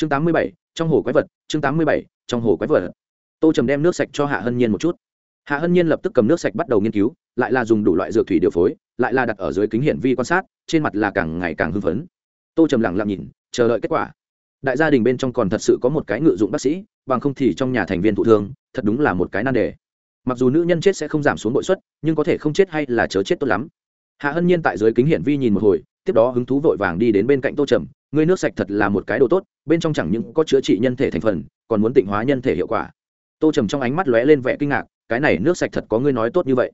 chương tám mươi bảy, trong hồ quái vật, chương tám mươi bảy, trong hồ quái vật. Tô trầm đem nước sạch cho hạ hân nhiên một chút. Hạ hân nhiên lập tức cầm nước sạch bắt đầu nghiên cứu, lại là dùng đủ loại dược thủy điều phối, lại là đặt ở dưới kính hiển vi quan sát, trên mặt là càng ngày càng hưng phấn. Tô trầm lặng lặng nhìn, chờ đợi kết quả. Đại gia đình bên trong còn thật sự có một cái ngự dụng bác sĩ, bằng không thì trong nhà thành viên thụ thương, thật đúng là một cái nan đề. Mặc dù nữ nhân chết sẽ không giảm xuống bội suất, nhưng có thể không chết hay là chớ chết tốt lắm. Hạ hân nhiên tại dưới kính hiển vi nhìn một hồi, tiếp đó hứng thú vội vàng đi đến bên cạnh tô trầm, ngươi nước sạch thật là một cái đồ tốt bên trong chẳng những có chữa trị nhân thể thành phần, còn muốn tịnh hóa nhân thể hiệu quả. Tô trầm trong ánh mắt lóe lên vẻ kinh ngạc, cái này nước sạch thật có ngươi nói tốt như vậy.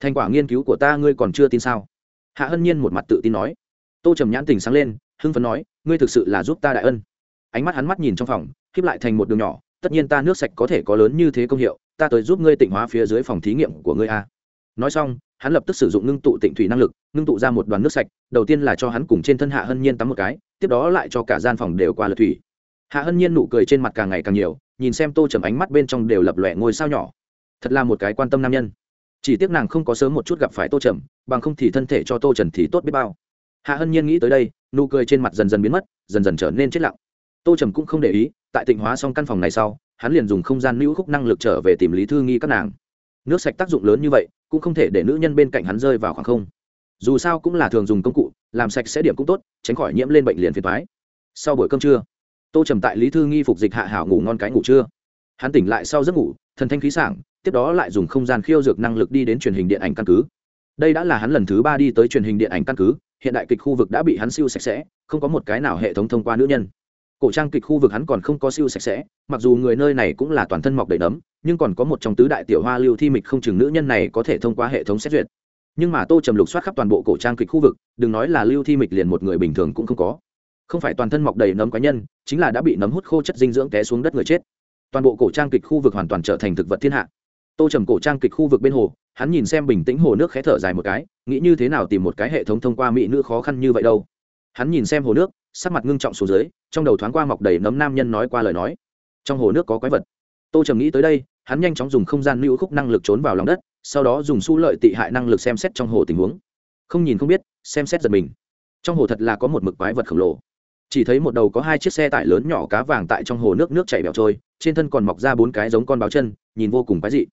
Thành quả nghiên cứu của ta ngươi còn chưa tin sao? Hạ hân nhiên một mặt tự tin nói. Tô trầm nhãn tình sáng lên, hưng phấn nói, ngươi thực sự là giúp ta đại ân. Ánh mắt hắn mắt nhìn trong phòng khiếp lại thành một đường nhỏ, tất nhiên ta nước sạch có thể có lớn như thế công hiệu, ta tới giúp ngươi tịnh hóa phía dưới phòng thí nghiệm của ngươi a. Nói xong, hắn lập tức sử dụng ngưng tụ tịnh thủy năng lực, ngưng tụ ra một đoàn nước sạch, đầu tiên là cho hắn cùng trên thân hạ hân nhiên tắm một cái tiếp đó lại cho cả gian phòng đều qua lượt thủy. Hạ hân nhiên nụ cười trên mặt càng ngày càng nhiều, nhìn xem tô trầm ánh mắt bên trong đều lập lòe ngôi sao nhỏ. Thật là một cái quan tâm nam nhân. Chỉ tiếc nàng không có sớm một chút gặp phải tô trầm, bằng không thì thân thể cho tô trần thì tốt biết bao. Hạ hân nhiên nghĩ tới đây, nụ cười trên mặt dần dần biến mất, dần dần trở nên chết lặng. Tô trầm cũng không để ý, tại tịnh hóa xong căn phòng này sau, hắn liền dùng không gian nữ khúc năng lực trở về tìm lý thư nghi các nàng. Nước sạch tác dụng lớn như vậy, cũng không thể để nữ nhân bên cạnh hắn rơi vào khoảng không dù sao cũng là thường dùng công cụ, làm sạch sẽ điểm cũng tốt, tránh khỏi nhiễm lên bệnh liền phiền thoái sau buổi cơm trưa, tô trầm tại lý thư nghi phục dịch hạ hảo ngủ ngon cái ngủ trưa. Hắn tỉnh lại sau giấc ngủ, thần thanh khí sảng, tiếp đó lại dùng không gian khiêu dược năng lực đi đến truyền hình điện ảnh căn cứ. Đây đã là hắn lần thứ ba đi tới truyền hình điện ảnh căn cứ, hiện đại kịch khu vực đã bị hắn siêu sạch sẽ, không có một cái nào hệ thống thông qua nữ nhân. Cổ trang kịch khu vực hắn còn không có siêu sạch sẽ, mặc dù người nơi này cũng là toàn thân mọc đầy nấm nhưng còn có một trong tứ đại tiểu hoa lưu thi mịch không chừng nữ nhân này có thể thông qua hệ thống xét duyệt nhưng mà tô trầm lục soát khắp toàn bộ cổ trang kịch khu vực, đừng nói là lưu thi mịch liền một người bình thường cũng không có. Không phải toàn thân mọc đầy nấm cá nhân, chính là đã bị nấm hút khô chất dinh dưỡng té xuống đất người chết. Toàn bộ cổ trang kịch khu vực hoàn toàn trở thành thực vật thiên hạ. Tô trầm cổ trang kịch khu vực bên hồ, hắn nhìn xem bình tĩnh hồ nước khé thở dài một cái, nghĩ như thế nào tìm một cái hệ thống thông qua mỹ nữ khó khăn như vậy đâu. Hắn nhìn xem hồ nước, sắc mặt ngưng trọng xuống dưới, trong đầu thoáng qua mọc đầy nấm nam nhân nói qua lời nói. Trong hồ nước có quái vật. Tô trầm nghĩ tới đây, hắn nhanh chóng dùng không gian lưu khúc năng lực trốn vào lòng đất sau đó dùng su lợi tị hại năng lực xem xét trong hồ tình huống. Không nhìn không biết, xem xét giật mình. Trong hồ thật là có một mực quái vật khổng lồ. Chỉ thấy một đầu có hai chiếc xe tải lớn nhỏ cá vàng tại trong hồ nước nước chảy bẹo trôi, trên thân còn mọc ra bốn cái giống con báo chân, nhìn vô cùng quái dị.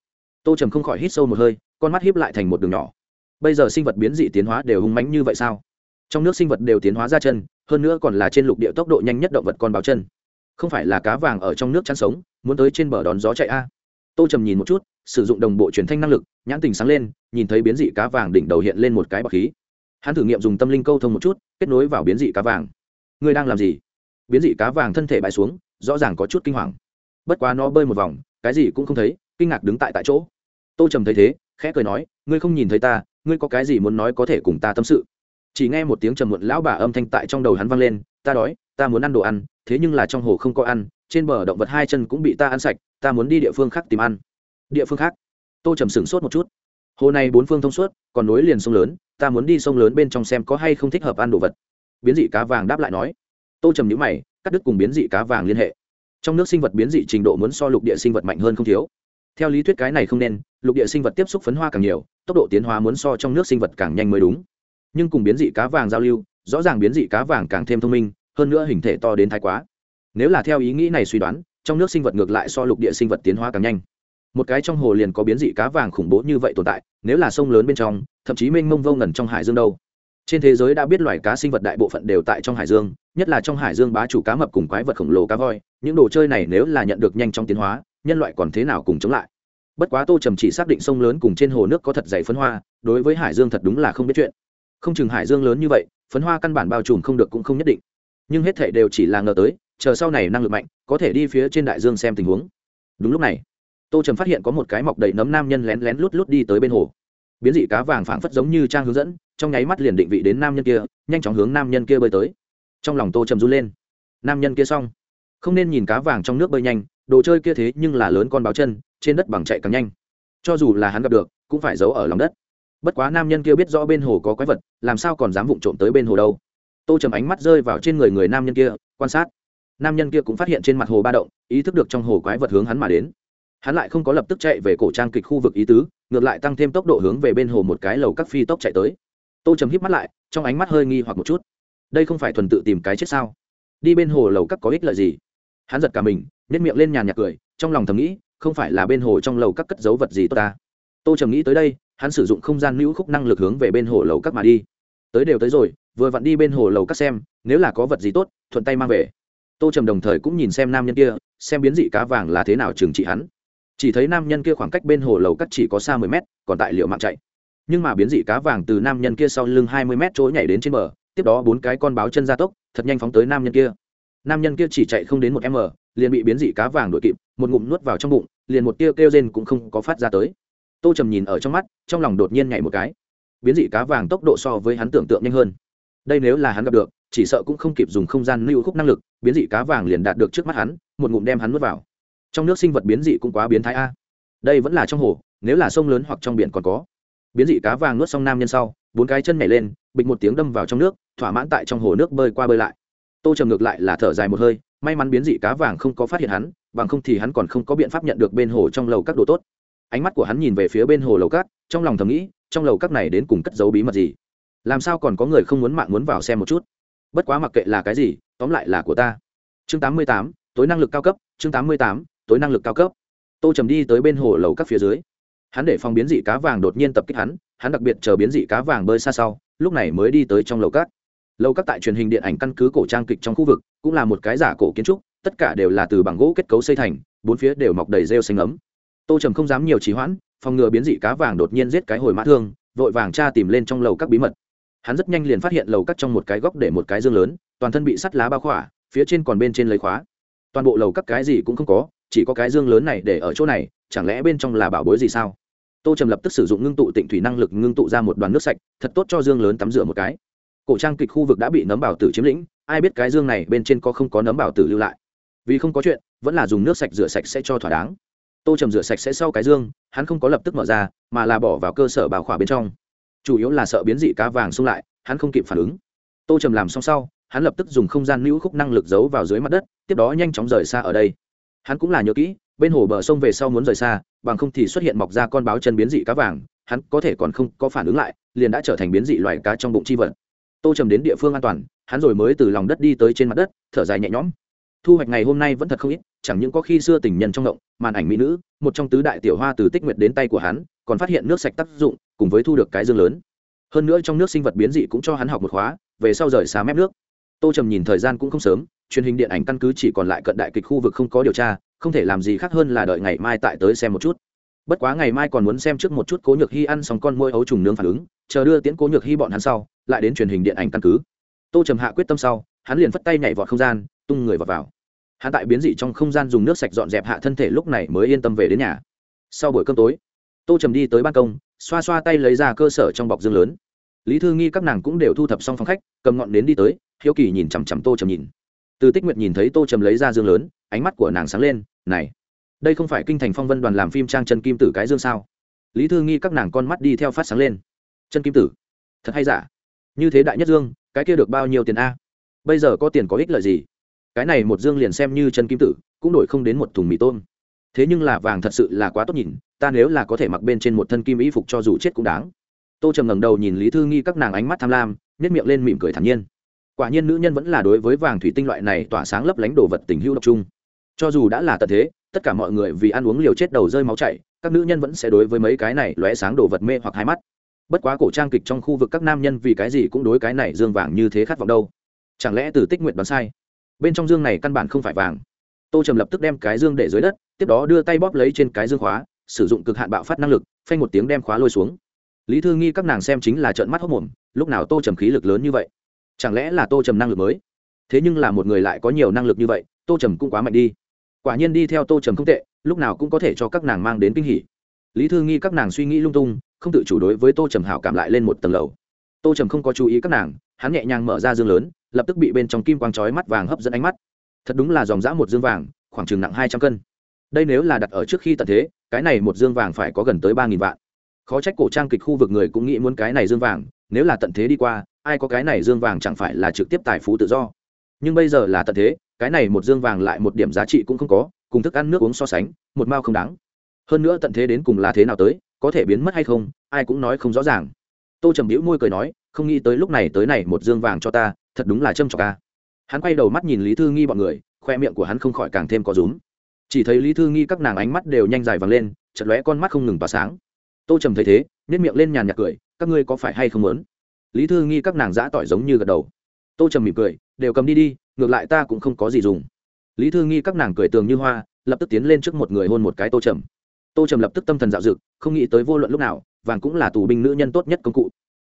Tô trầm không khỏi hít sâu một hơi, con mắt hiếp lại thành một đường nhỏ. Bây giờ sinh vật biến dị tiến hóa đều hung mánh như vậy sao? Trong nước sinh vật đều tiến hóa ra chân, hơn nữa còn là trên lục địa tốc độ nhanh nhất động vật con báo chân. Không phải là cá vàng ở trong nước chăn sống, muốn tới trên bờ đón gió chạy a. Tô trầm nhìn một chút sử dụng đồng bộ truyền thanh năng lực, nhãn tình sáng lên, nhìn thấy biến dị cá vàng đỉnh đầu hiện lên một cái bọc khí. Hắn thử nghiệm dùng tâm linh câu thông một chút, kết nối vào biến dị cá vàng. Ngươi đang làm gì? Biến dị cá vàng thân thể bại xuống, rõ ràng có chút kinh hoàng. Bất quá nó bơi một vòng, cái gì cũng không thấy, kinh ngạc đứng tại tại chỗ. Tô trầm thấy thế, khẽ cười nói, ngươi không nhìn thấy ta, ngươi có cái gì muốn nói có thể cùng ta tâm sự? Chỉ nghe một tiếng trầm muộn lão bà âm thanh tại trong đầu hắn vang lên, ta đói, ta muốn ăn đồ ăn, thế nhưng là trong hồ không có ăn, trên bờ động vật hai chân cũng bị ta ăn sạch, ta muốn đi địa phương khác tìm ăn địa phương khác. Tô trầm sửng sốt một chút. Hồ này bốn phương thông suốt, còn nối liền sông lớn, ta muốn đi sông lớn bên trong xem có hay không thích hợp ăn đồ vật. Biến dị cá vàng đáp lại nói. Tô trầm nhữ mày, cắt đứt cùng biến dị cá vàng liên hệ. Trong nước sinh vật biến dị trình độ muốn so lục địa sinh vật mạnh hơn không thiếu. Theo lý thuyết cái này không nên, lục địa sinh vật tiếp xúc phấn hoa càng nhiều, tốc độ tiến hóa muốn so trong nước sinh vật càng nhanh mới đúng. Nhưng cùng biến dị cá vàng giao lưu, rõ ràng biến dị cá vàng càng thêm thông minh, hơn nữa hình thể to đến thái quá. Nếu là theo ý nghĩ này suy đoán, trong nước sinh vật ngược lại so lục địa sinh vật tiến hóa càng nhanh một cái trong hồ liền có biến dị cá vàng khủng bố như vậy tồn tại, nếu là sông lớn bên trong, thậm chí mênh mông vô ngần trong hải dương đâu. Trên thế giới đã biết loài cá sinh vật đại bộ phận đều tại trong hải dương, nhất là trong hải dương bá chủ cá mập cùng quái vật khổng lồ cá voi, những đồ chơi này nếu là nhận được nhanh trong tiến hóa, nhân loại còn thế nào cùng chống lại? Bất quá tô trầm chỉ xác định sông lớn cùng trên hồ nước có thật dày phấn hoa, đối với hải dương thật đúng là không biết chuyện. Không chừng hải dương lớn như vậy, phấn hoa căn bản bao trùm không được cũng không nhất định. Nhưng hết thể đều chỉ là ngờ tới, chờ sau này năng lực mạnh, có thể đi phía trên đại dương xem tình huống. Đúng lúc này tô trầm phát hiện có một cái mọc đầy nấm nam nhân lén lén lút lút đi tới bên hồ. Biến dị cá vàng phảng phất giống như trang hướng dẫn, trong nháy mắt liền định vị đến nam nhân kia, nhanh chóng hướng nam nhân kia bơi tới. Trong lòng tô trầm run lên. Nam nhân kia xong. Không nên nhìn cá vàng trong nước bơi nhanh, đồ chơi kia thế nhưng là lớn con báo chân, trên đất bằng chạy càng nhanh. Cho dù là hắn gặp được, cũng phải giấu ở lòng đất. Bất quá nam nhân kia biết rõ bên hồ có quái vật, làm sao còn dám vụng trộm tới bên hồ đâu. Tô trầm ánh mắt rơi vào trên người người nam nhân kia, quan sát. Nam nhân kia cũng phát hiện trên mặt hồ ba động, ý thức được trong hồ quái vật hướng hắn mà đến hắn lại không có lập tức chạy về cổ trang kịch khu vực ý tứ, ngược lại tăng thêm tốc độ hướng về bên hồ một cái lầu các phi tốc chạy tới. Tô trầm híp mắt lại, trong ánh mắt hơi nghi hoặc một chút. Đây không phải thuần tự tìm cái chết sao? Đi bên hồ lầu các có ích lợi gì? Hắn giật cả mình nhét miệng lên nhàn nhạt cười, trong lòng thầm nghĩ, không phải là bên hồ trong lầu các cất dấu vật gì tốt ta? Tô trầm nghĩ tới đây, hắn sử dụng không gian lưu khúc năng lực hướng về bên hồ lầu các mà đi. Tới đều tới rồi, vừa vặn đi bên hồ lầu các xem, nếu là có vật gì tốt, thuận tay mang về. Tô trầm đồng thời cũng nhìn xem nam nhân kia, xem biến dị cá vàng là thế nào trừng trị hắn chỉ thấy nam nhân kia khoảng cách bên hồ lầu cắt chỉ có xa mười mét, còn tại liệu mạng chạy. Nhưng mà biến dị cá vàng từ nam nhân kia sau lưng hai mươi mét trôi nhảy đến trên bờ, tiếp đó bốn cái con báo chân ra tốc, thật nhanh phóng tới nam nhân kia. Nam nhân kia chỉ chạy không đến một m, liền bị biến dị cá vàng đuổi kịp, một ngụm nuốt vào trong bụng, liền một tia kêu rên cũng không có phát ra tới. Tô trầm nhìn ở trong mắt, trong lòng đột nhiên nhảy một cái. Biến dị cá vàng tốc độ so với hắn tưởng tượng nhanh hơn. Đây nếu là hắn gặp được, chỉ sợ cũng không kịp dùng không gian lưu khúc năng lực, biến dị cá vàng liền đạt được trước mắt hắn, một ngụm đem hắn nuốt vào trong nước sinh vật biến dị cũng quá biến thái a. Đây vẫn là trong hồ, nếu là sông lớn hoặc trong biển còn có. Biến dị cá vàng nuốt xong nam nhân sau, bốn cái chân nhảy lên, bịch một tiếng đâm vào trong nước, thỏa mãn tại trong hồ nước bơi qua bơi lại. Tô trầm ngược lại là thở dài một hơi, may mắn biến dị cá vàng không có phát hiện hắn, bằng không thì hắn còn không có biện pháp nhận được bên hồ trong lầu các đồ tốt. Ánh mắt của hắn nhìn về phía bên hồ lầu cát trong lòng thầm nghĩ, trong lầu các này đến cùng cất giấu bí mật gì? Làm sao còn có người không muốn mạng muốn vào xem một chút? Bất quá mặc kệ là cái gì, tóm lại là của ta. Chương tám mươi tám, tối năng lực cao cấp, chương tám mươi tám tối năng lực cao cấp. Tô trầm đi tới bên hồ lầu các phía dưới. Hắn để phòng biến dị cá vàng đột nhiên tập kích hắn hắn đặc biệt chờ biến dị cá vàng bơi xa sau, lúc này mới đi tới trong lầu các. Lầu các tại truyền hình điện ảnh căn cứ cổ trang kịch trong khu vực, cũng là một cái giả cổ kiến trúc, tất cả đều là từ bằng gỗ kết cấu xây thành, bốn phía đều mọc đầy rêu xanh ấm tô trầm không dám nhiều trì hoãn, phòng ngừa biến dị cá vàng đột nhiên giết cái hồi mã thương, vội vàng tra tìm lên trong lầu các bí mật. Hắn rất nhanh liền phát hiện lầu các trong một cái góc để một cái dương lớn, toàn thân bị sắt lá bao khỏa, phía trên còn bên trên lấy khóa. Toàn bộ lầu các cái gì cũng không có chỉ có cái dương lớn này để ở chỗ này, chẳng lẽ bên trong là bảo bối gì sao? Tô trầm lập tức sử dụng ngưng tụ tịnh thủy năng lực ngưng tụ ra một đoàn nước sạch, thật tốt cho dương lớn tắm rửa một cái. Cổ trang kịch khu vực đã bị nấm bảo tử chiếm lĩnh, ai biết cái dương này bên trên có không có nấm bảo tử lưu lại. Vì không có chuyện, vẫn là dùng nước sạch rửa sạch sẽ cho thỏa đáng. Tô trầm rửa sạch sẽ sau cái dương, hắn không có lập tức mở ra, mà là bỏ vào cơ sở bảo khỏa bên trong. Chủ yếu là sợ biến dị cá vàng xung lại, hắn không kịp phản ứng. Tô trầm làm xong sau, hắn lập tức dùng không gian lưu khúc năng lực giấu vào dưới mặt đất, tiếp đó nhanh chóng rời xa ở đây hắn cũng là nhớ kỹ, bên hồ bờ sông về sau muốn rời xa, bằng không thì xuất hiện mọc ra con báo chân biến dị cá vàng, hắn có thể còn không có phản ứng lại, liền đã trở thành biến dị loài cá trong bụng chi vật. Tô trầm đến địa phương an toàn, hắn rồi mới từ lòng đất đi tới trên mặt đất, thở dài nhẹ nhõm. Thu hoạch ngày hôm nay vẫn thật không ít, chẳng những có khi xưa tình nhân trong động, màn ảnh mỹ nữ, một trong tứ đại tiểu hoa từ tích nguyệt đến tay của hắn, còn phát hiện nước sạch tác dụng, cùng với thu được cái dương lớn. Hơn nữa trong nước sinh vật biến dị cũng cho hắn học một khóa, về sau rời xa mép nước tô trầm nhìn thời gian cũng không sớm, truyền hình điện ảnh căn cứ chỉ còn lại cận đại kịch khu vực không có điều tra, không thể làm gì khác hơn là đợi ngày mai tại tới xem một chút. Bất quá ngày mai còn muốn xem trước một chút cố nhược hy ăn xong con môi ấu trùng nướng phản ứng, chờ đưa tiễn cố nhược hy bọn hắn sau, lại đến truyền hình điện ảnh căn cứ. Tô trầm hạ quyết tâm sau, hắn liền phất tay nhảy vọt không gian, tung người vào vào. Hắn tại biến dị trong không gian dùng nước sạch dọn dẹp hạ thân thể lúc này mới yên tâm về đến nhà. Sau buổi cơm tối, tô trầm đi tới ban công, xoa xoa tay lấy ra cơ sở trong bọc dương lớn. Lý thư nghi các nàng cũng đều thu thập xong phòng khách, cầm ngọn nến đi tới hiếu kỳ nhìn chằm chằm tô trầm nhìn. Từ tích nguyệt nhìn thấy tô trầm lấy ra dương lớn, ánh mắt của nàng sáng lên, này, đây không phải kinh thành phong vân đoàn làm phim trang chân kim tử cái dương sao? Lý thư nghi các nàng con mắt đi theo phát sáng lên. Chân kim tử? Thật hay giả? Như thế đại nhất dương, cái kia được bao nhiêu tiền a? Bây giờ có tiền có ích lợi gì? Cái này một dương liền xem như chân kim tử, cũng đổi không đến một thùng mì tôm. Thế nhưng là vàng thật sự là quá tốt nhìn, ta nếu là có thể mặc bên trên một thân kim y phục cho dù chết cũng đáng. Tô trầm ngẩng đầu nhìn lý thư nghi các nàng ánh mắt tham lam nhét miệng lên mỉm cười thản nhiên quả nhiên nữ nhân vẫn là đối với vàng thủy tinh loại này tỏa sáng lấp lánh đồ vật tình hữu độc trung cho dù đã là tận thế, tất cả mọi người vì ăn uống liều chết đầu rơi máu chảy, các nữ nhân vẫn sẽ đối với mấy cái này lóe sáng đồ vật mê hoặc hai mắt. Bất quá cổ trang kịch trong khu vực các nam nhân vì cái gì cũng đối cái này dương vàng như thế khát vọng đâu? Chẳng lẽ từ tích nguyện đoán sai? Bên trong dương này căn bản không phải vàng. Tô trầm lập tức đem cái dương để dưới đất, tiếp đó đưa tay bóp lấy trên cái dương khóa, sử dụng cực hạn bạo phát năng lực, phanh một tiếng đem khóa lôi xuống. Lý thư nghi các nàng xem chính là trợn mắt hốc mồm, lúc nào tô trầm khí lực lớn như vậy? Chẳng lẽ là tô trầm năng lực mới? Thế nhưng là một người lại có nhiều năng lực như vậy, tô trầm cũng quá mạnh đi. Quả nhiên đi theo tô trầm không tệ, lúc nào cũng có thể cho các nàng mang đến kinh hỉ. Lý thư nghi các nàng suy nghĩ lung tung, không tự chủ đối với tô trầm hảo cảm lại lên một tầng lầu. Tô trầm không có chú ý các nàng, hắn nhẹ nhàng mở ra dương lớn, lập tức bị bên trong kim quang trói mắt vàng hấp dẫn ánh mắt. Thật đúng là dòng dã một dương vàng, khoảng chừng nặng hai trăm cân. Đây nếu là đặt ở trước khi tận thế, cái này một dương vàng phải có gần tới ba nghìn vạn. Khó trách cổ trang kịch khu vực người cũng nghĩ muốn cái này dương vàng nếu là tận thế đi qua, ai có cái này dương vàng chẳng phải là trực tiếp tài phú tự do. Nhưng bây giờ là tận thế, cái này một dương vàng lại một điểm giá trị cũng không có, cùng thức ăn nước uống so sánh, một mao không đáng. Hơn nữa tận thế đến cùng là thế nào tới, có thể biến mất hay không, ai cũng nói không rõ ràng. Tô trầm hữu môi cười nói, không nghĩ tới lúc này tới này một dương vàng cho ta, thật đúng là châm trọc ca hắn quay đầu mắt nhìn lý thư nghi bọn người, khoe miệng của hắn không khỏi càng thêm có rúm. Chỉ thấy lý thư nghi các nàng ánh mắt đều nhanh dài vàng lên chật lóe con mắt không ngừng tỏa sáng. Tô trầm thấy thế nhét miệng lên nhàn nhạt cười các ngươi có phải hay không muốn? Lý thư nghi các nàng giã tỏi giống như gật đầu. Tô trầm mỉm cười, đều cầm đi đi, ngược lại ta cũng không có gì dùng. Lý thư nghi các nàng cười tường như hoa, lập tức tiến lên trước một người hôn một cái tô trầm. Tô trầm lập tức tâm thần dạo dực không nghĩ tới vô luận lúc nào, vàng cũng là tù binh nữ nhân tốt nhất công cụ.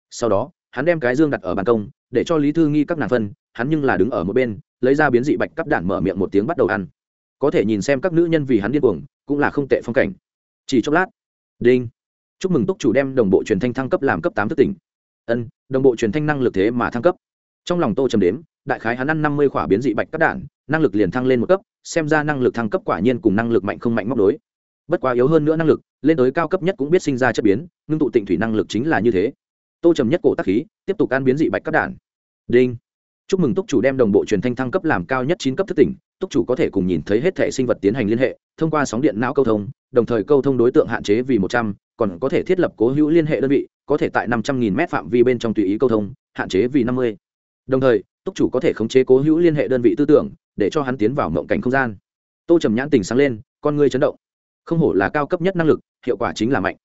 Sau đó, hắn đem cái dương đặt ở ban công, để cho lý thư nghi các nàng phân, hắn nhưng là đứng ở một bên, lấy ra biến dị bạch cắp đạn mở miệng một tiếng bắt đầu ăn. Có thể nhìn xem các nữ nhân vì hắn điên cuồng, cũng là không tệ phong cảnh. Chỉ chốc lát. Đinh chúc mừng túc chủ đem đồng bộ truyền thanh thăng cấp làm cấp tám thức tỉnh. Ân, đồng bộ truyền thanh năng lực thế mà thăng cấp. Trong lòng tô trầm đếm, đại khái hắn ăn năm mươi khỏa biến dị bạch cắp đạn, năng lực liền thăng lên một cấp, xem ra năng lực thăng cấp quả nhiên cùng năng lực mạnh không mạnh móc đối. Bất quá yếu hơn nữa năng lực, lên tới cao cấp nhất cũng biết sinh ra chất biến, ngưng tụ tịnh thủy năng lực chính là như thế. Tô trầm nhất cổ tắc khí, tiếp tục ăn biến dị bạch cắp đạn. Đinh chúc mừng túc chủ đem đồng bộ truyền thanh thăng cấp làm cao nhất chín cấp thức tỉnh, túc chủ có thể cùng nhìn thấy hết thể sinh vật tiến hành liên hệ, thông qua sóng điện não câu thông, đồng thời câu thông đối tượng hạn chế vì một trăm, còn có thể thiết lập cố hữu liên hệ đơn vị, có thể tại năm trăm nghìn m phạm vi bên trong tùy ý câu thông, hạn chế vì năm mươi. Đồng thời, túc chủ có thể khống chế cố hữu liên hệ đơn vị tư tưởng, để cho hắn tiến vào mộng cảnh không gian. Tô trầm nhãn tình sáng lên, con người chấn động. Không hổ là cao cấp nhất năng lực, hiệu quả chính là mạnh.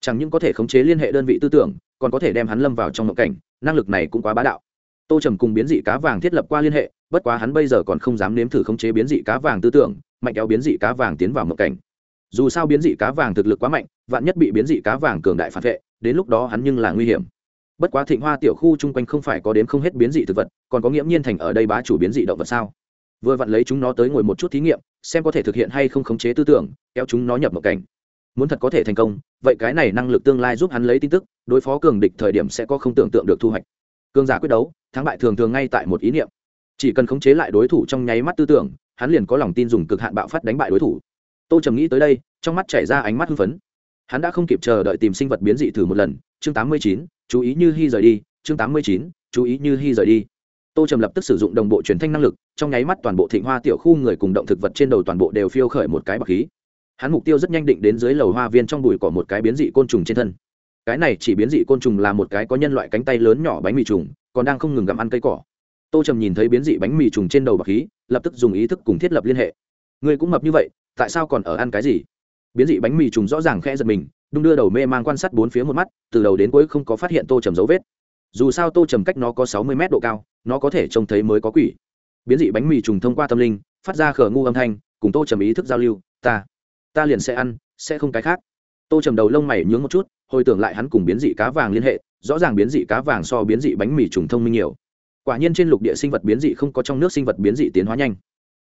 Chẳng những có thể khống chế liên hệ đơn vị tư tưởng, còn có thể đem hắn lâm vào trong mộng cảnh, năng lực này cũng quá bá đạo tô trầm cùng biến dị cá vàng thiết lập qua liên hệ, bất quá hắn bây giờ còn không dám nếm thử khống chế biến dị cá vàng tư tưởng, mạnh kéo biến dị cá vàng tiến vào mộng cảnh. Dù sao biến dị cá vàng thực lực quá mạnh, vạn nhất bị biến dị cá vàng cường đại phản vệ, đến lúc đó hắn nhưng là nguy hiểm. Bất quá thịnh hoa tiểu khu chung quanh không phải có đến không hết biến dị thực vật, còn có nghiễm nhiên thành ở đây bá chủ biến dị động vật sao? Vừa vặn lấy chúng nó tới ngồi một chút thí nghiệm, xem có thể thực hiện hay không khống chế tư tưởng, kéo chúng nó nhập mộng cảnh. Muốn thật có thể thành công, vậy cái này năng lực tương lai giúp hắn lấy tin tức, đối phó cường địch thời điểm sẽ có không tưởng tượng được thu hoạch. Cương giả quyết đấu thắng bại thường thường ngay tại một ý niệm. Chỉ cần khống chế lại đối thủ trong nháy mắt tư tưởng, hắn liền có lòng tin dùng cực hạn bạo phát đánh bại đối thủ. Tô trầm nghĩ tới đây, trong mắt chảy ra ánh mắt hưng phấn. Hắn đã không kịp chờ đợi tìm sinh vật biến dị thử một lần. Chương tám mươi chín, chú ý như hy rời đi. Chương tám mươi chín, chú ý như hy rời đi. Tô trầm lập tức sử dụng đồng bộ truyền thanh năng lực, trong nháy mắt toàn bộ thịnh hoa tiểu khu người cùng động thực vật trên đầu toàn bộ đều phiêu khởi một cái bọc khí. Hắn mục tiêu rất nhanh định đến dưới lầu hoa viên trong bụi cỏ một cái biến dị côn trùng trên thân. Cái này chỉ biến dị côn trùng là một cái có nhân loại cánh tay lớn nhỏ bánh mì trùng còn đang không ngừng gặm ăn cây cỏ. Tô trầm nhìn thấy biến dị bánh mì trùng trên đầu bạc khí, lập tức dùng ý thức cùng thiết lập liên hệ. Người cũng mập như vậy, tại sao còn ở ăn cái gì? Biến dị bánh mì trùng rõ ràng khẽ giật mình, đung đưa đầu mê mang quan sát bốn phía một mắt, từ đầu đến cuối không có phát hiện tô trầm dấu vết. Dù sao tô trầm cách nó có sáu mươi mét độ cao, nó có thể trông thấy mới có quỷ. Biến dị bánh mì trùng thông qua tâm linh, phát ra khở ngu âm thanh, cùng tô trầm ý thức giao lưu, ta ta liền sẽ ăn, sẽ không cái khác. Tô trầm đầu lông mày nhướng một chút, hồi tưởng lại hắn cùng biến dị cá vàng liên hệ rõ ràng biến dị cá vàng so biến dị bánh mì trùng thông minh nhiều. Quả nhiên trên lục địa sinh vật biến dị không có trong nước sinh vật biến dị tiến hóa nhanh.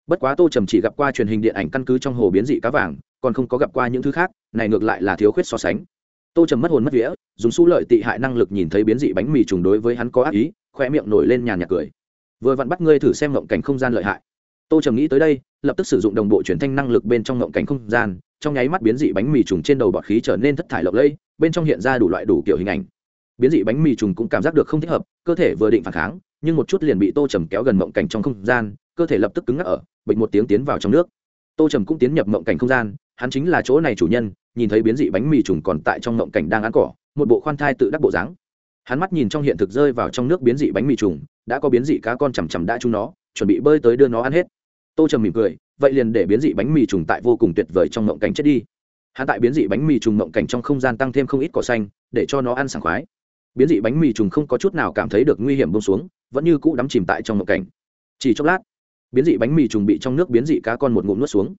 Bất quá tô trầm chỉ gặp qua truyền hình điện ảnh căn cứ trong hồ biến dị cá vàng, còn không có gặp qua những thứ khác, này ngược lại là thiếu khuyết so sánh. Tô trầm mất hồn mất vía, dùng su lợi tị hại năng lực nhìn thấy biến dị bánh mì trùng đối với hắn có ác ý khoe miệng nổi lên nhàn nhạc cười. Vừa vặn bắt ngươi thử xem ngộng cảnh không gian lợi hại. Tô trầm nghĩ tới đây, lập tức sử dụng đồng bộ truyền thanh năng lực bên trong ngộng cảnh không gian, trong nháy mắt biến dị bánh mì trùng trên đầu bọt khí trở nên thất thải lộng lẫy, bên trong hiện ra đủ loại đủ kiểu hình ảnh biến dị bánh mì trùng cũng cảm giác được không thích hợp, cơ thể vừa định phản kháng, nhưng một chút liền bị tô trầm kéo gần mộng cảnh trong không gian, cơ thể lập tức cứng ngắc ở bệnh một tiếng tiến vào trong nước. Tô trầm cũng tiến nhập mộng cảnh không gian, hắn chính là chỗ này chủ nhân, nhìn thấy biến dị bánh mì trùng còn tại trong mộng cảnh đang ăn cỏ, một bộ khoan thai tự đắc bộ dáng. Hắn mắt nhìn trong hiện thực rơi vào trong nước biến dị bánh mì trùng, đã có biến dị cá con chằm chằm đã chúng nó, chuẩn bị bơi tới đưa nó ăn hết. Tô trầm mỉm cười, vậy liền để biến dị bánh mì trùng tại vô cùng tuyệt vời trong mộng cảnh chết đi. Hắn tại biến dị bánh mì trùng mộng cảnh trong không gian tăng thêm không ít cỏ xanh, để cho nó ăn sảng khoái biến dị bánh mì trùng không có chút nào cảm thấy được nguy hiểm bông xuống, vẫn như cũ đắm chìm tại trong ngộng cảnh. Chỉ chốc lát, biến dị bánh mì trùng bị trong nước biến dị cá con một ngụm nuốt xuống.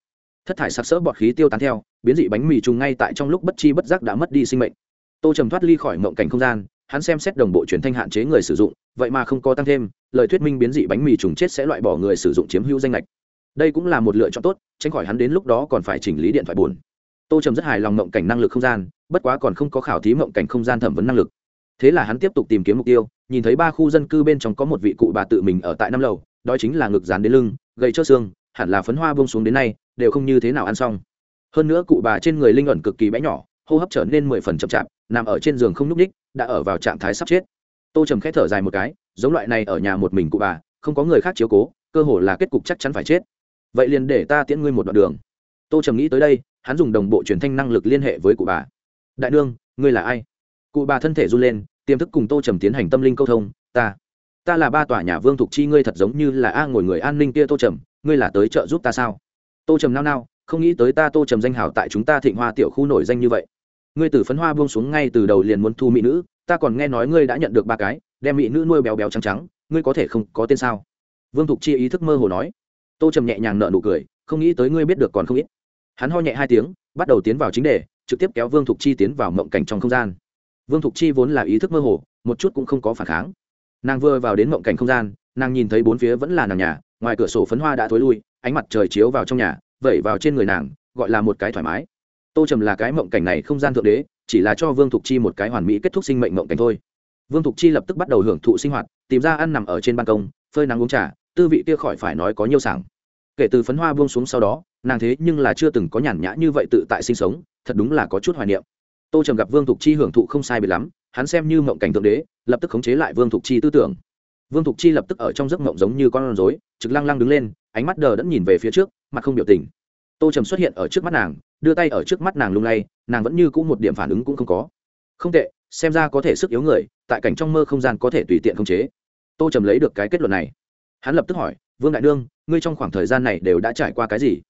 Thất thải sặc sỡ bọt khí tiêu tán theo, biến dị bánh mì trùng ngay tại trong lúc bất chi bất giác đã mất đi sinh mệnh. Tô trầm thoát ly khỏi ngộng cảnh không gian, hắn xem xét đồng bộ truyền thanh hạn chế người sử dụng, vậy mà không có tăng thêm, lời thuyết minh biến dị bánh mì trùng chết sẽ loại bỏ người sử dụng chiếm hữu danh lệch đây cũng là một lựa chọn tốt, tránh khỏi hắn đến lúc đó còn phải chỉnh lý điện thoại buồn. Tô trầm rất hài lòng ngộng cảnh năng lực không gian, bất quá còn không có khảo thí ngộng cảnh không gian thẩm vấn năng lực thế là hắn tiếp tục tìm kiếm mục tiêu, nhìn thấy ba khu dân cư bên trong có một vị cụ bà tự mình ở tại năm lầu, đó chính là ngực dán đến lưng gậy cho xương, hẳn là phấn hoa bông xuống đến nay, đều không như thế nào ăn xong. Hơn nữa cụ bà trên người linh ẩn cực kỳ bé nhỏ, hô hấp trở nên mười phần chậm chạp, nằm ở trên giường không nhúc ních đã ở vào trạng thái sắp chết. Tô trầm khẽ thở dài một cái, giống loại này ở nhà một mình cụ bà, không có người khác chiếu cố, cơ hồ là kết cục chắc chắn phải chết. Vậy liền để ta tiễn ngươi một đoạn đường. Tô trầm nghĩ tới đây, hắn dùng đồng bộ truyền thanh năng lực liên hệ với cụ bà. Đại đương ngươi là ai? Cụ bà thân thể run lên, tiềm thức cùng tô trầm tiến hành tâm linh câu thông, ta ta là ba tòa nhà vương thục chi ngươi thật giống như là a ngồi người an ninh kia tô trầm, ngươi là tới trợ giúp ta sao? Tô trầm nao nao, không nghĩ tới ta tô trầm danh hào tại chúng ta thịnh hoa tiểu khu nổi danh như vậy. Ngươi từ phấn hoa buông xuống ngay từ đầu liền muốn thu mỹ nữ, ta còn nghe nói ngươi đã nhận được ba cái, đem mỹ nữ nuôi béo béo trắng trắng, ngươi có thể không có tên sao? Vương thục chi ý thức mơ hồ nói. Tô trầm nhẹ nhàng nợ nụ cười, không nghĩ tới ngươi biết được còn không ít. Hắn ho nhẹ hai tiếng, bắt đầu tiến vào chính đề, trực tiếp kéo vương thục chi tiến vào mộng cảnh trong không gian vương thục chi vốn là ý thức mơ hồ, một chút cũng không có phản kháng. Nàng vừa vào đến mộng cảnh không gian, nàng nhìn thấy bốn phía vẫn là nàng nhà, ngoài cửa sổ phấn hoa đã thối lui, ánh mặt trời chiếu vào trong nhà, vẩy vào trên người nàng, gọi là một cái thoải mái. Tô trầm là cái mộng cảnh này không gian thượng đế, chỉ là cho vương thục chi một cái hoàn mỹ kết thúc sinh mệnh mộng cảnh thôi. Vương thục chi lập tức bắt đầu hưởng thụ sinh hoạt, tìm ra ăn nằm ở trên ban công, phơi nắng uống trà, tư vị kia khỏi phải nói có nhiều sảng. Kể từ phấn hoa buông xuống sau đó, nàng thế nhưng là chưa từng có nhàn nhã như vậy tự tại sinh sống, thật đúng là có chút hoài niệm tô trầm gặp vương thục chi hưởng thụ không sai bị lắm, hắn xem như mộng cảnh thượng đế, lập tức khống chế lại vương thục chi tư tưởng. Vương thục chi lập tức ở trong giấc mộng giống như con rối, trực lăng lăng đứng lên, ánh mắt đờ đẫn nhìn về phía trước, mặt không biểu tình. Tô trầm xuất hiện ở trước mắt nàng, đưa tay ở trước mắt nàng lung lay, nàng vẫn như c ũ một điểm phản ứng cũng không có. Không tệ, xem ra có thể sức yếu người, tại cảnh trong mơ không gian có thể tùy tiện khống chế. Tô trầm lấy được cái kết luận này. Hắn lập tức hỏi, vương đại nương, ngươi trong khoảng thời gian này đều đã trải qua cái gì?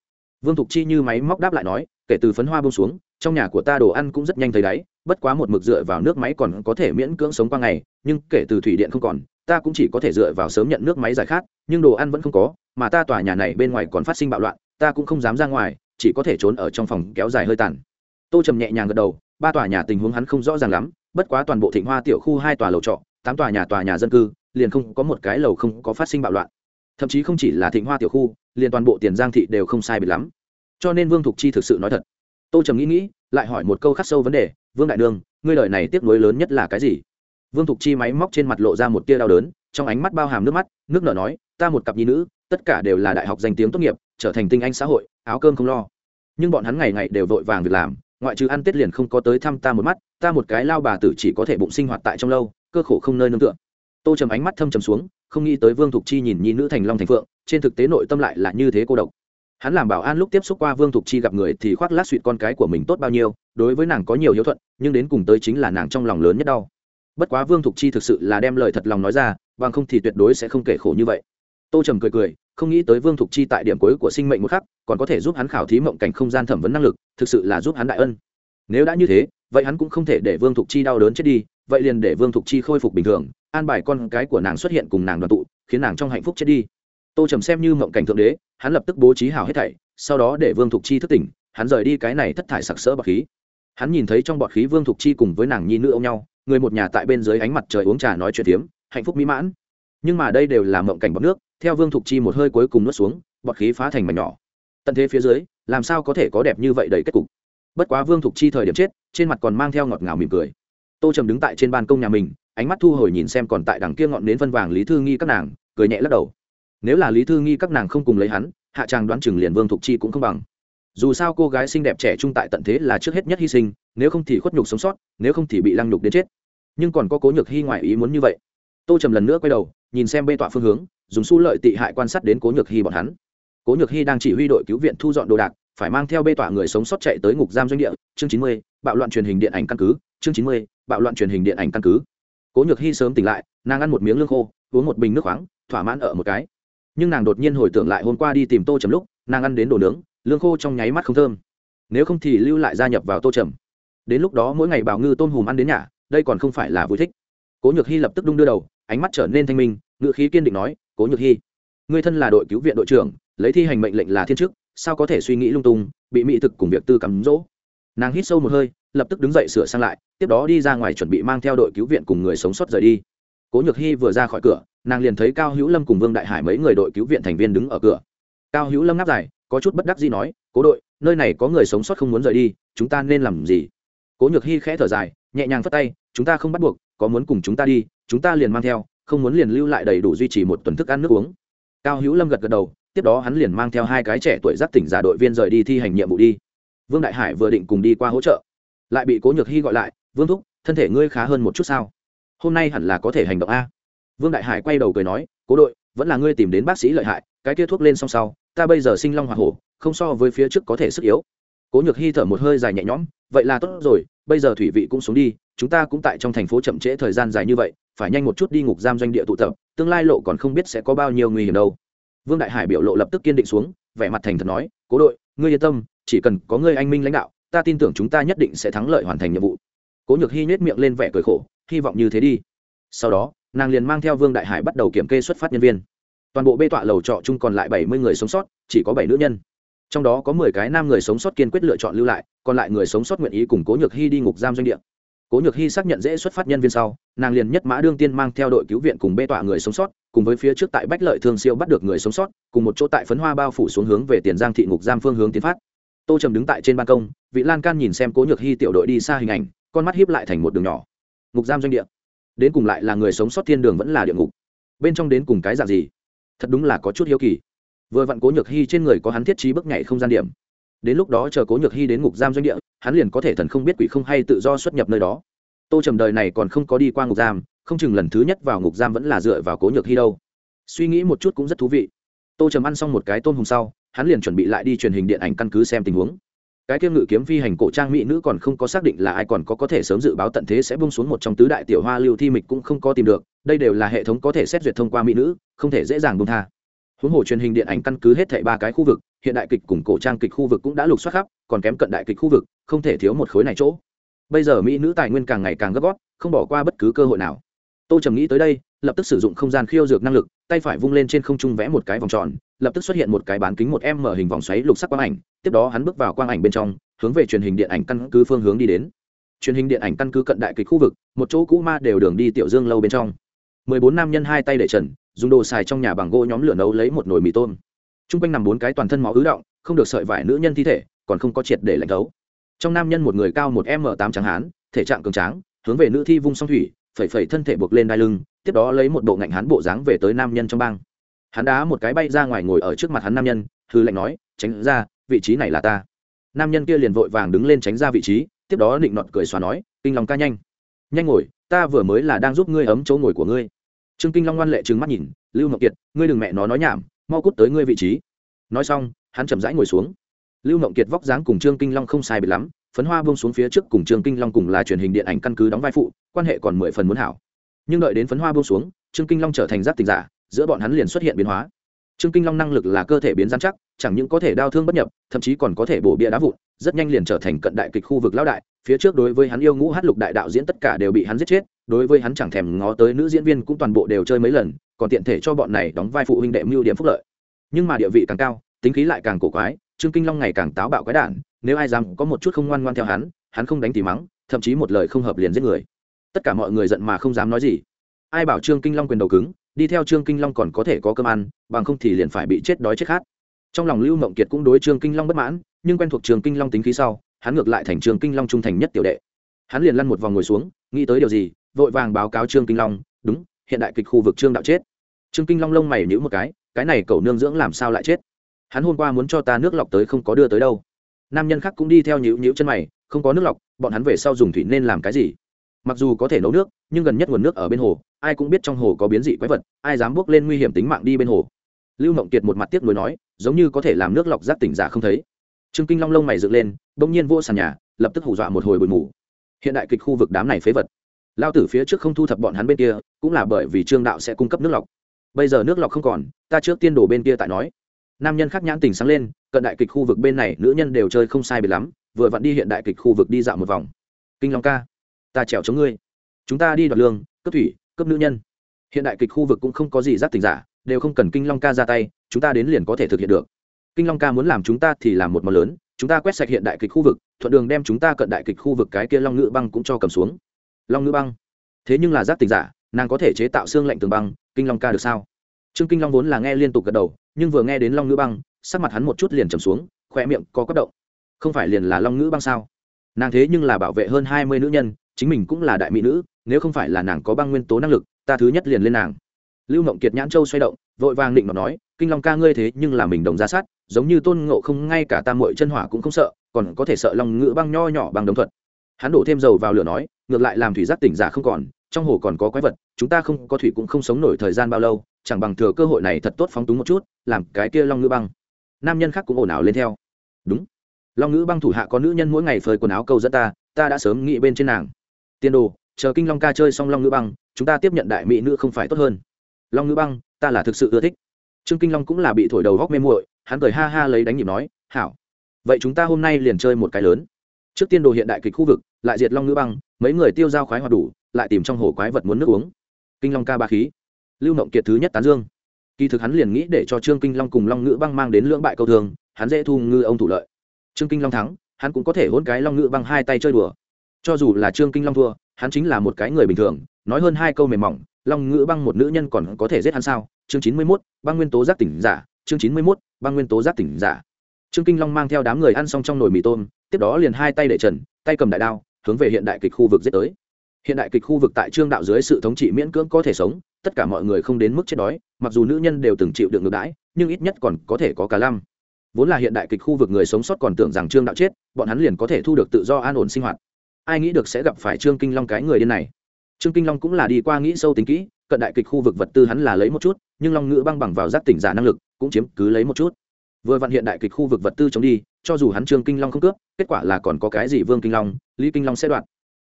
Vương thục chi như máy móc đáp lại nói, kể từ phấn hoa bông xuống trong nhà của ta đồ ăn cũng rất nhanh thấy đáy, bất quá một mực dựa vào nước máy còn có thể miễn cưỡng sống qua ngày, nhưng kể từ thủy điện không còn, ta cũng chỉ có thể dựa vào sớm nhận nước máy giải khát, nhưng đồ ăn vẫn không có, mà ta tòa nhà này bên ngoài còn phát sinh bạo loạn, ta cũng không dám ra ngoài, chỉ có thể trốn ở trong phòng kéo dài hơi tàn. Tô trầm nhẹ nhàng gật đầu, ba tòa nhà tình huống hắn không rõ ràng lắm, bất quá toàn bộ thịnh hoa tiểu khu hai tòa lầu trọ, tám tòa nhà tòa nhà dân cư, liền không có một cái lầu không có phát sinh bạo loạn. Thậm chí không chỉ là thịnh hoa tiểu khu, liền toàn bộ tiền giang thị đều không sai biệt lắm. Cho nên vương thục chi thực sự nói thật tô trầm nghĩ nghĩ, lại hỏi một câu khắc sâu vấn đề, vương đại đương ngươi lời này tiếc nuối lớn nhất là cái gì? Vương thục chi máy móc trên mặt lộ ra một tia đau đớn, trong ánh mắt bao hàm nước mắt, nước nở nói, ta một cặp nhi nữ, tất cả đều là đại học danh tiếng tốt nghiệp, trở thành tinh anh xã hội, áo cơm không lo. Nhưng bọn hắn ngày ngày đều vội vàng việc làm, ngoại trừ ăn tết liền không có tới thăm ta một mắt, ta một cái lao bà tử chỉ có thể bụng sinh hoạt tại trong lâu, cơ khổ không nơi nương tựa. Tô trầm ánh mắt thâm trầm xuống, không nghĩ tới vương thục chi nhìn nhi nữ thành long thành phượng, trên thực tế nội tâm lại là như thế cô độc hắn làm bảo an lúc tiếp xúc qua vương thục chi gặp người thì khoác lát suỵt con cái của mình tốt bao nhiêu, đối với nàng có nhiều hiếu thuận, nhưng đến cùng tới chính là nàng trong lòng lớn nhất đau. Bất quá vương thục chi thực sự là đem lời thật lòng nói ra, bằng không thì tuyệt đối sẽ không kể khổ như vậy. Tô trầm cười cười, không nghĩ tới vương thục chi tại điểm cuối của sinh mệnh một khắc, còn có thể giúp hắn khảo thí mộng cảnh không gian thẩm vấn năng lực, thực sự là giúp hắn đại ân. Nếu đã như thế, vậy hắn cũng không thể để vương thục chi đau đớn chết đi, vậy liền để vương thục chi khôi phục bình thường, an bài con cái của nàng xuất hiện cùng nàng đoàn tụ, khiến nàng trong hạnh phúc chết đi tô trầm xem như mộng cảnh thượng đế, hắn lập tức bố trí hào hết thảy, sau đó để vương thục chi thức tỉnh, hắn rời đi cái này thất thải sặc sỡ bọt khí. Hắn nhìn thấy trong bọt khí vương thục chi cùng với nàng nhi nữ ôm nhau, người một nhà tại bên dưới ánh mặt trời uống trà nói chuyện tiếm hạnh phúc mỹ mãn. Nhưng mà đây đều là mộng cảnh bọt nước, theo vương thục chi một hơi cuối cùng nuốt xuống, bọt khí phá thành mảnh nhỏ. Tận thế phía dưới, làm sao có thể có đẹp như vậy đầy kết cục? Bất quá vương thục chi thời điểm chết, trên mặt còn mang theo ngọt ngào mỉm cười. Tô trầm đứng tại trên ban công nhà mình, ánh mắt thu hồi nhìn xem còn tại đằng kia ngọn nến phân vàng lý thư nghi các nàng, cười nhẹ lắc đầu nếu là lý thư nghi các nàng không cùng lấy hắn, hạ tràng đoán chừng liền vương thục chi cũng không bằng. Dù sao cô gái xinh đẹp trẻ trung tại tận thế là trước hết nhất hy sinh, nếu không thì khuất nhục sống sót, nếu không thì bị lăng nhục đến chết. Nhưng còn có cố nhược hy ngoại ý muốn như vậy. Tô trầm lần nữa quay đầu, nhìn xem bê tọa phương hướng, dùng su lợi tị hại quan sát đến cố nhược hy bọn hắn. Cố nhược hy đang chỉ huy đội cứu viện thu dọn đồ đạc, phải mang theo bê tọa người sống sót chạy tới ngục giam doanh địa. Chương chín mươi, bạo loạn truyền hình điện ảnh căn cứ. Chương chín mươi, bạo loạn truyền hình điện ảnh căn cứ. Cố nhược hy sớm tỉnh lại, nàng ăn một miếng lương khô, uống một bình nước khoáng, thỏa mãn ở một cái nhưng nàng đột nhiên hồi tưởng lại hôm qua đi tìm tô trầm lúc, nàng ăn đến đồ nướng, lương khô trong nháy mắt không thơm. Nếu không thì lưu lại gia nhập vào tô trầm. Đến lúc đó mỗi ngày bào ngư tôm hùm ăn đến nhà, đây còn không phải là vui thích. Cố nhược hy lập tức đung đưa đầu, ánh mắt trở nên thanh minh ngự khí kiên định nói, cố nhược hy người thân là đội cứu viện đội trưởng, lấy thi hành mệnh lệnh là thiên chức, sao có thể suy nghĩ lung tung, bị mỹ thực cùng việc tư cắm rỗ? Nàng hít sâu một hơi, lập tức đứng dậy sửa sang lại, tiếp đó đi ra ngoài chuẩn bị mang theo đội cứu viện cùng người sống sót rời đi. Cố nhược hy vừa ra khỏi cửa nàng liền thấy cao hữu lâm cùng vương đại hải mấy người đội cứu viện thành viên đứng ở cửa cao hữu lâm ngáp dài, có chút bất đắc gì nói, cố đội, nơi này có người sống sót không muốn rời đi, chúng ta nên làm gì? Cố nhược hy khẽ thở dài, nhẹ nhàng phất tay, chúng ta không bắt buộc, có muốn cùng chúng ta đi, chúng ta liền mang theo, không muốn liền lưu lại đầy đủ duy trì một tuần thức ăn nước uống. Cao hữu lâm gật gật đầu, tiếp đó hắn liền mang theo hai cái trẻ tuổi giáp tỉnh giả đội viên rời đi thi hành nhiệm vụ đi. Vương đại hải vừa định cùng đi qua hỗ trợ, lại bị cố nhược hy gọi lại, vương thúc, thân thể ngươi khá hơn một chút sao? Hôm nay hẳn là có thể hành động a vương đại hải quay đầu cười nói, cố đội, vẫn là ngươi tìm đến bác sĩ lợi hại, cái kia thuốc lên xong sau, ta bây giờ sinh long hoa hổ, không so với phía trước có thể sức yếu. Cố nhược hy thở một hơi dài nhẹ nhõm, vậy là tốt rồi, bây giờ thủy vị cũng xuống đi, chúng ta cũng tại trong thành phố chậm trễ thời gian dài như vậy, phải nhanh một chút đi ngục giam doanh địa tụ tập, tương lai lộ còn không biết sẽ có bao nhiêu nguy hiểm đâu. Vương đại hải biểu lộ lập tức kiên định xuống, vẻ mặt thành thật nói, cố đội, ngươi yên tâm, chỉ cần có ngươi anh minh lãnh đạo, ta tin tưởng chúng ta nhất định sẽ thắng lợi hoàn thành nhiệm vụ. Cố nhược hy nhếch miệng lên vẻ cười khổ, hy vọng như thế đi. Sau đó nàng liền mang theo vương đại hải bắt đầu kiểm kê xuất phát nhân viên. Toàn bộ bê tọa lầu trọ chung còn lại bảy mươi người sống sót, chỉ có bảy nữ nhân. Trong đó có mười cái nam người sống sót kiên quyết lựa chọn lưu lại, còn lại người sống sót nguyện ý cùng cố nhược hy đi ngục giam doanh địa. Cố nhược hy xác nhận dễ xuất phát nhân viên sau, nàng liền nhất mã đương tiên mang theo đội cứu viện cùng bê tọa người sống sót, cùng với phía trước tại bách lợi thương siêu bắt được người sống sót, cùng một chỗ tại phấn hoa bao phủ xuống hướng về tiền giang thị ngục giam phương hướng tiến phát. Tô trầm đứng tại trên ban công, vị lan can nhìn xem cố nhược hy tiểu đội đi xa hình ảnh, con mắt hiếp lại thành một đường nhỏ. Ngục giam doanh địa đến cùng lại là người sống sót thiên đường vẫn là địa ngục. Bên trong đến cùng cái dạng gì? Thật đúng là có chút hiếu kỳ. Vừa vặn cố nhược hy trên người có hắn thiết trí bước nhảy không gian điểm. Đến lúc đó chờ cố nhược hy đến ngục giam doanh địa, hắn liền có thể thần không biết quỷ không hay tự do xuất nhập nơi đó. Tô trầm đời này còn không có đi qua ngục giam, không chừng lần thứ nhất vào ngục giam vẫn là dựa vào cố nhược hy đâu. Suy nghĩ một chút cũng rất thú vị. Tô trầm ăn xong một cái tôm hùng sau, hắn liền chuẩn bị lại đi truyền hình điện ảnh căn cứ xem tình huống cái kiêm ngự kiếm phi hành cổ trang mỹ nữ còn không có xác định là ai còn có có thể sớm dự báo tận thế sẽ bung xuống một trong tứ đại tiểu hoa lưu thi mịch cũng không có tìm được, đây đều là hệ thống có thể xét duyệt thông qua mỹ nữ, không thể dễ dàng bung tha. Huống hồ truyền hình điện ảnh căn cứ hết thảy ba cái khu vực, hiện đại kịch cùng cổ trang kịch khu vực cũng đã lục soát khắp, còn kém cận đại kịch khu vực, không thể thiếu một khối này chỗ. Bây giờ mỹ nữ tài nguyên càng ngày càng gấp gót không bỏ qua bất cứ cơ hội nào. Tô trầm nghĩ tới đây, lập tức sử dụng không gian khiêu dược năng lực, tay phải vung lên trên không trung vẽ một cái vòng tròn, lập tức xuất hiện một cái bán kính một m hình vòng xoáy lục sắc quang ảnh tiếp đó hắn bước vào quang ảnh bên trong, hướng về truyền hình điện ảnh căn cứ phương hướng đi đến. Truyền hình điện ảnh căn cứ cận đại kịch khu vực, một chỗ cũ ma đều đường đi tiểu dương lâu bên trong. Mười bốn nam nhân hai tay để trần, dùng đồ xài trong nhà bằng gỗ nhóm lửa nấu lấy một nồi mì tôm. T r u n g quanh nằm bốn cái toàn thân máu ứ động, không được sợi vải nữ nhân thi thể, còn không có triệt để lạnh thấu. Trong nam nhân một người cao một m tám trắng hán, thể trạng cường tráng, hướng về nữ thi vung song thủy, phẩy phẩy thân thể buộc lên đai lưng, tiếp đó lấy một bộ ngạnh hán bộ dáng về tới nam nhân trong bang. Hắn đá một cái bay ra ngoài ngồi ở trước mặt hắn nam nhân, hư lệnh nói, tránh ra vị trí này là ta. Nam nhân kia liền vội vàng đứng lên tránh ra vị trí, tiếp đó định nọt cười xóa nói, kinh long ca nhanh. Nhanh ngồi, ta vừa mới là đang giúp ngươi ấm chỗ ngồi của ngươi. Trương kinh long ngoan lệ trừng mắt nhìn, lưu ngọc kiệt, ngươi đừng mẹ nó nói nhảm, mau cút tới ngươi vị trí. Nói xong, hắn chậm rãi ngồi xuống. Lưu ngọc kiệt vóc dáng cùng trương kinh long không sai biệt lắm, phấn hoa buông xuống phía trước cùng trương kinh long cùng là truyền hình điện ảnh căn cứ đóng vai phụ, quan hệ còn mười phần muốn hảo. Nhưng đợi đến phấn hoa buông xuống, trương kinh long trở thành giáp tình giả, giữa bọn hắn liền xuất hiện biến hóa trương kinh long năng lực là cơ thể biến gian chắc, chẳng những có thể đau thương bất nhập, thậm chí còn có thể bổ bia đá vụn, rất nhanh liền trở thành cận đại kịch khu vực lão đại. Phía trước đối với hắn yêu ngũ hát lục đại đạo diễn tất cả đều bị hắn giết chết, đối với hắn chẳng thèm ngó tới nữ diễn viên cũng toàn bộ đều chơi mấy lần, còn tiện thể cho bọn này đóng vai phụ huynh đệ mưu điểm phúc lợi. Nhưng mà địa vị càng cao, tính khí lại càng cổ quái, trương kinh long ngày càng táo bạo quái đản, nếu ai dám có một chút không ngoan ngoan theo hắn hắn không đánh thì mắng, thậm chí một lời không hợp liền giết người. Tất cả mọi người giận mà không dám nói gì. Ai bảo trương kinh long quyền đầu cứng đi theo trương kinh long còn có thể có cơm ăn, bằng không thì liền phải bị chết đói chết khát. Trong lòng lưu mộng kiệt cũng đối trương kinh long bất mãn, nhưng quen thuộc trường kinh long tính khí sau, hắn ngược lại thành trường kinh long trung thành nhất tiểu đệ. Hắn liền lăn một vòng ngồi xuống, nghĩ tới điều gì, vội vàng báo cáo trương kinh long, đúng, hiện đại kịch khu vực trương đạo chết. Trương kinh long lông mày nhữ một cái cái này cậu nương dưỡng làm sao lại chết? Hắn hôm qua muốn cho ta nước lọc tới không có đưa tới đâu. Nam nhân khác cũng đi theo nhữ nhữ chân mày, không có nước lọc, bọn hắn về sau dùng thủy nên làm cái gì? Mặc dù có thể nấu nước, nhưng gần nhất nguồn nước ở bên hồ, ai cũng biết trong hồ có biến dị quái vật, ai dám bước lên nguy hiểm tính mạng đi bên hồ. Lưu mộng kiệt một mặt tiếc nuối nói, giống như có thể làm nước lọc rác tỉnh giả không thấy. Trương kinh long lông mày dựng lên, bỗng nhiên vô sàn nhà, lập tức hù dọa một hồi bụi mù. Hiện đại kịch khu vực đám này phế vật. Lao tử phía trước không thu thập bọn hắn bên kia, cũng là bởi vì trương đạo sẽ cung cấp nước lọc. Bây giờ nước lọc không còn, ta trước tiên đổ bên kia tại nói. Nam nhân khác nhãn tình sáng lên, cận đại kịch khu vực bên này, nữ nhân đều chơi không sai biệt lắm, vừa vặn đi hiện đại kịch khu vực đi dạo một vòng. Kinh long ca ta trèo chống ngươi. Chúng ta đi đoạt lương cấp thủy cấp nữ nhân. Hiện đại kịch khu vực cũng không có gì giác tình giả, đều không cần kinh long ca ra tay, chúng ta đến liền có thể thực hiện được. Kinh long ca muốn làm chúng ta thì làm một món lớn, chúng ta quét sạch hiện đại kịch khu vực, thuận đường đem chúng ta cận đại kịch khu vực cái kia long ngữ băng cũng cho cầm xuống. Long ngữ băng. Thế nhưng là giác tình giả, nàng có thể chế tạo xương lạnh tường băng, kinh long ca được sao? Trương kinh long vốn là nghe liên tục gật đầu, nhưng vừa nghe đến long ngữ băng, sắc mặt hắn một chút liền trầm xuống khoe miệng có quất động. Không phải liền là long ngữ băng sao? Nàng thế nhưng là bảo vệ hơn hai mươi nữ nhân chính mình cũng là đại mỹ nữ, nếu không phải là nàng có băng nguyên tố năng lực, ta thứ nhất liền lên nàng. Lưu mộng kiệt nhãn châu xoay động, vội vàng định mà nói, kinh long ca ngươi thế nhưng là mình đồng ra sát, giống như tôn ngộ không, ngay cả tam mội chân hỏa cũng không sợ, còn có thể sợ lòng ngữ băng nho nhỏ bằng đồng thuận hắn đổ thêm dầu vào lửa nói, ngược lại làm thủy giác tỉnh giả không còn, trong hồ còn có quái vật, chúng ta không, có thủy cũng không sống nổi thời gian bao lâu, chẳng bằng thừa cơ hội này thật tốt phóng túng một chút, làm cái kia long ngữ băng. Nam nhân khác cũng ồn ào lên theo. Đúng. Long ngữ băng thủ hạ có nữ nhân mỗi ngày phơi quần áo câu dẫn ta ta đã sớm nghĩ bên trên nàng tiên đồ, chờ kinh long ca chơi xong long ngữ băng, chúng ta tiếp nhận đại mỹ nữ không phải tốt hơn. Long ngữ băng, ta là thực sự ưa thích. Trương kinh long cũng là bị thổi đầu góc mê muội, hắn cười ha ha lấy đánh nhịp nói, hảo. Vậy chúng ta hôm nay liền chơi một cái lớn. Trước tiên đồ hiện đại kịch khu vực, lại diệt long ngữ băng, mấy người tiêu dao khoái hoạt đủ, lại tìm trong hồ quái vật muốn nước uống. Kinh long ca ba khí. Lưu mộng kiệt thứ nhất tán dương. Kỳ thực hắn liền nghĩ để cho trương kinh long cùng long ngữ băng mang đến lưỡng bại câu thường, hắn dễ thu ngư ông thủ lợi. Trương kinh long thắng, hắn cũng có thể hôn cái long ngữ băng hai tay chơi đùa cho dù là trương kinh long thua, hắn chính là một cái người bình thường, nói hơn hai câu mềm mỏng, long ngữ băng một nữ nhân còn có thể giết hắn sao? Chương chín mươi mốt, băng nguyên tố giác tỉnh giả, chương chín mươi mốt, băng nguyên tố giác tỉnh giả. Trương kinh long mang theo đám người ăn xong trong nồi mì tôm, tiếp đó liền hai tay để trần, tay cầm đại đao, hướng về hiện đại kịch khu vực giết tới. Hiện đại kịch khu vực tại trương đạo dưới sự thống trị miễn cưỡng có thể sống, tất cả mọi người không đến mức chết đói, mặc dù nữ nhân đều từng chịu được ngược đãi, nhưng ít nhất còn có thể có cả lăm. Vốn là hiện đại kịch khu vực người sống sót còn tưởng rằng trương đạo chết, bọn hắn liền có thể thu được tự do an ổn sinh hoạt ai nghĩ được sẽ gặp phải trương kinh long cái người điên này. Trương kinh long cũng là đi qua nghĩ sâu tính kỹ, cận đại kịch khu vực vật tư hắn là lấy một chút, nhưng long ngữ băng bằng vào giác tỉnh giả năng lực, cũng chiếm cứ lấy một chút. Vừa vặn hiện đại kịch khu vực vật tư chống đi, cho dù hắn trương kinh long không cướp, kết quả là còn có cái gì vương kinh long, lý kinh long sẽ đoạt.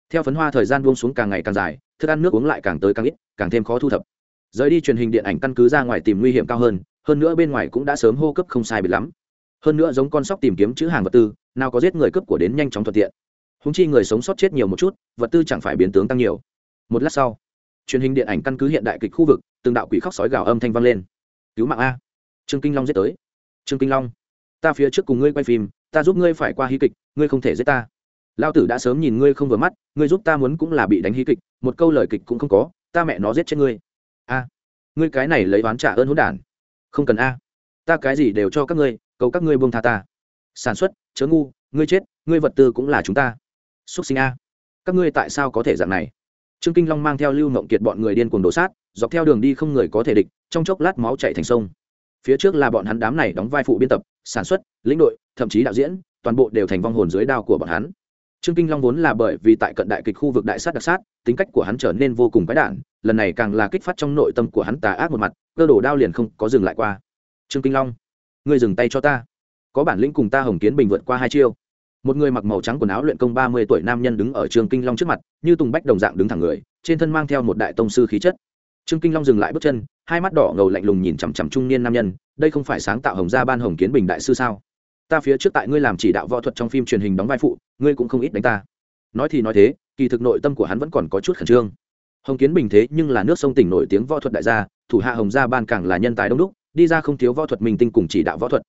Theo phấn hoa thời gian buông xuống càng ngày càng dài, thức ăn nước uống lại càng tới càng ít, càng thêm khó thu thập. Rời đi truyền hình điện ảnh căn cứ ra ngoài tìm nguy hiểm cao hơn hơn nữa bên ngoài cũng đã sớm hô cấp không sai bị lắm. Hơn nữa giống con sóc tìm kiếm chữ hàng vật tư, nào có giết người cướp của đến nhanh chóng thuận tiện húng chi người sống sót chết nhiều một chút, vật tư chẳng phải biến tướng tăng nhiều. Một lát sau, truyền hình điện ảnh căn cứ hiện đại kịch khu vực, từng đạo quỷ khóc sói gào âm thanh vang lên. Cứu mạng a. Trương kinh long giết tới. Trương kinh long, ta phía trước cùng ngươi quay phim, ta giúp ngươi phải qua hí kịch, ngươi không thể giết ta. Lao tử đã sớm nhìn ngươi không vừa mắt, ngươi giúp ta muốn cũng là bị đánh hí kịch, một câu lời kịch cũng không có, ta mẹ nó giết chết ngươi. A. Ngươi cái này lấy oán trả ơn hỗn đản. Không cần a. Ta cái gì đều cho các ngươi, cầu các ngươi buông tha ta. Sản xuất, chớ ngu, ngươi chết, ngươi vật tư cũng là chúng ta xúc sinh a. Các ngươi tại sao có thể dạng này? Trương kinh long mang theo lưu mộng kiệt bọn người điên cuồng đổ sát, dọc theo đường đi không người có thể địch, trong chốc lát máu chạy thành sông. Phía trước là bọn hắn đám này đóng vai phụ biên tập, sản xuất, lĩnh đội, thậm chí đạo diễn, toàn bộ đều thành vong hồn dưới đao của bọn hắn. Trương kinh long vốn là bởi vì tại cận đại kịch khu vực đại sát đặc sát, tính cách của hắn trở nên vô cùng quái đản, lần này càng là kích phát trong nội tâm của hắn tà ác một mặt, cơ đồ đao liền không có dừng lại qua. Trương kinh long, ngươi dừng tay cho ta. Có bản lĩnh cùng ta hồng kiến bình vượt qua hai chiêu một người mặc màu trắng quần áo luyện công ba mươi tuổi nam nhân đứng ở trương kinh long trước mặt, như tùng bách đồng dạng đứng thẳng người, trên thân mang theo một đại tông sư khí chất. Trương kinh long dừng lại bước chân, hai mắt đỏ ngầu lạnh lùng nhìn chằm chằm trung niên nam nhân, đây không phải sáng tạo hồng gia ban hồng kiến bình đại sư sao? Ta phía trước tại ngươi làm chỉ đạo võ thuật trong phim truyền hình đóng vai phụ, ngươi cũng không ít đánh ta. Nói thì nói thế, kỳ thực nội tâm của hắn vẫn còn có chút khẩn trương. Hồng kiến bình thế nhưng là nước sông tỉnh nổi tiếng võ thuật đại gia, thủ hạ hồng gia ban càng là nhân tài đông đúc, đi ra không thiếu võ thuật minh tinh cùng chỉ đạo võ thuật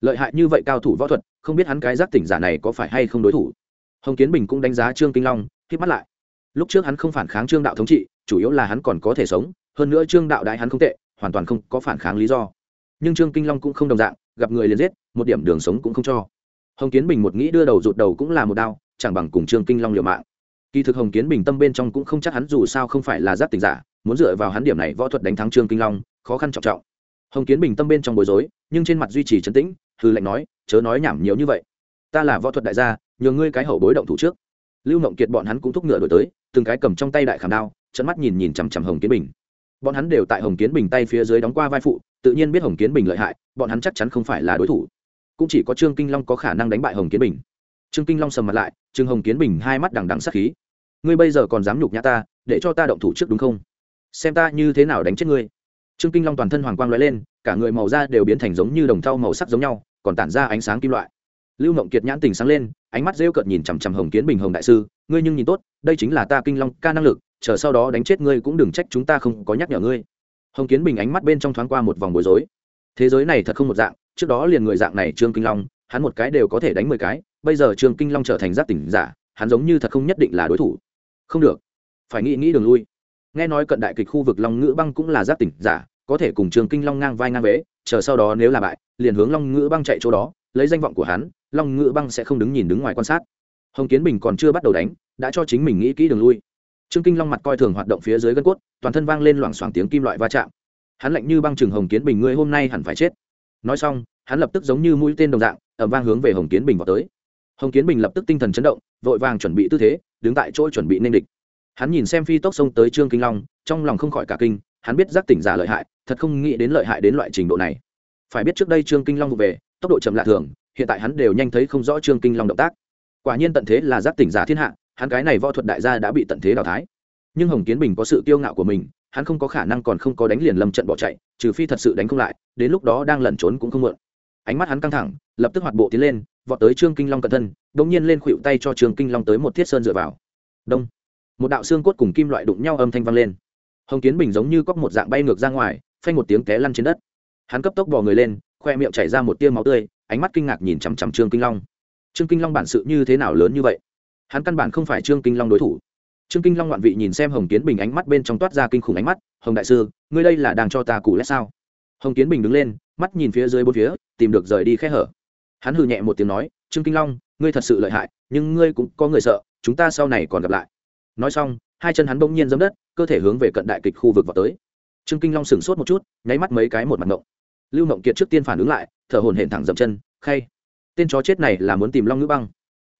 lợi hại như vậy cao thủ võ thuật, không biết hắn cái giác tỉnh giả này có phải hay không đối thủ. Hồng kiến bình cũng đánh giá trương kinh long k mắt lại. Lúc trước hắn không phản kháng trương đạo thống trị, chủ yếu là hắn còn có thể sống, hơn nữa trương đạo đại hắn không tệ, hoàn toàn không có phản kháng lý do. Nhưng trương kinh long cũng không đồng dạng, gặp người liền giết, một điểm đường sống cũng không cho. Hồng kiến bình một nghĩ đưa đầu rụt đầu cũng là một đao, chẳng bằng cùng trương kinh long liều mạng. Kỳ thực hồng kiến bình tâm bên trong cũng không chắc hắn dù sao không phải là giác tình giả, muốn dựa vào hắn điểm này võ thuật đánh thắng trương kinh long, khó khăn trọng trọng. Hồng kiến bình tâm bên trong bối rối, nhưng trên mặt duy trì trấn tĩnh hư lệnh nói, chớ nói nhảm nhiều như vậy. Ta là võ thuật đại gia, nhờ ngươi cái hậu bối động thủ trước. Lưu mộng kiệt bọn hắn cũng thúc ngựa đổi tới, từng cái cầm trong tay đại khảm đao trận mắt nhìn nhìn chằm chằm hồng kiến bình. Bọn hắn đều tại hồng kiến bình tay phía dưới đóng qua vai phụ, tự nhiên biết hồng kiến bình lợi hại, bọn hắn chắc chắn không phải là đối thủ. Cũng chỉ có trương kinh long có khả năng đánh bại hồng kiến bình. Trương kinh long sầm mặt lại, trương hồng kiến bình hai mắt đằng đằng sắc khí. Ngươi bây giờ còn dám nhục nhã ta, để cho ta động thủ trước đúng không? Xem ta như thế nào đánh chết ngươi. Trương kinh long toàn thân hoàng quang l ó e lên, cả người màu da đều biến thành giống như đồng thau màu sắc giống nhau còn tản ra ánh sáng kim loại. Lưu mộng kiệt nhãn tình sáng lên, ánh mắt rêu cợt nhìn chằm chằm hồng kiến bình hồng đại sư, ngươi nhưng nhìn tốt, đây chính là ta kinh long ca năng lực, chờ sau đó đánh chết ngươi cũng đừng trách chúng ta không có nhắc nhở ngươi. Hồng kiến bình ánh mắt bên trong thoáng qua một vòng bối rối. Thế giới này thật không một dạng, trước đó liền người dạng này trương kinh long, hắn một cái đều có thể đánh mười cái, bây giờ trương kinh long trở thành giác tỉnh giả, hắn giống như thật không nhất định là đối thủ. Không được. Phải nghĩ nghĩ đường lui. Nghe nói cận đại kịch khu vực long ngữ băng cũng là giác tỉnh giả, có thể cùng trương kinh long ngang vai ngang vế, chờ sau đó nếu là bại liền hướng long ngữ băng chạy chỗ đó, lấy danh vọng của hắn, long ngữ băng sẽ không đứng nhìn đứng ngoài quan sát. Hồng kiến bình còn chưa bắt đầu đánh, đã cho chính mình nghĩ kỹ đường lui. Trương kinh long mặt coi thường hoạt động phía dưới gân cốt, toàn thân vang lên loảng xoảng tiếng kim loại va chạm. Hắn lạnh như băng chừng hồng kiến bình, ngươi hôm nay hẳn phải chết. Nói xong, hắn lập tức giống như mũi tên đồng dạng ẩm vang hướng về hồng kiến bình vào tới. Hồng kiến bình lập tức tinh thần chấn động, vội vàng chuẩn bị tư thế, đứng tại chỗ chuẩn bị nên địch. Hắn nhìn xem phi tốc xông tới trương kinh long, trong lòng không khỏi cả kinh, hắn biết giác tỉnh giả lợi hại, thật không nghĩ đến lợi hại đến loại trình độ này phải biết trước đây trương kinh long về, tốc độ chậm lạ thường, hiện tại hắn đều nhanh thấy không rõ trương kinh long động tác. Quả nhiên tận thế là giáp tỉnh giả thiên hạ, hắn cái này võ thuật đại gia đã bị tận thế đào thái nhưng hồng kiến bình có sự kiêu ngạo của mình, hắn không có khả năng còn không có đánh liền lâm trận bỏ chạy, trừ phi thật sự đánh không lại, đến lúc đó đang lẩn trốn cũng không mượn. Ánh mắt hắn căng thẳng, lập tức hoạt bộ tiến lên, vọt tới trương kinh long cận thân đ ỗ n g nhiên lên khuỵu tay cho trương kinh long tới một thiết sơn dựa vào. Đông. Một đạo xương cốt cùng kim loại đụng nhau âm thanh vang lên. Hồng kiến bình giống như cóc một dạng bay ngược ra ngoài, phanh một tiếng té lăn trên đất hắn cấp tốc bò người lên, khoe miệng chảy ra một tia máu tươi, ánh mắt kinh ngạc nhìn chằm chằm trương kinh long. Trương kinh long bản sự như thế nào lớn như vậy? Hắn căn bản không phải trương kinh long đối thủ. Trương kinh long ngoạn vị nhìn xem hồng kiến bình ánh mắt bên trong toát ra kinh khủng ánh mắt, hồng đại sư, ngươi đây là đang cho ta củ lét sao? Hồng kiến bình đứng lên, mắt nhìn phía dưới bốn phía, tìm được rời đi khe hở. Hắn hừ nhẹ một tiếng nói, trương kinh long, ngươi thật sự lợi hại, nhưng ngươi cũng có người sợ, chúng ta sau này còn gặp lại. Nói xong, hai chân hắn bỗng nhiên giấm đất, cơ thể hướng về cận đại kịch khu vực vào tới. Trương kinh long sửng sốt một chút, nháy mắt mấy cái một mặt ngộng lưu mộng kiệt trước tiên phản ứng lại, thở hồn hển thẳng dậm chân, khay, tên chó chết này là muốn tìm long ngữ băng.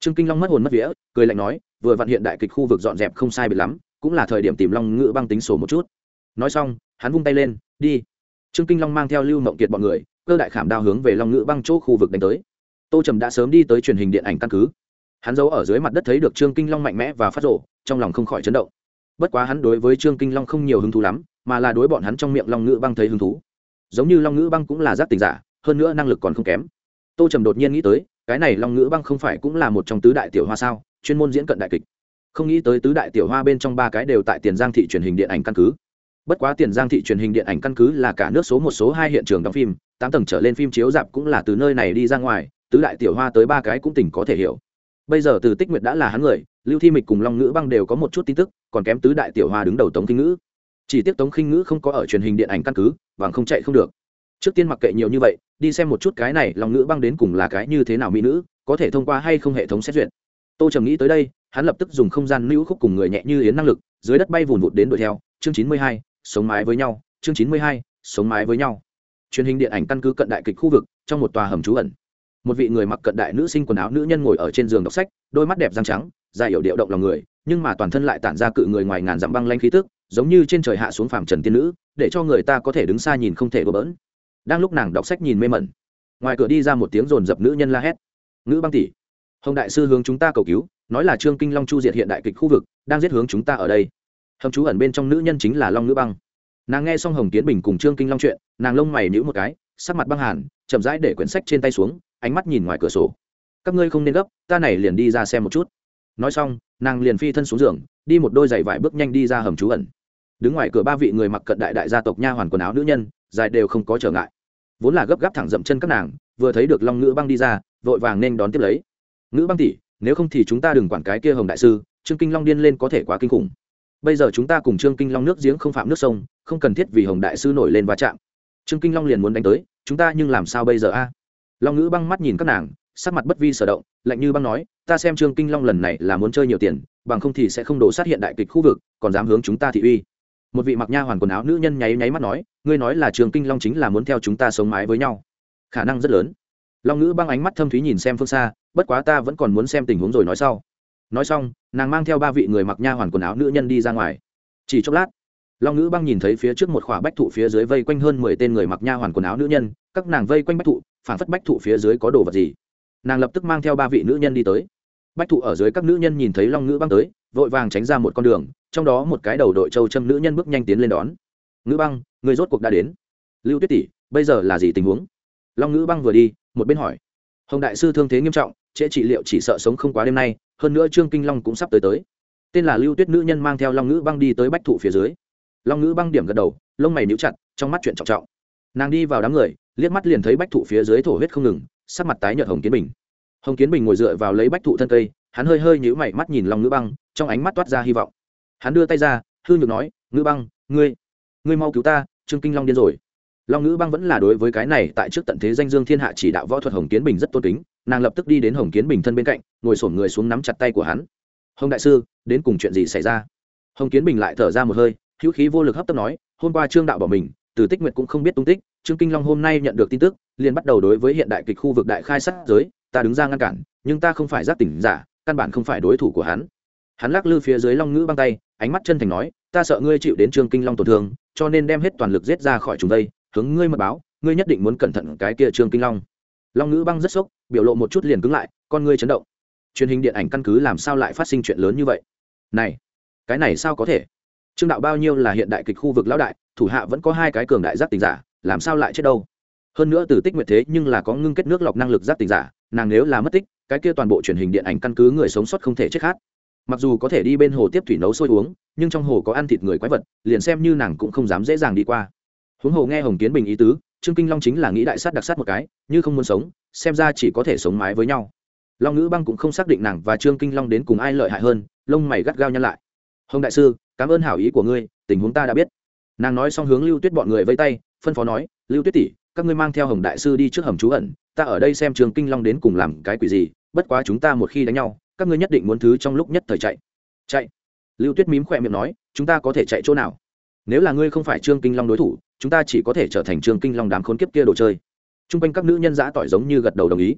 Trương kinh long mất hồn mất vía, cười lạnh nói, vừa vặn hiện đại kịch khu vực dọn dẹp không sai biệt lắm, cũng là thời điểm tìm long ngữ băng tính sổ một chút. Nói xong, hắn vung tay lên, đi. Trương kinh long mang theo lưu mộng kiệt bọn người, cơ đại khảm đao hướng về long ngữ băng chỗ khu vực đánh tới. Tô trầm đã sớm đi tới truyền hình điện ảnh căn cứ. Hắn giấu ở dưới mặt đất thấy được trương kinh long mạnh mẽ và phát rộ trong lòng không khỏi chấn động. Bất quá hắn đối với trương kinh long không nhiều hứng thú lắm, mà là đối bọn hắn trong miệng long ngữ băng thấy hứng thú giống như long ngữ băng cũng là giác tình giả, hơn nữa năng lực còn không kém. Tô trầm đột nhiên nghĩ tới, cái này long ngữ băng không phải cũng là một trong tứ đại tiểu hoa sao, chuyên môn diễn cận đại kịch. Không nghĩ tới tứ đại tiểu hoa bên trong ba cái đều tại tiền giang thị truyền hình điện ảnh căn cứ. Bất quá tiền giang thị truyền hình điện ảnh căn cứ là cả nước số một số hai hiện trường đóng phim, tám tầng trở lên phim chiếu dạp cũng là từ nơi này đi ra ngoài, tứ đại tiểu hoa tới ba cái cũng tỉnh có thể hiểu. Bây giờ từ tích nguyệt đã là hắn người, lưu thi mịch cùng long ngữ băng đều có một chút tin tức, còn kém tứ đại tiểu hoa đứng đầu tống kinh ngữ chỉ tiếc tống khinh ngữ không có ở truyền hình điện ảnh căn cứ và không chạy không được. Trước tiên mặc kệ nhiều như vậy, đi xem một chút cái này lòng ngữ băng đến cùng là cái như thế nào mỹ nữ, có thể thông qua hay không hệ thống xét duyệt. Tô trầm nghĩ tới đây, hắn lập tức dùng không gian lưu khúc cùng người nhẹ như yến năng lực, dưới đất bay vùn vụt đến đuổi theo. Chương chín mươi hai, sống mái với nhau. Chương chín mươi hai, sống mái với nhau. Truyền hình điện ảnh căn cứ cận đại kịch khu vực, trong một tòa hầm trú ẩn. Một vị người mặc cận đại nữ sinh quần áo nữ nhân ngồi ở trên giường đọc sách, đôi mắt đẹp răng trắng, dài hiệu điệu động lòng người, nhưng mà toàn thân lại tản ra cự người ngoài ngàn dặm băng lanh khí tức giống như trên trời hạ xuống phàm trần tiên nữ, để cho người ta có thể đứng xa nhìn không thể đổ bỡn. Đang lúc nàng đọc sách nhìn mê mẩn, ngoài cửa đi ra một tiếng rồn rập nữ nhân la hét. Ngữ băng tỷ, hồng đại sư hướng chúng ta cầu cứu, nói là trương kinh long chu diệt hiện đại kịch khu vực, đang giết hướng chúng ta ở đây. Hầm chú ẩn bên trong nữ nhân chính là long ngữ băng. Nàng nghe xong hồng kiến bình cùng trương kinh long chuyện, nàng lông mày nhữ một cái, sắc mặt băng hàn, chậm rãi để quyển sách trên tay xuống, ánh mắt nhìn ngoài cửa sổ. Các ngươi không nên gấp, ta này liền đi ra xem một chút. Nói xong, nàng liền phi thân xuống giường, đi một đôi giày vải bước nhanh đi ra hầm trú ẩn đứng ngoài cửa ba vị người mặc cận đại đại gia tộc nha hoàn quần áo nữ nhân, dài đều không có trở ngại. Vốn là gấp gáp thẳng dậm chân các nàng, vừa thấy được long ngữ băng đi ra, vội vàng nên đón tiếp lấy. Ngữ băng tỷ, nếu không thì chúng ta đừng quản cái kia hồng đại sư, trương kinh long điên lên có thể quá kinh khủng. Bây giờ chúng ta cùng trương kinh long nước giếng không phạm nước sông, không cần thiết vì hồng đại sư nổi lên va chạm. Trương kinh long liền muốn đánh tới, chúng ta nhưng làm sao bây giờ a? Long ngữ băng mắt nhìn các nàng, sắc mặt bất vi sở động, lạnh như băng nói, ta xem trương kinh long lần này là muốn chơi nhiều tiền, bằng không thì sẽ không đổ sát hiện đại kịch khu vực, còn dám hướng chúng ta thị uy một vị mặc nha hoàn quần áo nữ nhân nháy nháy mắt nói, ngươi nói là trường kinh long chính là muốn theo chúng ta sống mái với nhau. Khả năng rất lớn. Long ngữ băng ánh mắt thâm thúy nhìn xem phương xa, bất quá ta vẫn còn muốn xem tình huống rồi nói sau. Nói xong, nàng mang theo ba vị người mặc nha hoàn quần áo nữ nhân đi ra ngoài. Chỉ chốc lát, long ngữ băng nhìn thấy phía trước một khỏa bách thụ phía dưới vây quanh hơn mười tên người mặc nha hoàn quần áo nữ nhân, các nàng vây quanh bách thụ, phản phất bách thụ phía dưới có đồ vật gì. Nàng lập tức mang theo ba vị nữ nhân đi tới. Bách thụ ở dưới các nữ nhân nhìn thấy long ngữ băng tới vội vàng tránh ra một con đường, trong đó một cái đầu đội châu châm nữ nhân bước nhanh tiến lên đón. Ngữ băng, người rốt cuộc đã đến. Lưu tuyết tỷ, bây giờ là gì tình huống? Long ngữ băng vừa đi, một bên hỏi. Hồng đại sư thương thế nghiêm trọng, trễ trị liệu chỉ sợ sống không quá đêm nay, hơn nữa trương kinh long cũng sắp tới tới. Tên là lưu tuyết nữ nhân mang theo long ngữ băng đi tới bách thụ phía dưới. Long ngữ băng điểm gật đầu, lông mày níu chặt, trong mắt chuyện trọng trọng. Nàng đi vào đám người, liếc mắt liền thấy bách thụ phía dưới thổ huyết không ngừng, sắc mặt tái nhợt hồng kiến bình. Hồng kiến bình ngồi dựa vào lấy bách thụ thân cây, hắn hơi hơi nhíu mày mắt nhìn long ngữ băng trong ánh mắt toát ra hy vọng. Hắn đưa tay ra, hư nhược nói ngữ băng, ngươi ngươi mau cứu ta, trương kinh long điên rồi. Long ngữ băng vẫn là đối với cái này, tại trước tận thế danh dương thiên hạ chỉ đạo võ thuật hồng kiến bình rất tôn kính, nàng lập tức đi đến hồng kiến bình thân bên cạnh, ngồi sổm người xuống nắm chặt tay của hắn. Hồng đại sư, đến cùng chuyện gì xảy ra? Hồng kiến bình lại thở ra một hơi, hữu khí vô lực hấp tấp nói, hôm qua trương đạo bỏ mình, từ tích nguyệt cũng không biết tung tích, trương kinh long hôm nay nhận được tin tức, liền bắt đầu đối với hiện đại kịch khu vực đại khai sát giới, ta đứng ra ngăn cản, nhưng ta không phải giác tỉnh giả, căn bản không phải đối thủ của hắn hắn lắc lư phía dưới long ngữ băng tay, ánh mắt chân thành nói, ta sợ ngươi chịu đến trương kinh long tổn thương, cho nên đem hết toàn lực giết ra khỏi chúng đây, hướng ngươi mật báo, ngươi nhất định muốn cẩn thận cái kia trương kinh long. Long ngữ băng rất sốc, biểu lộ một chút liền cứng lại, con ngươi chấn động. Truyền hình điện ảnh căn cứ làm sao lại phát sinh chuyện lớn như vậy? Này, cái này sao có thể? Trương đạo bao nhiêu là hiện đại kịch khu vực lão đại, thủ hạ vẫn có hai cái cường đại giác tình giả, làm sao lại chết đâu? Hơn nữa từ tích nguyệt thế nhưng là có ngưng kết nước lọc năng lực giác tình giả, nàng nếu là mất tích, cái kia toàn bộ truyền hình điện ảnh căn cứ người sống sót không thể chết khác mặc dù có thể đi bên hồ tiếp thủy nấu sôi uống, nhưng trong hồ có ăn thịt người quái vật, liền xem như nàng cũng không dám dễ dàng đi qua. Huống hồ nghe hồng kiến bình ý tứ, trương kinh long chính là nghĩ đại sát đặc sát một cái, như không muốn sống, xem ra chỉ có thể sống mái với nhau. Long ngữ băng cũng không xác định nàng và trương kinh long đến cùng ai lợi hại hơn, lông mày gắt gao nhăn lại. Hồng đại sư, cảm ơn hảo ý của ngươi, tình huống ta đã biết. Nàng nói xong hướng lưu tuyết bọn người vây tay, phân phó nói, lưu tuyết tỷ, các ngươi mang theo hồng đại sư đi trước hầm trú ẩn, ta ở đây xem trường kinh long đến cùng làm cái quỷ gì, bất quá chúng ta một khi đánh nhau các ngươi nhất định muốn thứ trong lúc nhất thời chạy. Chạy. Lưu tuyết mím khỏe miệng nói, chúng ta có thể chạy chỗ nào? Nếu là ngươi không phải trương kinh long đối thủ, chúng ta chỉ có thể trở thành trương kinh long đám khốn kiếp kia đồ chơi. T r u n g quanh các nữ nhân giã tỏi giống như gật đầu đồng ý.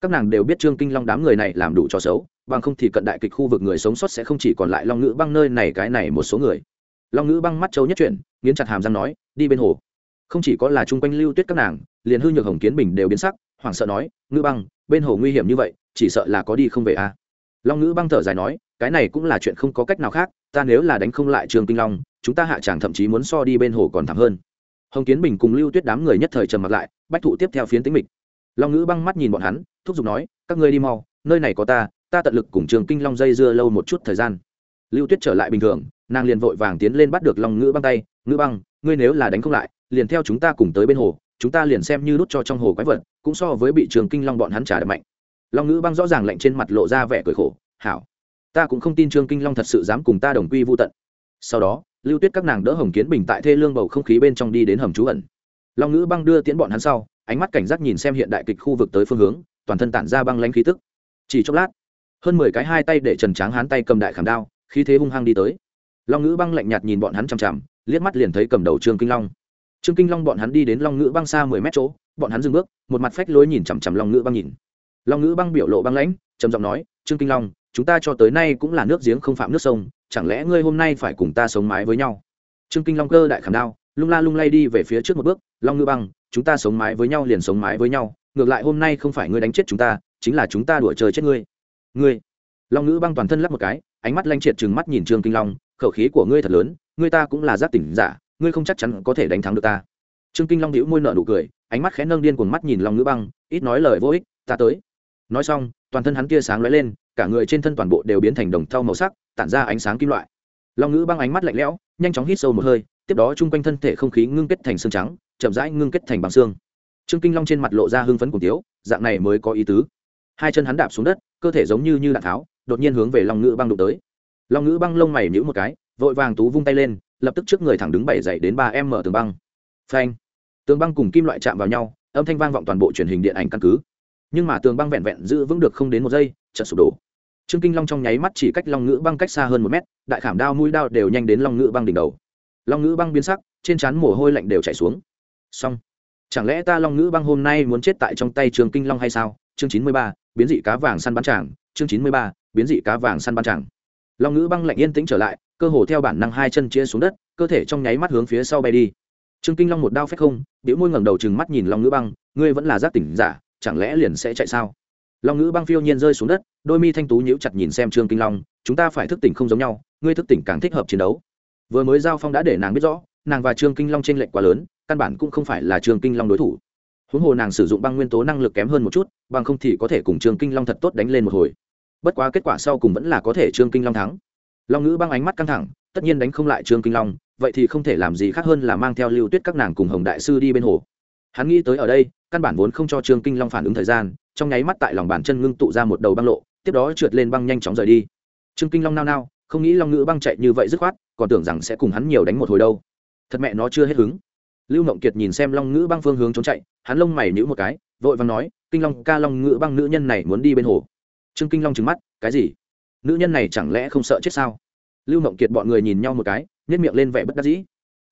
Các nàng đều biết trương kinh long đám người này làm đủ cho xấu, bằng không thì cận đại kịch khu vực người sống sót sẽ không chỉ còn lại long ngữ băng nơi này, cái này một số người. Long ngữ băng mắt châu nhất chuyển, nghiến chặt hàm răng nói, đi bên hồ. Không chỉ có là chung quanh lưu tuyết các nàng, liền hư nhược hồng kiến bình đều biến sắc, hoảng sợ nói, ngữ băng, bên hồ nguy hiểm như vậy, chỉ sợ là có đi không về à long ngữ băng thở dài nói, cái này cũng là chuyện không có cách nào khác, ta nếu là đánh không lại Trường kinh long, chúng ta hạ tràng thậm chí muốn so đi bên hồ còn thảm hơn. Hồng kiến bình cùng lưu tuyết đám người nhất thời trầm mặt lại, bách thụ tiếp theo phiến tính mịch. Long ngữ băng mắt nhìn bọn hắn, thúc giục nói, các ngươi đi mau, nơi này có ta ta tận lực cùng trường kinh long dây dưa lâu một chút thời gian. Lưu tuyết trở lại bình thường, nàng liền vội vàng tiến lên bắt được long ngữ băng tay, ngữ băng, ngươi nếu là đánh không lại, liền theo chúng ta cùng tới bên hồ, chúng ta liền xem như đút cho trong hồ quái vật, cũng so với bị trường kinh long bọn hắn trả đập mạnh long ngữ băng rõ ràng lạnh trên mặt lộ ra vẻ cười khổ, hảo, ta cũng không tin trương kinh long thật sự dám cùng ta đồng quy vô tận. Sau đó, lưu tuyết các nàng đỡ hồng kiến bình tại thê lương bầu không khí bên trong đi đến hầm trú ẩn. Long ngữ băng đưa tiễn bọn hắn sau, ánh mắt cảnh giác nhìn xem hiện đại kịch khu vực tới phương hướng, toàn thân tản ra băng lanh khí tức. Chỉ chốc lát, hơn mười cái hai tay để trần tráng hắn tay cầm đại khảm đao, khí thế hung hăng đi tới. Long ngữ băng lạnh nhạt nhìn bọn hắn chằm chằm, liếc mắt liền thấy cầm đầu trương kinh long. Trương kinh long bọn hắn đi đến long ngữ băng xa mười mét chỗ, bọn hắn dừng bước, một mặt phách lối nhìn chằm chằm long ngữ băng nhìn long ngữ băng biểu lộ băng lãnh, trầm giọng nói, trương kinh long, chúng ta cho tới nay cũng là nước giếng không phạm nước sông, chẳng lẽ ngươi hôm nay phải cùng ta sống mái với nhau? Trương kinh long cơ đại khảm đao, lung la lung lay đi về phía trước một bước, long ngữ băng, chúng ta sống mái với nhau liền sống mái với nhau, ngược lại hôm nay không phải ngươi đánh chết chúng ta, chính là chúng ta đuổi chơi chết ngươi. Ngươi? Long ngữ băng toàn thân lắp một cái, ánh mắt lanh triệt trừng mắt nhìn trương kinh long, khẩu khí của ngươi thật lớn, ngươi ta cũng là giác tỉnh giả, ngươi không chắc chắn có thể đánh thắng được ta. Trương kinh long đĩu môi nợ nụ cười, ánh mắt khẽ nâng điên cuồng mắt nhìn long ngữ băng, ít nói lời vô ích, ta tới nói xong, toàn thân hắn kia sáng lóe lên, cả người trên thân toàn bộ đều biến thành đồng thau màu sắc, tản ra ánh sáng kim loại. Long ngữ băng ánh mắt lạnh lẽo, nhanh chóng hít sâu một hơi, tiếp đó chung quanh thân thể không khí ngưng kết thành xương trắng, chậm rãi ngưng kết thành bằng xương. Trương kinh long trên mặt lộ ra hưng phấn cùng tiếu, dạng này mới có ý tứ. Hai chân hắn đạp xuống đất, cơ thể giống như như đạn tháo, đột nhiên hướng về long ngữ băng đụng tới. Long ngữ băng lông mày nhũ một cái, vội vàng tú vung tay lên, lập tức trước người thẳng đứng bảy dậy đến ba em mở tường băng. Phanh! Tường băng cùng kim loại chạm vào nhau, âm thanh vang vọng toàn bộ truyền hình điện ảnh căn cứ nhưng mà tường băng vẹn vẹn giữ vững được không đến một giây chợt sụp đổ. Trương kinh long trong nháy mắt chỉ cách long ngữ băng cách xa hơn một mét, đại khảm đao mũi đao đều nhanh đến long ngữ băng đỉnh đầu. Long ngữ băng biến sắc, trên trán mồ hôi lạnh đều chảy xuống. Xong. Chẳng lẽ ta long ngữ băng hôm nay muốn chết tại trong tay trường kinh long hay sao? Chương chín mươi ba, biến dị cá vàng săn bắn tràng. Chương chín mươi ba, biến dị cá vàng săn bắn tràng. Long ngữ băng lạnh yên tĩnh trở lại, cơ hồ theo bản năng hai chân chia xuống đất, cơ thể trong nháy mắt hướng phía sau bay đi. Trương kinh long một đao phép không biểu môi ngẩng đầu chừng mắt nhìn long ngữ băng, ngươi vẫn là giác tỉnh giả chẳng lẽ liền sẽ chạy sao? Long ngữ băng phiêu nhiên rơi xuống đất, đôi mi thanh tú nhíu chặt nhìn xem trương kinh long, chúng ta phải thức tỉnh không giống nhau, ngươi thức tỉnh càng thích hợp chiến đấu. Vừa mới giao phong đã để nàng biết rõ, nàng và trương kinh long t r ê n lệch quá lớn, căn bản cũng không phải là trương kinh long đối thủ. Huống hồ nàng sử dụng băng nguyên tố năng lực kém hơn một chút, bằng không thì có thể cùng trương kinh long thật tốt đánh lên một hồi. Bất quá kết quả sau cùng vẫn là có thể trương kinh long thắng. Long ngữ băng ánh mắt căng thẳng, tất nhiên đánh không lại trương kinh long, vậy thì không thể làm gì khác hơn là mang theo lưu tuyết các nàng cùng hồng đại sư đi bên hồ hắn nghĩ tới ở đây, căn bản vốn không cho trương kinh long phản ứng thời gian, trong nháy mắt tại lòng bàn chân ngưng tụ ra một đầu băng lộ, tiếp đó trượt lên băng nhanh chóng rời đi. Trương kinh long nao nao, không nghĩ long ngữ băng chạy như vậy dứt khoát, còn tưởng rằng sẽ cùng hắn nhiều đánh một hồi đâu. Thật mẹ nó chưa hết hứng. Lưu mộng kiệt nhìn xem long ngữ băng phương hướng trốn chạy, hắn lông mày nhữ một cái, vội và nói, kinh long ca long ngữ băng nữ nhân này muốn đi bên hồ. Trương kinh long trừng mắt, cái gì? Nữ nhân này chẳng lẽ không sợ chết sao? Lưu mộng kiệt bọn người nhìn nhau một cái nhét miệng lên vẻ bất đắc dĩ.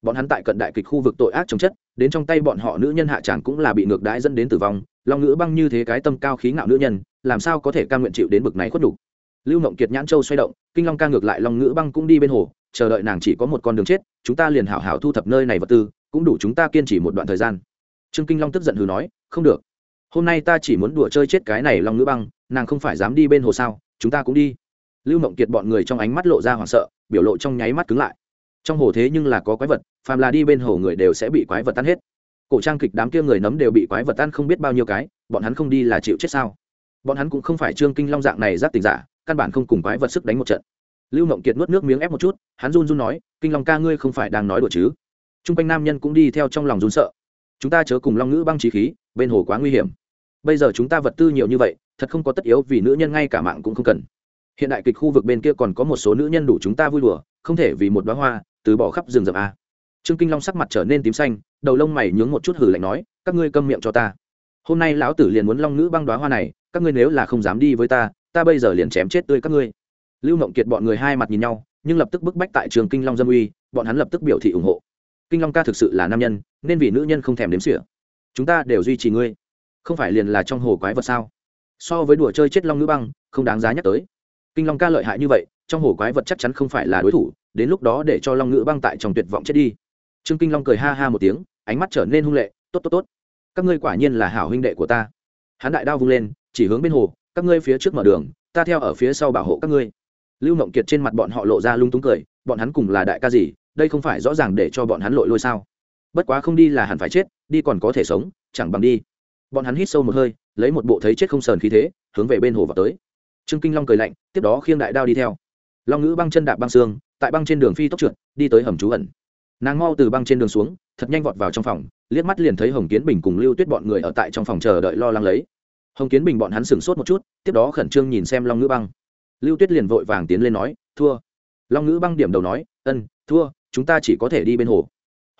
Bọn hắn tại cận đại kịch khu vực tội ác chống chất đến trong tay bọn họ nữ nhân hạ tràng cũng là bị ngược đãi dẫn đến tử vong, long ngữ băng như thế cái tâm cao khí ngạo nữ nhân, làm sao có thể ca nguyện chịu đến bực này khuất đủ lưu mộng kiệt nhãn châu xoay động, kinh long ca ngược lại long ngữ băng cũng đi bên hồ, chờ đợi nàng chỉ có một con đường chết, chúng ta liền hảo hảo thu thập nơi này vật tư, cũng đủ chúng ta kiên trì một đoạn thời gian. Trương kinh long tức giận hừ nói, không được. Hôm nay ta chỉ muốn đùa chơi chết cái này long ngữ băng, nàng không phải dám đi bên hồ sao, chúng ta cũng đi. Lưu mộng kiệt bọn người trong ánh mắt lộ ra hoảng sợ, biểu lộ trong nháy mắt cứng lại. Trong hồ thế nhưng là có quái vật phàm là đi bên hồ người đều sẽ bị quái vật tan hết. Cổ trang kịch đám kia người nấm đều bị quái vật tan không biết bao nhiêu cái, bọn hắn không đi là chịu chết sao? Bọn hắn cũng không phải trương kinh long dạng này giáp tình giả, căn bản không cùng quái vật sức đánh một trận. Lưu mộng kiệt nuốt nước miếng ép một chút, hắn run run nói, kinh long ca ngươi không phải đang nói đùa chứ? T r u n g quanh nam nhân cũng đi theo trong lòng run sợ. Chúng ta chớ cùng long ngữ băng trí khí, bên hồ quá nguy hiểm. Bây giờ chúng ta vật tư nhiều như vậy, thật không có tất yếu vì nữ nhân ngay cả mạng cũng không cần. Hiện đại kịch khu vực bên kia còn có một số nữ nhân đủ chúng ta vui đùa, không thể vì một bá hoa, từ bỏ khắp rừng rậm a trương kinh long sắc mặt trở nên tím xanh, đầu lông mày nhướng một chút hử lạnh nói, các ngươi câm miệng cho ta. Hôm nay lão tử liền muốn long Nữ băng đoá hoa này, các ngươi nếu là không dám đi với ta ta bây giờ liền chém chết tươi các ngươi. Lưu mộng kiệt bọn người hai mặt nhìn nhau, nhưng lập tức bức bách tại trường kinh long dâm uy, bọn hắn lập tức biểu thị ủng hộ. Kinh long ca thực sự là nam nhân, nên vì nữ nhân không thèm đếm xỉa. Chúng ta đều duy trì ngươi. Không phải liền là trong hồ quái vật sao? So với đùa chơi chết long Nữ băng, không đáng giá nhắc tới. Kinh long ca lợi hại như vậy, trong hồ quái vật chắc chắn không phải là đối thủ, đến lúc đó để cho long Nữ băng tại trong tuyệt vọng chết đi trương kinh long cười ha ha một tiếng, ánh mắt trở nên hung lệ, tốt tốt tốt. Các ngươi quả nhiên là hảo huynh đệ của ta. Hắn đại đao vung lên, chỉ hướng bên hồ, các ngươi phía trước mở đường, ta theo ở phía sau bảo hộ các ngươi. Lưu mộng kiệt trên mặt bọn họ lộ ra lung túng cười, bọn hắn cùng là đại ca gì, đây không phải rõ ràng để cho bọn hắn lội lôi sao? Bất quá không đi là hẳn phải chết, đi còn có thể sống, chẳng bằng đi. Bọn hắn hít sâu một hơi, lấy một bộ thấy chết không sờn khí thế, hướng về bên hồ vào tới. Trương kinh long cười lạnh, tiếp đó khiêng đại đao đi theo. Long ngữ băng chân đạp băng xương, tại băng trên đường phi tốc trượt, đi tới hầm trú ẩn nàng mau từ băng trên đường xuống, thật nhanh vọt vào trong phòng, liếc mắt liền thấy hồng kiến bình cùng lưu tuyết bọn người ở tại trong phòng chờ đợi lo lắng lấy. Hồng kiến bình bọn hắn sửng sốt một chút, tiếp đó khẩn trương nhìn xem long ngữ băng. Lưu tuyết liền vội vàng tiến lên nói, thua. Long ngữ băng điểm đầu nói, ân, thua, chúng ta chỉ có thể đi bên hồ.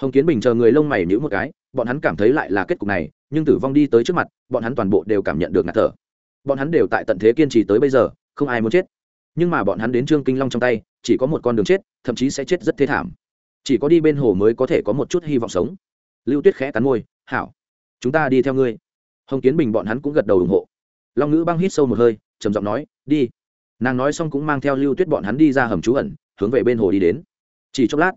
Hồng kiến bình chờ người lông mày nhữ một cái, bọn hắn cảm thấy lại là kết cục này, nhưng tử vong đi tới trước mặt, bọn hắn toàn bộ đều cảm nhận được ngạt thở. Bọn hắn đều tại tận thế kiên trì tới bây giờ, không ai muốn chết. Nhưng mà bọn hắn đến trương kinh long trong tay, chỉ có một con đường chết, thậm chí sẽ chết rất thê thảm chỉ có đi bên hồ mới có thể có một chút hy vọng sống. Lưu tuyết khẽ cắn môi, hảo, chúng ta đi theo ngươi. Hồng kiến bình bọn hắn cũng gật đầu ủng hộ. Long ngữ băng hít sâu một hơi, trầm giọng nói, đi. Nàng nói xong cũng mang theo lưu tuyết bọn hắn đi ra hầm trú ẩn, hướng về bên hồ đi đến. Chỉ chốc lát,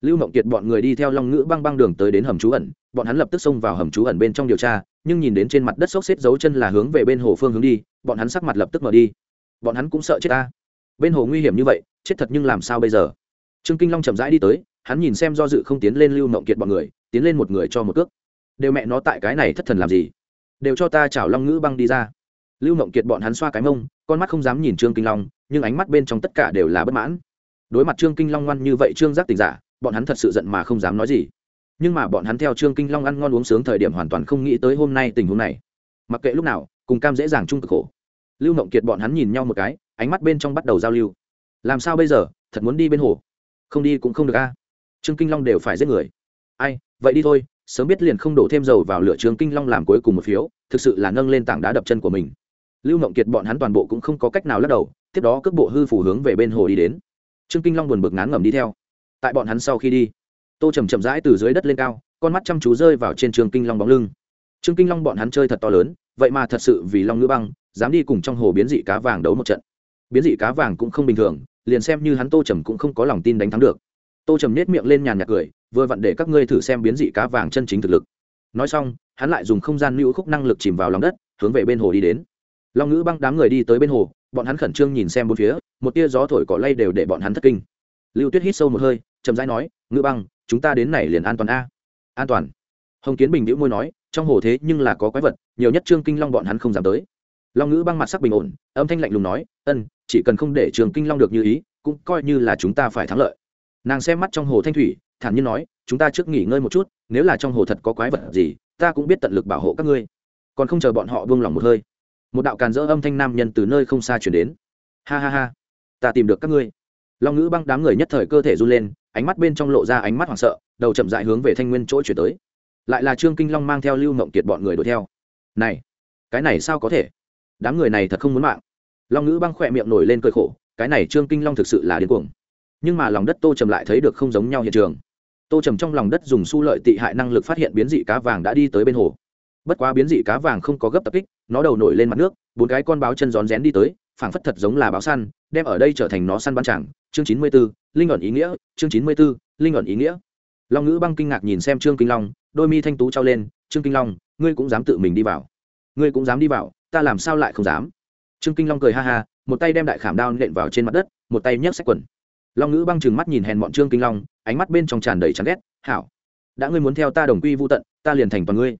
lưu mộng kiệt bọn người đi theo long ngữ băng băng đường tới đến hầm trú ẩn. Bọn hắn lập tức xông vào hầm trú ẩn bên trong điều tra, nhưng nhìn đến trên mặt đất xốc xếp dấu chân là hướng về bên hồ phương hướng đi, bọn hắn sắc mặt lập tức mở đi. Bọn hắn cũng sợ chết ta. Bên hồ nguy hiểm như vậy, chết thật nhưng làm sao bây giờ? Trương kinh long chậm rãi đi tới hắn nhìn xem do dự không tiến lên lưu mộng kiệt bọn người, tiến lên một người cho một cước. Đều mẹ nó tại cái này thất thần làm gì? Đều cho ta chảo long ngữ băng đi ra. Lưu mộng kiệt bọn hắn xoa cái mông, con mắt không dám nhìn trương kinh long, nhưng ánh mắt bên trong tất cả đều là bất mãn. Đối mặt trương kinh long ngoan như vậy trương giác tình giả, bọn hắn thật sự giận mà không dám nói gì. Nhưng mà bọn hắn theo trương kinh long ăn ngon uống sướng thời điểm hoàn toàn không nghĩ tới hôm nay tình huống này. Mặc kệ lúc nào, cùng cam dễ dàng chung cực khổ. Lưu mộng kiệt bọn hắn nhìn nhau một cái, ánh mắt bên trong bắt đầu giao lưu. Làm sao bây giờ? Thật muốn đi bên hồ? Không đi cũng không được a trương kinh long đều phải giết người. Ai, vậy đi thôi, sớm biết liền không đổ thêm dầu vào lửa trương kinh long làm cuối cùng một phiếu, thực sự là nâng lên tảng đá đập chân của mình. Lưu mộng kiệt bọn hắn toàn bộ cũng không có cách nào lắc đầu, tiếp đó cước bộ hư phủ hướng về bên hồ đi đến. Trương kinh long buồn bực ngán ngẩm đi theo. Tại bọn hắn sau khi đi, tô chầm chậm rãi từ dưới đất lên cao, con mắt chăm chú rơi vào trên trương kinh long bóng lưng. Trương kinh long bọn hắn chơi thật to lớn, vậy mà thật sự vì long ngữ băng, dám đi cùng trong hồ biến dị cá vàng đấu một trận. Biến dị cá vàng cũng không bình thường, liền xem như hắn tô trầm cũng không có lòng tin đánh thắng được tô trầm nết miệng lên nhàn nhạt cười, vừa vặn để các ngươi thử xem biến dị cá vàng chân chính thực lực. Nói xong, hắn lại dùng không gian lưu khúc năng lực chìm vào lòng đất, hướng về bên hồ đi đến. Long ngữ băng đám người đi tới bên hồ, bọn hắn khẩn trương nhìn xem bốn phía, một tia gió thổi cỏ lay đều để bọn hắn thất kinh. Lưu tuyết hít sâu một hơi, chậm rãi nói, ngữ băng, chúng ta đến này liền an toàn a. An toàn? Hồng kiến bình đĩu môi nói, trong hồ thế nhưng là có quái vật, nhiều nhất trương kinh long bọn hắn không dám tới. Long ngữ băng mặt sắc bình ổn, âm thanh lạnh lùng nói, ân, chỉ cần không để trường kinh long được như ý, cũng coi như là chúng ta phải thắng lợi nàng xem mắt trong hồ thanh thủy, thản nhiên nói, chúng ta trước nghỉ ngơi một chút, nếu là trong hồ thật có quái vật gì, ta cũng biết tận lực bảo hộ các ngươi. Còn không chờ bọn họ buông lỏng một hơi, một đạo càn dỡ âm thanh nam nhân từ nơi không xa chuyển đến. Ha ha ha, ta tìm được các ngươi. Long ngữ băng đám người nhất thời cơ thể run lên, ánh mắt bên trong lộ ra ánh mắt hoảng sợ, đầu chậm dại hướng về thanh nguyên chỗ chuyển tới. Lại là trương kinh long mang theo lưu mộng kiệt bọn người đuổi theo. Này, cái này sao có thể? Đám người này thật không muốn mạng. Long ngữ băng khỏe miệng nổi lên cười khổ, cái này trương kinh long thực sự là điên cuồng nhưng mà lòng đất tô trầm lại thấy được không giống nhau hiện trường. Tô trầm trong lòng đất dùng su lợi tị hại năng lực phát hiện biến dị cá vàng đã đi tới bên hồ. Bất quá biến dị cá vàng không có gấp tập kích, nó đầu nổi lên mặt nước, bốn cái con báo chân rón rén đi tới, phảng phất thật giống là báo săn, đem ở đây trở thành nó săn bắn chẳng chương chín mươi b ố linh ẩn ý nghĩa, chương chín mươi b ố linh ẩn ý nghĩa. Long ngữ băng kinh ngạc nhìn xem trương kinh long, đôi mi thanh tú trao lên, trương kinh long, ngươi cũng dám tự mình đi vào. Ngươi cũng dám đi vào, ta làm sao lại không dám? Trương kinh long cười ha ha, một tay đem đại khảm đao nện vào trên mặt đất, một tay nhấc sách quần long ngữ băng chừng mắt nhìn hèn bọn trương kinh long, ánh mắt bên trong tràn đầy chán ghét, hảo, đã ngươi muốn theo ta đồng quy vô tận, ta liền thành toàn ngươi.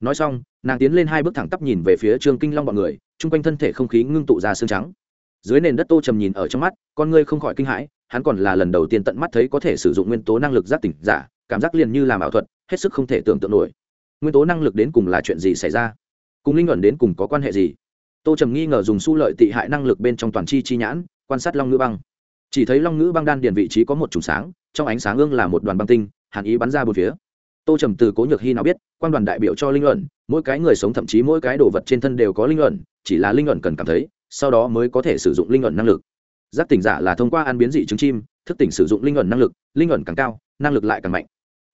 Nói xong, nàng tiến lên hai bước thẳng tắp nhìn về phía trương kinh long bọn người, chung quanh thân thể không khí ngưng tụ ra xương trắng. Dưới nền đất tô trầm nhìn ở trong mắt, con ngươi không khỏi kinh hãi, hắn còn là lần đầu tiên tận mắt thấy có thể sử dụng nguyên tố năng lực giác tỉnh giả, cảm giác liền như làm ảo thuật, hết sức không thể tưởng tượng nổi. Nguyên tố năng lực đến cùng là chuyện gì xảy ra? Cùng linh luận đến cùng có quan hệ gì? Tô trầm nghi ngờ dùng su lợi tị hại năng lực bên trong toàn chi chi nhãn, quan sát long ngữ băng chỉ thấy long ngữ băng đan điền vị trí có một trùng sáng, trong ánh sáng ương là một đoàn băng tinh, hàn ý bắn ra bốn phía. Tô trầm từ cố nhược hy nào biết, quan đoàn đại biểu cho linh luận, mỗi cái người sống thậm chí mỗi cái đồ vật trên thân đều có linh luận, chỉ là linh luận cần cảm thấy, sau đó mới có thể sử dụng linh luận năng lực. Giác tỉnh giả là thông qua ăn biến dị trứng chim, thức tỉnh sử dụng linh luận năng lực, linh luận càng cao, năng lực lại càng mạnh.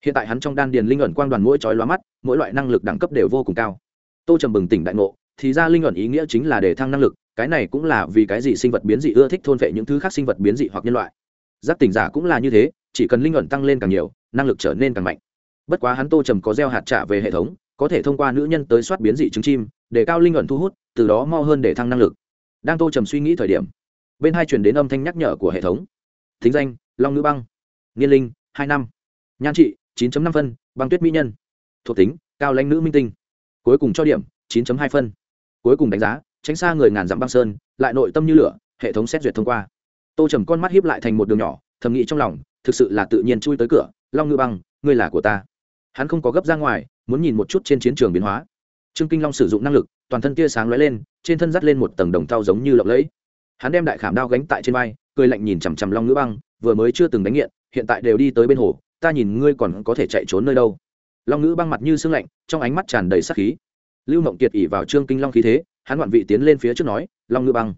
Hiện tại hắn trong đan điền linh luận quang đoàn mỗi chói lóa mắt, mỗi loại năng lực đẳng cấp đều vô cùng cao. Tô trầm bừng tỉnh đại ngộ, thì ra linh luận ý nghĩa chính là để thăng năng lực cái này cũng là vì cái gì sinh vật biến dị ưa thích thôn vệ những thứ khác sinh vật biến dị hoặc nhân loại. Giác tỉnh giả cũng là như thế, chỉ cần linh luận tăng lên càng nhiều, năng lực trở nên càng mạnh. Bất quá hắn tô trầm có gieo hạt trả về hệ thống, có thể thông qua nữ nhân tới soát biến dị trứng chim, để cao linh luận thu hút, từ đó mo hơn để thăng năng lực. Đang tô trầm suy nghĩ thời điểm, bên hai chuyển đến âm thanh nhắc nhở của hệ thống. Thính danh, long nữ băng. Niên linh, hai năm. Nhan trị 9 năm phân, băng tuyết mỹ nhân. Thuộc tính, cao lãnh nữ minh tinh. Cuối cùng cho điểm 9 hai phân. Cuối cùng đánh giá tránh xa người ngàn dặm băng sơn, lại nội tâm như lửa, hệ thống xét duyệt thông qua. Tô trầm con mắt hiếp lại thành một đường nhỏ, thầm nghĩ trong lòng, thực sự là tự nhiên chui tới cửa, long ngư băng, ngươi là của ta. Hắn không có gấp ra ngoài, muốn nhìn một chút trên chiến trường biến hóa. Trương kinh long sử dụng năng lực, toàn thân tia sáng lóe lên, trên thân dắt lên một tầng đồng thau giống như lộng lẫy. Hắn đem đại khảm đao gánh tại trên vai, cười lạnh nhìn chằm chằm long ngữ băng, vừa mới chưa từng đánh nghiện, hiện tại đều đi tới bên hồ, ta nhìn ngươi còn có thể chạy trốn nơi đâu. Long ngữ băng mặt như sương lạnh, trong ánh mắt tràn đầy sắc khí. Lưu mộng kiệt ỉ vào trương kinh long khí thế hắn ngoạn vị tiến lên phía trước nói, long ngư băng,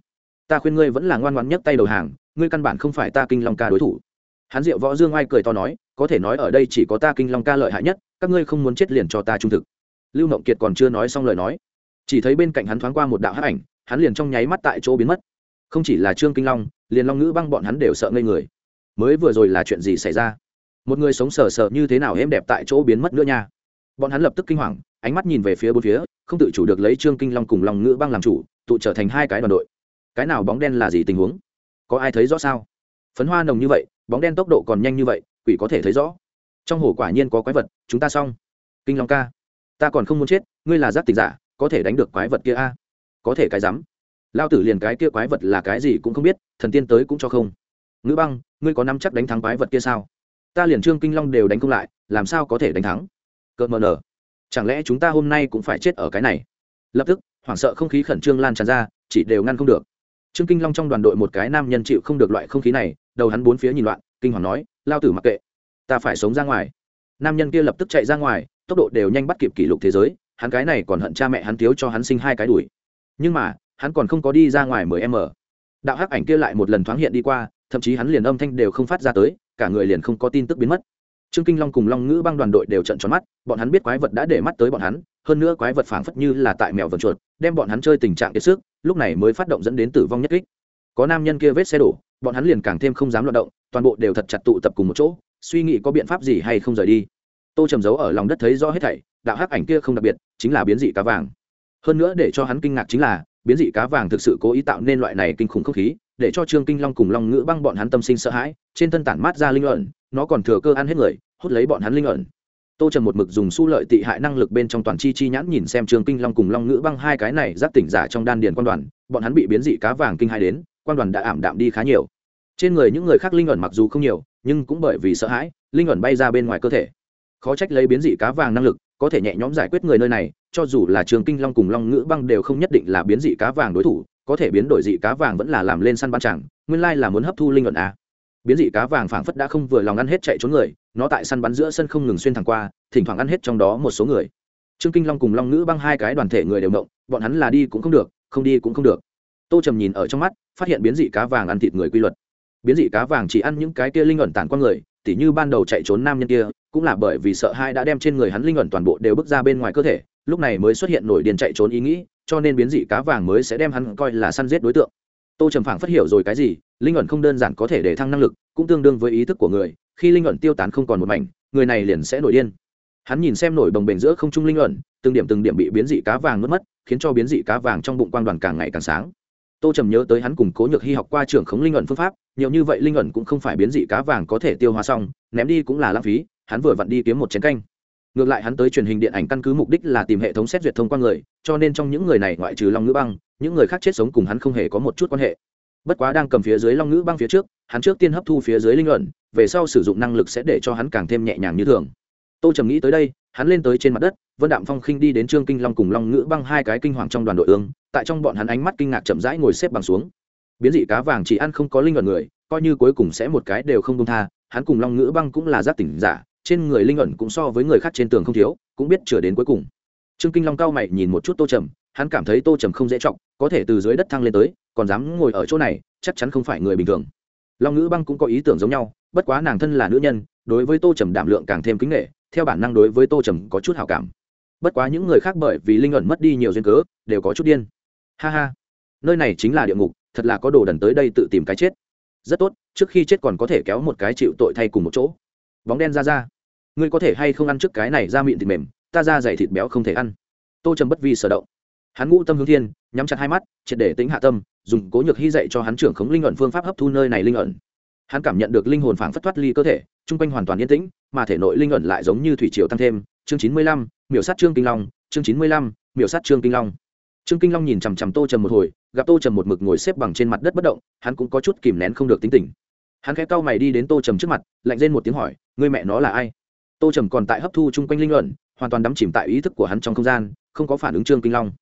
ta khuyên ngươi vẫn là ngoan ngoan nhất tay đầu hàng, ngươi căn bản không phải ta kinh long ca đối thủ. Hắn diệu võ dương ai cười to nói, có thể nói ở đây chỉ có ta kinh long ca lợi hại nhất, các ngươi không muốn chết liền cho ta trung thực. Lưu mộng kiệt còn chưa nói xong lời nói, chỉ thấy bên cạnh hắn thoáng qua một đạo hắc ảnh, hắn liền trong nháy mắt tại chỗ biến mất. Không chỉ là trương kinh long, liền long ngữ băng bọn hắn đều sợ ngây người. Mới vừa rồi là chuyện gì xảy ra? Một người sống sờ sờ như thế nào êm đẹp tại chỗ biến mất nữa nha bọn hắn lập tức kinh hoàng, ánh mắt nhìn về phía bốn phía, không tự chủ được lấy trương kinh long cùng long ngữ băng làm chủ, tụ trở thành hai cái đoàn đội. Cái nào bóng đen là gì tình huống? Có ai thấy rõ sao? Phấn hoa nồng như vậy, bóng đen tốc độ còn nhanh như vậy, quỷ có thể thấy rõ. Trong hồ quả nhiên có quái vật, chúng ta xong. Kinh long ca, ta còn không muốn chết, ngươi là giác tình giả, có thể đánh được quái vật kia a? Có thể cái rắm lao tử liền cái kia quái vật là cái gì cũng không biết, thần tiên tới cũng cho không. Ngữ băng, ngươi có nắm chắc đánh thắng quái vật kia sao? Ta liền trương kinh long đều đánh không lại, làm sao có thể đánh thắng? Cợt mờ nở. Chẳng lẽ chúng ta hôm nay cũng phải chết ở cái này? Lập tức, hoảng sợ không khí khẩn trương lan tràn ra, chỉ đều ngăn không được. Trương kinh long trong đoàn đội một cái nam nhân chịu không được loại không khí này, đầu hắn bốn phía nhìn loạn, kinh hoàng nói, lao tử mặc kệ, ta phải sống ra ngoài. Nam nhân kia lập tức chạy ra ngoài, tốc độ đều nhanh bắt kịp kỷ lục thế giới, hắn cái này còn hận cha mẹ hắn thiếu cho hắn sinh hai cái đuổi nhưng mà, hắn còn không có đi ra ngoài mười m đạo hắc ảnh kia lại một lần thoáng hiện đi qua, thậm chí hắn liền âm thanh đều không phát ra tới, cả người liền không có tin tức biến mất trương kinh long cùng long ngữ băng đoàn đội đều trận tròn mắt, bọn hắn biết quái vật đã để mắt tới bọn hắn, hơn nữa quái vật phảng phất như là tại mèo vần chuột, đem bọn hắn chơi tình trạng kiệt sức, lúc này mới phát động dẫn đến tử vong nhất kích. Có nam nhân kia vết xe đổ, bọn hắn liền càng thêm không dám loạt động, toàn bộ đều thật chặt tụ tập cùng một chỗ, suy nghĩ có biện pháp gì hay không rời đi. Tô trầm giấu ở lòng đất thấy rõ hết thảy, đạo hắc ảnh kia không đặc biệt, chính là biến dị cá vàng. Hơn nữa để cho hắn kinh ngạc chính là, biến dị cá vàng thực sự cố ý tạo nên loại này kinh khủng không khí, để cho trương kinh long cùng long ngữ băng bọn hắn tâm sinh sợ hãi trên thân tản mát ra linh ẩn, nó còn thừa cơ ăn hết người, hút lấy bọn hắn linh ẩn. Tô trầm một mực dùng su lợi tị hại năng lực bên trong toàn chi chi nhãn nhìn xem Trường kinh long cùng long ngữ băng hai cái này giáp tỉnh giả trong đan điền quan đoàn, bọn hắn bị biến dị cá vàng kinh hai đến, quan đoàn đã ảm đạm đi khá nhiều. Trên người những người khác linh ẩn mặc dù không nhiều, nhưng cũng bởi vì sợ hãi, linh ẩn bay ra bên ngoài cơ thể. Khó trách lấy biến dị cá vàng năng lực, có thể nhẹ nhõm giải quyết người nơi này, cho dù là trường kinh long cùng long ngữ băng đều không nhất định là biến dị cá vàng đối thủ, có thể biến đổi dị cá vàng vẫn là làm lên săn ban chẳng, nguyên lai là muốn hấp thu linh ẩn à biến dị cá vàng phảng phất đã không vừa lòng ăn hết chạy trốn người, nó tại săn bắn giữa sân không ngừng xuyên thẳng qua, thỉnh thoảng ăn hết trong đó một số người. Trương kinh long cùng long nữ băng hai cái đoàn thể người đều động, bọn hắn là đi cũng không được, không đi cũng không được. Tô trầm nhìn ở trong mắt, phát hiện biến dị cá vàng ăn thịt người quy luật. Biến dị cá vàng chỉ ăn những cái kia linh ẩn tản qua người, tỉ như ban đầu chạy trốn nam nhân kia, cũng là bởi vì sợ hai đã đem trên người hắn linh ẩn toàn bộ đều bước ra bên ngoài cơ thể, lúc này mới xuất hiện nổi điền chạy trốn ý nghĩ, cho nên biến dị cá vàng mới sẽ đem hắn coi là săn giết đối tượng tô trầm phảng phát hiểu rồi cái gì, linh ẩn không đơn giản có thể để thăng năng lực, cũng tương đương với ý thức của người, khi linh ẩn tiêu tán không còn một mảnh, người này liền sẽ nổi điên. Hắn nhìn xem nổi bồng bềnh giữa không trung linh ẩn, từng điểm từng điểm bị biến dị cá vàng mất mất, khiến cho biến dị cá vàng trong bụng quang đoàn càng ngày càng sáng. Tô trầm nhớ tới hắn cùng cố nhược hy học qua trưởng khống linh ẩn phương pháp, nhiều như vậy linh ẩn cũng không phải biến dị cá vàng có thể tiêu hóa xong, ném đi cũng là lãng phí, hắn vừa vặn đi kiếm một chén canh. Ngược lại hắn tới truyền hình điện ảnh căn cứ mục đích là tìm hệ thống xét duyệt thông qua người, cho nên trong những người này ngoại trừ long ngữ băng những người khác chết sống cùng hắn không hề có một chút quan hệ. Bất quá đang cầm phía dưới long ngữ băng phía trước, hắn trước tiên hấp thu phía dưới linh luận, về sau sử dụng năng lực sẽ để cho hắn càng thêm nhẹ nhàng như thường. Tô trầm nghĩ tới đây, hắn lên tới trên mặt đất, vân đạm phong khinh đi đến trương kinh long cùng long ngữ băng hai cái kinh hoàng trong đoàn đội ương, tại trong bọn hắn ánh mắt kinh ngạc chậm rãi ngồi xếp bằng xuống. Biến dị cá vàng chỉ ăn không có linh luận người, coi như cuối cùng sẽ một cái đều không công tha, hắn cùng long ngữ băng cũng là giác tỉnh giả, trên người linh luận cũng so với người khác trên tường không thiếu, cũng biết chừa đến cuối cùng. Trương kinh long cao mày nhìn một chút tô trầm hắn cảm thấy tô trầm không dễ trọng có thể từ dưới đất thăng lên tới, còn dám ngồi ở chỗ này, chắc chắn không phải người bình thường. Long ngữ băng cũng có ý tưởng giống nhau, bất quá nàng thân là nữ nhân, đối với tô trầm đảm lượng càng thêm kính nghệ theo bản năng đối với tô trầm có chút hào cảm. Bất quá những người khác bởi vì linh ẩn mất đi nhiều duyên cớ, đều có chút điên. Ha ha, nơi này chính là địa ngục, thật là có đồ đần tới đây tự tìm cái chết. Rất tốt, trước khi chết còn có thể kéo một cái chịu tội thay cùng một chỗ. Bóng đen ra ra. Ngươi có thể hay không ăn trước cái này ra miệng thịt mềm, ta ra dày thịt béo không thể ăn. Tô trầm bất vi sở động hắn ngũ tâm hướng thiên, nhắm chặt hai mắt, triệt để tính hạ tâm, dùng cố nhược hy dạy cho hắn trưởng khống linh ẩn phương pháp hấp thu nơi này linh ẩn. Hắn cảm nhận được linh hồn phảng phất thoát ly cơ thể, chung quanh hoàn toàn yên tĩnh, mà thể nội linh ẩn lại giống như thủy triều tăng thêm. Chương chín mươi lăm, miểu sát trương kinh long, chương chín mươi lăm, miểu sát trương kinh long. Trương kinh long nhìn chằm chằm tô trầm một hồi, gặp tô trầm một mực ngồi xếp bằng trên mặt đất bất động, hắn cũng có chút kìm nén không được tính tình. Hắn khẽ cau mày đi đến tô trầm trước mặt, lạnh lên một tiếng hỏi người mẹ nó là ai? Tô trầm còn tại hấp thu chung quanh linh luận hoàn toàn đắm chìm tại ý thức của hắn trong không gian, không có phản ứng trương kinh long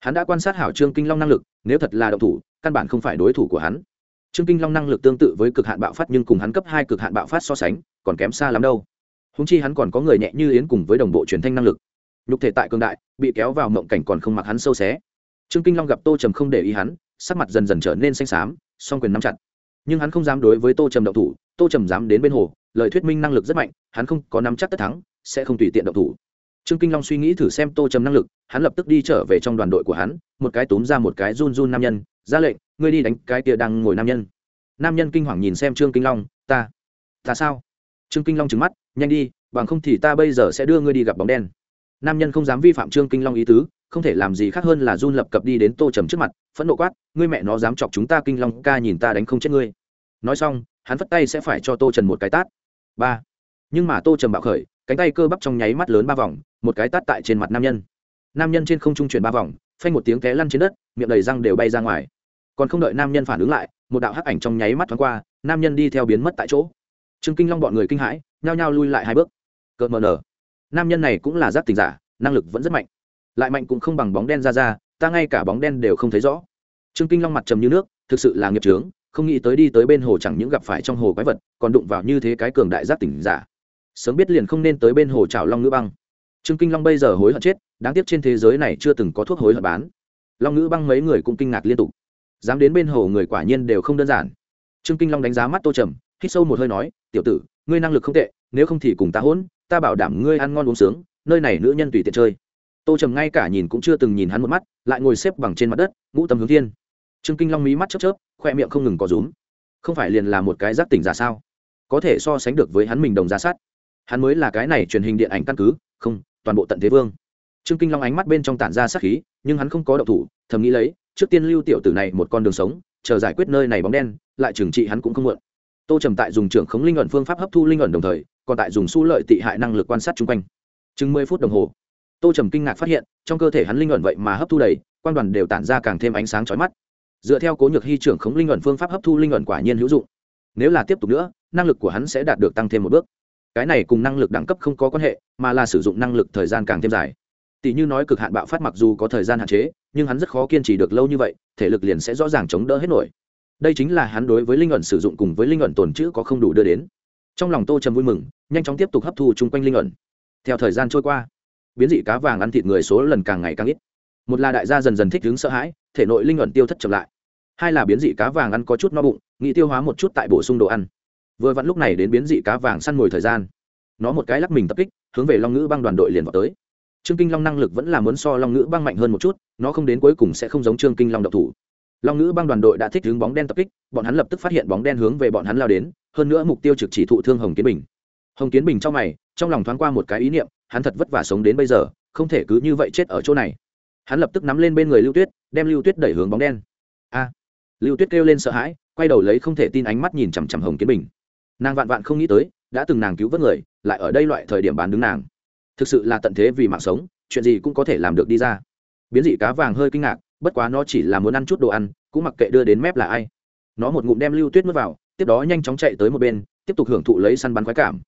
hắn đã quan sát hảo trương kinh long năng lực, nếu thật là động thủ, căn bản không phải đối thủ của hắn. Trương kinh long năng lực tương tự với cực hạn bạo phát nhưng cùng hắn cấp hai cực hạn bạo phát so sánh, còn kém xa lắm đâu. Húng chi hắn còn có người nhẹ như yến cùng với đồng bộ truyền thanh năng lực. Nhục thể tại cường đại, bị kéo vào mộng cảnh còn không mặc hắn sâu xé. Trương kinh long gặp tô trầm không để ý hắn, sắc mặt dần dần trở nên xanh xám, song quyền nắm chặt. Nhưng hắn không dám đối với tô trầm động thủ, tô trầm dám đến bên hồ, lời thuyết minh năng lực rất mạnh, hắn không có nắm chắc tất thắng, sẽ không tùy tiện động thủ trương kinh long suy nghĩ thử xem tô trầm năng lực, hắn lập tức đi trở về trong đoàn đội của hắn, một cái túm ra một cái run run nam nhân, ra lệnh, ngươi đi đánh cái kia đang ngồi nam nhân. Nam nhân kinh hoàng nhìn xem trương kinh long, ta ta sao? Trương kinh long trừng mắt, nhanh đi, bằng không thì ta bây giờ sẽ đưa ngươi đi gặp bóng đen. Nam nhân không dám vi phạm trương kinh long ý tứ, không thể làm gì khác hơn là run lập cập đi đến tô trầm trước mặt, phẫn nộ quát, ngươi mẹ nó dám chọc chúng ta kinh long ca nhìn ta đánh không chết ngươi. Nói xong, hắn vất tay sẽ phải cho tô trần một cái tát. Ba. Nhưng mà tô trầm bạo khởi cánh tay cơ bắp trong nháy mắt lớn ba vòng, một cái tát tại trên mặt nam nhân. Nam nhân trên không trung chuyển ba vòng, phanh một tiếng té lăn trên đất, miệng đầy răng đều bay ra ngoài. Còn không đợi nam nhân phản ứng lại, một đạo hắc ảnh trong nháy mắt thoáng qua, nam nhân đi theo biến mất tại chỗ. Trương kinh long bọn người kinh hãi, nhao nhao lui lại hai bước. Cợt mờ nở. Nam nhân này cũng là giác tình giả, năng lực vẫn rất mạnh. Lại mạnh cũng không bằng bóng đen ra ra, ta ngay cả bóng đen đều không thấy rõ. Trương kinh long mặt trầm như nước, thực sự là nghiệp trướng không nghĩ tới đi tới bên hồ chẳng những gặp phải trong hồ quái vật, còn đụng vào như thế cái cường đại giác tỉnh giả sớm biết liền không nên tới bên hồ trào long ngữ băng. Trương kinh long bây giờ hối hận chết, đáng tiếc trên thế giới này chưa từng có thuốc hối hận bán. Long ngữ băng mấy người cũng kinh ngạc liên tục. Dám đến bên hồ người quả nhiên đều không đơn giản. Trương kinh long đánh giá mắt tô trầm, hít sâu một hơi nói, tiểu tử, ngươi năng lực không tệ, nếu không thì cùng ta hỗn, ta bảo đảm ngươi ăn ngon uống sướng, nơi này nữ nhân tùy tiện chơi. Tô trầm ngay cả nhìn cũng chưa từng nhìn hắn một mắt, lại ngồi xếp bằng trên mặt đất, ngũ tâm hướng thiên. Trương kinh long mí mắt chớp chớp, khoe miệng không ngừng có rúm. Không phải liền là một cái giác tỉnh giả sao? Có thể so sánh được với hắn mình đồng giá sát hắn mới là cái này truyền hình điện ảnh căn cứ, không, toàn bộ tận thế vương. Trương kinh long ánh mắt bên trong tản ra sát khí, nhưng hắn không có động thủ, thầm nghĩ lấy, trước tiên lưu tiểu tử này một con đường sống, chờ giải quyết nơi này bóng đen, lại trừng trị hắn cũng không muộn. Tô trầm tại dùng trưởng khống linh ẩn phương pháp hấp thu linh ẩn đồng thời, còn tại dùng su lợi tị hại năng lực quan sát chung quanh. Chừng mười phút đồng hồ, tô trầm kinh ngạc phát hiện, trong cơ thể hắn linh ẩn vậy mà hấp thu đầy quan đoàn đều tản ra càng thêm ánh sáng chói mắt. Dựa theo cố nhược hy trưởng khống linh ẩn phương pháp hấp thu linh ẩn quả nhiên hữu dụng. Nếu là tiếp tục nữa, năng lực của hắn sẽ đạt được tăng thêm một bước cái này cùng năng lực đẳng cấp không có quan hệ, mà là sử dụng năng lực thời gian càng thêm dài. Tỷ như nói cực hạn bạo phát mặc dù có thời gian hạn chế, nhưng hắn rất khó kiên trì được lâu như vậy, thể lực liền sẽ rõ ràng chống đỡ hết nổi. Đây chính là hắn đối với linh ẩn sử dụng cùng với linh ẩn tồn chữ có không đủ đưa đến. Trong lòng tô trầm vui mừng, nhanh chóng tiếp tục hấp thu chung quanh linh ẩn. Theo thời gian trôi qua, biến dị cá vàng ăn thịt người số lần càng ngày càng ít. Một là đại gia dần dần thích ứng sợ hãi, thể nội linh ẩn tiêu thất chậm lại. Hai là biến dị cá vàng ăn có chút no bụng, nghĩ tiêu hóa một chút tại bổ sung đồ ăn vừa vặn lúc này đến biến dị cá vàng săn mồi thời gian. Nó một cái lắc mình tập kích, hướng về long ngữ băng đoàn đội liền vào tới. Trương kinh long năng lực vẫn là muốn so long ngữ băng mạnh hơn một chút, nó không đến cuối cùng sẽ không giống trương kinh long độc thủ. Long ngữ băng đoàn đội đã thích hướng bóng đen tập kích, bọn hắn lập tức phát hiện bóng đen hướng về bọn hắn lao đến, hơn nữa mục tiêu trực chỉ thụ thương hồng kiến bình. Hồng kiến bình trong mày, trong lòng thoáng qua một cái ý niệm, hắn thật vất vả sống đến bây giờ, không thể cứ như vậy chết ở chỗ này. Hắn lập tức nắm lên bên người lưu tuyết, đem lưu tuyết đẩy hướng bóng đen. A! Lưu tuyết kêu lên sợ hãi, quay đầu lấy không thể tin ánh mắt nhìn chằm chằm hồng kiến bình nàng vạn vạn không nghĩ tới, đã từng nàng cứu vớt người, lại ở đây loại thời điểm bán đứng nàng. Thực sự là tận thế vì mạng sống, chuyện gì cũng có thể làm được đi ra. Biến dị cá vàng hơi kinh ngạc, bất quá nó chỉ là muốn ăn chút đồ ăn, cũng mặc kệ đưa đến mép là ai. Nó một ngụm đem lưu tuyết n vào, tiếp đó nhanh chóng chạy tới một bên, tiếp tục hưởng thụ lấy săn bắn khoái cảm.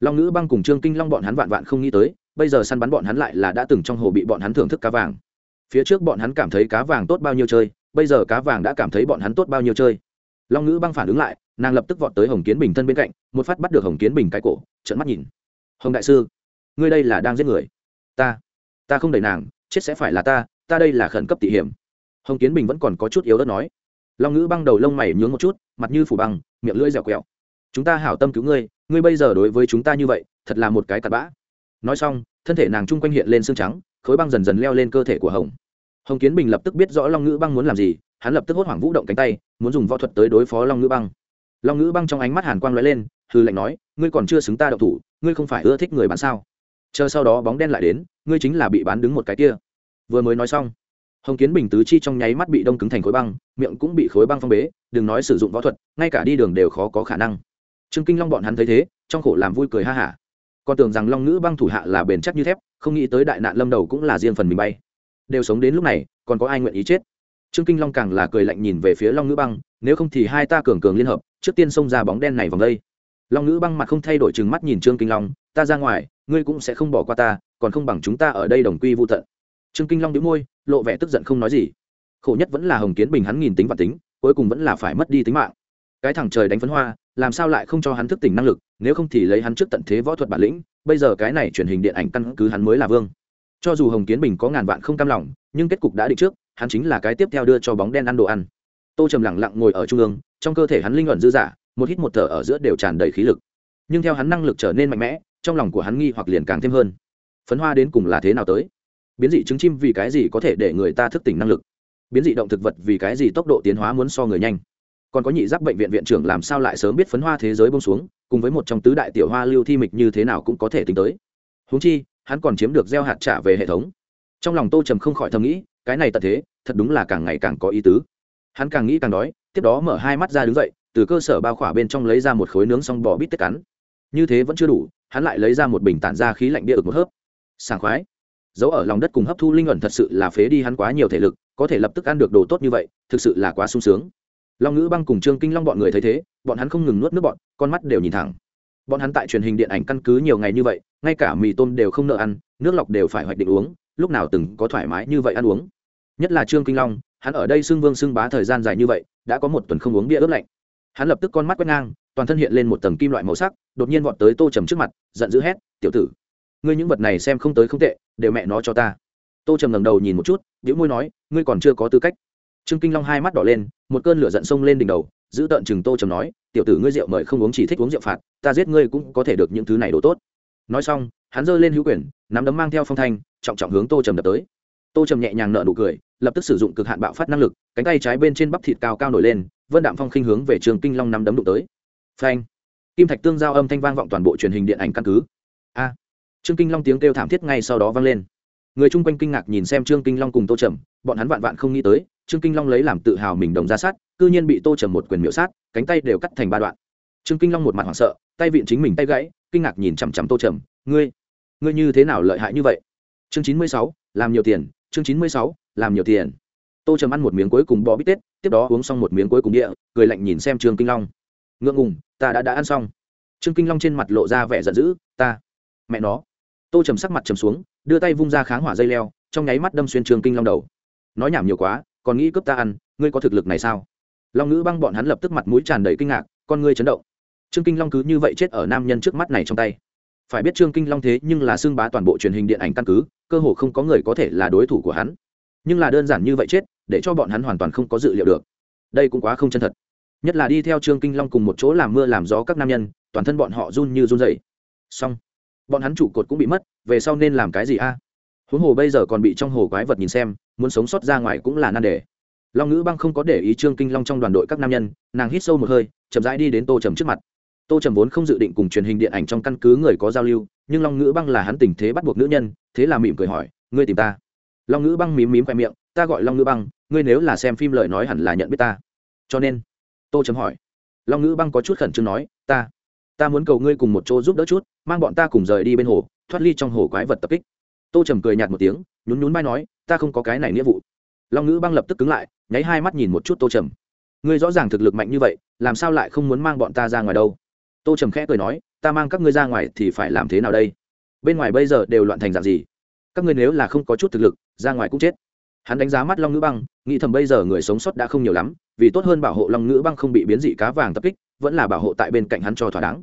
Long ngữ băng cùng trương kinh long bọn hắn vạn vạn không nghĩ tới, bây giờ săn bắn bọn hắn lại là đã từng trong hồ bị bọn hắn thưởng thức cá vàng. Phía trước bọn hắn cảm thấy cá vàng tốt bao nhiêu chơi, bây giờ cá vàng đã cảm thấy bọn hắn tốt bao nhiêu chơi long ngữ băng phản ứng lại, nàng lập tức vọt tới hồng kiến bình thân bên cạnh, một phát bắt được hồng kiến bình cái cổ, trợn mắt nhìn. Hồng đại sư, ngươi đây là đang giết người? Ta ta không đẩy nàng, chết sẽ phải là ta ta đây là khẩn cấp tỉ hiểm. Hồng kiến bình vẫn còn có chút yếu đất nói. Long ngữ băng đầu lông mày nhướng một chút, mặt như phủ băng, miệng lưỡi dẻo quẹo. Chúng ta hảo tâm cứu ngươi ngươi bây giờ đối với chúng ta như vậy, thật là một cái cặn bã. Nói xong, thân thể nàng chung quanh hiện lên xương trắng, khối băng dần dần leo lên cơ thể của hồng. Hồng kiến bình lập tức biết rõ long ngữ băng muốn làm gì hắn lập tức hốt hoảng vũ động cánh tay, muốn dùng võ thuật tới đối phó long ngữ băng. Long ngữ băng trong ánh mắt hàn quang lóe lên hư lệnh nói, ngươi còn chưa xứng ta đậu thủ, ngươi không phải ưa thích người bán sao? Chờ sau đó bóng đen lại đến, ngươi chính là bị bán đứng một cái kia. Vừa mới nói xong, hồng kiến bình tứ chi trong nháy mắt bị đông cứng thành khối băng, miệng cũng bị khối băng phong bế, đừng nói sử dụng võ thuật, ngay cả đi đường đều khó có khả năng. Trương kinh long bọn hắn thấy thế, trong khổ làm vui cười ha hả. Còn tưởng rằng long ngữ băng thủ hạ là bền chắc như thép, không nghĩ tới đại nạn lâm đầu cũng là riêng phần mình bay. Đều sống đến lúc này, còn có ai nguyện ý chết? Trương kinh long càng là cười lạnh nhìn về phía long ngữ băng, nếu không thì hai ta cường cường liên hợp, trước tiên xông ra bóng đen này vòng đây. Long ngữ băng mặt không thay đổi chừng mắt nhìn trương kinh long, ta ra ngoài, ngươi cũng sẽ không bỏ qua ta, còn không bằng chúng ta ở đây đồng quy vô tận. Trương kinh long đĩu môi, lộ vẻ tức giận không nói gì. Khổ nhất vẫn là hồng kiến bình hắn nghìn tính và tính, cuối cùng vẫn là phải mất đi tính mạng. Cái thằng trời đánh phấn hoa, làm sao lại không cho hắn thức tỉnh năng lực, nếu không thì lấy hắn trước tận thế võ thuật bản lĩnh, bây giờ cái này truyền hình điện ảnh căn cứ hắn mới là vương cho dù hồng kiến bình có ngàn vạn không cam lòng, nhưng kết cục đã định trước, hắn chính là cái tiếp theo đưa cho bóng đen ăn đồ ăn. Tô trầm lặng lặng ngồi ở trung ương, trong cơ thể hắn linh luận dư dả, một hít một thở ở giữa đều tràn đầy khí lực. Nhưng theo hắn năng lực trở nên mạnh mẽ, trong lòng của hắn nghi hoặc liền càng thêm hơn. Phấn hoa đến cùng là thế nào tới? Biến dị trứng chim vì cái gì có thể để người ta thức tỉnh năng lực? Biến dị động thực vật vì cái gì tốc độ tiến hóa muốn so người nhanh? Còn có nhị giác bệnh viện viện trưởng làm sao lại sớm biết phấn hoa thế giới bông xuống, cùng với một trong tứ đại tiểu hoa lưu thi mịch như thế nào cũng có thể tính tới. Húng chi hắn còn chiếm được gieo hạt trả về hệ thống. Trong lòng tô trầm không khỏi thầm nghĩ, cái này tận thế, thật đúng là càng ngày càng có ý tứ. Hắn càng nghĩ càng đói, tiếp đó mở hai mắt ra đứng dậy, từ cơ sở bao khỏa bên trong lấy ra một khối nướng xong bò bít tết cắn. Như thế vẫn chưa đủ, hắn lại lấy ra một bình tản ra khí lạnh bia ực một hớp. Sảng khoái. Giấu ở lòng đất cùng hấp thu linh ẩn thật sự là phế đi hắn quá nhiều thể lực, có thể lập tức ăn được đồ tốt như vậy, thực sự là quá sung sướng. Long ngữ băng cùng trương kinh long bọn người thấy thế, bọn hắn không ngừng nuốt nước bọn, con mắt đều nhìn thẳng bọn hắn tại truyền hình điện ảnh căn cứ nhiều ngày như vậy, ngay cả mì tôm đều không nợ ăn, nước lọc đều phải hoạch định uống, lúc nào từng có thoải mái như vậy ăn uống. Nhất là trương kinh long, hắn ở đây xưng vương xưng bá thời gian dài như vậy, đã có một tuần không uống bia ướp lạnh. Hắn lập tức con mắt quét ngang, toàn thân hiện lên một tầng kim loại màu sắc, đột nhiên vọt tới tô trầm trước mặt, giận dữ hét, tiểu tử, ngươi những vật này xem không tới không tệ, đều mẹ nó cho ta. Tô trầm ngẩng đầu nhìn một chút biểu môi nói, ngươi còn chưa có tư cách. Trương kinh long hai mắt đỏ lên, một cơn lửa giận sông lên đỉnh đầu giữ tận chừng tô trầm nói, tiểu tử ngươi rượu mời không uống chỉ thích uống rượu phạt, ta giết ngươi cũng có thể được những thứ này đồ tốt. Nói xong, hắn giơ lên hữu quyền, nắm đấm mang theo phong thanh, trọng trọng hướng tô trầm đập tới. Tô trầm nhẹ nhàng nợ nụ cười, lập tức sử dụng cực hạn bạo phát năng lực, cánh tay trái bên trên bắp thịt cao cao nổi lên, vân đạm phong khinh hướng về trường kinh long nắm đấm đụng tới. Phanh! Kim thạch tương giao âm thanh vang vọng toàn bộ truyền hình điện ảnh căn cứ. A! Trương kinh long tiếng kêu thảm thiết ngay sau đó vang lên người chung quanh kinh ngạc nhìn xem trương kinh long cùng tô trầm, bọn hắn vạn vạn không nghĩ tới, trương kinh long lấy làm tự hào mình đồng ra sát, cư nhiên bị tô trầm một quyền miễu sát, cánh tay đều cắt thành ba đoạn. Trương kinh long một mặt hoảng sợ, tay vịn chính mình tay gãy, kinh ngạc nhìn chằm chằm tô trầm, ngươi ngươi như thế nào lợi hại như vậy? Chương chín mươi sáu, làm nhiều tiền, chương chín mươi sáu, làm nhiều tiền. Tô trầm ăn một miếng cuối cùng bò bít tết, tiếp đó uống xong một miếng cuối cùng địa, cười lạnh nhìn xem trương kinh long. Ngượng ngùng, ta đã đã ăn xong. Trương kinh long trên mặt lộ ra vẻ giận dữ, ta, mẹ nó. Tô trầm sắc mặt trầm xuống đưa tay vung ra kháng hỏa dây leo, trong nháy mắt đâm xuyên trương kinh long đầu. Nói nhảm nhiều quá, còn nghĩ cướp ta ăn, ngươi có thực lực này sao? Long ngữ băng bọn hắn lập tức mặt mũi tràn đầy kinh ngạc, con ngươi chấn động. Trương kinh long cứ như vậy chết ở nam nhân trước mắt này trong tay. Phải biết trương kinh long thế nhưng là xưng bá toàn bộ truyền hình điện ảnh căn cứ, cơ hồ không có người có thể là đối thủ của hắn. Nhưng là đơn giản như vậy chết, để cho bọn hắn hoàn toàn không có dự liệu được. Đây cũng quá không chân thật. Nhất là đi theo trương kinh long cùng một chỗ làm mưa làm gió các nam nhân, toàn thân bọn họ run như run dày xong bọn hắn trụ cột cũng bị mất, về sau nên làm cái gì a? Huống hồ bây giờ còn bị trong hồ quái vật nhìn xem, muốn sống sót ra ngoài cũng là nan đề. Long ngữ băng không có để ý trương kinh long trong đoàn đội các nam nhân, nàng hít sâu một hơi, chậm rãi đi đến tô trầm trước mặt. Tô trầm vốn không dự định cùng truyền hình điện ảnh trong căn cứ người có giao lưu, nhưng long ngữ băng là hắn tình thế bắt buộc nữ nhân, thế là mỉm cười hỏi, ngươi tìm ta? Long ngữ băng mím mím khoe miệng, ta gọi long ngữ băng, ngươi nếu là xem phim lời nói hẳn là nhận biết ta. Cho nên, tô trầm hỏi. Long ngữ băng có chút khẩn trương nói, ta ta muốn cầu ngươi cùng một chỗ giúp đỡ chút, mang bọn ta cùng rời đi bên hồ, thoát ly trong hồ quái vật tập kích. Tô trầm cười nhạt một tiếng, nhún nhún vai nói, ta không có cái này nghĩa vụ. Long ngữ băng lập tức cứng lại, nháy hai mắt nhìn một chút tô trầm. Ngươi rõ ràng thực lực mạnh như vậy, làm sao lại không muốn mang bọn ta ra ngoài đâu? Tô trầm khẽ cười nói, ta mang các ngươi ra ngoài thì phải làm thế nào đây? Bên ngoài bây giờ đều loạn thành dạng gì? Các ngươi nếu là không có chút thực lực, ra ngoài cũng chết. Hắn đánh giá mắt long ngữ băng, nghĩ thầm bây giờ người sống sót đã không nhiều lắm, vì tốt hơn bảo hộ long ngữ băng không bị biến dị cá vàng tập kích vẫn là bảo hộ tại bên cạnh hắn cho thỏa đáng.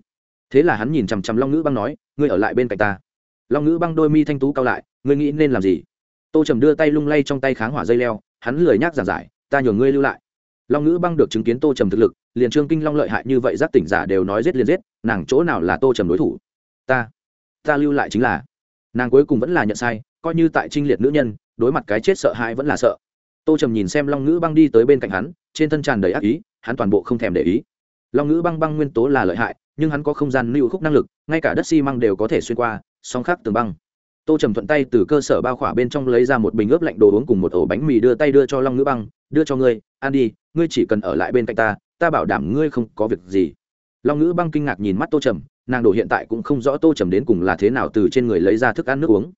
Thế là hắn nhìn chằm chằm long ngữ băng nói, ngươi ở lại bên cạnh ta. Long ngữ băng đôi mi thanh tú cao lại, ngươi nghĩ nên làm gì? Tô trầm đưa tay lung lay trong tay kháng hỏa dây leo, hắn lười nhác giản giải, ta nhường ngươi lưu lại. Long ngữ băng được chứng kiến tô trầm thực lực, liền trương kinh long lợi hại như vậy giác tỉnh giả đều nói giết liền giết, nàng chỗ nào là tô trầm đối thủ? Ta ta lưu lại chính là. Nàng cuối cùng vẫn là nhận sai, coi như tại trinh liệt nữ nhân, đối mặt cái chết sợ hãi vẫn là sợ. Tô trầm nhìn xem long ngữ băng đi tới bên cạnh hắn, trên thân tràn đầy ác ý, hắn toàn bộ không thèm để ý long ngữ băng băng nguyên tố là lợi hại, nhưng hắn có không gian lưu khúc năng lực, ngay cả đất xi măng đều có thể xuyên qua, song khắc tường băng. Tô trầm thuận tay từ cơ sở bao khỏa bên trong lấy ra một bình ướp lạnh đồ uống cùng một ổ bánh mì đưa tay đưa cho long ngữ băng, đưa cho ngươi, ăn đi, ngươi chỉ cần ở lại bên cạnh ta ta bảo đảm ngươi không có việc gì. Long ngữ băng kinh ngạc nhìn mắt tô trầm, nàng đồ hiện tại cũng không rõ tô trầm đến cùng là thế nào từ trên người lấy ra thức ăn nước uống.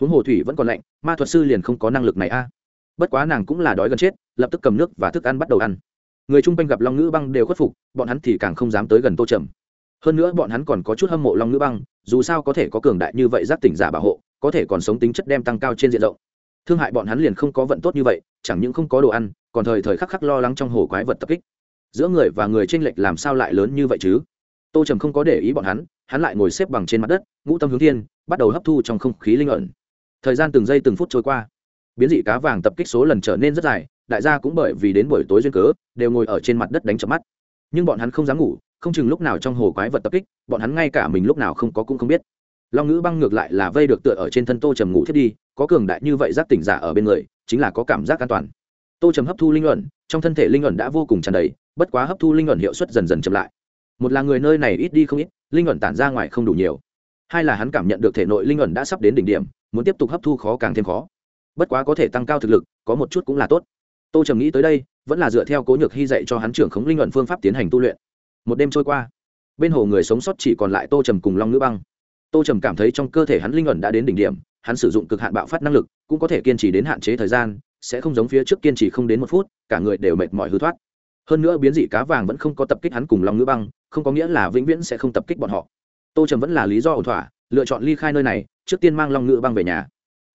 Huống hồ thủy vẫn còn lạnh, ma thuật sư liền không có năng lực này a. Bất quá nàng cũng là đói gần chết, lập tức cầm nước và thức ăn bắt đầu ăn người chung quanh gặp long ngữ băng đều khuất phục, bọn hắn thì càng không dám tới gần tô trầm. Hơn nữa bọn hắn còn có chút hâm mộ long ngữ băng, dù sao có thể có cường đại như vậy giáp tỉnh giả bảo hộ, có thể còn sống tính chất đem tăng cao trên diện rộng. Thương hại bọn hắn liền không có vận tốt như vậy, chẳng những không có đồ ăn, còn thời thời khắc khắc lo lắng trong hồ quái vật tập kích. Giữa người và người tranh lệch làm sao lại lớn như vậy chứ? Tô trầm không có để ý bọn hắn hắn lại ngồi xếp bằng trên mặt đất, ngũ tâm hướng thiên, bắt đầu hấp thu trong không khí linh ẩn. Thời gian từng giây từng phút trôi qua. Biến dị cá vàng tập kích số lần trở nên rất dài đại gia cũng bởi vì đến buổi tối duyên cớ, đều ngồi ở trên mặt đất đánh chậm mắt. Nhưng bọn hắn không dám ngủ, không chừng lúc nào trong hồ quái vật tập kích, bọn hắn ngay cả mình lúc nào không có cũng không biết. Long ngữ băng ngược lại là vây được tựa ở trên thân tô trầm ngủ thiết đi, có cường đại như vậy giác tỉnh giả ở bên người, chính là có cảm giác an toàn. Tô trầm hấp thu linh luận trong thân thể linh luận đã vô cùng tràn đầy, bất quá hấp thu linh luận hiệu suất dần dần chậm lại. Một là người nơi này ít đi không ít, linh luận tản ra ngoài không đủ nhiều. Hai là hắn cảm nhận được thể nội linh luận đã sắp đến đỉnh điểm, muốn tiếp tục hấp thu khó càng thêm khó. Bất quá có thể tăng cao thực lực, có một chút cũng là tốt tô trầm nghĩ tới đây, vẫn là dựa theo cố nhược hy dạy cho hắn trưởng khống linh luận phương pháp tiến hành tu luyện. Một đêm trôi qua, bên hồ người sống sót chỉ còn lại tô trầm cùng long nữ băng. Tô trầm cảm thấy trong cơ thể hắn linh luận đã đến đỉnh điểm, hắn sử dụng cực hạn bạo phát năng lực, cũng có thể kiên trì đến hạn chế thời gian, sẽ không giống phía trước kiên trì không đến một phút, cả người đều mệt mỏi hư thoát. Hơn nữa biến dị cá vàng vẫn không có tập kích hắn cùng long nữ băng, không có nghĩa là vĩnh viễn sẽ không tập kích bọn họ. Tô trầm vẫn là lý do ổn thỏa, lựa chọn ly khai nơi này, trước tiên mang long nữ băng về nhà.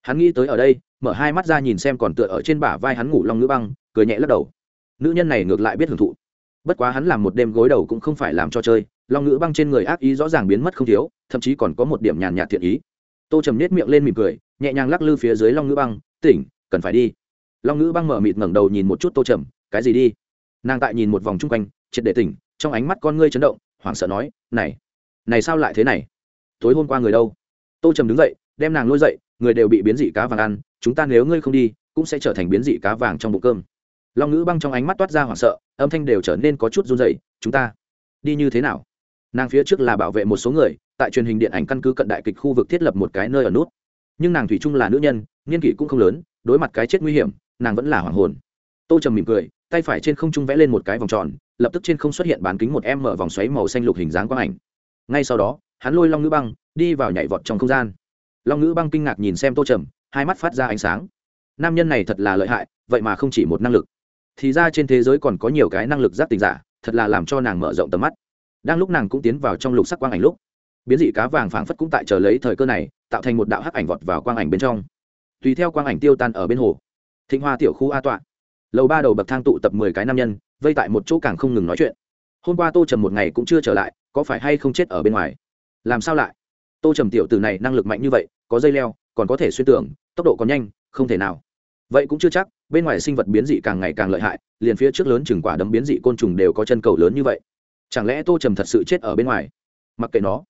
Hắn nghĩ tới ở đây mở hai mắt ra nhìn xem còn tựa ở trên bả vai hắn ngủ long ngữ băng, cười nhẹ lắc đầu. Nữ nhân này ngược lại biết hưởng thụ. Bất quá hắn làm một đêm gối đầu cũng không phải làm cho chơi, long ngữ băng trên người ác ý rõ ràng biến mất không thiếu, thậm chí còn có một điểm nhàn nhạt thiện ý. Tô trầm nết miệng lên mỉm cười, nhẹ nhàng lắc lư phía dưới long ngữ băng, tỉnh, cần phải đi. Long ngữ băng mở mịt ngẩng đầu nhìn một chút tô trầm, cái gì đi? Nàng tại nhìn một vòng chung quanh, triệt để tỉnh, trong ánh mắt con ngươi chấn động, hoảng sợ nói, này này sao lại thế này? Tối hôm qua người đâu? Tô trầm đứng dậy, đem nàng lôi dậy người đều bị biến dị cá vàng ăn, chúng ta nếu ngươi không đi, cũng sẽ trở thành biến dị cá vàng trong bụng cơm. Long ngữ băng trong ánh mắt toát ra hoảng sợ, âm thanh đều trở nên có chút run dậy chúng ta đi như thế nào? Nàng phía trước là bảo vệ một số người, tại truyền hình điện ảnh căn cứ cận đại kịch khu vực thiết lập một cái nơi ở nút. Nhưng nàng thủy chung là nữ nhân, nghiên kỷ cũng không lớn, đối mặt cái chết nguy hiểm, nàng vẫn là hoàng hồn. Tô trầm mỉm cười, tay phải trên không trung vẽ lên một cái vòng tròn, lập tức trên không xuất hiện bán kính một em mở vòng xoáy màu xanh lục hình dáng quang ảnh. Ngay sau đó, hắn lôi long ngữ băng, đi vào nhảy vọt trong không gian long ngữ băng kinh ngạc nhìn xem tô trầm, hai mắt phát ra ánh sáng. Nam nhân này thật là lợi hại, vậy mà không chỉ một năng lực. Thì ra trên thế giới còn có nhiều cái năng lực giác tình giả, thật là làm cho nàng mở rộng tầm mắt. Đang lúc nàng cũng tiến vào trong lục sắc quang ảnh lúc, biến dị cá vàng phảng phất cũng tại chờ lấy thời cơ này, tạo thành một đạo hắc ảnh vọt vào quang ảnh bên trong. Tùy theo quang ảnh tiêu tan ở bên hồ, thịnh hoa tiểu khu a tọa. Lầu ba đầu bậc thang tụ tập mười cái nam nhân, vây tại một chỗ càng không ngừng nói chuyện. Hôm qua tô trầm một ngày cũng chưa trở lại, có phải hay không chết ở bên ngoài? Làm sao lại? Tô trầm tiểu từ này năng lực mạnh như vậy, có dây leo, còn có thể xuyên tưởng tốc độ còn nhanh, không thể nào. Vậy cũng chưa chắc, bên ngoài sinh vật biến dị càng ngày càng lợi hại, liền phía trước lớn chừng quả đấm biến dị côn trùng đều có chân cầu lớn như vậy. Chẳng lẽ tô trầm thật sự chết ở bên ngoài? Mặc kệ nó.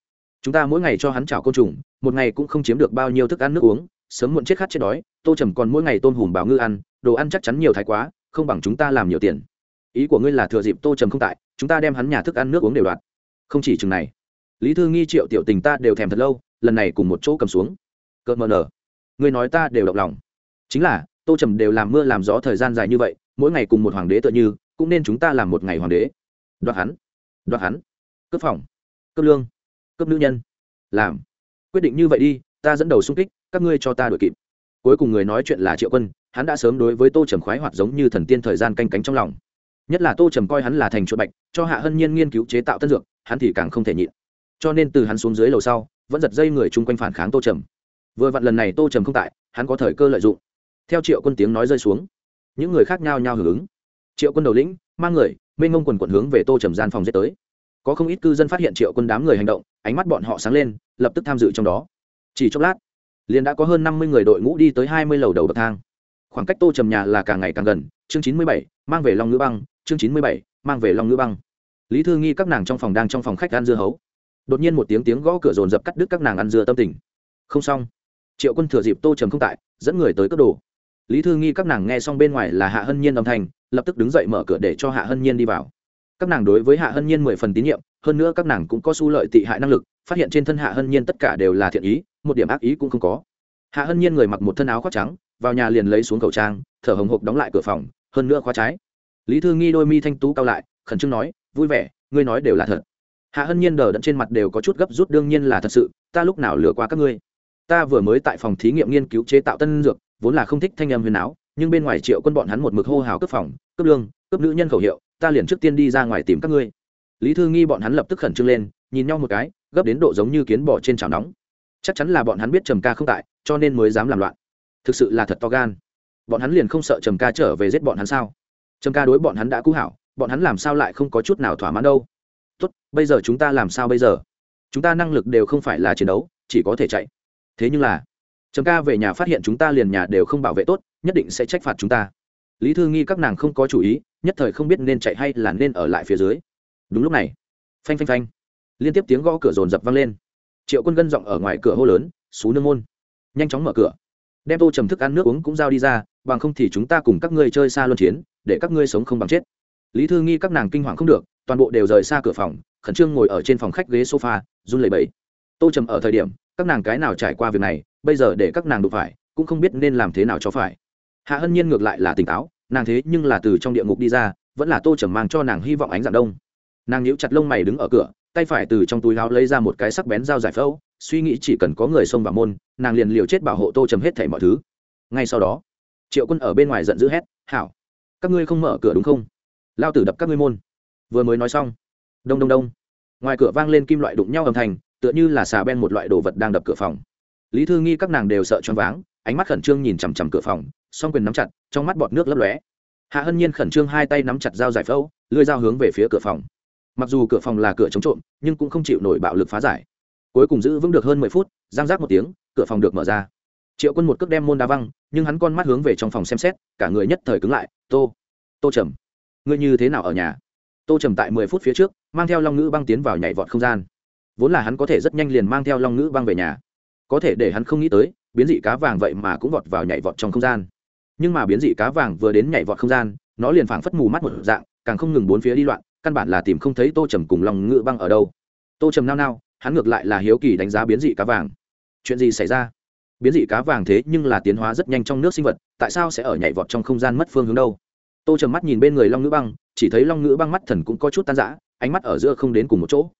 Chúng ta mỗi ngày cho hắn chảo côn trùng, một ngày cũng không chiếm được bao nhiêu thức ăn nước uống, sớm muộn chết khát chết đói, tô trầm còn mỗi ngày tôm hùm báo ngư ăn, đồ ăn chắc chắn nhiều thái quá, không bằng chúng ta làm nhiều tiền. Ý của ngươi là thừa dịp tô trầm không tại, chúng ta đem hắn nhà thức ăn nước uống đều đoạt. Không chỉ chừng này lý thư nghi triệu tiểu tình ta đều thèm thật lâu, lần này cùng một chỗ cầm xuống. Cợt mờ nở. Người nói ta đều động lòng. Chính là, tô trầm đều làm mưa làm gió thời gian dài như vậy, mỗi ngày cùng một hoàng đế tựa như, cũng nên chúng ta làm một ngày hoàng đế. Đoạt hắn. Đoạt hắn. Cướp phòng. Cướp lương. Cướp nữ nhân. Làm. Quyết định như vậy đi, ta dẫn đầu xung kích, các ngươi cho ta đuổi kịp. Cuối cùng người nói chuyện là triệu quân, hắn đã sớm đối với tô trầm khoái hoạt giống như thần tiên thời gian canh cánh trong lòng. Nhất là tô trầm coi hắn là thành chuột bạch, cho hạ hân nhiên nghiên cứu chế tạo tân dược, hắn thì càng không thể nhịn cho nên từ hắn xuống dưới lầu sau, vẫn giật dây người chung quanh phản kháng tô trầm. Vừa vặn lần này tô trầm không tại, hắn có thời cơ lợi dụng. Theo triệu quân tiếng nói rơi xuống, những người khác nhau nhau hưởng ứng. Triệu quân đầu lĩnh, mang người, mênh ngông quần quận hướng về tô trầm gian phòng dết tới. Có không ít cư dân phát hiện triệu quân đám người hành động, ánh mắt bọn họ sáng lên, lập tức tham dự trong đó. Chỉ chốc lát, liền đã có hơn năm mươi người đội ngũ đi tới hai mươi lầu đầu bậc thang. Khoảng cách tô trầm nhà là càng ngày càng gần, chương chín mươi bảy, mang về long ngữ băng, chương chín mươi bảy, mang về long ngữ băng. Lý thư nghi các nàng trong phòng đang trong phòng khách ăn dưa hấu đột nhiên một tiếng tiếng gõ cửa rồn rập cắt đứt các nàng ăn dưa tâm tình. Không xong. Triệu quân thừa dịp tô trầm không tại, dẫn người tới cất đồ. Lý thư nghi các nàng nghe xong bên ngoài là hạ hân nhiên âm thanh, lập tức đứng dậy mở cửa để cho hạ hân nhiên đi vào. Các nàng đối với hạ hân nhiên mười phần tín nhiệm, hơn nữa các nàng cũng có su lợi tị hại năng lực, phát hiện trên thân hạ hân nhiên tất cả đều là thiện ý, một điểm ác ý cũng không có. Hạ hân nhiên người mặc một thân áo khoác trắng, vào nhà liền lấy xuống khẩu trang, thở hồng hộc đóng lại cửa phòng, hơn nữa khóa trái. Lý thư nghi đôi mi thanh tú cao lại, khẩn trương nói, vui vẻ, ngươi nói đều là thật hạ hân nhiên đờ đẫn trên mặt đều có chút gấp rút, đương nhiên là thật sự, ta lúc nào lừa qua các ngươi? Ta vừa mới tại phòng thí nghiệm nghiên cứu chế tạo tân dược, vốn là không thích thanh âm huyền áo, nhưng bên ngoài triệu quân bọn hắn một mực hô hào cấp phòng cấp lương cấp nữ nhân khẩu hiệu, ta liền trước tiên đi ra ngoài tìm các ngươi. Lý thư nghi bọn hắn lập tức khẩn trương lên, nhìn nhau một cái, gấp đến độ giống như kiến bò trên chảo nóng. Chắc chắn là bọn hắn biết trầm ca không tại, cho nên mới dám làm loạn. Thực sự là thật to gan. Bọn hắn liền không sợ trầm ca trở về giết bọn hắn sao? Trầm ca đối bọn hắn đã cũ hảo, bọn hắn làm sao lại không có chút nào thỏa mãn đâu? Tốt, bây giờ chúng ta làm sao bây giờ? Chúng ta năng lực đều không phải là chiến đấu, chỉ có thể chạy. Thế nhưng là, trầm ca về nhà phát hiện chúng ta liền nhà đều không bảo vệ tốt, nhất định sẽ trách phạt chúng ta. Lý thư nghi các nàng không có chủ ý, nhất thời không biết nên chạy hay là nên ở lại phía dưới. Đúng lúc này, phanh phanh phanh, liên tiếp tiếng gõ cửa rồn rập vang lên. Triệu quân gân giọng ở ngoài cửa hô lớn, xú nương môn. Nhanh chóng mở cửa. Đem tô trầm thức ăn nước uống cũng giao đi ra, bằng không thì chúng ta cùng các ngươi chơi xa luân chiến, để các ngươi sống không bằng chết. Lý thư nghi các nàng kinh hoàng không được toàn bộ đều rời xa cửa phòng, khẩn trương ngồi ở trên phòng khách ghế sofa, run lẩy bẩy. Tô trầm ở thời điểm, các nàng cái nào trải qua việc này, bây giờ để các nàng đụng phải, cũng không biết nên làm thế nào cho phải. Hạ hân nhiên ngược lại là tỉnh táo, nàng thế nhưng là từ trong địa ngục đi ra, vẫn là tô trầm mang cho nàng hy vọng ánh dạng đông. Nàng nhíu chặt lông mày đứng ở cửa, tay phải từ trong túi áo lấy ra một cái sắc bén dao giải phẫu, suy nghĩ chỉ cần có người xông vào môn, nàng liền liều chết bảo hộ tô trầm hết thảy mọi thứ. Ngay sau đó, triệu quân ở bên ngoài giận dữ hét, hảo, các ngươi không mở cửa đúng không? Lao tử đập các ngươi môn vừa mới nói xong. Đông đông đông. Ngoài cửa vang lên kim loại đụng nhau âm thanh, tựa như là xà ben một loại đồ vật đang đập cửa phòng. Lý thư nghi các nàng đều sợ choáng váng, ánh mắt khẩn trương nhìn chằm chằm cửa phòng, song quyền nắm chặt, trong mắt bọt nước lấp lóe. Hạ hân nhiên khẩn trương hai tay nắm chặt dao giải phẫu, lưỡi dao hướng về phía cửa phòng. Mặc dù cửa phòng là cửa chống trộm, nhưng cũng không chịu nổi bạo lực phá giải. Cuối cùng giữ vững được hơn mười phút giang giác một tiếng, cửa phòng được mở ra. Triệu quân một cước đem môn đá văng, nhưng hắn con mắt hướng về trong phòng xem xét, cả người nhất thời cứng lại, tô tô trầm, ngươi như thế nào ở nhà? Tô trầm tại mười phút phía trước, mang theo long ngữ băng tiến vào nhảy vọt không gian. Vốn là hắn có thể rất nhanh liền mang theo long ngữ băng về nhà. Có thể để hắn không nghĩ tới, biến dị cá vàng vậy mà cũng vọt vào nhảy vọt trong không gian. Nhưng mà biến dị cá vàng vừa đến nhảy vọt không gian, nó liền phảng phất mù mắt một dạng, càng không ngừng bốn phía đi loạn, căn bản là tìm không thấy tô trầm cùng lòng ngự băng ở đâu. Tô trầm nao nao, hắn ngược lại là hiếu kỳ đánh giá biến dị cá vàng. Chuyện gì xảy ra? Biến dị cá vàng thế nhưng là tiến hóa rất nhanh trong nước sinh vật, tại sao sẽ ở nhảy vọt trong không gian mất phương hướng đâu? Tô trầm mắt nhìn bên người long ngữ băng chỉ thấy long ngữ băng mắt thần cũng có chút tan rã, ánh mắt ở giữa không đến cùng một chỗ.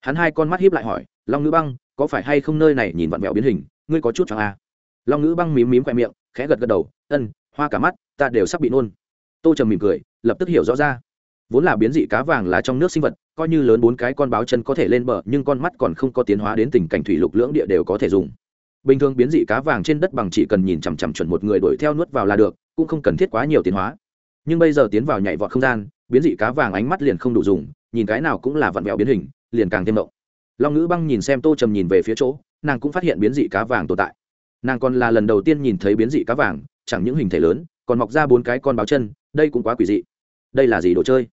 Hắn hai con mắt hiếp lại hỏi, long ngữ băng, có phải hay không nơi này nhìn vặn vẹo biến hình, ngươi có chút cho à? long ngữ băng mím mím khoe miệng, khẽ gật gật đầu, ân, hoa cả mắt, ta đều sắp bị nôn. Tô trầm mỉm cười, lập tức hiểu rõ ra. Vốn là biến dị cá vàng là trong nước sinh vật, coi như lớn bốn cái con báo chân có thể lên bờ, nhưng con mắt còn không có tiến hóa đến tình cảnh thủy lục lưỡng địa đều có thể dùng. Bình thường biến dị cá vàng trên đất bằng chỉ cần nhìn chằm chằm chuẩn một người đuổi theo nuốt vào là được, cũng không cần thiết quá nhiều tiến hóa nhưng bây giờ tiến vào nhảy vọt không gian, biến dị cá vàng ánh mắt liền không đủ dùng, nhìn cái nào cũng là vặn vẹo biến hình, liền càng thêm động. Long ngữ băng nhìn xem tô trầm nhìn về phía chỗ, nàng cũng phát hiện biến dị cá vàng tồn tại. Nàng còn là lần đầu tiên nhìn thấy biến dị cá vàng, chẳng những hình thể lớn, còn mọc ra bốn cái con báo chân, đây cũng quá quỷ dị. Đây là gì đồ chơi?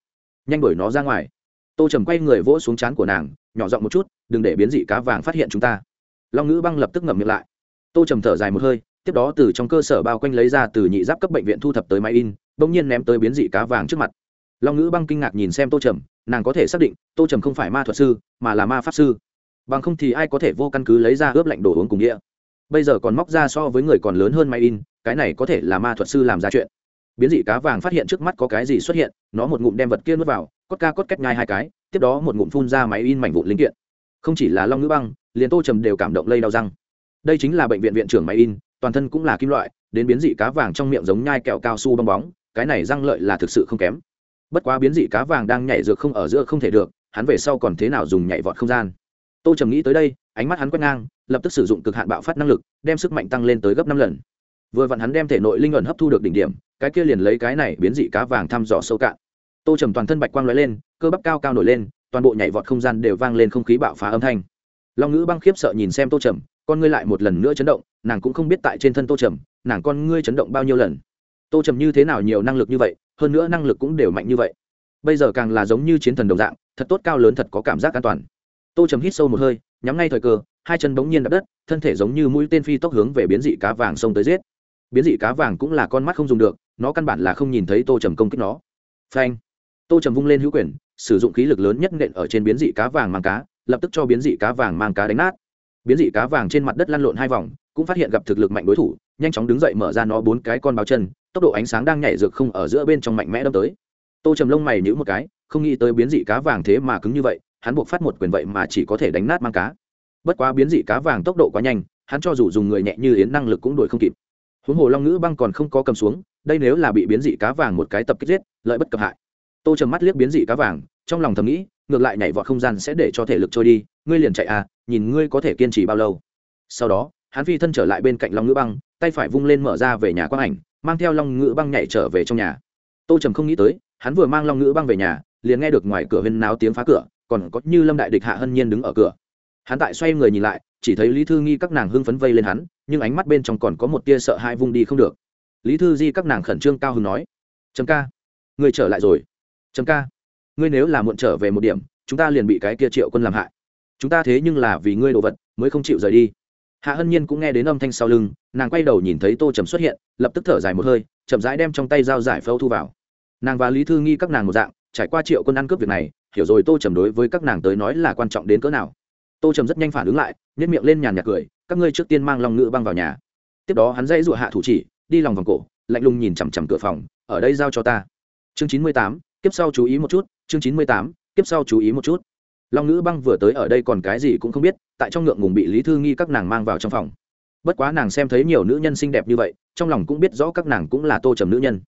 Nhanh đuổi nó ra ngoài. Tô trầm quay người vỗ xuống trán của nàng, nhỏ giọng một chút, đừng để biến dị cá vàng phát hiện chúng ta. Long ngữ băng lập tức ngậm miệng lại. Tô trầm thở dài một hơi tiếp đó từ trong cơ sở bao quanh lấy ra từ nhị giáp cấp bệnh viện thu thập tới máy in, bỗng nhiên ném tới biến dị cá vàng trước mặt. Long ngữ băng kinh ngạc nhìn xem tô trầm, nàng có thể xác định, tô trầm không phải ma thuật sư, mà là ma pháp sư. Bằng không thì ai có thể vô căn cứ lấy ra ướp lạnh đồ uống cùng nghĩa bây giờ còn móc ra so với người còn lớn hơn máy in, cái này có thể là ma thuật sư làm ra chuyện. Biến dị cá vàng phát hiện trước mắt có cái gì xuất hiện, nó một ngụm đem vật kia nuốt vào, cốt ca cốt cách nhai hai cái, tiếp đó một ngụm phun ra máy in mảnh vụn linh kiện. Không chỉ là long ngữ băng, liền tô trầm đều cảm động lây đau răng. Đây chính là bệnh viện viện trưởng máy in toàn thân cũng là kim loại, đến biến dị cá vàng trong miệng giống nhai kẹo cao su bong bóng, cái này răng lợi là thực sự không kém. Bất quá biến dị cá vàng đang nhảy dược không ở giữa không thể được, hắn về sau còn thế nào dùng nhảy vọt không gian. Tô trầm nghĩ tới đây, ánh mắt hắn quét ngang, lập tức sử dụng cực hạn bạo phát năng lực, đem sức mạnh tăng lên tới gấp năm lần. Vừa vặn hắn đem thể nội linh ẩn hấp thu được đỉnh điểm, cái kia liền lấy cái này biến dị cá vàng thăm dò sâu cạn. Tô trầm toàn thân bạch quang l ó e lên, cơ bắp cao cao nổi lên, toàn bộ nhảy vọt không gian đều vang lên không khí bạo phá âm thanh. Long ngữ băng khiếp sợ nhìn xem tô trầm con ngươi lại một lần nữa chấn động, nàng cũng không biết tại trên thân tô trầm, nàng con ngươi chấn động bao nhiêu lần. Tô trầm như thế nào nhiều năng lực như vậy, hơn nữa năng lực cũng đều mạnh như vậy. Bây giờ càng là giống như chiến thần đồng dạng, thật tốt cao lớn thật có cảm giác an toàn. Tô trầm hít sâu một hơi, nhắm ngay thời cơ, hai chân bỗng nhiên đập đất, thân thể giống như mũi tên phi tốc hướng về biến dị cá vàng xông tới giết. Biến dị cá vàng cũng là con mắt không dùng được, nó căn bản là không nhìn thấy tô trầm công kích nó. Phanh! Tô trầm vung lên hữu quyền, sử dụng khí lực lớn nhất nện ở trên biến dị cá vàng mang cá, lập tức cho biến dị cá vàng mang cá đánh nát biến dị cá vàng trên mặt đất lăn lộn hai vòng, cũng phát hiện gặp thực lực mạnh đối thủ, nhanh chóng đứng dậy mở ra nó bốn cái con báo chân, tốc độ ánh sáng đang nhảy dược không ở giữa bên trong mạnh mẽ đâm tới. Tô trầm lông mày nhữ một cái, không nghĩ tới biến dị cá vàng thế mà cứng như vậy, hắn buộc phát một quyền vậy mà chỉ có thể đánh nát mang cá. Bất quá biến dị cá vàng tốc độ quá nhanh, hắn cho dù dùng người nhẹ như yến năng lực cũng đuổi không kịp. Huống hồ long ngữ băng còn không có cầm xuống, đây nếu là bị biến dị cá vàng một cái tập kích giết, lợi bất cập hại. Tô trầm mắt liếc biến dị cá vàng, trong lòng thầm nghĩ, ngược lại nhảy vọt không gian sẽ để cho thể lực trôi đi ngươi liền chạy à nhìn ngươi có thể kiên trì bao lâu. Sau đó, hắn phi thân trở lại bên cạnh long ngữ băng, tay phải vung lên mở ra về nhà quang ảnh, mang theo long ngữ băng nhảy trở về trong nhà. Tô trầm không nghĩ tới, hắn vừa mang long ngữ băng về nhà, liền nghe được ngoài cửa huyên náo tiếng phá cửa, còn có như lâm đại địch hạ hân nhiên đứng ở cửa. Hắn tại xoay người nhìn lại, chỉ thấy lý thư nghi các nàng hưng phấn vây lên hắn, nhưng ánh mắt bên trong còn có một tia sợ hai vung đi không được. Lý thư di các nàng khẩn trương cao hứng nói, trầm ca người trở lại rồi. Trầm ca, ngươi nếu là muộn trở về một điểm, chúng ta liền bị cái kia triệu quân làm hại chúng ta thế nhưng là vì ngươi đồ vật, mới không chịu rời đi. Hạ hân nhiên cũng nghe đến âm thanh sau lưng, nàng quay đầu nhìn thấy tô trầm xuất hiện, lập tức thở dài một hơi, chậm rãi đem trong tay dao giải phẫu thu vào. Nàng và lý thư nghi các nàng một dạng, trải qua triệu quân ăn cướp việc này, hiểu rồi tô trầm đối với các nàng tới nói là quan trọng đến cỡ nào. Tô trầm rất nhanh phản ứng lại nhét miệng lên nhàn nhạt cười, các ngươi trước tiên mang lòng ngự băng vào nhà. Tiếp đó hắn dãy dụa hạ thủ chỉ, đi lòng vòng cổ, lạnh lùng nhìn chằm chằm cửa phòng, ở đây giao cho ta. Chương chín mươi tám, kiếp sau chú ý một chút, chương chín mươi tám, kiếp sau chú ý một chút long ngữ băng vừa tới ở đây còn cái gì cũng không biết tại trong ngượng ngùng bị lý thư nghi các nàng mang vào trong phòng bất quá nàng xem thấy nhiều nữ nhân xinh đẹp như vậy trong lòng cũng biết rõ các nàng cũng là tô trầm nữ nhân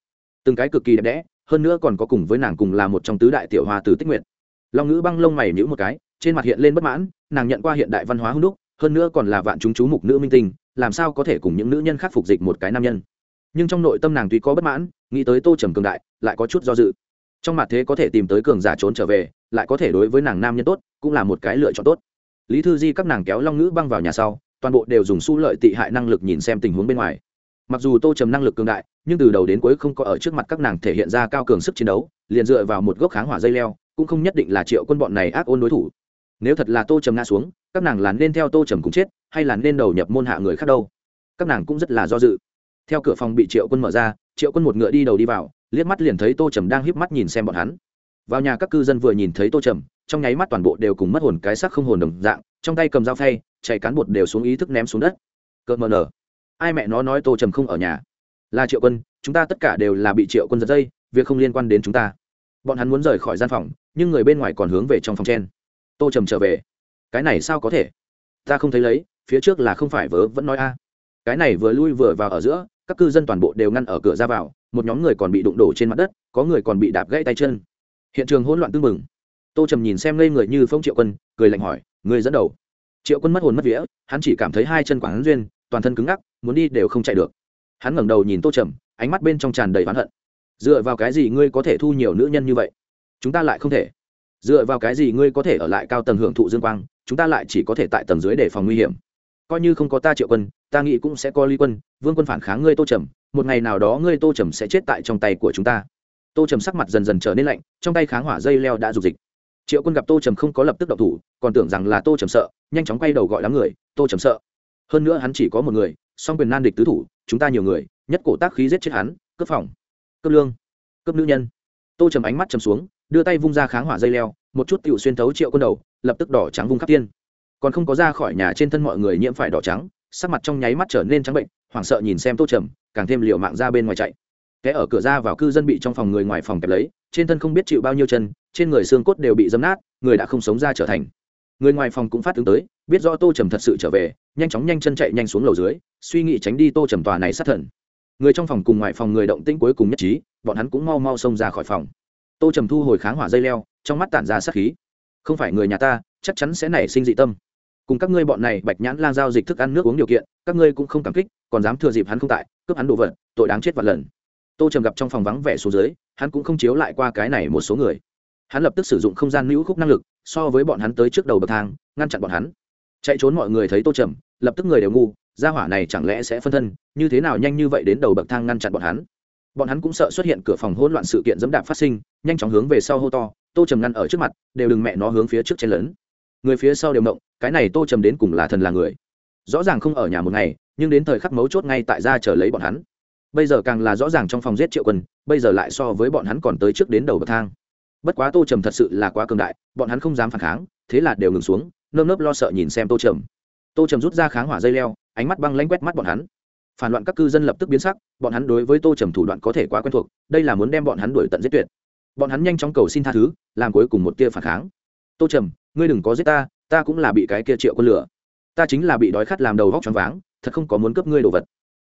từng cái cực kỳ đẹp đẽ hơn nữa còn có cùng với nàng cùng là một trong tứ đại tiểu hoa từ tích nguyện long ngữ băng lông mày nhữ một cái trên mặt hiện lên bất mãn nàng nhận qua hiện đại văn hóa hưng đúc hơn nữa còn là vạn chúng chú mục nữ minh tinh làm sao có thể cùng những nữ nhân khác phục dịch một cái nam nhân nhưng trong nội tâm nàng tuy có bất mãn nghĩ tới tô trầm cường đại lại có chút do dự trong mặt thế có thể tìm tới cường giả trốn trở về, lại có thể đối với nàng nam nhân tốt, cũng là một cái lựa chọn tốt. Lý thư di các nàng kéo long ngữ băng vào nhà sau, toàn bộ đều dùng su lợi tị hại năng lực nhìn xem tình huống bên ngoài. Mặc dù tô trầm năng lực cường đại, nhưng từ đầu đến cuối không có ở trước mặt các nàng thể hiện ra cao cường sức chiến đấu, liền dựa vào một gốc kháng hỏa dây leo, cũng không nhất định là triệu quân bọn này ác ôn đối thủ. Nếu thật là tô trầm ngã xuống, các nàng là nên theo tô trầm cùng chết, hay là nên đầu nhập môn hạ người khác đâu? Các nàng cũng rất là do dự. Theo cửa phòng bị triệu quân mở ra, triệu quân một ngựa đi đầu đi vào liếc mắt liền thấy tô trầm đang híp mắt nhìn xem bọn hắn. Vào nhà các cư dân vừa nhìn thấy tô trầm, trong nháy mắt toàn bộ đều cùng mất hồn cái sắc không hồn đồng dạng, trong tay cầm dao phay, chạy cán bột đều xuống ý thức ném xuống đất. Cợt mờ nở. Ai mẹ nó nói tô trầm không ở nhà? Là triệu quân, chúng ta tất cả đều là bị triệu quân giật dây, việc không liên quan đến chúng ta. Bọn hắn muốn rời khỏi gian phòng, nhưng người bên ngoài còn hướng về trong phòng trên. Tô trầm trở về. Cái này sao có thể? Ta không thấy lấy, phía trước là không phải vớ vẫn nói a. Cái này vừa lui vừa vào ở giữa, các cư dân toàn bộ đều ngăn ở cửa ra vào một nhóm người còn bị đụng đổ trên mặt đất, có người còn bị đạp gãy tay chân. Hiện trường hỗn loạn tưng mừng tô trầm nhìn xem ngây người như phong triệu quân, cười lạnh hỏi người dẫn đầu? Triệu quân mất hồn mất vía, hắn chỉ cảm thấy hai chân quảng duyên, toàn thân cứng ngắc, muốn đi đều không chạy được. Hắn ngẩng đầu nhìn tô trầm, ánh mắt bên trong tràn đầy oán hận. Dựa vào cái gì ngươi có thể thu nhiều nữ nhân như vậy? Chúng ta lại không thể. Dựa vào cái gì ngươi có thể ở lại cao tầng hưởng thụ dương quang, chúng ta lại chỉ có thể tại tầng dưới để phòng nguy hiểm. Coi như không có ta triệu quân, ta nghĩ cũng sẽ có ly quân, vương quân phản kháng ngươi tô trầm một ngày nào đó ngươi tô trầm sẽ chết tại trong tay của chúng ta. Tô trầm sắc mặt dần dần trở nên lạnh, trong tay kháng hỏa dây leo đã dục dịch. Triệu quân gặp tô trầm không có lập tức đậu thủ, còn tưởng rằng là tô trầm sợ, nhanh chóng quay đầu gọi đám người, tô trầm sợ. Hơn nữa hắn chỉ có một người, song quyền nan địch tứ thủ, chúng ta nhiều người, nhất cổ tác khí giết chết hắn, cướp phòng, cướp lương, cướp nữ nhân. Tô trầm ánh mắt trầm xuống, đưa tay vung ra kháng hỏa dây leo, một chút tựu xuyên thấu triệu quân đầu, lập tức đỏ trắng vung khắp tiên còn không có ra khỏi nhà trên thân mọi người nhiễm phải đỏ trắng, sắc mặt trong nháy mắt trở nên trắng bệnh, hoảng sợ nhìn xem tô trầm càng thêm liệu mạng ra bên ngoài chạy. Kẻ ở cửa ra vào cư dân bị trong phòng người ngoài phòng kẹp lấy, trên thân không biết chịu bao nhiêu chân, trên người xương cốt đều bị dấm nát, người đã không sống ra trở thành. Người ngoài phòng cũng phát ứng tới, biết rõ tô trầm thật sự trở về, nhanh chóng nhanh chân chạy nhanh xuống lầu dưới, suy nghĩ tránh đi tô trầm tòa này sát thần. Người trong phòng cùng ngoài phòng người động tĩnh cuối cùng nhất trí, bọn hắn cũng mau mau xông ra khỏi phòng. Tô trầm thu hồi kháng hỏa dây leo, trong mắt tản ra sát khí. Không phải người nhà ta, chắc chắn sẽ nảy sinh dị tâm. Cùng các ngươi bọn này bạch nhãn lang giao dịch thức ăn nước uống điều kiện, các ngươi cũng không cảm kích còn dám thừa dịp hắn không tại, cướp hắn đồ vật, tội đáng chết vạn lần. Tô trầm gặp trong phòng vắng vẻ xuống dưới, hắn cũng không chiếu lại qua cái này một số người. Hắn lập tức sử dụng không gian nữ khúc năng lực, so với bọn hắn tới trước đầu bậc thang, ngăn chặn bọn hắn. Chạy trốn mọi người thấy tô trầm, lập tức người đều ngu, gia hỏa này chẳng lẽ sẽ phân thân, như thế nào nhanh như vậy đến đầu bậc thang ngăn chặn bọn hắn? Bọn hắn cũng sợ xuất hiện cửa phòng hỗn loạn sự kiện dẫm đạp phát sinh, nhanh chóng hướng về sau hô to, tô trầm ngăn ở trước mặt, đều đừng mẹ nó hướng phía trước chen lớn người phía sau đều động cái này tô trầm đến cùng là thần là người? Rõ ràng không ở nhà một ngày nhưng đến thời khắc mấu chốt ngay tại ra chờ lấy bọn hắn. Bây giờ càng là rõ ràng trong phòng giết triệu quân, bây giờ lại so với bọn hắn còn tới trước đến đầu bậc thang. Bất quá tô trầm thật sự là quá cường đại, bọn hắn không dám phản kháng, thế là đều ngừng xuống, nơm nớp lo sợ nhìn xem tô trầm. Tô trầm rút ra kháng hỏa dây leo, ánh mắt băng lanh quét mắt bọn hắn. Phản loạn các cư dân lập tức biến sắc, bọn hắn đối với tô trầm thủ đoạn có thể quá quen thuộc, đây là muốn đem bọn hắn đuổi tận giết tuyệt. Bọn hắn nhanh chóng cầu xin tha thứ, làm cuối cùng một tia phản kháng. Tô trầm, ngươi đừng có giết ta ta cũng là bị cái kia triệu quân lửa. Ta chính là bị đói khát làm đầu vóc choáng váng thật không có muốn cướp ngươi đồ vật.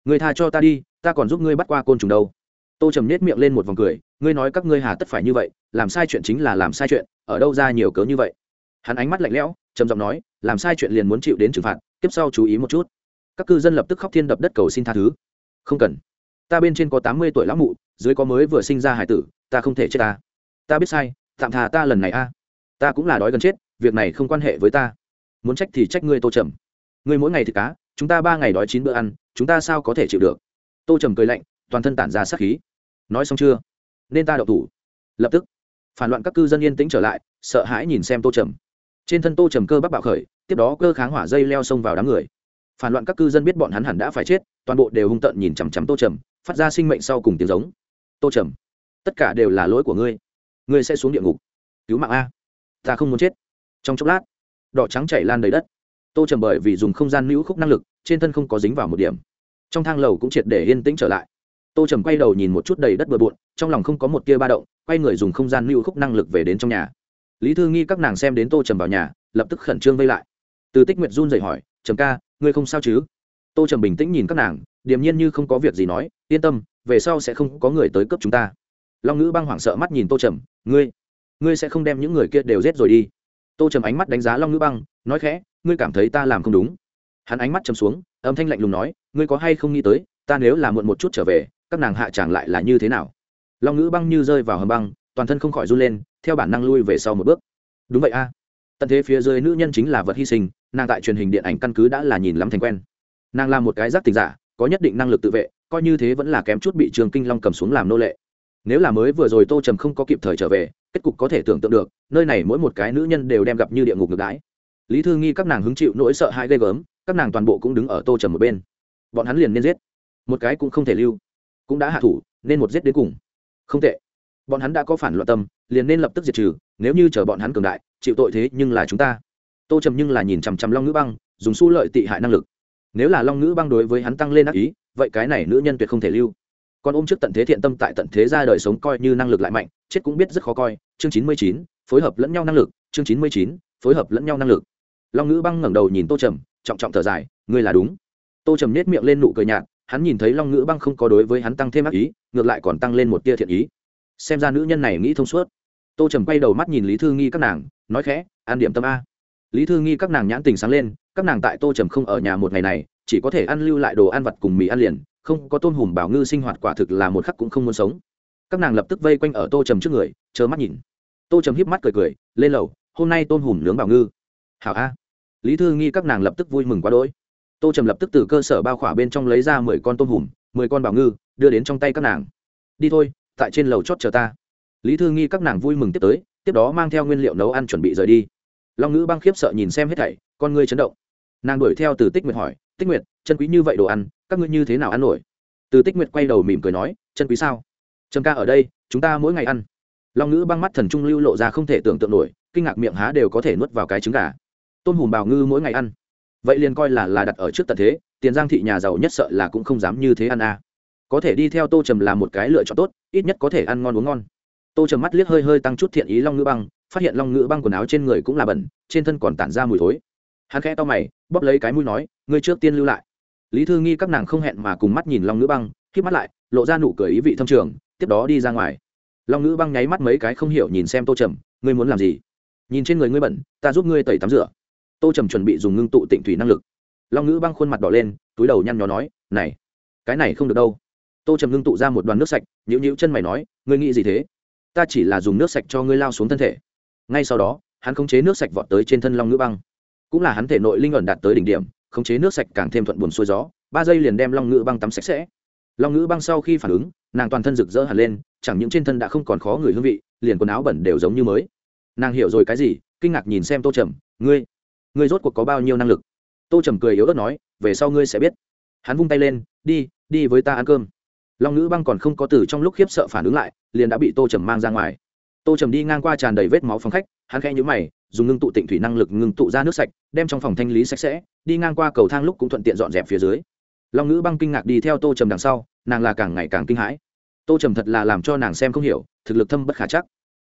Người tha cho ta đi, ta còn giúp ngươi bắt qua côn trùng đâu. Tô trầm nết miệng lên một vòng cười, ngươi nói các ngươi hà tất phải như vậy, làm sai chuyện chính là làm sai chuyện, ở đâu ra nhiều cớ như vậy? Hắn ánh mắt lạnh lẽo, trầm giọng nói, làm sai chuyện liền muốn chịu đến trừng phạt, tiếp sau chú ý một chút. Các cư dân lập tức khóc thiên đập đất cầu xin tha thứ. Không cần. Ta bên trên có tám mươi tuổi lão mụ, dưới có mới vừa sinh ra hải tử, ta không thể chết ta. Ta biết sai, tạm thà ta lần này a. Ta cũng là đói gần chết, việc này không quan hệ với ta. Muốn trách thì trách ngươi, tô trầm. Ngươi mỗi ngày thì cá chúng ta ba ngày đói chín bữa ăn, chúng ta sao có thể chịu được? Tô trầm cười lạnh, toàn thân tản ra sát khí. Nói xong chưa? Nên ta đậu thủ. Lập tức, phản loạn các cư dân yên tĩnh trở lại, sợ hãi nhìn xem tô trầm. Trên thân tô trầm cơ bắc bạo khởi, tiếp đó cơ kháng hỏa dây leo xông vào đám người. Phản loạn các cư dân biết bọn hắn hẳn đã phải chết, toàn bộ đều hung tợn nhìn chằm chằm tô trầm, phát ra sinh mệnh sau cùng tiếng giống. Tô trầm, tất cả đều là lỗi của ngươi. Ngươi sẽ xuống địa ngục. Cứu mạng a. Ta không muốn chết. Trong chốc lát, đỏ trắng chảy lan đầy đất tô trầm bởi vì dùng không gian nữ khúc năng lực, trên thân không có dính vào một điểm. Trong thang lầu cũng triệt để yên tĩnh trở lại. Tô trầm quay đầu nhìn một chút đầy đất bừa bộn, trong lòng không có một tia ba động, quay người dùng không gian lưu khúc năng lực về đến trong nhà. Lý thư nghi các nàng xem đến tô trầm vào nhà, lập tức khẩn trương vây lại. Từ tích nguyệt run dậy hỏi, trầm ca, ngươi không sao chứ? Tô trầm bình tĩnh nhìn các nàng, điềm nhiên như không có việc gì nói, yên tâm, về sau sẽ không có người tới cướp chúng ta. Long ngữ băng hoảng sợ mắt nhìn tô trầm, ngươi ngươi sẽ không đem những người kia đều giết rồi đi tô trầm ánh mắt đánh giá long ngữ băng, nói khẽ, ngươi cảm thấy ta làm không đúng? Hắn ánh mắt chầm xuống, âm thanh lạnh lùng nói, ngươi có hay không nghĩ tới, ta nếu là muộn một chút trở về, các nàng hạ tràng lại là như thế nào? Long ngữ băng như rơi vào hầm băng, toàn thân không khỏi run lên, theo bản năng lui về sau một bước. Đúng vậy a. Tận thế phía dưới nữ nhân chính là vật hy sinh, nàng tại truyền hình điện ảnh căn cứ đã là nhìn lắm thành quen. Nàng là một cái giác tình giả, có nhất định năng lực tự vệ, coi như thế vẫn là kém chút bị trường kinh long cầm xuống làm nô lệ nếu là mới vừa rồi tô trầm không có kịp thời trở về, kết cục có thể tưởng tượng được, nơi này mỗi một cái nữ nhân đều đem gặp như địa ngục ngược đái lý thư nghi các nàng hứng chịu nỗi sợ hãi ghê gớm, các nàng toàn bộ cũng đứng ở tô trầm một bên. Bọn hắn liền nên giết. Một cái cũng không thể lưu. Cũng đã hạ thủ, nên một giết đến cùng. Không tệ. Bọn hắn đã có phản loạn tâm, liền nên lập tức diệt trừ, nếu như chờ bọn hắn cường đại, chịu tội thế nhưng là chúng ta. Tô trầm nhưng là nhìn chằm chằm long ngữ băng, dùng su lợi tị hại năng lực. Nếu là long ngữ băng đối với hắn tăng lên ác ý, vậy cái này nữ nhân tuyệt không thể lưu còn ôm trước tận thế thiện tâm tại tận thế ra đời sống coi như năng lực lại mạnh, chết cũng biết rất khó coi. Chương chín mươi chín, phối hợp lẫn nhau năng lực. Chương chín mươi chín, phối hợp lẫn nhau năng lực. Long ngữ băng ngẩng đầu nhìn tô trầm, trọng trọng thở dài, ngươi là đúng. Tô trầm nết miệng lên nụ cười nhạt, hắn nhìn thấy long ngữ băng không có đối với hắn tăng thêm ác ý, ngược lại còn tăng lên một tia thiện ý. Xem ra nữ nhân này nghĩ thông suốt. Tô trầm quay đầu mắt nhìn lý thư nghi các nàng, nói khẽ, an điểm tâm a. Lý thư nghi các nàng nhãn tình sáng lên, các nàng tại tô trầm không ở nhà một ngày này, chỉ có thể ăn lưu lại đồ ăn vặt cùng mì ăn liền không có tôm hùm bảo ngư sinh hoạt quả thực là một khắc cũng không muốn sống. Các nàng lập tức vây quanh ở tô trầm trước người chờ mắt nhìn. Tô trầm híp mắt cười cười, lên lầu, hôm nay tôm hùm nướng bảo ngư. Hảo a. Lý thư nghi các nàng lập tức vui mừng quá đỗi. Tô trầm lập tức từ cơ sở bao khỏa bên trong lấy ra mười con tôm hùm, mười con bảo ngư, đưa đến trong tay các nàng. Đi thôi, tại trên lầu chót chờ ta. Lý thư nghi các nàng vui mừng tiếp tới, tiếp đó mang theo nguyên liệu nấu ăn chuẩn bị rời đi. Long ngữ băng khiếp sợ nhìn xem hết thảy, con ngươi chấn động. Nàng đuổi theo từ tích nguyệt hỏi tích nguyệt, chân quý như vậy đồ ăn, các ngươi như thế nào ăn nổi? Từ tích nguyệt quay đầu mỉm cười nói, chân quý sao? Trầm ca ở đây, chúng ta mỗi ngày ăn. Long ngữ băng mắt thần trung lưu lộ ra không thể tưởng tượng nổi, kinh ngạc miệng há đều có thể nuốt vào cái trứng gà. Tôm hùm bào ngư mỗi ngày ăn. Vậy liền coi là là đặt ở trước tận thế, tiền giang thị nhà giàu nhất sợ là cũng không dám như thế ăn à. có thể đi theo tô trầm là một cái lựa chọn tốt, ít nhất có thể ăn ngon uống ngon. Tô trầm mắt liếc hơi hơi tăng chút thiện ý long ngữ băng, phát hiện long ngữ băng quần áo trên người cũng là bẩn, trên thân còn tản ra mùi thối hắn khẽ to mày, bóp lấy cái mũi nói, ngươi trước tiên lưu lại. Lý thư nghi các nàng không hẹn mà cùng mắt nhìn long Nữ băng k mắt lại, lộ ra nụ cười ý vị thâm trường, tiếp đó đi ra ngoài. Long Nữ băng nháy mắt mấy cái không hiểu nhìn xem tô trầm, ngươi muốn làm gì? Nhìn trên người ngươi bẩn, ta giúp ngươi tẩy tắm rửa. Tô trầm chuẩn bị dùng ngưng tụ tịnh thủy năng lực. Long Nữ băng khuôn mặt đỏ lên, túi đầu nhăn nhó nói, này, cái này không được đâu. Tô trầm ngưng tụ ra một đoàn nước sạch nhữ nhữ chân mày nói, ngươi nghĩ gì thế? Ta chỉ là dùng nước sạch cho ngươi lao xuống thân thể. Ngay sau đó, hắn khống chế nước sạch vọt tới trên thân long Nữ băng cũng là hắn thể nội linh ẩn đạt tới đỉnh điểm, khống chế nước sạch càng thêm thuận buồn xuôi gió, ba giây liền đem long ngữ băng tắm sạch sẽ. Long ngữ băng sau khi phản ứng, nàng toàn thân rực rỡ hẳn lên, chẳng những trên thân đã không còn khó người hương vị, liền quần áo bẩn đều giống như mới. Nàng hiểu rồi cái gì, kinh ngạc nhìn xem tô trầm, ngươi ngươi rốt cuộc có bao nhiêu năng lực? Tô trầm cười yếu ớt nói, về sau ngươi sẽ biết. Hắn vung tay lên, đi đi với ta ăn cơm. Long ngữ băng còn không có từ trong lúc khiếp sợ phản ứng lại, liền đã bị tô trầm mang ra ngoài. Tô trầm đi ngang qua tràn đầy vết máu phòng khách, hắn khẽ nhũ mày dùng ngưng tụ tịnh thủy năng lực ngưng tụ ra nước sạch, đem trong phòng thanh lý sạch sẽ, đi ngang qua cầu thang lúc cũng thuận tiện dọn dẹp phía dưới. Long ngữ băng kinh ngạc đi theo tô trầm đằng sau, nàng là càng ngày càng kinh hãi. Tô trầm thật là làm cho nàng xem không hiểu, thực lực thâm bất khả chắc.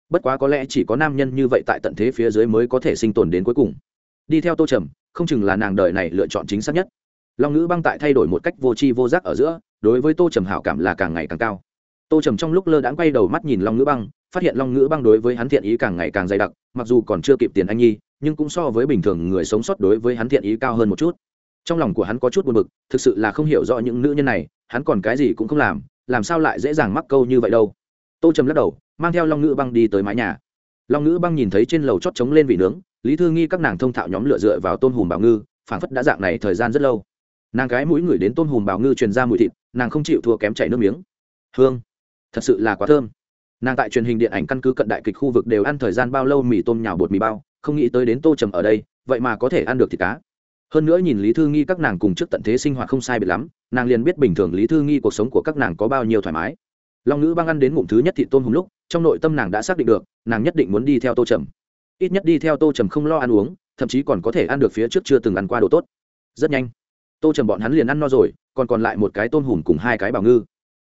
Bất quá có lẽ chỉ có nam nhân như vậy tại tận thế phía dưới mới có thể sinh tồn đến cuối cùng. Đi theo tô trầm, không chừng là nàng đời này lựa chọn chính xác nhất. Long ngữ băng tại thay đổi một cách vô tri vô giác ở giữa, đối với tô trầm hảo cảm là càng ngày càng cao. Tô trầm trong lúc lơ đãng quay đầu mắt nhìn long ngữ băng phát hiện long ngữ băng đối với hắn thiện ý càng ngày càng dày đặc, mặc dù còn chưa kịp tiền anh nhi, nhưng cũng so với bình thường người sống sót đối với hắn thiện ý cao hơn một chút. Trong lòng của hắn có chút buồn bực, thực sự là không hiểu rõ những nữ nhân này, hắn còn cái gì cũng không làm làm sao lại dễ dàng mắc câu như vậy đâu. Tô trầm lắc đầu, mang theo long ngữ băng đi tới mái nhà. Long ngữ băng nhìn thấy trên lầu chót trống lên vị nướng, lý thư nghi các nàng thông thạo nhóm lựa dựa vào tôn hùm bảo ngư, phảng phất đã dạng này thời gian rất lâu. Nàng cái mũi ngửi đến tôn hùm bảo ngư truyền ra mùi thịt, nàng không chịu thua kém chảy nước miếng. Hương, thật sự là quá thơm nàng tại truyền hình điện ảnh căn cứ cận đại kịch khu vực đều ăn thời gian bao lâu mì tôm nhào bột mì bao, không nghĩ tới đến tô trầm ở đây, vậy mà có thể ăn được thịt cá. Hơn nữa nhìn lý thư nghi các nàng cùng trước tận thế sinh hoạt không sai biệt lắm, nàng liền biết bình thường lý thư nghi cuộc sống của các nàng có bao nhiêu thoải mái. Long Nữ băng ăn đến ngụm thứ nhất thị tôm hùng lúc, trong nội tâm nàng đã xác định được, nàng nhất định muốn đi theo tô trầm. Ít nhất đi theo tô trầm không lo ăn uống, thậm chí còn có thể ăn được phía trước chưa từng ăn qua đồ tốt. Rất nhanh, tô trầm bọn hắn liền ăn no rồi, còn còn lại một cái tôm hùm cùng hai cái bảo ngư.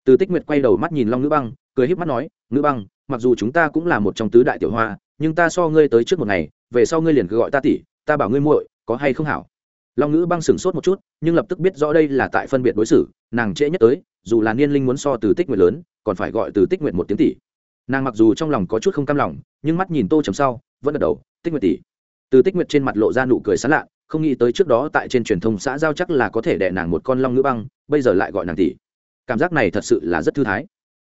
Từ tích nguyệt quay đầu mắt nhìn long Nữ băng cười híp mắt nói ngữ băng, mặc dù chúng ta cũng là một trong tứ đại tiểu hoa, nhưng ta so ngươi tới trước một ngày, về sau ngươi liền cứ gọi ta tỷ, ta bảo ngươi muội, có hay không hảo? Long ngữ băng sửng sốt một chút, nhưng lập tức biết rõ đây là tại phân biệt đối xử, nàng trễ nhất tới, dù là niên linh muốn so từ tích nguyện lớn, còn phải gọi từ tích nguyện một tiếng tỷ. Nàng mặc dù trong lòng có chút không cam lòng, nhưng mắt nhìn tô trầm sau, vẫn gật đầu, tích nguyện tỷ. Từ tích nguyện trên mặt lộ ra nụ cười sán lạ, không nghĩ tới trước đó tại trên truyền thông xã giao chắc là có thể đẻ nàng một con long ngữ băng, bây giờ lại gọi nàng tỷ. Cảm giác này thật sự là rất thư thái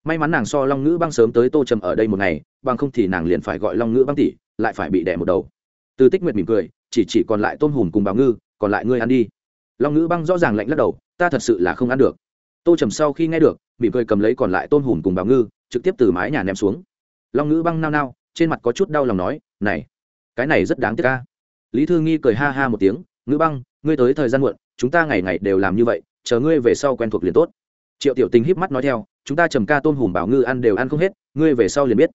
may mắn nàng so long ngữ băng sớm tới tô trầm ở đây một ngày băng không thì nàng liền phải gọi long ngữ băng tỷ, lại phải bị đẻ một đầu. Từ tích nguyệt mỉm cười, chỉ chỉ còn lại tôm hùm cùng bào ngư, còn lại ngươi ăn đi. Long ngữ băng rõ ràng lạnh lắc đầu, ta thật sự là không ăn được. Tô trầm sau khi nghe được, mỉm cười cầm lấy còn lại tôm hùm cùng bào ngư, trực tiếp từ mái nhà ném xuống. Long ngữ băng nao nao, trên mặt có chút đau lòng nói, này, cái này rất đáng tiếc ca lý thư nghi cười ha ha một tiếng, ngữ băng, ngươi tới thời gian muộn, chúng ta ngày ngày đều làm như vậy, chờ ngươi về sau quen thuộc liền tốt. Triệu tiểu tình híp mắt nói theo chúng ta trầm ca tôm hùm bảo ngư ăn đều ăn không hết, ngươi về sau liền biết.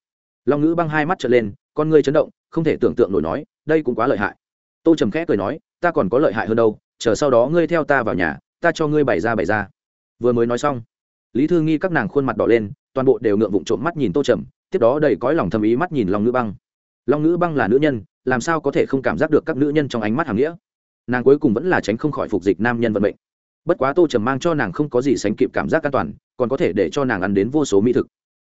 Long ngữ băng hai mắt trở lên, con ngươi chấn động, không thể tưởng tượng nổi nói, đây cũng quá lợi hại. Tô trầm khẽ cười nói, ta còn có lợi hại hơn đâu, chờ sau đó ngươi theo ta vào nhà, ta cho ngươi bày ra bày ra. Vừa mới nói xong, lý thư nghi các nàng khuôn mặt đỏ lên, toàn bộ đều ngượng vụng trộm mắt nhìn tô trầm, tiếp đó đầy cõi lòng thầm ý mắt nhìn long ngữ băng. Long ngữ băng là nữ nhân, làm sao có thể không cảm giác được các nữ nhân trong ánh mắt hàng nghĩa? Nàng cuối cùng vẫn là tránh không khỏi phục dịch nam nhân vận mệnh. Bất quá tô trầm mang cho nàng không có gì sánh kịp cảm giác an toàn còn có thể để cho nàng ăn đến vô số mỹ thực.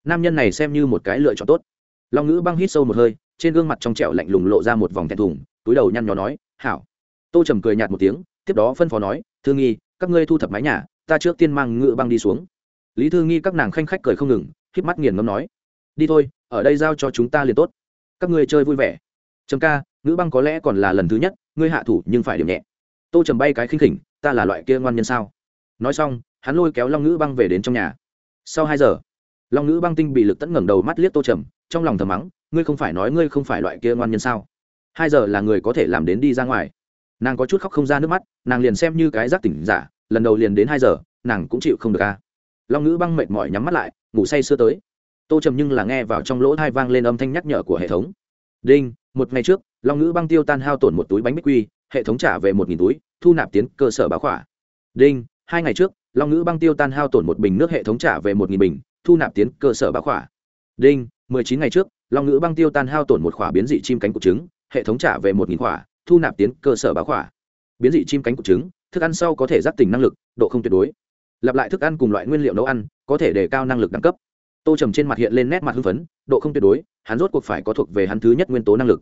Nam nhân này xem như một cái lựa chọn tốt. Long ngữ băng hít sâu một hơi, trên gương mặt trong trẹo lạnh lùng lộ ra một vòng thẹn thùng, túi đầu nhăn nhó nói, hảo. Tô trầm cười nhạt một tiếng, tiếp đó phân phó nói thương nghi, các ngươi thu thập mái nhà, ta trước tiên mang ngựa băng đi xuống. Lý thư nghi các nàng khanh khách cười không ngừng k mắt nghiền ngâm nói, đi thôi, ở đây giao cho chúng ta liền tốt. Các ngươi chơi vui vẻ. Trầm ca, ngữ băng có lẽ còn là lần thứ nhất, ngươi hạ thủ nhưng phải điểm nhẹ. Tô trầm bay cái khinh khỉnh, ta là loại kia ngoan nhân sao? Nói xong hắn lôi kéo long ngữ băng về đến trong nhà sau hai giờ long ngữ băng tinh bị lực tẫn ngẩng đầu mắt liếc tô trầm trong lòng thầm mắng ngươi không phải nói ngươi không phải loại kia ngoan nhân sao hai giờ là người có thể làm đến đi ra ngoài nàng có chút khóc không ra nước mắt nàng liền xem như cái giác tỉnh giả lần đầu liền đến hai giờ nàng cũng chịu không được ca long ngữ băng mệt mỏi nhắm mắt lại ngủ say sưa tới tô trầm nhưng là nghe vào trong lỗ thai vang lên âm thanh nhắc nhở của hệ thống đinh một ngày trước long ngữ băng tiêu tan hao tổn một túi bánh bích quy hệ thống trả về một nghìn túi thu nạp tiến cơ sở báo khỏa đinh hai ngày trước long ngữ băng tiêu tan hao tổn một bình nước hệ thống trả về một nghìn bình, thu nạp tiến cơ sở bá khỏa. Đinh, mười chín ngày trước, long ngữ băng tiêu tan hao tổn một khỏa biến dị chim cánh cụt trứng, hệ thống trả về một nghìn khỏa, thu nạp tiến cơ sở bá khỏa. Biến dị chim cánh cụt trứng, thức ăn sau có thể giác tỉnh năng lực, độ không tuyệt đối. Lặp lại thức ăn cùng loại nguyên liệu nấu ăn, có thể đề cao năng lực đẳng cấp. Tô trầm trên mặt hiện lên nét mặt hưng phấn, độ không tuyệt đối, hắn rốt cuộc phải có thuộc về hắn thứ nhất nguyên tố năng lực.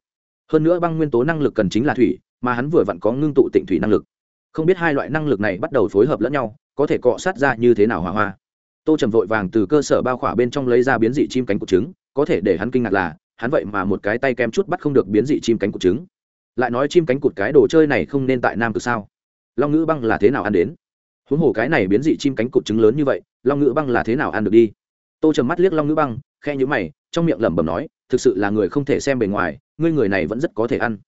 Hơn nữa băng nguyên tố năng lực cần chính là thủy, mà hắn vừa vặn có ngưng tụ tịnh thủy năng lực. Không biết hai loại năng lực này bắt đầu phối hợp lẫn nhau có thể cọ sát ra như thế nào hỏa hoa. Tô trầm vội vàng từ cơ sở bao khỏa bên trong lấy ra biến dị chim cánh cụt trứng, có thể để hắn kinh ngạc là, hắn vậy mà một cái tay kem chút bắt không được biến dị chim cánh cụt trứng. Lại nói chim cánh cụt cái đồ chơi này không nên tại nam cực sao? Long ngữ băng là thế nào ăn đến? Huống hồ cái này biến dị chim cánh cụt trứng lớn như vậy, long ngữ băng là thế nào ăn được đi? Tô trầm mắt liếc long ngữ băng khe nhữ mày, trong miệng lẩm bẩm nói, thực sự là người không thể xem bề ngoài, ngươi người này vẫn rất có thể ăn.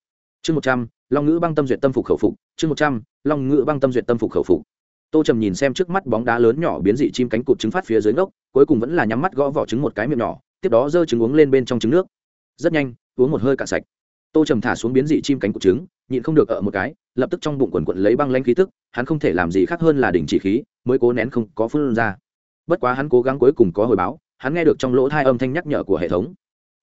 Chương một trăm, long ngữ băng tâm duyệt tâm phục khẩu phục, chương một trăm, long ngữ băng tâm duyệt tâm phục khẩu phục tô trầm nhìn xem trước mắt bóng đá lớn nhỏ biến dị chim cánh cụt trứng phát phía dưới ngốc, cuối cùng vẫn là nhắm mắt gõ vỏ trứng một cái miệng nhỏ, tiếp đó giơ trứng uống lên bên trong trứng nước. Rất nhanh, uống một hơi cạn sạch. Tô trầm thả xuống biến dị chim cánh cụt trứng, nhịn không được ở một cái, lập tức trong bụng quần quận lấy băng lanh khí tức, hắn không thể làm gì khác hơn là đình chỉ khí, mới cố nén không có phương ra. Bất quá hắn cố gắng cuối cùng có hồi báo, hắn nghe được trong lỗ thai âm thanh nhắc nhở của hệ thống.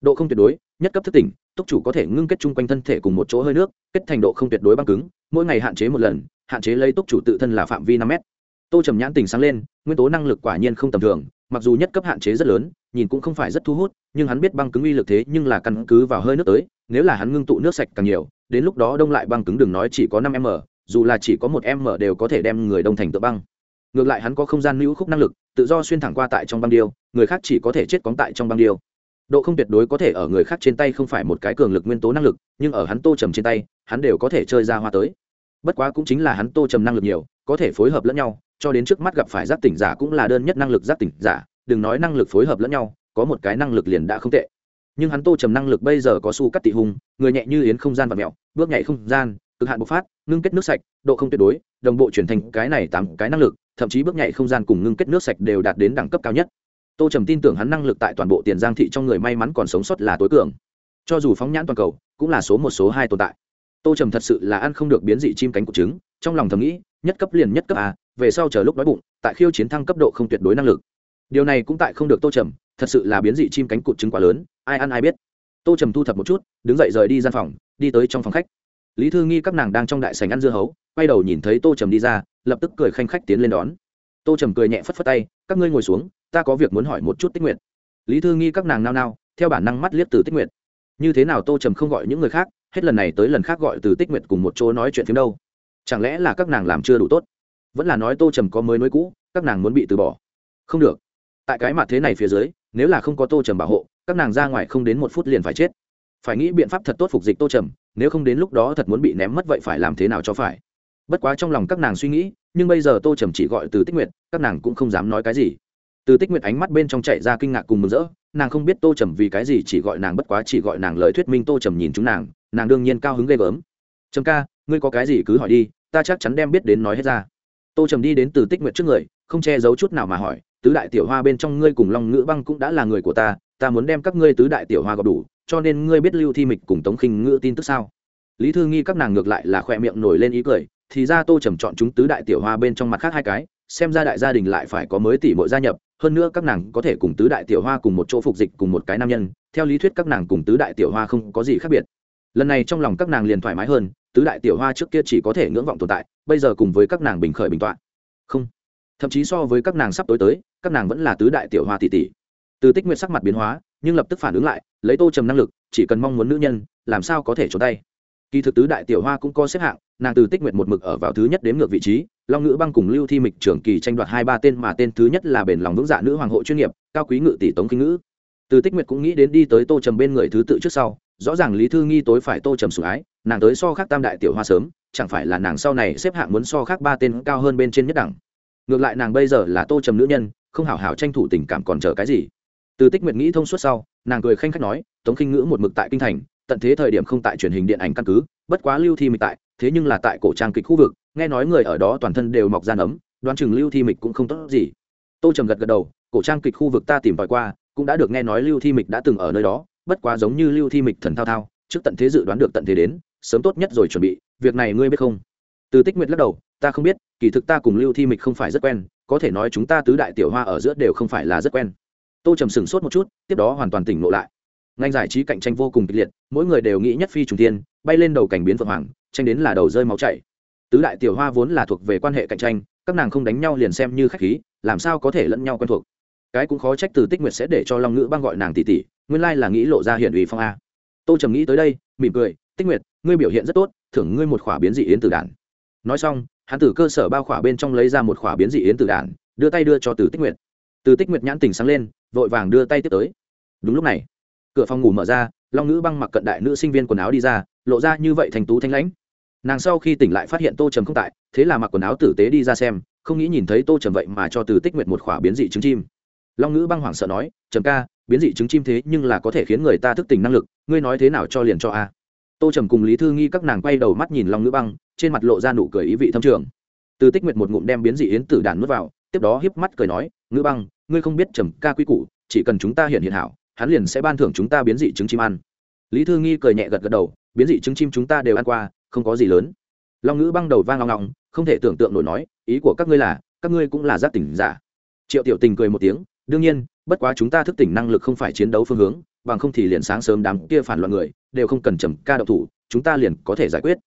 Độ không tuyệt đối, nhất cấp thức tỉnh túc chủ có thể ngưng kết chung quanh thân thể cùng một chỗ hơi nước, kết thành độ không tuyệt đối băng cứng, mỗi ngày hạn chế một lần, hạn chế lấy túc chủ tự thân là phạm vi năm m tô trầm nhãn tình sáng lên, nguyên tố năng lực quả nhiên không tầm thường, mặc dù nhất cấp hạn chế rất lớn, nhìn cũng không phải rất thu hút, nhưng hắn biết băng cứng uy lực thế nhưng là căn cứ vào hơi nước tới, nếu là hắn ngưng tụ nước sạch càng nhiều, đến lúc đó đông lại băng cứng đừng nói chỉ có năm m, dù là chỉ có một m đều có thể đem người đông thành tự băng. Ngược lại hắn có không gian lưu khúc năng lực, tự do xuyên thẳng qua tại trong băng điêu, người khác chỉ có thể chết cóng tại trong băng điêu độ không tuyệt đối có thể ở người khác trên tay không phải một cái cường lực nguyên tố năng lực, nhưng ở hắn tô trầm trên tay, hắn đều có thể chơi ra hoa tới. Bất quá cũng chính là hắn tô trầm năng lực nhiều, có thể phối hợp lẫn nhau, cho đến trước mắt gặp phải giác tỉnh giả cũng là đơn nhất năng lực giác tỉnh giả, đừng nói năng lực phối hợp lẫn nhau, có một cái năng lực liền đã không tệ. Nhưng hắn tô trầm năng lực bây giờ có su cắt tị hùng người nhẹ như yến không gian và mẹo, bước nhảy không gian, cực hạn bộc phát, ngưng kết nước sạch, độ không tuyệt đối, đồng bộ chuyển thành cái này tám cái năng lực, thậm chí bước nhảy không gian cùng ngưng kết nước sạch đều đạt đến đẳng cấp cao nhất tô trầm tin tưởng hắn năng lực tại toàn bộ tiền giang thị trong người may mắn còn sống sót là tối cường. Cho dù phóng nhãn toàn cầu, cũng là số một, số hai tồn tại. Tô trầm thật sự là ăn không được biến dị chim cánh của trứng, trong lòng thầm nghĩ, nhất cấp liền nhất cấp à về sau chờ lúc đói bụng, tại khiêu chiến thăng cấp độ không tuyệt đối năng lực. Điều này cũng tại không được tô trầm, thật sự là biến dị chim cánh cụt trứng quá lớn, ai ăn ai biết. Tô trầm thu thập một chút, đứng dậy rời đi gian phòng, đi tới trong phòng khách. Lý thư nghi các nàng đang trong đại sành ăn dưa hấu, quay đầu nhìn thấy tô trầm đi ra, lập tức cười khanh khách tiến lên đón. Tô trầm cười nhẹ phất phất tay, các ngươi ngồi xuống ta có việc muốn hỏi một chút tích nguyện lý thư nghi các nàng nao nao, theo bản năng mắt liếc từ tích nguyện như thế nào tô trầm không gọi những người khác, hết lần này tới lần khác gọi từ tích nguyện cùng một chỗ nói chuyện phiếm đâu. Chẳng lẽ là các nàng làm chưa đủ tốt? Vẫn là nói tô trầm có mới nối cũ, các nàng muốn bị từ bỏ. Không được. Tại cái mặt thế này phía dưới, nếu là không có tô trầm bảo hộ, các nàng ra ngoài không đến một phút liền phải chết. Phải nghĩ biện pháp thật tốt phục dịch tô trầm, nếu không đến lúc đó thật muốn bị ném mất vậy phải làm thế nào cho phải? Bất quá trong lòng các nàng suy nghĩ, nhưng bây giờ tô trầm chỉ gọi từ tích nguyện các nàng cũng không dám nói cái gì từ tích nguyện ánh mắt bên trong chạy ra kinh ngạc cùng mừng rỡ, nàng không biết tô trầm vì cái gì chỉ gọi nàng bất quá chỉ gọi nàng lời thuyết minh tô trầm nhìn chúng nàng nàng đương nhiên cao hứng ghê gớm. Trầm ca, ngươi có cái gì cứ hỏi đi, ta chắc chắn đem biết đến nói hết ra. Tô trầm đi đến từ tích nguyện trước người, không che giấu chút nào mà hỏi, tứ đại tiểu hoa bên trong ngươi cùng long ngữ băng cũng đã là người của ta ta muốn đem các ngươi tứ đại tiểu hoa gặp đủ, cho nên ngươi biết lưu thi mịch cùng tống khinh ngữ tin tức sao? Lý thư nghi các nàng ngược lại là khoe miệng nổi lên ý cười, thì ra tô trầm chọn chúng tứ đại tiểu hoa bên trong mặt khác hai cái, xem ra đại gia đình lại phải có mới tỷ mội gia nhập hơn nữa các nàng có thể cùng tứ đại tiểu hoa cùng một chỗ phục dịch cùng một cái nam nhân, theo lý thuyết các nàng cùng tứ đại tiểu hoa không có gì khác biệt. Lần này trong lòng các nàng liền thoải mái hơn, tứ đại tiểu hoa trước kia chỉ có thể ngưỡng vọng tồn tại, bây giờ cùng với các nàng bình khởi bình t không. Thậm chí so với các nàng sắp tối tới, các nàng vẫn là tứ đại tiểu hoa tỷ tỷ. Từ tích nguyện sắc mặt biến hóa, nhưng lập tức phản ứng lại, lấy tô trầm năng lực, chỉ cần mong muốn nữ nhân, làm sao có thể trốn tay kỳ thực tứ đại tiểu hoa cũng có xếp hạng, nàng từ tích nguyện một mực ở vào thứ nhất đến ngược vị trí, long ngữ băng cùng lưu thi mịch trưởng kỳ tranh đoạt hai ba tên mà tên thứ nhất là bền lòng vững dạ nữ hoàng hộ chuyên nghiệp, cao quý ngự tỷ tống kinh ngữ. Từ tích nguyệt cũng nghĩ đến đi tới tô trầm bên người thứ tự trước sau, rõ ràng lý thư nghi tối phải tô trầm sủng ái, nàng tới so khác tam đại tiểu hoa sớm, chẳng phải là nàng sau này xếp hạng muốn so khác ba tên cao hơn bên trên nhất đẳng. Ngược lại nàng bây giờ là tô trầm nữ nhân, không hảo hảo tranh thủ tình cảm còn chờ cái gì. Từ tích nguyệt nghĩ thông suốt sau, nàng cười khanh khách nói, tống khinh ngữ một mực tại kinh thành tận thế thời điểm không tại truyền hình điện ảnh căn cứ bất quá lưu thi mịch tại thế nhưng là tại cổ trang kịch khu vực nghe nói người ở đó toàn thân đều mọc ra nấm, đoán chừng lưu thi mịch cũng không tốt gì. Tô trầm gật gật đầu cổ trang kịch khu vực ta tìm tòi qua cũng đã được nghe nói lưu thi mịch đã từng ở nơi đó bất quá giống như lưu thi mịch thần thao thao trước tận thế dự đoán được tận thế đến sớm tốt nhất rồi chuẩn bị việc này ngươi biết không? Từ tích nguyệt lắc đầu ta không biết kỳ thực ta cùng lưu thi mịch không phải rất quen có thể nói chúng ta tứ đại tiểu hoa ở giữa đều không phải là rất quen. Tô trầm sửng sốt một chút tiếp đó hoàn toàn tỉnh ngộ lại ngành giải trí cạnh tranh vô cùng kịch liệt, mỗi người đều nghĩ nhất phi trùng tiên bay lên đầu cảnh biến phượng hoàng, tranh đến là đầu rơi máu chảy. Tứ đại tiểu hoa vốn là thuộc về quan hệ cạnh tranh, các nàng không đánh nhau liền xem như khách khí, làm sao có thể lẫn nhau quen thuộc. Cái cũng khó trách từ tích nguyệt sẽ để cho long ngữ băng gọi nàng tỷ tỷ, nguyên lai là nghĩ lộ ra hiện ủy phong a. Tô trầm nghĩ tới đây, mỉm cười, tích nguyệt, ngươi biểu hiện rất tốt, thưởng ngươi một khỏa biến dị yến tử đản. Nói xong, hắn từ cơ sở bao khỏa bên trong lấy ra một khỏa biến dị yến tử đản, đưa tay đưa cho từ tích nguyệt. Từ tích nguyệt nhãn tình sáng lên, vội vàng đưa tay tiếp tới. Đúng lúc này cửa phòng ngủ mở ra, long nữ băng mặc cận đại nữ sinh viên quần áo đi ra, lộ ra như vậy thành tú thanh lãnh. Nàng sau khi tỉnh lại phát hiện tô trầm không tại, thế là mặc quần áo tử tế đi ra xem, không nghĩ nhìn thấy tô trầm vậy mà cho từ tích nguyệt một khỏa biến dị trứng chim. Long nữ băng hoảng sợ nói, trầm ca, biến dị trứng chim thế nhưng là có thể khiến người ta thức tỉnh năng lực, ngươi nói thế nào cho liền cho a? Tô trầm cùng lý thư nghi các nàng quay đầu mắt nhìn long nữ băng, trên mặt lộ ra nụ cười ý vị thâm trường. Từ tích nguyệt một ngụm đem biến dị yến tử đàn nuốt vào, tiếp đó hiếp mắt cười nói, ngữ băng, ngươi không biết trầm ca quy củ, chỉ cần chúng ta hiện hiện hảo hắn liền sẽ ban thưởng chúng ta biến dị trứng chim ăn. Lý thư nghi cười nhẹ gật gật đầu, biến dị trứng chim chúng ta đều ăn qua, không có gì lớn. Long ngữ băng đầu vang long ngọng, không thể tưởng tượng nổi nói, ý của các ngươi là, các ngươi cũng là giác tỉnh giả. Triệu tiểu tình cười một tiếng, đương nhiên, bất quá chúng ta thức tỉnh năng lực không phải chiến đấu phương hướng, bằng không thì liền sáng sớm đám kia phản loạn người, đều không cần trầm ca độc thủ, chúng ta liền có thể giải quyết.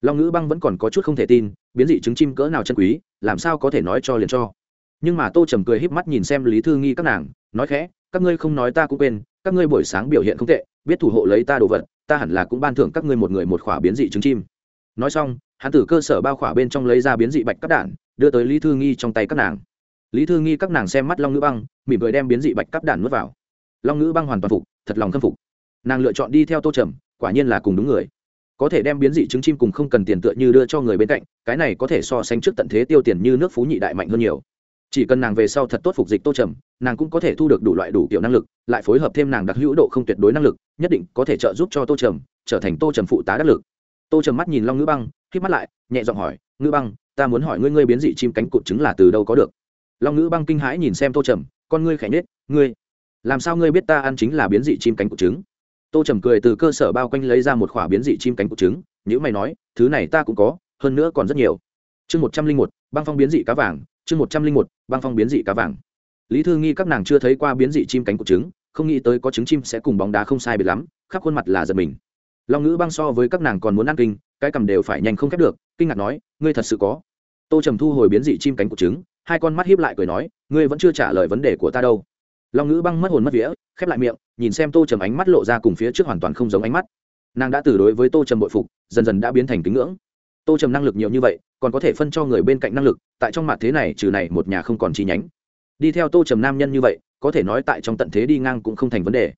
Long ngữ băng vẫn còn có chút không thể tin, biến dị trứng chim cỡ nào chân quý, làm sao có thể nói cho liền cho. Nhưng mà tô trầm cười híp mắt nhìn xem lý thư nghi các nàng, nói khẽ các ngươi không nói ta cũng quên các ngươi buổi sáng biểu hiện không tệ biết thủ hộ lấy ta đồ vật ta hẳn là cũng ban thưởng các ngươi một người một khỏa biến dị trứng chim. Nói xong hắn từ cơ sở bao khỏa bên trong lấy ra biến dị bạch cắt đạn, đưa tới lý thư nghi trong tay các nàng. Lý thư nghi các nàng xem mắt long ngữ băng mỉm cười đem biến dị bạch cắt đản nuốt vào. Long ngữ băng hoàn toàn phục thật lòng khâm phục. Nàng lựa chọn đi theo tô trầm quả nhiên là cùng đúng người. Có thể đem biến dị trứng chim cùng không cần tiền tựa như đưa cho người bên cạnh cái này có thể so sánh trước tận thế tiêu tiền như nước phú nhị đại mạnh hơn nhiều chỉ cần nàng về sau thật tốt phục dịch tô trầm, nàng cũng có thể thu được đủ loại đủ kiểu năng lực, lại phối hợp thêm nàng đặc hữu độ không tuyệt đối năng lực, nhất định có thể trợ giúp cho tô trầm trở thành tô trầm phụ tá đắc lực. Tô trầm mắt nhìn long ngữ băng k mắt lại, nhẹ giọng hỏi, ngữ băng, ta muốn hỏi ngươi ngươi biến dị chim cánh cụt trứng là từ đâu có được? Long ngữ băng kinh hãi nhìn xem tô trầm, con ngươi khẽ nết ngươi, làm sao ngươi biết ta ăn chính là biến dị chim cánh cụt trứng? Tô trầm cười từ cơ sở bao quanh lấy ra một khỏa biến dị chim cánh cụt trứng nhữ mày nói, thứ này ta cũng có, hơn nữa còn rất nhiều. Chương một trăm linh một, băng phong biến dị cá vàng chương một trăm linh một, băng phong biến dị cá vàng. Lý thư nghi các nàng chưa thấy qua biến dị chim cánh cụt trứng, không nghĩ tới có trứng chim sẽ cùng bóng đá không sai biệt lắm, khắp khuôn mặt là giật mình. Long ngữ băng so với các nàng còn muốn ăn kinh, cái cầm đều phải nhanh không khép được, kinh ngạc nói, ngươi thật sự có. Tô trầm thu hồi biến dị chim cánh cụt trứng, hai con mắt hiếp lại cười nói, ngươi vẫn chưa trả lời vấn đề của ta đâu. Long ngữ băng mất hồn mất vía, khép lại miệng, nhìn xem tô trầm ánh mắt lộ ra cùng phía trước hoàn toàn không giống ánh mắt. Nàng đã từ đối với tô trầm bội phục, dần dần đã biến thành kính ngưỡng. Tô trầm năng lực nhiều như vậy, còn có thể phân cho người bên cạnh năng lực tại trong mặt thế này, trừ này một nhà không còn chi nhánh. Đi theo tô trầm nam nhân như vậy, có thể nói tại trong tận thế đi ngang cũng không thành vấn đề.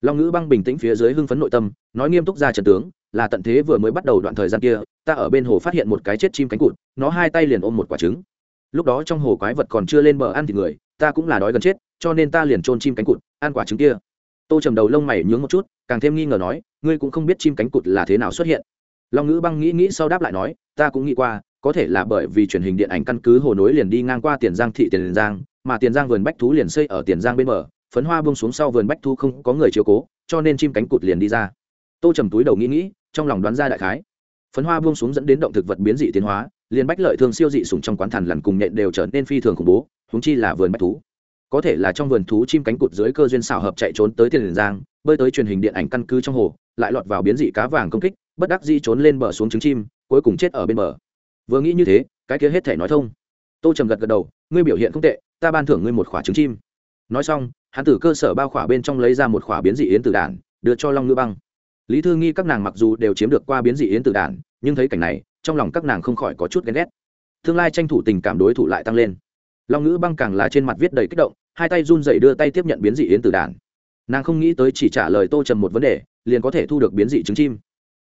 Long ngữ băng bình tĩnh phía dưới hưng phấn nội tâm, nói nghiêm túc ra trần tướng, là tận thế vừa mới bắt đầu đoạn thời gian kia, ta ở bên hồ phát hiện một cái chết chim cánh cụt, nó hai tay liền ôm một quả trứng. Lúc đó trong hồ quái vật còn chưa lên bờ ăn thịt người, ta cũng là đói gần chết, cho nên ta liền trôn chim cánh cụt, ăn quả trứng kia. Tô trầm đầu lông mày nhướng một chút, càng thêm nghi ngờ nói, ngươi cũng không biết chim cánh cụt là thế nào xuất hiện. Long ngữ băng nghĩ nghĩ sau đáp lại nói, ta cũng nghĩ qua có thể là bởi vì truyền hình điện ảnh căn cứ hồ nối liền đi ngang qua tiền giang thị tiền giang, mà tiền giang vườn bách thú liền xây ở tiền giang bên bờ, phấn hoa bông xuống sau vườn bách thú không có người chiếu cố, cho nên chim cánh cụt liền đi ra. Tô trầm túi đầu nghĩ nghĩ, trong lòng đoán ra đại khái. Phấn hoa buông xuống dẫn đến động thực vật biến dị tiến hóa, liền bách lợi thường siêu dị sùng trong quán thằn lằn cùng nhện đều trở nên phi thường khủng bố húng chi là vườn bách thú. Có thể là trong vườn thú chim cánh cụt dưới cơ duyên xảo hợp chạy trốn tới tiền giang, bơi tới truyền hình điện ảnh căn cứ trong hồ, lại lọt vào biến dị cá vàng công kích, bất đắc di trốn lên bờ xuống trứng chim, cuối cùng chết ở bên bờ vừa nghĩ như thế, cái kia hết thể nói thông. Tô trầm gật gật đầu, ngươi biểu hiện không tệ, ta ban thưởng ngươi một khỏa trứng chim. Nói xong, hắn từ cơ sở bao khỏa bên trong lấy ra một khỏa biến dị yến tử đản, đưa cho long ngư băng. Lý thư nghi các nàng mặc dù đều chiếm được qua biến dị yến tử đản, nhưng thấy cảnh này, trong lòng các nàng không khỏi có chút ghen ghét. Tương lai tranh thủ tình cảm đối thủ lại tăng lên. Long ngữ băng càng là trên mặt viết đầy kích động, hai tay run dậy đưa tay tiếp nhận biến dị yến tử đản. Nàng không nghĩ tới chỉ trả lời tô trầm một vấn đề, liền có thể thu được biến dị trứng chim.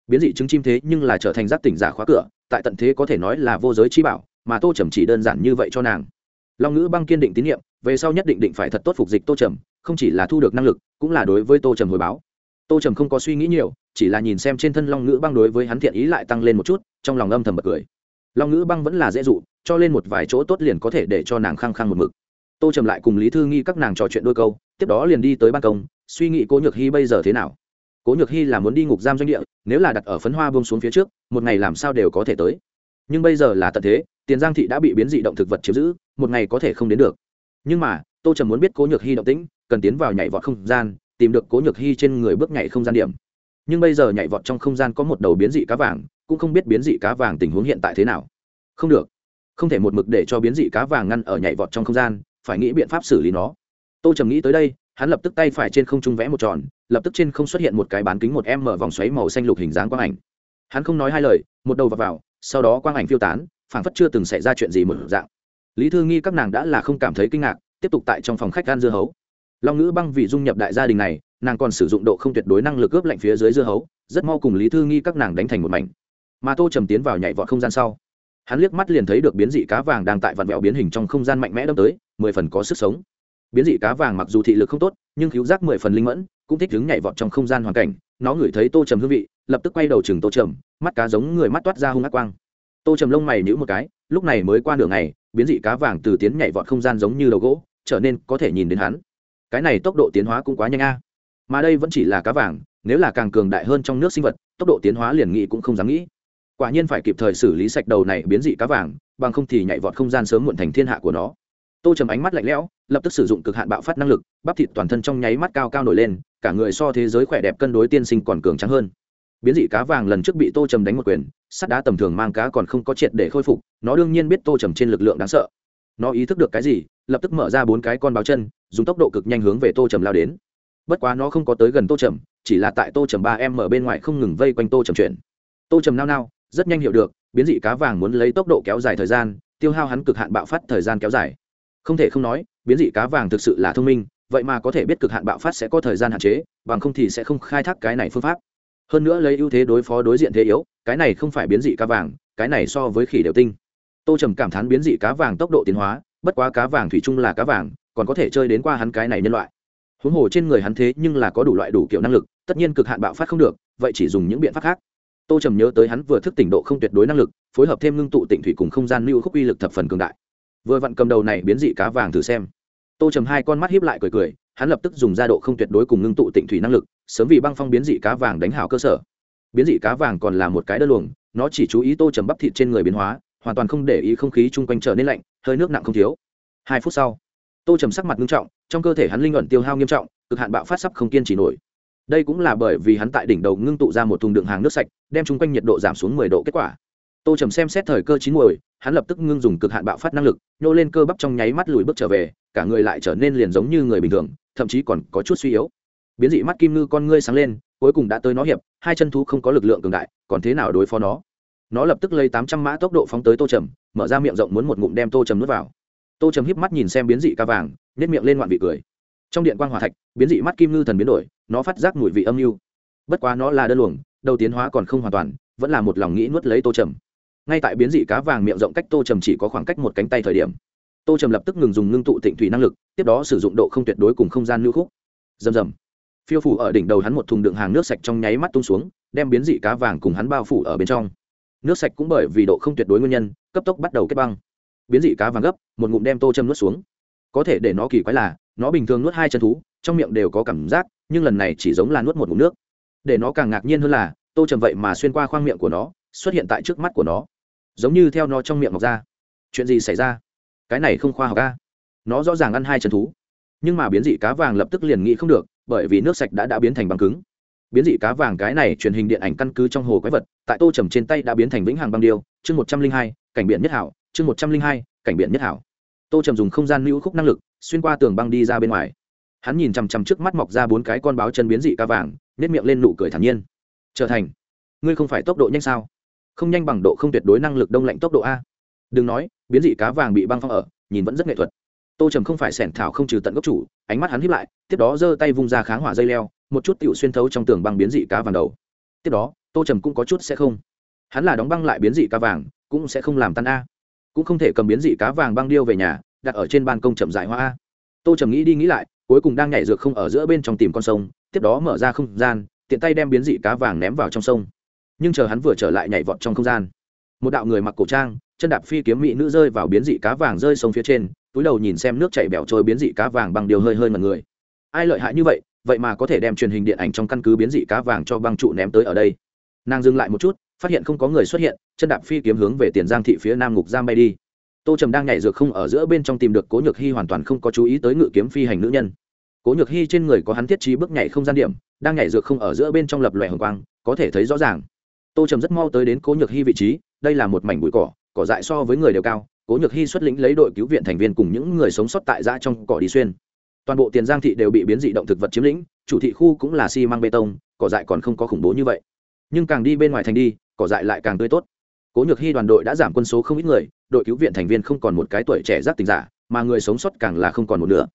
Biến dị trứng chim thế nhưng là trở thành giác tỉnh giả khóa cửa tại tận thế có thể nói là vô giới chi bảo, mà tô trầm chỉ đơn giản như vậy cho nàng. Long ngữ băng kiên định tín nhiệm, về sau nhất định định phải thật tốt phục dịch tô trầm, không chỉ là thu được năng lực, cũng là đối với tô trầm hồi báo. Tô trầm không có suy nghĩ nhiều, chỉ là nhìn xem trên thân long ngữ băng đối với hắn thiện ý lại tăng lên một chút, trong lòng âm thầm bật cười. Long ngữ băng vẫn là dễ dụ, cho lên một vài chỗ tốt liền có thể để cho nàng khăng khăng một mực. Tô trầm lại cùng lý thư nghi các nàng trò chuyện đôi câu, tiếp đó liền đi tới ban công, suy nghĩ cố nhược hy bây giờ thế nào cố nhược hy là muốn đi ngục giam doanh địa, nếu là đặt ở phấn hoa bông xuống phía trước, một ngày làm sao đều có thể tới. Nhưng bây giờ là tận thế, tiền giang thị đã bị biến dị động thực vật chiếm giữ, một ngày có thể không đến được. Nhưng mà, tô trầm muốn biết cố nhược hy động tĩnh, cần tiến vào nhảy vọt không gian, tìm được cố nhược hy trên người bước nhảy không gian điểm. Nhưng bây giờ nhảy vọt trong không gian có một đầu biến dị cá vàng, cũng không biết biến dị cá vàng tình huống hiện tại thế nào. Không được. Không thể một mực để cho biến dị cá vàng ngăn ở nhảy vọt trong không gian, phải nghĩ biện pháp xử lý nó. Tô trầm nghĩ tới đây, hắn lập tức tay phải trên không trung vẽ một tròn lập tức trên không xuất hiện một cái bán kính một m vòng xoáy màu xanh lục hình dáng quang ảnh. Hắn không nói hai lời một đầu vào, vào sau đó quang ảnh phiêu tán phảng phất chưa từng xảy ra chuyện gì một dạng. Lý thư nghi các nàng đã là không cảm thấy kinh ngạc tiếp tục tại trong phòng khách gan dưa hấu. Long ngữ băng vì dung nhập đại gia đình này nàng còn sử dụng độ không tuyệt đối năng lực ướp lạnh phía dưới dưa hấu rất mau cùng lý thư nghi các nàng đánh thành một mảnh. Mà tô trầm tiến vào nhảy vọt không gian sau. Hắn liếc mắt liền thấy được biến dị cá vàng đang tại vặn vẹo biến hình trong không gian mạnh mẽ đâm tới mười phần có sức sống biến dị cá vàng mặc dù thị lực không tốt, nhưng cứu giác mười phần linh mẫn, cũng thích đứng nhảy vọt trong không gian hoàn cảnh. Nó ngửi thấy tô trầm hương vị, lập tức quay đầu chừng tô trầm, mắt cá giống người mắt toát ra hung ác quang. Tô trầm lông mày nhữ một cái, lúc này mới qua đường này biến dị cá vàng từ tiến nhảy vọt không gian giống như đầu gỗ, trở nên có thể nhìn đến hắn. Cái này tốc độ tiến hóa cũng quá nhanh a. Mà đây vẫn chỉ là cá vàng, nếu là càng cường đại hơn trong nước sinh vật, tốc độ tiến hóa liền nghị cũng không dám nghĩ. Quả nhiên phải kịp thời xử lý sạch đầu này biến dị cá vàng, bằng không thì nhảy vọt không gian sớm muộn thành thiên hạ của nó tô trầm ánh mắt lạnh lẽo, lập tức sử dụng cực hạn bạo phát năng lực, bắp thịt toàn thân trong nháy mắt cao cao nổi lên, cả người so thế giới khỏe đẹp cân đối tiên sinh còn cường trắng hơn. Biến dị cá vàng lần trước bị tô trầm đánh một quyền, sắt đá tầm thường mang cá còn không có triệt để khôi phục, nó đương nhiên biết tô trầm trên lực lượng đáng sợ. Nó ý thức được cái gì, lập tức mở ra bốn cái con báo chân, dùng tốc độ cực nhanh hướng về tô trầm lao đến. Bất quá nó không có tới gần tô trầm, chỉ là tại tô trầm ba em ở bên ngoài không ngừng vây quanh tô trầm chuyển tô trầm nao nao, rất nhanh hiểu được, biến dị cá vàng muốn lấy tốc độ kéo dài thời gian, tiêu hao hắn cực hạn bạo phát thời gian kéo dài không thể không nói, biến dị cá vàng thực sự là thông minh, vậy mà có thể biết cực hạn bạo phát sẽ có thời gian hạn chế, bằng không thì sẽ không khai thác cái này phương pháp. Hơn nữa lấy ưu thế đối phó đối diện thế yếu, cái này không phải biến dị cá vàng, cái này so với khỉ đều tinh. Tô trầm cảm thán biến dị cá vàng tốc độ tiến hóa, bất quá cá vàng thủy chung là cá vàng, còn có thể chơi đến qua hắn cái này nhân loại. Huống hồ trên người hắn thế nhưng là có đủ loại đủ kiểu năng lực, tất nhiên cực hạn bạo phát không được, vậy chỉ dùng những biện pháp khác. Tô trầm nhớ tới hắn vừa thức tỉnh độ không tuyệt đối năng lực, phối hợp thêm ngưng tụ tỉnh thủy cùng không gian lưu khúc uy lực thập phần cường đại vừa vặn cầm đầu này biến dị cá vàng thử xem. Tô trầm hai con mắt hiếp lại cười cười, hắn lập tức dùng ra độ không tuyệt đối cùng ngưng tụ tịnh thủy năng lực, sớm vì băng phong biến dị cá vàng đánh hào cơ sở. Biến dị cá vàng còn là một cái đơn luồng, nó chỉ chú ý tô trầm bắp thịt trên người biến hóa, hoàn toàn không để ý không khí chung quanh trở nên lạnh, hơi nước nặng không thiếu. Hai phút sau, tô trầm sắc mặt nghiêm trọng, trong cơ thể hắn linh luận tiêu hao nghiêm trọng, cực hạn bạo phát sắp không kiên trì nổi. Đây cũng là bởi vì hắn tại đỉnh đầu ngưng tụ ra một thùng đựng hàng nước sạch, đem chung quanh nhiệt độ giảm xuống mười độ kết quả. Tô trầm xem xét thời cơ chín muồi hắn lập tức ngưng dùng cực hạn bạo phát năng lực, nhô lên cơ bắp trong nháy mắt lùi bước trở về, cả người lại trở nên liền giống như người bình thường, thậm chí còn có chút suy yếu. Biến dị mắt kim ngư con ngươi sáng lên, cuối cùng đã tới nó hiệp, hai chân thú không có lực lượng cường đại, còn thế nào đối phó nó? Nó lập tức lấy tám trăm mã tốc độ phóng tới tô trầm, mở ra miệng rộng muốn một ngụm đem tô trầm nuốt vào. Tô trầm híp mắt nhìn xem biến dị ca vàng nếp miệng lên ngoạn vị cười. Trong điện quan hòa thạch, biến dị mắt kim ngư thần biến đổi, nó phát giác mùi vị âm mưu bất quá nó là đơn luồng, đầu tiến hóa còn không hoàn toàn, vẫn là một lòng nghĩ nuốt lấy tô trầm ngay tại biến dị cá vàng miệng rộng cách tô trầm chỉ có khoảng cách một cánh tay thời điểm, tô trầm lập tức ngừng dùng ngưng tụ tịnh thủy năng lực, tiếp đó sử dụng độ không tuyệt đối cùng không gian lưu khúc. Rầm rầm. Phiêu phủ ở đỉnh đầu hắn một thùng đựng hàng nước sạch trong nháy mắt tung xuống, đem biến dị cá vàng cùng hắn bao phủ ở bên trong. Nước sạch cũng bởi vì độ không tuyệt đối nguyên nhân, cấp tốc bắt đầu kết băng. Biến dị cá vàng gấp, một ngụm đem tô châm nuốt xuống. Có thể để nó kỳ quái là, nó bình thường nuốt hai chân thú, trong miệng đều có cảm giác, nhưng lần này chỉ giống là nuốt một ngụm nước. Để nó càng ngạc nhiên hơn là, tô trầm vậy mà xuyên qua khoang miệng của nó, xuất hiện tại trước mắt của nó giống như theo nó trong miệng mọc ra. Chuyện gì xảy ra? Cái này không khoa học ca nó rõ ràng ăn hai chân thú. Nhưng mà biến dị cá vàng lập tức liền nghĩ không được, bởi vì nước sạch đã đã biến thành băng cứng. Biến dị cá vàng cái này truyền hình điện ảnh căn cứ trong hồ quái vật, tại tô trầm trên tay đã biến thành vĩnh hằng băng điêu, chương một trăm linh hai, cảnh biển nhất hảo, chương một trăm linh hai, cảnh biển nhất hảo. Tô trầm dùng không gian lưu khúc năng lực, xuyên qua tường băng đi ra bên ngoài. Hắn nhìn chằm chằm trước mắt mọc ra bốn cái con báo chân biến dị cá vàng nếp miệng lên nụ cười thản nhiên. Trở thành, ngươi không phải tốc độ nhanh sao? Không nhanh bằng độ không tuyệt đối năng lực đông lạnh tốc độ a. Đừng nói, biến dị cá vàng bị băng phong ở, nhìn vẫn rất nghệ thuật. Tô trầm không phải sẻn thảo không trừ tận gốc chủ, ánh mắt hắn hiếp lại, tiếp đó giơ tay vung ra kháng hỏa dây leo, một chút tựu xuyên thấu trong tường băng biến dị cá vàng đầu. Tiếp đó, tô trầm cũng có chút sẽ không. Hắn là đóng băng lại biến dị cá vàng, cũng sẽ không làm tan a. Cũng không thể cầm biến dị cá vàng băng điêu về nhà, đặt ở trên ban công chậm dại hoa a. Tô trầm nghĩ đi nghĩ lại, cuối cùng đang nhảy dược không ở giữa bên trong tìm con sông, tiếp đó mở ra không gian, tiện tay đem biến dị cá vàng ném vào trong sông nhưng chờ hắn vừa trở lại nhảy vọt trong không gian. Một đạo người mặc cổ trang, chân đạp phi kiếm mỹ nữ rơi vào biến dị cá vàng rơi sông phía trên, túi đầu nhìn xem nước chảy bẻo trôi biến dị cá vàng bằng điều hơi hơi mật người. Ai lợi hại như vậy vậy mà có thể đem truyền hình điện ảnh trong căn cứ biến dị cá vàng cho băng trụ ném tới ở đây. Nàng dừng lại một chút, phát hiện không có người xuất hiện, chân đạp phi kiếm hướng về tiền giang thị phía nam ngục giam bay đi. Tô trầm đang nhảy dược không ở giữa bên trong tìm được cố nhược hy hoàn toàn không có chú ý tới ngự kiếm phi hành nữ nhân. Cố nhược hy trên người có hắn thiết trí bước nhảy không gian điểm, đang nhảy dược không ở giữa bên trong lập lòe hồng quang, có thể thấy rõ ràng tô trầm rất mau tới đến cố nhược hy vị trí, đây là một mảnh bụi cỏ cỏ dại so với người đều cao. Cố nhược hy xuất lĩnh lấy đội cứu viện thành viên cùng những người sống sót tại ra trong cỏ đi xuyên. Toàn bộ tiền giang thị đều bị biến dị động thực vật chiếm lĩnh, chủ thị khu cũng là xi măng bê tông, cỏ dại còn không có khủng bố như vậy. Nhưng càng đi bên ngoài thành đi, cỏ dại lại càng tươi tốt. Cố nhược hy đoàn đội đã giảm quân số không ít người, đội cứu viện thành viên không còn một cái tuổi trẻ giác tình giả, mà người sống sót càng là không còn một nửa.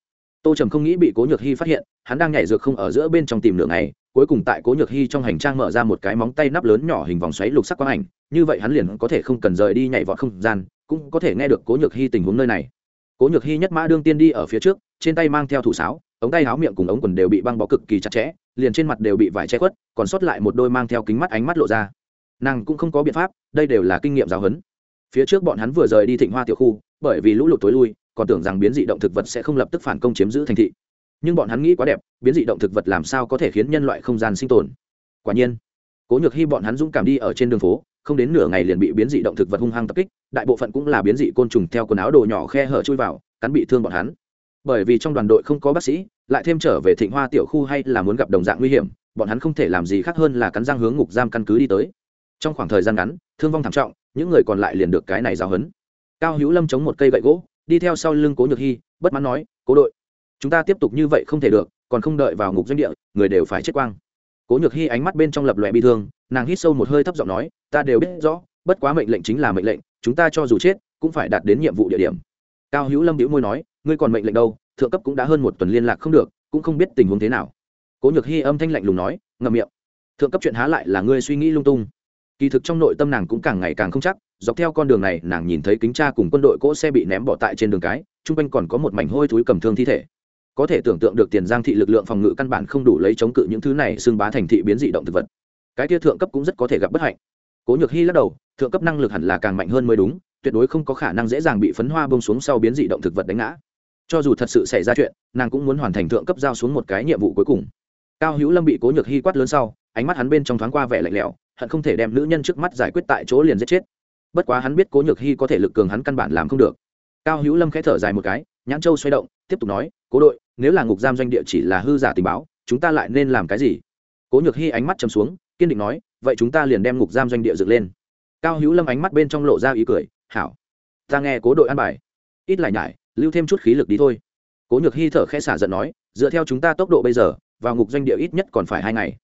Tô trầm không nghĩ bị cố nhược hy phát hiện, hắn đang nhảy dược không ở giữa bên trong tìm nửa ngày cuối cùng tại cố nhược hy trong hành trang mở ra một cái móng tay nắp lớn nhỏ hình vòng xoáy lục sắc quang ảnh, như vậy hắn liền có thể không cần rời đi nhảy vọt không gian, cũng có thể nghe được cố nhược hy tình huống nơi này. Cố nhược hy nhất mã đương tiên đi ở phía trước, trên tay mang theo thủ sáo, ống tay áo miệng cùng ống quần đều bị băng bó cực kỳ chặt chẽ, liền trên mặt đều bị vải che khuất, còn sót lại một đôi mang theo kính mắt ánh mắt lộ ra. Nàng cũng không có biện pháp, đây đều là kinh nghiệm giáo huấn. Phía trước bọn hắn vừa rời đi thịnh hoa tiểu khu, bởi vì lũ lụt tối lui, còn tưởng rằng biến dị động thực vật sẽ không lập tức phản công chiếm giữ thành thị nhưng bọn hắn nghĩ quá đẹp, biến dị động thực vật làm sao có thể khiến nhân loại không gian sinh tồn? Quả nhiên, cố nhược hy bọn hắn dũng cảm đi ở trên đường phố, không đến nửa ngày liền bị biến dị động thực vật hung hăng tập kích, đại bộ phận cũng là biến dị côn trùng theo quần áo đồ nhỏ khe hở chui vào, cắn bị thương bọn hắn. Bởi vì trong đoàn đội không có bác sĩ, lại thêm trở về thịnh hoa tiểu khu hay là muốn gặp đồng dạng nguy hiểm, bọn hắn không thể làm gì khác hơn là cắn răng hướng ngục giam căn cứ đi tới. Trong khoảng thời gian ngắn, thương vong thảm trọng, những người còn lại liền được cái này giáo hấn cao hữu lâm chống một cây gậy gỗ, đi theo sau lưng cố nhược hy bất mãn nói, cố đội chúng ta tiếp tục như vậy không thể được, còn không đợi vào ngục doanh địa, người đều phải chết quang. Cố nhược hy ánh mắt bên trong lập lòe bi thương, nàng hít sâu một hơi thấp giọng nói, ta đều biết rõ, bất quá mệnh lệnh chính là mệnh lệnh, chúng ta cho dù chết, cũng phải đạt đến nhiệm vụ địa điểm. Cao hữu lâm đĩu môi nói, ngươi còn mệnh lệnh đâu, thượng cấp cũng đã hơn một tuần liên lạc không được, cũng không biết tình huống thế nào. Cố nhược hy âm thanh lạnh lùng nói, ngậm miệng. Thượng cấp chuyện há lại là ngươi suy nghĩ lung tung. Kỳ thực trong nội tâm nàng cũng càng ngày càng không chắc, dọc theo con đường này, nàng nhìn thấy kính cha cùng quân đội cỗ xe bị ném bỏ tại trên đường cái, chung quanh còn có một mảnh hôi túi cầm thương thi thể có thể tưởng tượng được tiền giang thị lực lượng phòng ngự căn bản không đủ lấy chống cự những thứ này xưng bá thành thị biến dị động thực vật. Cái kia thượng cấp cũng rất có thể gặp bất hạnh. Cố nhược hy lắc đầu, thượng cấp năng lực hẳn là càng mạnh hơn mới đúng, tuyệt đối không có khả năng dễ dàng bị phấn hoa bông xuống sau biến dị động thực vật đánh ngã. Cho dù thật sự xảy ra chuyện, nàng cũng muốn hoàn thành thượng cấp giao xuống một cái nhiệm vụ cuối cùng. Cao hữu lâm bị cố nhược hy quát lớn sau, ánh mắt hắn bên trong thoáng qua vẻ lạnh lẽo, hận không thể đem nữ nhân trước mắt giải quyết tại chỗ liền giết chết. Bất quá hắn biết cố nhược hy có thể lực cường hắn căn bản làm không được. Cao hữu lâm khẽ thở dài một cái, nhãn châu xoay động, tiếp tục nói cố đội, nếu là ngục giam doanh địa chỉ là hư giả tình báo, chúng ta lại nên làm cái gì? Cố nhược hy ánh mắt chầm xuống, kiên định nói, vậy chúng ta liền đem ngục giam doanh địa dựng lên. Cao hữu lâm ánh mắt bên trong lộ ra ý cười, hảo, ta nghe cố đội ăn bài. Ít lại nhải, lưu thêm chút khí lực đi thôi. Cố nhược hy thở khẽ xả giận nói, dựa theo chúng ta tốc độ bây giờ, vào ngục doanh địa ít nhất còn phải hai ngày.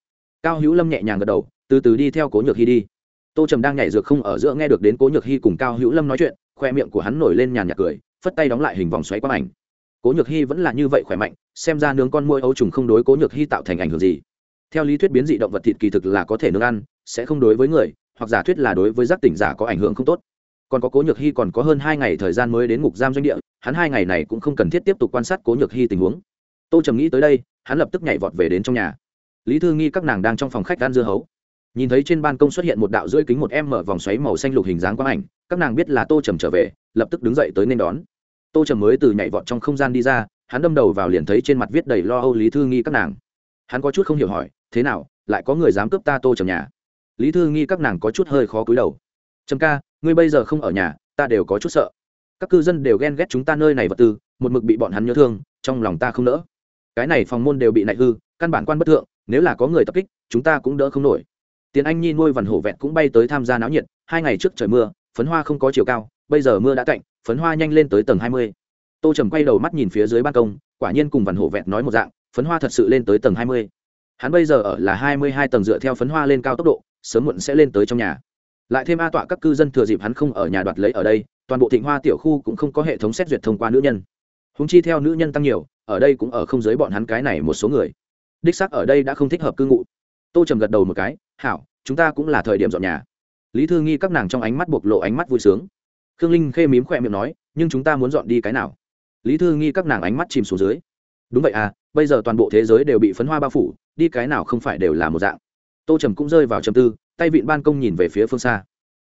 Cao hữu lâm nhẹ nhàng gật đầu, từ từ đi theo cố nhược hy đi. Tô trầm đang nhảy dược không ở giữa nghe được đến cố nhược hy cùng cao hữu lâm nói chuyện, khoe miệng của hắn nổi lên nhàn nhạc cười, phất tay đóng lại hình vòng xoáy quang ảnh cố nhược hy vẫn là như vậy khỏe mạnh, xem ra nướng con môi ấu trùng không đối cố nhược hy tạo thành ảnh hưởng gì. Theo lý thuyết biến dị động vật thịt kỳ thực là có thể nướng ăn, sẽ không đối với người, hoặc giả thuyết là đối với giác tỉnh giả có ảnh hưởng không tốt. Còn có cố nhược hy còn có hơn hai ngày thời gian mới đến ngục giam doanh địa, hắn hai ngày này cũng không cần thiết tiếp tục quan sát cố nhược hy tình huống. Tô trầm nghĩ tới đây, hắn lập tức nhảy vọt về đến trong nhà. Lý thư nghi các nàng đang trong phòng khách ăn dưa hấu. Nhìn thấy trên ban công xuất hiện một đạo rưỡi kính một em mở vòng xoáy màu xanh lục hình dáng quang ảnh, các nàng biết là tô trầm trở về, lập tức đứng dậy tới nên đón tô trầm mới từ nhảy vọt trong không gian đi ra, hắn đâm đầu vào liền thấy trên mặt viết đầy lo âu lý thư nghi các nàng. Hắn có chút không hiểu hỏi, thế nào, lại có người dám cướp ta tô trầm nhà? Lý thư nghi các nàng có chút hơi khó cúi đầu. Trầm ca, ngươi bây giờ không ở nhà, ta đều có chút sợ. Các cư dân đều ghen ghét chúng ta nơi này vật tư, một mực bị bọn hắn nhớ thương, trong lòng ta không nỡ. Cái này phòng môn đều bị nại hư, căn bản quan bất thượng, nếu là có người tập kích, chúng ta cũng đỡ không nổi. Tiến anh nhi nuôi vằn hổ vẹn cũng bay tới tham gia náo nhiệt, hai ngày trước trời mưa, phấn hoa không có chiều cao, bây giờ mưa đã cạnh phấn hoa nhanh lên tới tầng hai mươi. Tô trầm quay đầu mắt nhìn phía dưới ban công, quả nhiên cùng vằn hổ vẹn nói một dạng, phấn hoa thật sự lên tới tầng hai mươi. Hắn bây giờ ở là hai mươi hai tầng dựa theo phấn hoa lên cao tốc độ, sớm muộn sẽ lên tới trong nhà. Lại thêm a tọa các cư dân thừa dịp hắn không ở nhà đoạt lấy ở đây, toàn bộ thịnh hoa tiểu khu cũng không có hệ thống xét duyệt thông qua nữ nhân. Húng chi theo nữ nhân tăng nhiều, ở đây cũng ở không giới bọn hắn cái này một số người. Đích xác ở đây đã không thích hợp cư ngụ. Tô trầm gật đầu một cái, hảo, chúng ta cũng là thời điểm dọn nhà. Lý thư nghi các nàng trong ánh mắt bộc lộ ánh mắt vui sướng khương linh khê mím khỏe miệng nói, nhưng chúng ta muốn dọn đi cái nào? Lý thư nghi các nàng ánh mắt chìm xuống dưới. Đúng vậy à bây giờ toàn bộ thế giới đều bị phấn hoa bao phủ, đi cái nào không phải đều là một dạng. Tô trầm cũng rơi vào trầm tư, tay vịn ban công nhìn về phía phương xa.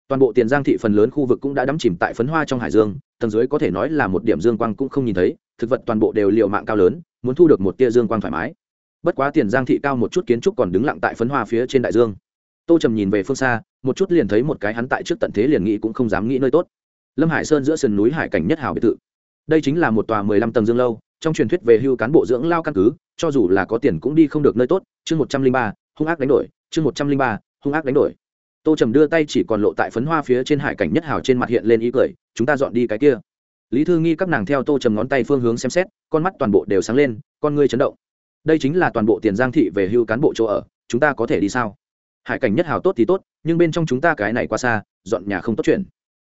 Toàn bộ tiền giang thị phần lớn khu vực cũng đã đắm chìm tại phấn hoa trong hải dương, tầng dưới có thể nói là một điểm dương quang cũng không nhìn thấy, thực vật toàn bộ đều liệu mạng cao lớn, muốn thu được một tia dương quang thoải mái. Bất quá tiền giang thị cao một chút kiến trúc còn đứng lặng tại phấn hoa phía trên đại dương. Tô trầm nhìn về phương xa, một chút liền thấy một cái hắn tại trước tận thế liền nghĩ cũng không dám nghĩ nơi tốt lâm hải sơn giữa sườn núi hải cảnh nhất hào biệt thự. Đây chính là một tòa mười lăm tầng dương lâu, trong truyền thuyết về hưu cán bộ dưỡng lao căn cứ, cho dù là có tiền cũng đi không được nơi tốt. Chương một trăm linh ba, hung ác đánh đổi. Chương một trăm linh ba, hung ác đánh đổi. Tô trầm đưa tay chỉ còn lộ tại phấn hoa phía trên hải cảnh nhất hào trên mặt hiện lên ý cười, chúng ta dọn đi cái kia. Lý thư nghi các nàng theo tô trầm ngón tay phương hướng xem xét, con mắt toàn bộ đều sáng lên, con ngươi chấn động. Đây chính là toàn bộ tiền giang thị về hưu cán bộ chỗ ở, chúng ta có thể đi sao? Hải cảnh nhất hào tốt thì tốt, nhưng bên trong chúng ta cái này quá xa, dọn nhà không tốt chuyện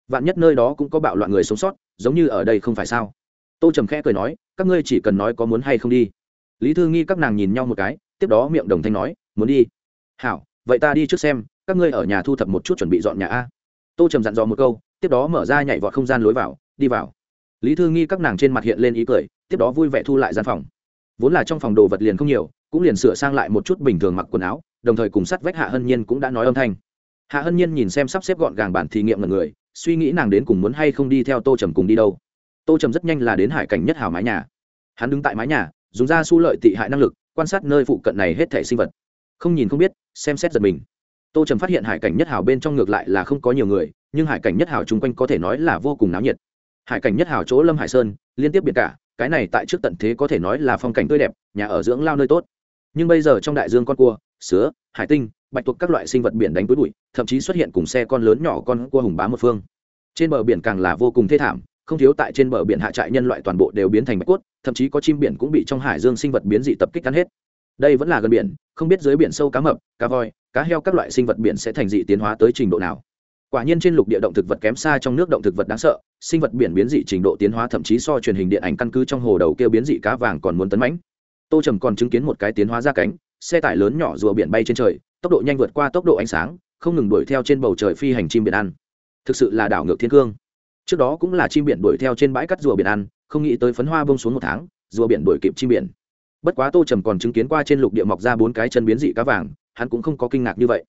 vạn nhất nơi đó cũng có bạo loạn người sống sót, giống như ở đây không phải sao? Tô trầm khẽ cười nói, các ngươi chỉ cần nói có muốn hay không đi. Lý thư nghi các nàng nhìn nhau một cái, tiếp đó miệng đồng thanh nói, muốn đi. Hảo, vậy ta đi trước xem, các ngươi ở nhà thu thập một chút chuẩn bị dọn nhà a. Tô trầm dặn dò một câu, tiếp đó mở ra nhảy vọt không gian lối vào, đi vào. Lý thư nghi các nàng trên mặt hiện lên ý cười, tiếp đó vui vẻ thu lại gian phòng. Vốn là trong phòng đồ vật liền không nhiều, cũng liền sửa sang lại một chút bình thường mặc quần áo, đồng thời cùng sắt vách hạ hân nhiên cũng đã nói âm thanh. Hạ hân nhiên nhìn xem sắp xếp gọn gàng bản thí nghiệm ngần người suy nghĩ nàng đến cùng muốn hay không đi theo tô trầm cùng đi đâu. Tô trầm rất nhanh là đến hải cảnh nhất hào mái nhà. Hắn đứng tại mái nhà, dùng ra su lợi tị hại năng lực, quan sát nơi phụ cận này hết thể sinh vật. Không nhìn không biết, xem xét giật mình. Tô trầm phát hiện hải cảnh nhất hào bên trong ngược lại là không có nhiều người, nhưng hải cảnh nhất hào chung quanh có thể nói là vô cùng náo nhiệt. Hải cảnh nhất hào chỗ lâm hải sơn, liên tiếp biệt cả, cái này tại trước tận thế có thể nói là phong cảnh tươi đẹp, nhà ở dưỡng lao nơi tốt. Nhưng bây giờ trong đại dương con cua sứa, hải tinh, bạch tuộc các loại sinh vật biển đánh túi bụi, thậm chí xuất hiện cùng xe con lớn nhỏ con cua hùng bá một phương. Trên bờ biển càng là vô cùng thê thảm, không thiếu tại trên bờ biển hạ trại nhân loại toàn bộ đều biến thành bạch cốt, thậm chí có chim biển cũng bị trong hải dương sinh vật biến dị tập kích cắn hết. Đây vẫn là gần biển, không biết dưới biển sâu cá mập, cá voi, cá heo các loại sinh vật biển sẽ thành dị tiến hóa tới trình độ nào. Quả nhiên trên lục địa động thực vật kém xa trong nước động thực vật đáng sợ, sinh vật biển biến dị trình độ tiến hóa thậm chí so truyền hình điện ảnh căn cứ trong hồ đầu kêu biến dị cá vàng còn muốn tấn mãnh. Tô trầm còn chứng kiến một cái tiến hóa ra cánh xe tải lớn nhỏ rùa biển bay trên trời, tốc độ nhanh vượt qua tốc độ ánh sáng, không ngừng đuổi theo trên bầu trời phi hành chim biển ăn. Thực sự là đảo ngược thiên cương. Trước đó cũng là chim biển đuổi theo trên bãi cắt rùa biển ăn, không nghĩ tới phấn hoa bông xuống một tháng, rùa biển đuổi kịp chim biển. Bất quá tô trầm còn chứng kiến qua trên lục địa mọc ra bốn cái chân biến dị cá vàng, hắn cũng không có kinh ngạc như vậy.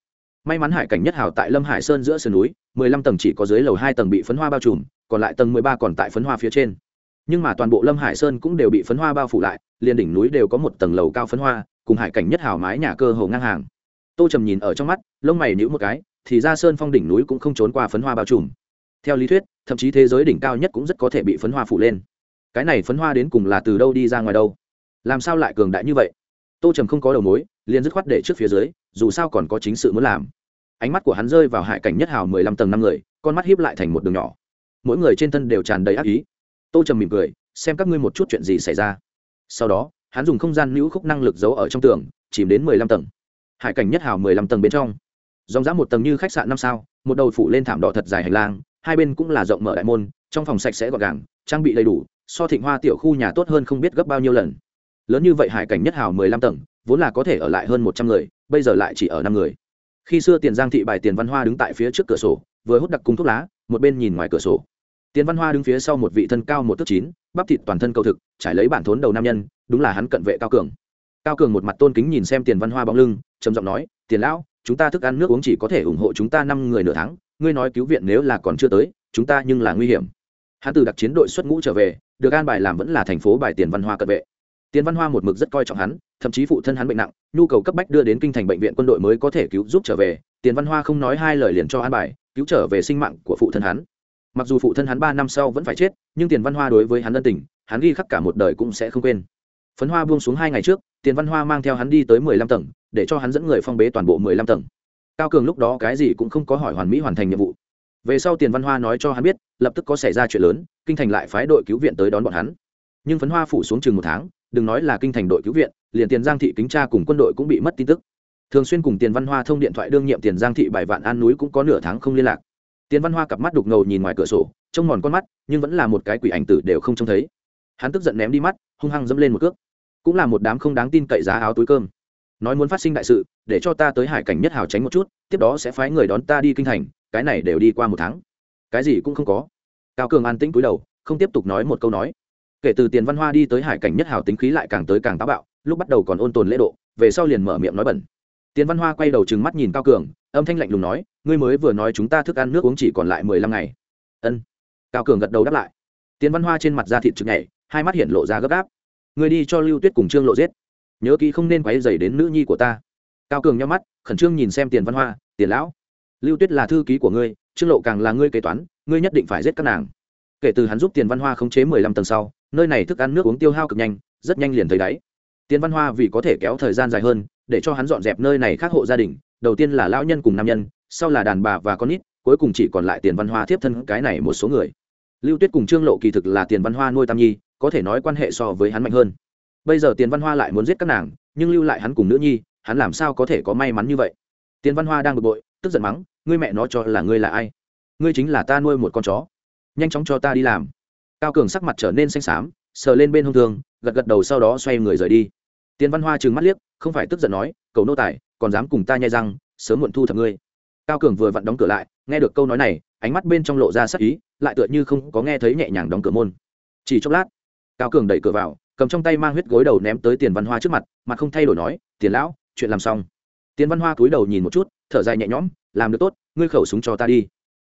May mắn hải cảnh nhất hảo tại lâm hải sơn giữa sườn núi, mười lăm tầng chỉ có dưới lầu hai tầng bị phấn hoa bao trùm, còn lại tầng mười ba còn tại phấn hoa phía trên. Nhưng mà toàn bộ lâm hải sơn cũng đều bị phấn hoa bao phủ lại, liền đỉnh núi đều có một tầng lầu cao phấn hoa cùng hải cảnh nhất hào mái nhà cơ hồ ngang hàng. Tô trầm nhìn ở trong mắt, lông mày nhữ một cái, thì ra sơn phong đỉnh núi cũng không trốn qua phấn hoa bao trùm. Theo lý thuyết, thậm chí thế giới đỉnh cao nhất cũng rất có thể bị phấn hoa phủ lên. Cái này phấn hoa đến cùng là từ đâu đi ra ngoài đâu? Làm sao lại cường đại như vậy? Tô trầm không có đầu mối, liền dứt khoát để trước phía dưới, dù sao còn có chính sự muốn làm. Ánh mắt của hắn rơi vào hải cảnh nhất hào mười lăm tầng năm người, con mắt hiếp lại thành một đường nhỏ. Mỗi người trên thân đều tràn đầy ác ý. Tô trầm mỉm cười, xem các ngươi một chút chuyện gì xảy ra. Sau đó hắn dùng không gian nữ khúc năng lực giấu ở trong tường, chìm đến mười lăm tầng. Hải cảnh nhất hào mười lăm tầng bên trong. Dòng dã một tầng như khách sạn năm sao, một đầu phủ lên thảm đỏ thật dài hành lang, hai bên cũng là rộng mở đại môn, trong phòng sạch sẽ gọn gàng, trang bị đầy đủ, so thịnh hoa tiểu khu nhà tốt hơn không biết gấp bao nhiêu lần. Lớn như vậy hải cảnh nhất hào mười lăm tầng, vốn là có thể ở lại hơn một trăm người, bây giờ lại chỉ ở năm người. Khi xưa tiền giang thị bài tiền văn hoa đứng tại phía trước cửa sổ, vừa hút đặc cung thuốc lá, một bên nhìn ngoài cửa sổ tiền văn hoa đứng phía sau một vị thân cao một thước chín, bắp thịt toàn thân cầu thực, trải lấy bản thốn đầu nam nhân, đúng là hắn cận vệ cao cường. Cao cường một mặt tôn kính nhìn xem tiền văn hoa bóng lưng, trầm giọng nói, tiền lão, chúng ta thức ăn nước uống chỉ có thể ủng hộ chúng ta năm người nửa tháng, ngươi nói cứu viện nếu là còn chưa tới, chúng ta nhưng là nguy hiểm. Hắn từ đặc chiến đội xuất ngũ trở về, được an bài làm vẫn là thành phố bài tiền văn hoa cận vệ. Tiền văn hoa một mực rất coi trọng hắn, thậm chí phụ thân hắn bệnh nặng, nhu cầu cấp bách đưa đến kinh thành bệnh viện quân đội mới có thể cứu giúp trở về. Tiền văn hoa không nói hai lời liền cho an bài, cứu trở về sinh mạng của phụ thân hắn mặc dù phụ thân hắn ba năm sau vẫn phải chết, nhưng tiền văn hoa đối với hắn ân tình, hắn ghi khắc cả một đời cũng sẽ không quên. Phấn hoa buông xuống hai ngày trước, tiền văn hoa mang theo hắn đi tới mười lăm tầng, để cho hắn dẫn người phong bế toàn bộ mười lăm tầng. Cao cường lúc đó cái gì cũng không có hỏi hoàn mỹ hoàn thành nhiệm vụ. Về sau tiền văn hoa nói cho hắn biết, lập tức có xảy ra chuyện lớn, kinh thành lại phái đội cứu viện tới đón bọn hắn. Nhưng phấn hoa phủ xuống chừng một tháng, đừng nói là kinh thành đội cứu viện, liền tiền giang thị kính tra cùng quân đội cũng bị mất tin tức. Thường xuyên cùng tiền văn hoa thông điện thoại đương nhiệm tiền giang thị bài vạn an núi cũng có nửa tháng không liên lạc tiền văn hoa cặp mắt đục ngầu nhìn ngoài cửa sổ, trông mòn con mắt, nhưng vẫn là một cái quỷ ảnh tử đều không trông thấy. Hắn tức giận ném đi mắt, hung hăng dẫm lên một cước. Cũng là một đám không đáng tin cậy giá áo túi cơm. Nói muốn phát sinh đại sự, để cho ta tới hải cảnh nhất hào tránh một chút, tiếp đó sẽ phái người đón ta đi kinh thành, cái này đều đi qua một tháng. Cái gì cũng không có. Cao cường an tĩnh cúi đầu, không tiếp tục nói một câu nói. Kể từ tiền văn hoa đi tới hải cảnh nhất hào tính khí lại càng tới càng táo bạo, lúc bắt đầu còn ôn tồn lễ độ, về sau liền mở miệng nói bẩn. Tiền văn hoa quay đầu trừng mắt nhìn cao cường, âm thanh lạnh lùng nói ngươi mới vừa nói chúng ta thức ăn nước uống chỉ còn lại mười lăm ngày. Ân. Cao cường gật đầu đáp lại. Tiền văn hoa trên mặt da thịt trực nhảy, hai mắt hiện lộ ra gấp gáp. Ngươi đi cho lưu tuyết cùng trương lộ giết. Nhớ kỹ không nên quấy dày đến nữ nhi của ta. Cao cường nhau mắt, khẩn trương nhìn xem tiền văn hoa, tiền lão, lưu tuyết là thư ký của ngươi, trương lộ càng là ngươi kế toán, ngươi nhất định phải giết các nàng. Kể từ hắn giúp tiền văn hoa khống chế mười lăm tầng sau, nơi này thức ăn nước uống tiêu hao cực nhanh, rất nhanh liền thấy đáy. Tiền văn hoa vì có thể kéo thời gian dài hơn, để cho hắn dọn dẹp nơi này khác hộ gia đình, đầu tiên là lão nhân cùng nam nhân sau là đàn bà và con nít, cuối cùng chỉ còn lại tiền văn hoa tiếp thân cái này một số người. Lưu tuyết cùng trương lộ kỳ thực là tiền văn hoa nuôi tam nhi, có thể nói quan hệ so với hắn mạnh hơn. Bây giờ tiền văn hoa lại muốn giết các nàng, nhưng lưu lại hắn cùng nữ nhi, hắn làm sao có thể có may mắn như vậy? Tiền văn hoa đang bực bội, tức giận mắng, ngươi mẹ nó cho là ngươi là ai? Ngươi chính là ta nuôi một con chó. Nhanh chóng cho ta đi làm. Cao cường sắc mặt trở nên xanh xám, sờ lên bên hông thường gật gật đầu sau đó xoay người rời đi. Tiền văn hoa trừng mắt liếc, không phải tức giận nói, cầu nô tài, còn dám cùng ta nhai răng, sớm muộn thu thập ngươi cao cường vừa vặn đóng cửa lại, nghe được câu nói này, ánh mắt bên trong lộ ra sắc ý, lại tựa như không có nghe thấy nhẹ nhàng đóng cửa môn. Chỉ chốc lát, cao cường đẩy cửa vào, cầm trong tay mang huyết gối đầu ném tới tiền văn hoa trước mặt mặt không thay đổi nói, tiền lão, chuyện làm xong. Tiền văn hoa cúi đầu nhìn một chút, thở dài nhẹ nhõm, làm được tốt, ngươi khẩu súng cho ta đi.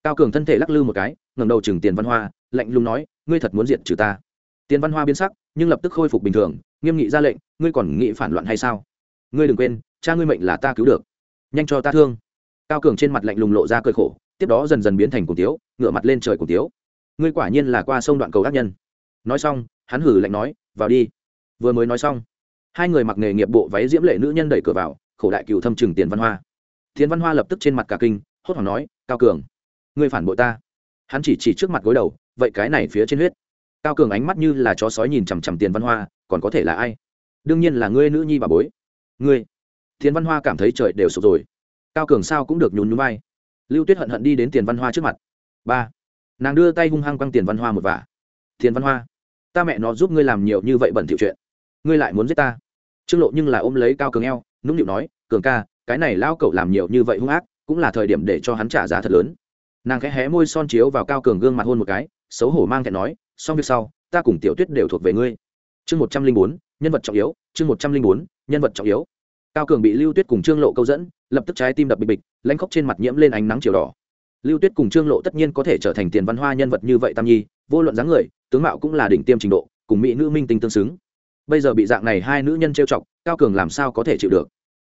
Cao cường thân thể lắc lư một cái ngầm đầu chừng tiền văn hoa, lạnh lùng nói, ngươi thật muốn diện trừ ta. Tiền văn hoa biến sắc, nhưng lập tức khôi phục bình thường, nghiêm nghị ra lệnh, ngươi còn nghĩ phản loạn hay sao? Ngươi đừng quên, cha ngươi mệnh là ta cứu được. Nhanh cho ta thương cao cường trên mặt lạnh lùng lộ ra cơi khổ, tiếp đó dần dần biến thành cùng tiếu ngựa mặt lên trời cùng tiếu. Ngươi quả nhiên là qua sông đoạn cầu ác nhân. Nói xong, hắn hử lạnh nói, vào đi. Vừa mới nói xong, hai người mặc nghề nghiệp bộ váy diễm lệ nữ nhân đẩy cửa vào, khổ đại cựu thâm trừng tiền văn hoa. Thiên văn hoa lập tức trên mặt cả kinh, hốt hoảng nói, cao cường, ngươi phản bội ta. Hắn chỉ chỉ trước mặt gối đầu, vậy cái này phía trên huyết. Cao cường ánh mắt như là chó sói nhìn chằm chằm tiền văn hoa, còn có thể là ai? Đương nhiên là ngươi nữ nhi bà bối. Ngươi. Thiên văn hoa cảm thấy trời đều sụp rồi cao cường sao cũng được nhún nhún vai. Lưu tuyết hận hận đi đến tiền văn hoa trước mặt. Ba. Nàng đưa tay hung hăng quăng tiền văn hoa một vả. Tiền văn hoa, ta mẹ nó giúp ngươi làm nhiều như vậy bẩn thiệu chuyện. Ngươi lại muốn giết ta. Trương lộ nhưng là ôm lấy cao cường eo, nũng nịu nói, cường ca, cái này lao cậu làm nhiều như vậy hung ác, cũng là thời điểm để cho hắn trả giá thật lớn. Nàng khẽ hé môi son chiếu vào cao cường gương mặt hôn một cái, xấu hổ mang thẹn nói, xong việc sau, ta cùng tiểu tuyết đều thuộc về ngươi. Chương một trăm linh bốn, nhân vật trọng yếu, chương một trăm linh bốn, nhân vật trọng yếu cao cường bị lưu tuyết cùng trương lộ câu dẫn, lập tức trái tim đập bịch bịch, lãnh khóc trên mặt nhiễm lên ánh nắng chiều đỏ. Lưu tuyết cùng trương lộ tất nhiên có thể trở thành tiền văn hoa nhân vật như vậy tam nhi, vô luận dáng người, tướng mạo cũng là đỉnh tiêm trình độ, cùng mỹ nữ minh tinh tương xứng. Bây giờ bị dạng này hai nữ nhân trêu chọc, cao cường làm sao có thể chịu được?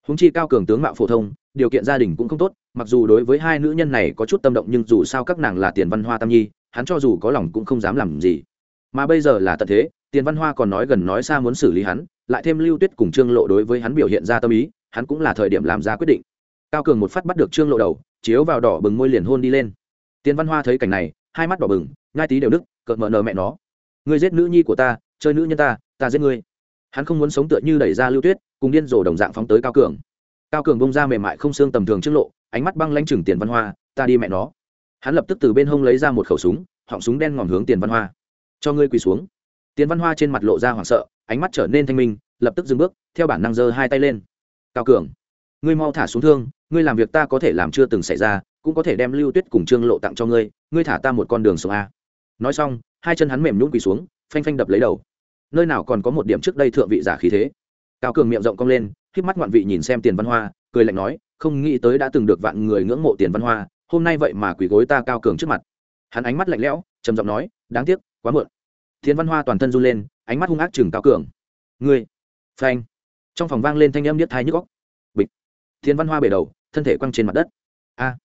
Húng chi cao cường tướng mạo phổ thông, điều kiện gia đình cũng không tốt, mặc dù đối với hai nữ nhân này có chút tâm động nhưng dù sao các nàng là tiền văn hoa tam nhi, hắn cho dù có lòng cũng không dám làm gì. Mà bây giờ là tận thế tiền văn hoa còn nói gần nói xa muốn xử lý hắn, lại thêm lưu tuyết cùng trương lộ đối với hắn biểu hiện ra tâm ý, hắn cũng là thời điểm làm ra quyết định. Cao cường một phát bắt được trương lộ đầu, chiếu vào đỏ bừng môi liền hôn đi lên. Tiền văn hoa thấy cảnh này, hai mắt đỏ bừng ngai tí đều đức cợt mờ nờ mẹ nó. Ngươi giết nữ nhi của ta, chơi nữ nhân ta ta giết ngươi. Hắn không muốn sống tựa như đẩy ra lưu tuyết, cùng điên rồ đồng dạng phóng tới cao cường. Cao cường bông ra mềm mại không xương tầm thường trước lộ, ánh mắt băng lanh chừng tiền văn hoa, ta đi mẹ nó. Hắn lập tức từ bên hông lấy ra một khẩu súng, họng súng đen ngòm hướng tiền văn hoa. Cho ngươi quỳ xuống tiền văn hoa trên mặt lộ ra hoảng sợ, ánh mắt trở nên thanh minh, lập tức dừng bước, theo bản năng giơ hai tay lên. Cao cường, ngươi mau thả xuống thương, ngươi làm việc ta có thể làm chưa từng xảy ra, cũng có thể đem lưu tuyết cùng trương lộ tặng cho ngươi ngươi thả ta một con đường sống a. Nói xong, hai chân hắn mềm nhún quỳ xuống, phanh phanh đập lấy đầu. Nơi nào còn có một điểm trước đây thượng vị giả khí thế? Cao cường miệng rộng cong lên híp mắt ngoạn vị nhìn xem tiền văn hoa, cười lạnh nói, không nghĩ tới đã từng được vạn người ngưỡng mộ tiền văn hoa, hôm nay vậy mà quỳ gối ta cao cường trước mặt. Hắn ánh mắt lạnh lẽo, trầm giọng nói, đáng tiếc, quá muộn thiên văn hoa toàn thân run lên, ánh mắt hung ác chừng cao cường. Ngươi, phanh. Trong phòng vang lên thanh âm niết thai nhức góc bịch. Thiên văn hoa bể đầu, thân thể quăng trên mặt đất. A.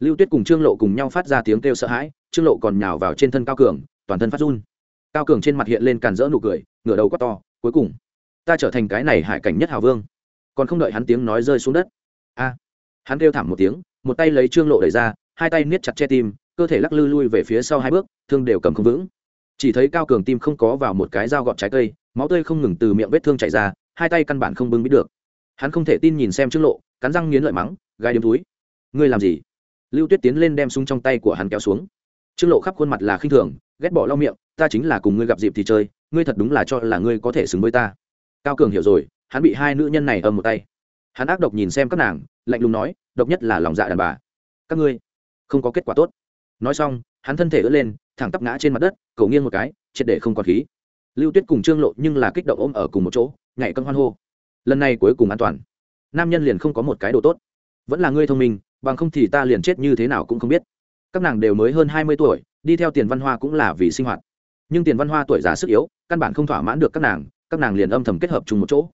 Lưu tuyết cùng trương lộ cùng nhau phát ra tiếng kêu sợ hãi, trương lộ còn nhào vào trên thân cao cường, toàn thân phát run. Cao cường trên mặt hiện lên càn rỡ nụ cười, ngửa đầu quát to, cuối cùng, ta trở thành cái này hải cảnh nhất hào vương. Còn không đợi hắn tiếng nói rơi xuống đất. A. Hắn kêu thảm một tiếng, một tay lấy trương lộ đẩy ra, hai tay niết chặt che tim, cơ thể lắc lư lui về phía sau hai bước, thương đều cầm không vững chỉ thấy cao cường tim không có vào một cái dao gọt trái cây, máu tươi không ngừng từ miệng vết thương chảy ra, hai tay căn bản không bưng biết được. Hắn không thể tin nhìn xem trước lộ, cắn răng nghiến lợi mắng gai đếm túi, ngươi làm gì? Lưu tuyết tiến lên đem súng trong tay của hắn kéo xuống. Trước lộ khắp khuôn mặt là khinh thường, ghét bỏ lau miệng, ta chính là cùng ngươi gặp dịp thì chơi, ngươi thật đúng là cho là ngươi có thể xứng với ta. Cao cường hiểu rồi, hắn bị hai nữ nhân này ầm một tay. Hắn ác độc nhìn xem các nàng, lạnh lùng nói, độc nhất là lòng dạ đàn bà. Các ngươi không có kết quả tốt. Nói xong, hắn thân thể ướt lên thẳng tắp ngã trên mặt đất, cầu nghiêng một cái, triệt để không còn khí. Lưu tuyết cùng trương lộ nhưng là kích động ôm ở cùng một chỗ, nhảy cân hoan hô. Lần này cuối cùng an toàn. Nam nhân liền không có một cái đồ tốt. Vẫn là ngươi thông minh, bằng không thì ta liền chết như thế nào cũng không biết. Các nàng đều mới hơn hai mươi tuổi, đi theo tiền văn hoa cũng là vì sinh hoạt. Nhưng tiền văn hoa tuổi già sức yếu, căn bản không thỏa mãn được các nàng các nàng liền âm thầm kết hợp chung một chỗ.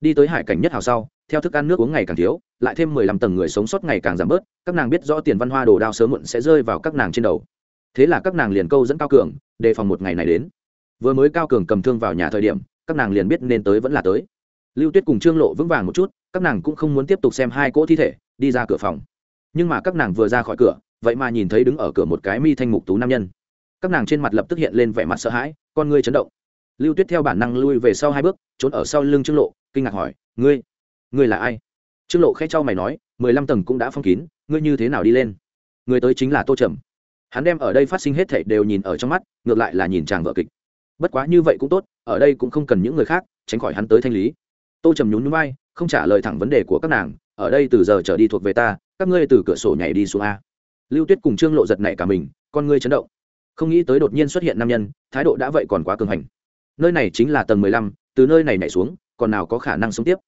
Đi tới hải cảnh nhất hào sau, theo thức ăn nước uống ngày càng thiếu, lại thêm mười lăm tầng người sống sót ngày càng giảm bớt, các nàng biết rõ tiền văn hoa đồ đao sớm muộn sẽ rơi vào các nàng trên đầu thế là các nàng liền câu dẫn cao cường, đề phòng một ngày này đến. Vừa mới cao cường cầm thương vào nhà thời điểm, các nàng liền biết nên tới vẫn là tới. Lưu tuyết cùng trương lộ vững vàng một chút, các nàng cũng không muốn tiếp tục xem hai cỗ thi thể, đi ra cửa phòng. Nhưng mà các nàng vừa ra khỏi cửa, vậy mà nhìn thấy đứng ở cửa một cái mi thanh mục tú nam nhân. Các nàng trên mặt lập tức hiện lên vẻ mặt sợ hãi, con ngươi chấn động. Lưu tuyết theo bản năng lui về sau hai bước, trốn ở sau lưng trương lộ, kinh ngạc hỏi, ngươi ngươi là ai? Trương lộ khẽ cho mày nói, mười lăm tầng cũng đã phong kín, ngươi như thế nào đi lên? Người tới chính là tô trầm hắn đem ở đây phát sinh hết thảy đều nhìn ở trong mắt, ngược lại là nhìn chàng vợ kịch. Bất quá như vậy cũng tốt, ở đây cũng không cần những người khác, tránh khỏi hắn tới thanh lý. Tô trầm nhún núi bay không trả lời thẳng vấn đề của các nàng, ở đây từ giờ trở đi thuộc về ta, các ngươi từ cửa sổ nhảy đi xuống a. Lưu tuyết cùng trương lộ giật nảy cả mình, con ngươi chấn động. Không nghĩ tới đột nhiên xuất hiện nam nhân, thái độ đã vậy còn quá cường hành. Nơi này chính là tầng mười lăm, từ nơi này nhảy xuống, còn nào có khả năng sống tiếp.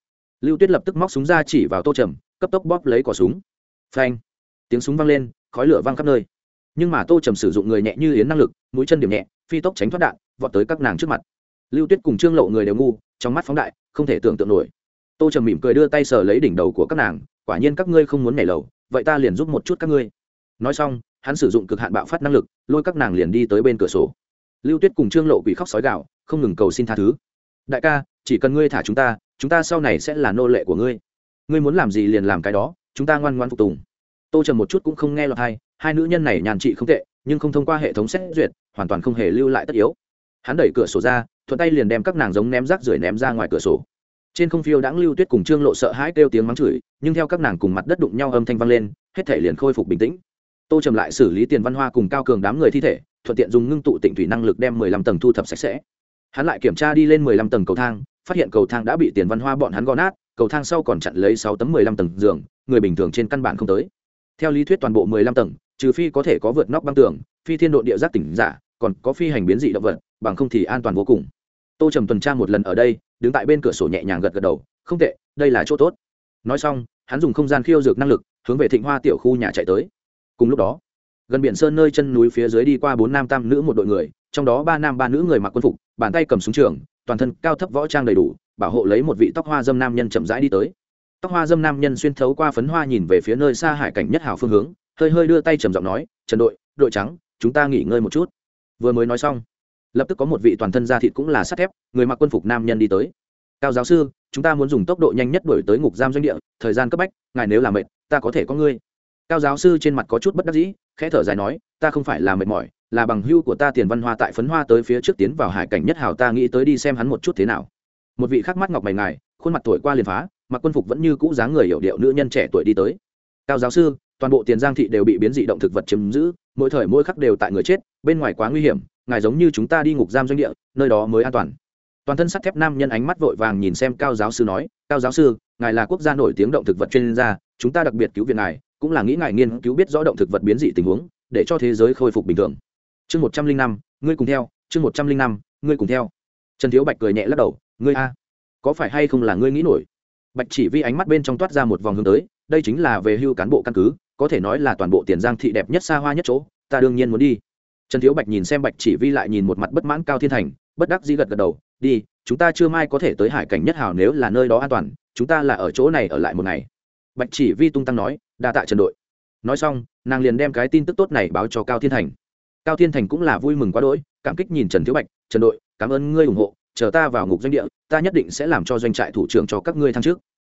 Lưu tuyết lập tức móc súng ra chỉ vào tô trầm, cấp tốc bóp lấy cỏ súng. Phanh! Tiếng súng vang lên, khói lửa văng khắp nơi nhưng mà tô trầm sử dụng người nhẹ như yến năng lực, mũi chân điểm nhẹ, phi tốc tránh thoát đạn, vọt tới các nàng trước mặt. Lưu tuyết cùng trương lộ người đều ngu, trong mắt phóng đại, không thể tưởng tượng nổi. Tô trầm mỉm cười đưa tay sờ lấy đỉnh đầu của các nàng, quả nhiên các ngươi không muốn nhảy lầu, vậy ta liền giúp một chút các ngươi. Nói xong, hắn sử dụng cực hạn bạo phát năng lực, lôi các nàng liền đi tới bên cửa sổ. Lưu tuyết cùng trương lộ quỷ khóc sói gạo không ngừng cầu xin tha thứ. Đại ca, chỉ cần ngươi thả chúng ta chúng ta sau này sẽ là nô lệ của ngươi. Ngươi muốn làm gì liền làm cái đó, chúng ta ngoan ngoan phục tùng. Tô trầm một chút cũng không nghe lọt hay hai nữ nhân này nhàn trị không tệ, nhưng không thông qua hệ thống xét duyệt, hoàn toàn không hề lưu lại tất yếu. Hắn đẩy cửa sổ ra, thuận tay liền đem các nàng giống ném rác rưởi ném ra ngoài cửa sổ. Trên không phiêu đãng lưu tuyết cùng trương lộ sợ hãi kêu tiếng mắng chửi, nhưng theo các nàng cùng mặt đất đụng nhau âm thanh vang lên, hết thể liền khôi phục bình tĩnh. Tô trầm lại xử lý tiền văn hoa cùng cao cường đám người thi thể, thuận tiện dùng ngưng tụ tịnh thủy năng lực đem mười lăm tầng thu thập sạch sẽ. Hắn lại kiểm tra đi lên mười lăm tầng cầu thang, phát hiện cầu thang đã bị tiền văn hoa bọn hắn gõ nát, cầu thang sau còn chặn lấy sáu tấm mười lăm tầng giường, người bình thường trên căn bản không tới. Theo lý thuyết toàn bộ mười lăm tầng trừ phi có thể có vượt nóc băng tường, phi thiên độ địa giác tỉnh giả, còn có phi hành biến dị động vật, bằng không thì an toàn vô cùng. Tô trầm tuần tra một lần ở đây, đứng tại bên cửa sổ nhẹ nhàng gật gật đầu, không tệ, đây là chỗ tốt. Nói xong, hắn dùng không gian khiêu dược năng lực, hướng về thịnh hoa tiểu khu nhà chạy tới. Cùng lúc đó, gần biển sơn nơi chân núi phía dưới đi qua bốn nam tam nữ một đội người, trong đó ba nam ba nữ người mặc quân phục, bàn tay cầm súng trường, toàn thân cao thấp võ trang đầy đủ, bảo hộ lấy một vị tóc hoa dâm nam nhân chậm rãi đi tới. Tóc hoa dâm nam nhân xuyên thấu qua phấn hoa nhìn về phía nơi xa hải cảnh nhất hào phương hướng hơi hơi đưa tay trầm giọng nói, trần đội đội trắng, chúng ta nghỉ ngơi một chút. Vừa mới nói xong, lập tức có một vị toàn thân da thịt cũng là sắt thép, người mặc quân phục nam nhân đi tới. Cao giáo sư, chúng ta muốn dùng tốc độ nhanh nhất đổi tới ngục giam doanh địa, thời gian cấp bách, ngài nếu là mệt, ta có thể có ngươi. Cao giáo sư trên mặt có chút bất đắc dĩ, khẽ thở dài nói, ta không phải là mệt mỏi, là bằng hưu của ta tiền văn hoa tại phấn hoa tới phía trước tiến vào hải cảnh nhất hào, ta nghĩ tới đi xem hắn một chút thế nào. Một vị khắc mắt ngọc mày ngài, khuôn mặt tuổi qua liền phá, mặc quân phục vẫn như cũ dáng người hiểu điệu nữ nhân trẻ tuổi đi tới. Cao giáo sư toàn bộ tiền giang thị đều bị biến dị động thực vật chiếm giữ, mỗi thời mỗi khắc đều tại người chết, bên ngoài quá nguy hiểm, ngài giống như chúng ta đi ngục giam doanh địa, nơi đó mới an toàn. Toàn thân sắt thép nam nhân ánh mắt vội vàng nhìn xem cao giáo sư nói, cao giáo sư, ngài là quốc gia nổi tiếng động thực vật chuyên gia, chúng ta đặc biệt cứu viện ngài, cũng là nghĩ ngài nghiên cứu biết rõ động thực vật biến dị tình huống, để cho thế giới khôi phục bình thường. Chương một trăm linh năm, ngươi cùng theo, chương một trăm linh năm, ngươi cùng theo. Trần thiếu bạch cười nhẹ lắc đầu, ngươi a, có phải hay không là ngươi nghĩ nổi? Bạch chỉ vi ánh mắt bên trong toát ra một vòng hướng tới, đây chính là về hưu cán bộ căn cứ có thể nói là toàn bộ tiền giang thị đẹp nhất xa hoa nhất chỗ, ta đương nhiên muốn đi. Trần thiếu bạch nhìn xem bạch chỉ vi lại nhìn một mặt bất mãn cao thiên thành, bất đắc dĩ gật gật đầu, đi, chúng ta chưa mai có thể tới hải cảnh nhất hảo nếu là nơi đó an toàn, chúng ta là ở chỗ này ở lại một ngày. Bạch chỉ vi tung tăng nói, đa tạ trần đội. Nói xong, nàng liền đem cái tin tức tốt này báo cho cao thiên thành. Cao thiên thành cũng là vui mừng quá đỗi, cảm kích nhìn trần thiếu bạch, trần đội, cảm ơn ngươi ủng hộ, chờ ta vào ngục doanh địa, ta nhất định sẽ làm cho doanh trại thủ trưởng cho các ngươi thăng trước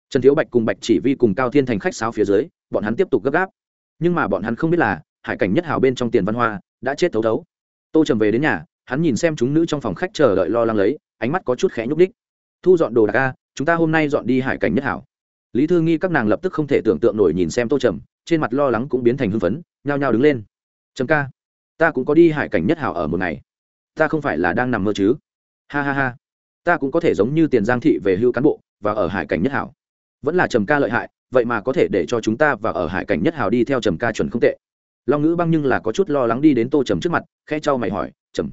trần thiếu bạch cùng bạch chỉ vi cùng cao thiên thành khách sáo phía dưới, bọn hắn tiếp tục gấp gáp. Nhưng mà bọn hắn không biết là, hải cảnh nhất hào bên trong tiền văn hoa đã chết thấu thấu. Tô trầm về đến nhà, hắn nhìn xem chúng nữ trong phòng khách chờ đợi lo lắng lấy, ánh mắt có chút khẽ nhúc đích thu dọn đồ đạc ca chúng ta hôm nay dọn đi hải cảnh nhất hảo lý thư nghi các nàng lập tức không thể tưởng tượng nổi nhìn xem tô trầm, trên mặt lo lắng cũng biến thành hưng phấn, nhao nhao đứng lên. Trầm ca, ta cũng có đi hải cảnh nhất hảo ở một ngày. Ta không phải là đang nằm mơ chứ? Ha ha ha, ta cũng có thể giống như tiền giang thị về hưu cán bộ và ở hải cảnh nhất hảo vẫn là trầm ca lợi hại, vậy mà có thể để cho chúng ta và ở hải cảnh nhất hào đi theo trầm ca chuẩn không tệ. Long ngữ băng nhưng là có chút lo lắng đi đến tô trầm trước mặt khe cho mày hỏi, trầm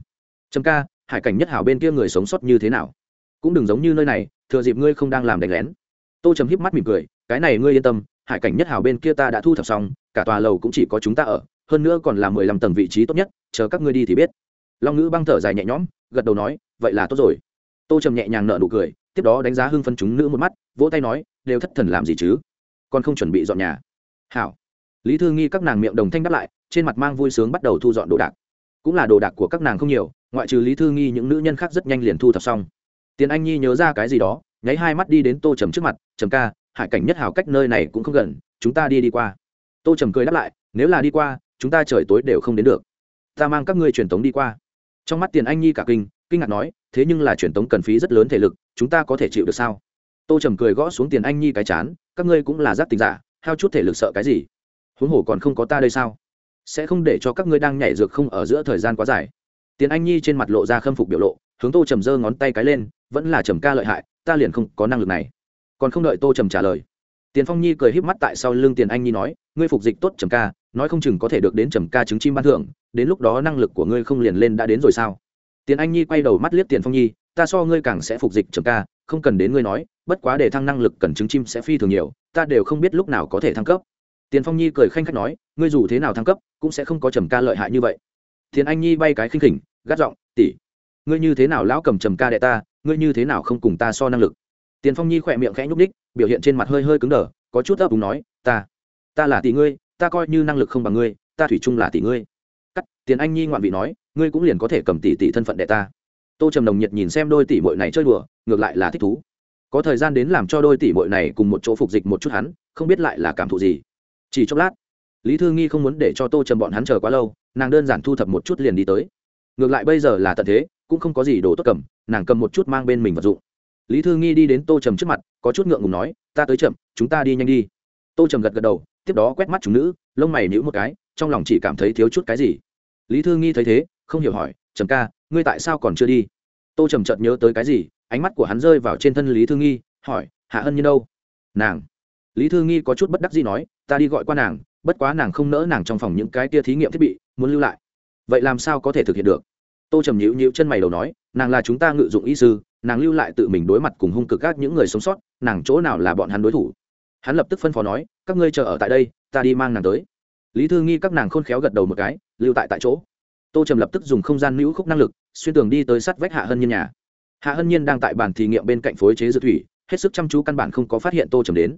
trầm ca, hải cảnh nhất hào bên kia người sống sót như thế nào? Cũng đừng giống như nơi này, thừa dịp ngươi không đang làm đánh lén. Tô trầm híp mắt mỉm cười, cái này ngươi yên tâm, hải cảnh nhất hào bên kia ta đã thu thập xong, cả tòa lầu cũng chỉ có chúng ta ở, hơn nữa còn là mười lăm tầng vị trí tốt nhất, chờ các ngươi đi thì biết. Long ngữ băng thở dài nhẹ nhõm, gật đầu nói, vậy là tốt rồi. Tô trầm nhẹ nhàng nợ nụ cười tiếp đó đánh giá hưng phân chúng nữ một mắt, vỗ tay nói, đều thất thần làm gì chứ? Còn không chuẩn bị dọn nhà. Hảo. Lý thư nghi các nàng miệng đồng thanh đáp lại, trên mặt mang vui sướng bắt đầu thu dọn đồ đạc. Cũng là đồ đạc của các nàng không nhiều, ngoại trừ lý thư nghi những nữ nhân khác rất nhanh liền thu thập xong. Tiền anh nhi nhớ ra cái gì đó, nháy hai mắt đi đến tô trầm trước mặt, trầm ca, hải cảnh nhất hào cách nơi này cũng không gần, chúng ta đi đi qua. Tô trầm cười đáp lại, nếu là đi qua, chúng ta trời tối đều không đến được. Ta mang các ngươi truyền tống đi qua trong mắt tiền anh nhi cả kinh kinh ngạc nói, thế nhưng là truyền tống cần phí rất lớn thể lực, chúng ta có thể chịu được sao? Tô trầm cười gõ xuống tiền anh nhi cái chán, các ngươi cũng là giáp tình giả, hao chút thể lực sợ cái gì? Huống hồ còn không có ta đây sao? Sẽ không để cho các ngươi đang nhảy dược không ở giữa thời gian quá dài. Tiền anh nhi trên mặt lộ ra khâm phục biểu lộ, hướng tô trầm giơ ngón tay cái lên, vẫn là trầm ca lợi hại, ta liền không có năng lực này. Còn không đợi tô trầm trả lời, tiền phong nhi cười híp mắt tại sau lưng tiền anh nhi nói, ngươi phục dịch tốt trầm ca, nói không chừng có thể được đến trầm ca chứng chim ban thưởng đến lúc đó năng lực của ngươi không liền lên đã đến rồi sao? Tiền anh nhi quay đầu mắt liếc tiền phong nhi, ta so ngươi càng sẽ phục dịch trầm ca, không cần đến ngươi nói, bất quá để thăng năng lực cần chứng chim sẽ phi thường nhiều, ta đều không biết lúc nào có thể thăng cấp. Tiền phong nhi cười khanh khách nói, ngươi dù thế nào thăng cấp, cũng sẽ không có trầm ca lợi hại như vậy. Tiền anh nhi bay cái khinh khỉnh, gắt giọng tỉ ngươi như thế nào lão cầm trầm ca đệ ta, ngươi như thế nào không cùng ta so năng lực? Tiền phong nhi khỏe miệng khẽ nhúc ních biểu hiện trên mặt hơi hơi cứng đờ, có chút ấp úng nói, ta ta là tỷ ngươi, ta coi như năng lực không bằng ngươi, ta thủy chung là tỷ ngươi cắt, tiền anh nhi ngoạn vị nói, ngươi cũng liền có thể cầm tỷ tỷ thân phận đệ ta. Tô trầm đồng nhiệt nhìn xem đôi tỷ bội này chơi đùa, ngược lại là thích thú. Có thời gian đến làm cho đôi tỷ bội này cùng một chỗ phục dịch một chút hắn, không biết lại là cảm thụ gì. Chỉ chốc lát, lý thư nghi không muốn để cho tô trầm bọn hắn chờ quá lâu, nàng đơn giản thu thập một chút liền đi tới. Ngược lại bây giờ là tận thế, cũng không có gì đồ tốt cầm, nàng cầm một chút mang bên mình vật dụng. Lý thư nghi đi đến tô trầm trước mặt, có chút ngượng ngùng nói, ta tới chậm, chúng ta đi nhanh đi. Tô trầm gật gật đầu, tiếp đó quét mắt chúng nữ, lông mày nhữ một cái, trong lòng chỉ cảm thấy thiếu chút cái gì lý thư nghi thấy thế, không hiểu hỏi, trầm ca, ngươi tại sao còn chưa đi? Tô trầm chợt nhớ tới cái gì, ánh mắt của hắn rơi vào trên thân lý thư nghi, hỏi, hạ hân như đâu? Nàng. Lý thư nghi có chút bất đắc gì nói, ta đi gọi qua nàng, bất quá nàng không nỡ nàng trong phòng những cái tia thí nghiệm thiết bị, muốn lưu lại. Vậy làm sao có thể thực hiện được? Tô trầm nhịu nhịu chân mày đầu nói, nàng là chúng ta ngự dụng y sư, nàng lưu lại tự mình đối mặt cùng hung cực các những người sống sót, nàng chỗ nào là bọn hắn đối thủ? Hắn lập tức phân phó nói, các ngươi chờ ở tại đây, ta đi mang nàng tới lý thư nghi các nàng khôn khéo gật đầu một cái, lưu tại tại chỗ. Tô trầm lập tức dùng không gian nữ khúc năng lực, xuyên tường đi tới sắt vách hạ hân nhiên nhà. Hạ hân nhiên đang tại bàn thí nghiệm bên cạnh phối chế dược thủy, hết sức chăm chú căn bản không có phát hiện tô trầm đến.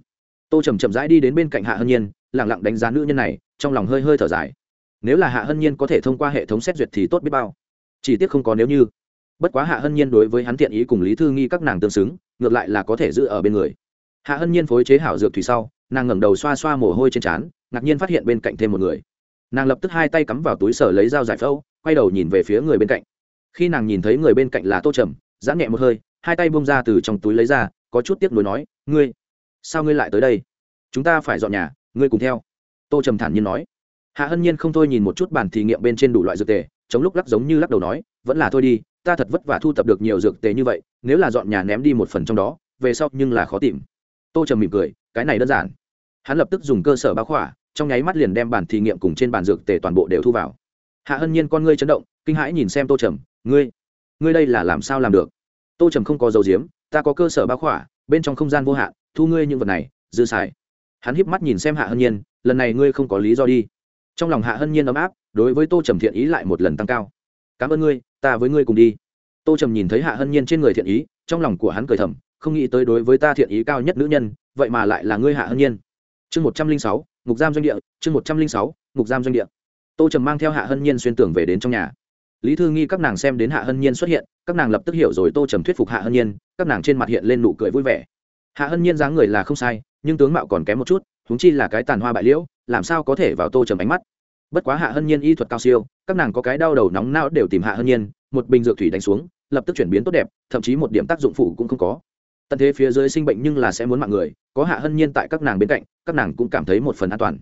Tô trầm chậm rãi đi đến bên cạnh hạ hân nhiên lẳng lặng đánh giá nữ nhân này, trong lòng hơi hơi thở dài. Nếu là hạ hân nhiên có thể thông qua hệ thống xét duyệt thì tốt biết bao. Chỉ tiếc không có nếu như. Bất quá hạ hân nhiên đối với hắn thiện ý cùng lý thư nghi các nàng tương xứng, ngược lại là có thể giữ ở bên người. Hạ hân nhiên phối chế hảo dược thủy sau, nàng ngẩng đầu xoa xoa mồ hôi trên trán ngạc nhiên phát hiện bên cạnh thêm một người. Nàng lập tức hai tay cắm vào túi sở lấy dao giải phẫu, quay đầu nhìn về phía người bên cạnh. Khi nàng nhìn thấy người bên cạnh là tô trầm, giãn nhẹ một hơi, hai tay bông ra từ trong túi lấy ra, có chút tiếc nuối nói, ngươi, sao ngươi lại tới đây? Chúng ta phải dọn nhà, ngươi cùng theo. Tô trầm thản nhiên nói. Hạ hân nhiên không thôi nhìn một chút bàn thí nghiệm bên trên đủ loại dược tề, chống lúc lắc giống như lắc đầu nói, vẫn là thôi đi, ta thật vất vả thu thập được nhiều dược tề như vậy, nếu là dọn nhà ném đi một phần trong đó, về sau nhưng là khó tìm. Tô trầm mỉm cười, cái này đơn giản. Hắn lập tức dùng cơ sở báo khỏa trong nháy mắt liền đem bản thí nghiệm cùng trên bàn dược tề toàn bộ đều thu vào. Hạ hân nhiên con ngươi chấn động, kinh hãi nhìn xem tô trầm, ngươi ngươi đây là làm sao làm được? Tô trầm không có dầu diếm, ta có cơ sở báo khỏa, bên trong không gian vô hạn, thu ngươi những vật này, dư xài. Hắn híp mắt nhìn xem hạ hân nhiên, lần này ngươi không có lý do đi. Trong lòng hạ hân nhiên ấm áp, đối với tô trầm thiện ý lại một lần tăng cao. Cảm ơn ngươi, ta với ngươi cùng đi. Tô trầm nhìn thấy hạ hân nhiên trên người thiện ý, trong lòng của hắn cười thầm, không nghĩ tới đối với ta thiện ý cao nhất nữ nhân, vậy mà lại là ngươi hạ hân nhiên. Chương một trăm linh sáu ngục giam doanh địa, chương một trăm linh sáu, ngục giam doanh địa. Tô trầm mang theo hạ hân nhiên xuyên tưởng về đến trong nhà. Lý thư nghi các nàng xem đến hạ hân nhiên xuất hiện, các nàng lập tức hiểu rồi tô trầm thuyết phục hạ hân nhiên, các nàng trên mặt hiện lên nụ cười vui vẻ. Hạ hân nhiên dáng người là không sai, nhưng tướng mạo còn kém một chút húng chi là cái tàn hoa bại liễu, làm sao có thể vào tô trầm ánh mắt. Bất quá hạ hân nhiên y thuật cao siêu, các nàng có cái đau đầu nóng não đều tìm hạ hân nhiên, một bình dược thủy đánh xuống, lập tức chuyển biến tốt đẹp, thậm chí một điểm tác dụng phụ cũng không có tận thế phía dưới sinh bệnh nhưng là sẽ muốn mạng người, có hạ hân nhiên tại các nàng bên cạnh, các nàng cũng cảm thấy một phần an toàn.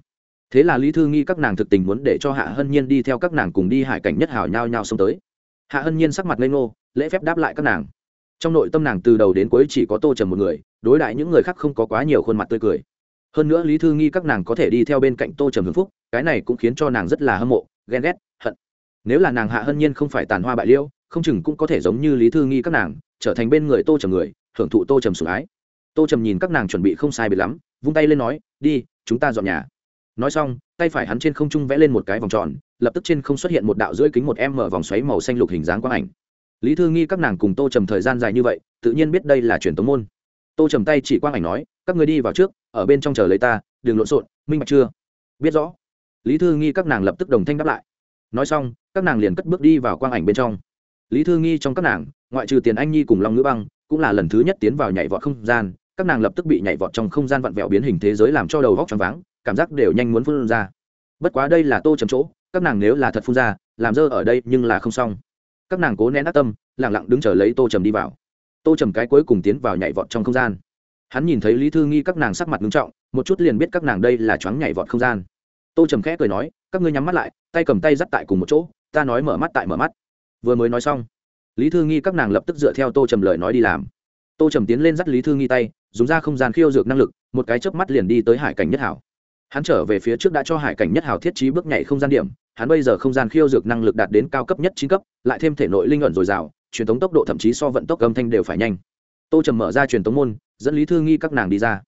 Thế là lý thư nghi các nàng thực tình muốn để cho hạ hân nhiên đi theo các nàng cùng đi hải cảnh nhất hào nhao nhao xông tới. Hạ hân nhiên sắc mặt ngây ngô, lễ phép đáp lại các nàng. Trong nội tâm nàng từ đầu đến cuối chỉ có tô trầm một người, đối đại những người khác không có quá nhiều khuôn mặt tươi cười. Hơn nữa lý thư nghi các nàng có thể đi theo bên cạnh tô trầm hưng phúc, cái này cũng khiến cho nàng rất là hâm mộ, ghen ghét, hận. Nếu là nàng hạ hân nhiên không phải tàn hoa bại liêu, không chừng cũng có thể giống như lý thư nghi các nàng, trở thành bên người tô trầm người hưởng thụ tô trầm sủng ái. Tô trầm nhìn các nàng chuẩn bị không sai biệt lắm, vung tay lên nói, đi, chúng ta dọn nhà. Nói xong, tay phải hắn trên không trung vẽ lên một cái vòng tròn, lập tức trên không xuất hiện một đạo rưỡi kính một em mở vòng xoáy màu xanh lục hình dáng quang ảnh. Lý thư nghi các nàng cùng tô trầm thời gian dài như vậy, tự nhiên biết đây là truyền tống môn. Tô trầm tay chỉ quang ảnh nói, các người đi vào trước, ở bên trong chờ lấy ta, đừng lộn xộn, minh bạch chưa? Biết rõ. Lý thư nghi các nàng lập tức đồng thanh đáp lại. Nói xong, các nàng liền cất bước đi vào quang ảnh bên trong. Lý thư nghi trong các nàng, ngoại trừ tiền anh nhi cùng long ngữ băng cũng là lần thứ nhất tiến vào nhảy vọt không gian, các nàng lập tức bị nhảy vọt trong không gian vặn vẹo biến hình thế giới làm cho đầu vóc choáng váng, cảm giác đều nhanh muốn phun ra. Bất quá đây là tô chấm chỗ, các nàng nếu là thật phun ra, làm dơ ở đây nhưng là không xong. Các nàng cố nén ác tâm lẳng lặng đứng chờ lấy tô trầm đi vào. Tô trầm cái cuối cùng tiến vào nhảy vọt trong không gian. Hắn nhìn thấy lý thư nghi các nàng sắc mặt nghiêm trọng, một chút liền biết các nàng đây là choáng nhảy vọt không gian. Tô trầm khẽ cười nói, các ngươi nhắm mắt lại, tay cầm tay dắt tại cùng một chỗ, ta nói mở mắt tại mở mắt. Vừa mới nói xong lý thư nghi các nàng lập tức dựa theo tô trầm lời nói đi làm. Tô trầm tiến lên dắt lý thư nghi tay, dùng ra không gian khiêu dược năng lực, một cái chớp mắt liền đi tới hải cảnh nhất hảo. Hắn trở về phía trước đã cho hải cảnh nhất hảo thiết trí bước nhảy không gian điểm, hắn bây giờ không gian khiêu dược năng lực đạt đến cao cấp nhất chín cấp, lại thêm thể nội linh ẩn dồi dào, truyền thống tốc độ thậm chí so vận tốc âm thanh đều phải nhanh. Tô trầm mở ra truyền thống môn, dẫn lý thư nghi các nàng đi ra.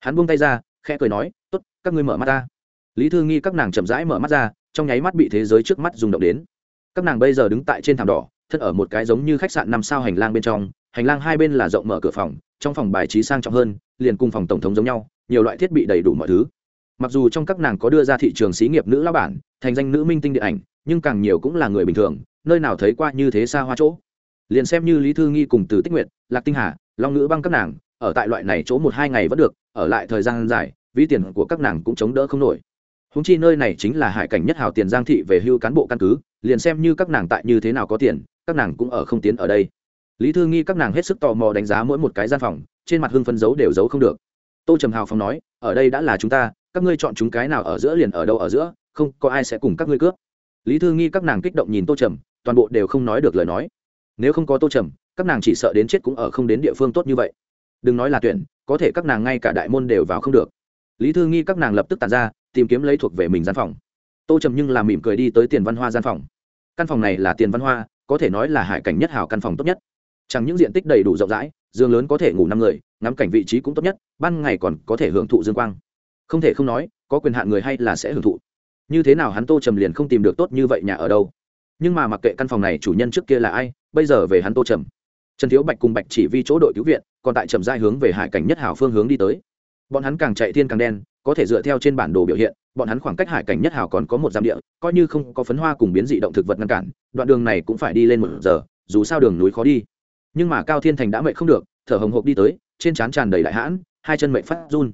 Hắn buông tay ra, khẽ cười nói t ố t các ngươi mở mắt ra. Lý thư nghi các nàng chậm rãi mở mắt ra, trong nháy mắt bị thế giới trước mắt rung động đến. Các nàng bây giờ đứng tại trên thảm đỏ thân ở một cái giống như khách sạn năm sao hành lang bên trong, hành lang hai bên là rộng mở cửa phòng, trong phòng bài trí sang trọng hơn, liền cùng phòng tổng thống giống nhau, nhiều loại thiết bị đầy đủ mọi thứ. Mặc dù trong các nàng có đưa ra thị trường xí nghiệp nữ lao bản, thành danh nữ minh tinh điện ảnh, nhưng càng nhiều cũng là người bình thường, nơi nào thấy qua như thế xa hoa chỗ. Liền xem như lý thư nghi cùng từ tích nguyện lạc tinh hà, long nữ băng các nàng, ở tại loại này chỗ một hai ngày vẫn được, ở lại thời gian dài, ví tiền của các nàng cũng chống đỡ không nổi. Húng chi nơi này chính là hải cảnh nhất hào tiền giang thị về hưu cán bộ căn cứ, liền xem như các nàng tại như thế nào có tiền các nàng cũng ở không tiến ở đây. Lý thư nghi các nàng hết sức tò mò đánh giá mỗi một cái gian phòng, trên mặt hưng phân giấu đều giấu không được. Tô trầm hào phong nói, ở đây đã là chúng ta, các ngươi chọn chúng cái nào ở giữa liền ở đâu ở giữa, không có ai sẽ cùng các ngươi cướp. Lý thư nghi các nàng kích động nhìn tô trầm, toàn bộ đều không nói được lời nói. Nếu không có tô trầm, các nàng chỉ sợ đến chết cũng ở không đến địa phương tốt như vậy. Đừng nói là tuyển, có thể các nàng ngay cả đại môn đều vào không được. Lý thư nghi các nàng lập tức tàn ra, tìm kiếm lấy thuộc về mình gian phòng. Tô trầm nhưng làm mỉm cười đi tới tiền văn hoa gian phòng. Căn phòng này là tiền văn hoa có thể nói là hải cảnh nhất hảo căn phòng tốt nhất. Chẳng những diện tích đầy đủ rộng rãi, giường lớn có thể ngủ năm người, ngắm cảnh vị trí cũng tốt nhất, ban ngày còn có thể hưởng thụ dương quang. Không thể không nói, có quyền hạn người hay là sẽ hưởng thụ. Như thế nào hắn tô trầm liền không tìm được tốt như vậy nhà ở đâu. Nhưng mà mặc kệ căn phòng này chủ nhân trước kia là ai, bây giờ về hắn tô trầm. Trần thiếu bạch cùng bạch chỉ vi chỗ đội cứu viện, còn tại trầm giai hướng về hải cảnh nhất hảo phương hướng đi tới. Bọn hắn càng chạy thiên càng đen, có thể dựa theo trên bản đồ biểu hiện bọn hắn khoảng cách hải cảnh nhất hảo còn có một giam địa, coi như không có phấn hoa cùng biến dị động thực vật ngăn cản, đoạn đường này cũng phải đi lên một giờ, dù sao đường núi khó đi. Nhưng mà cao thiên thành đã mệt không được, thở hồng hộc đi tới, trên trán tràn đầy đại hãn, hai chân mệt phát run.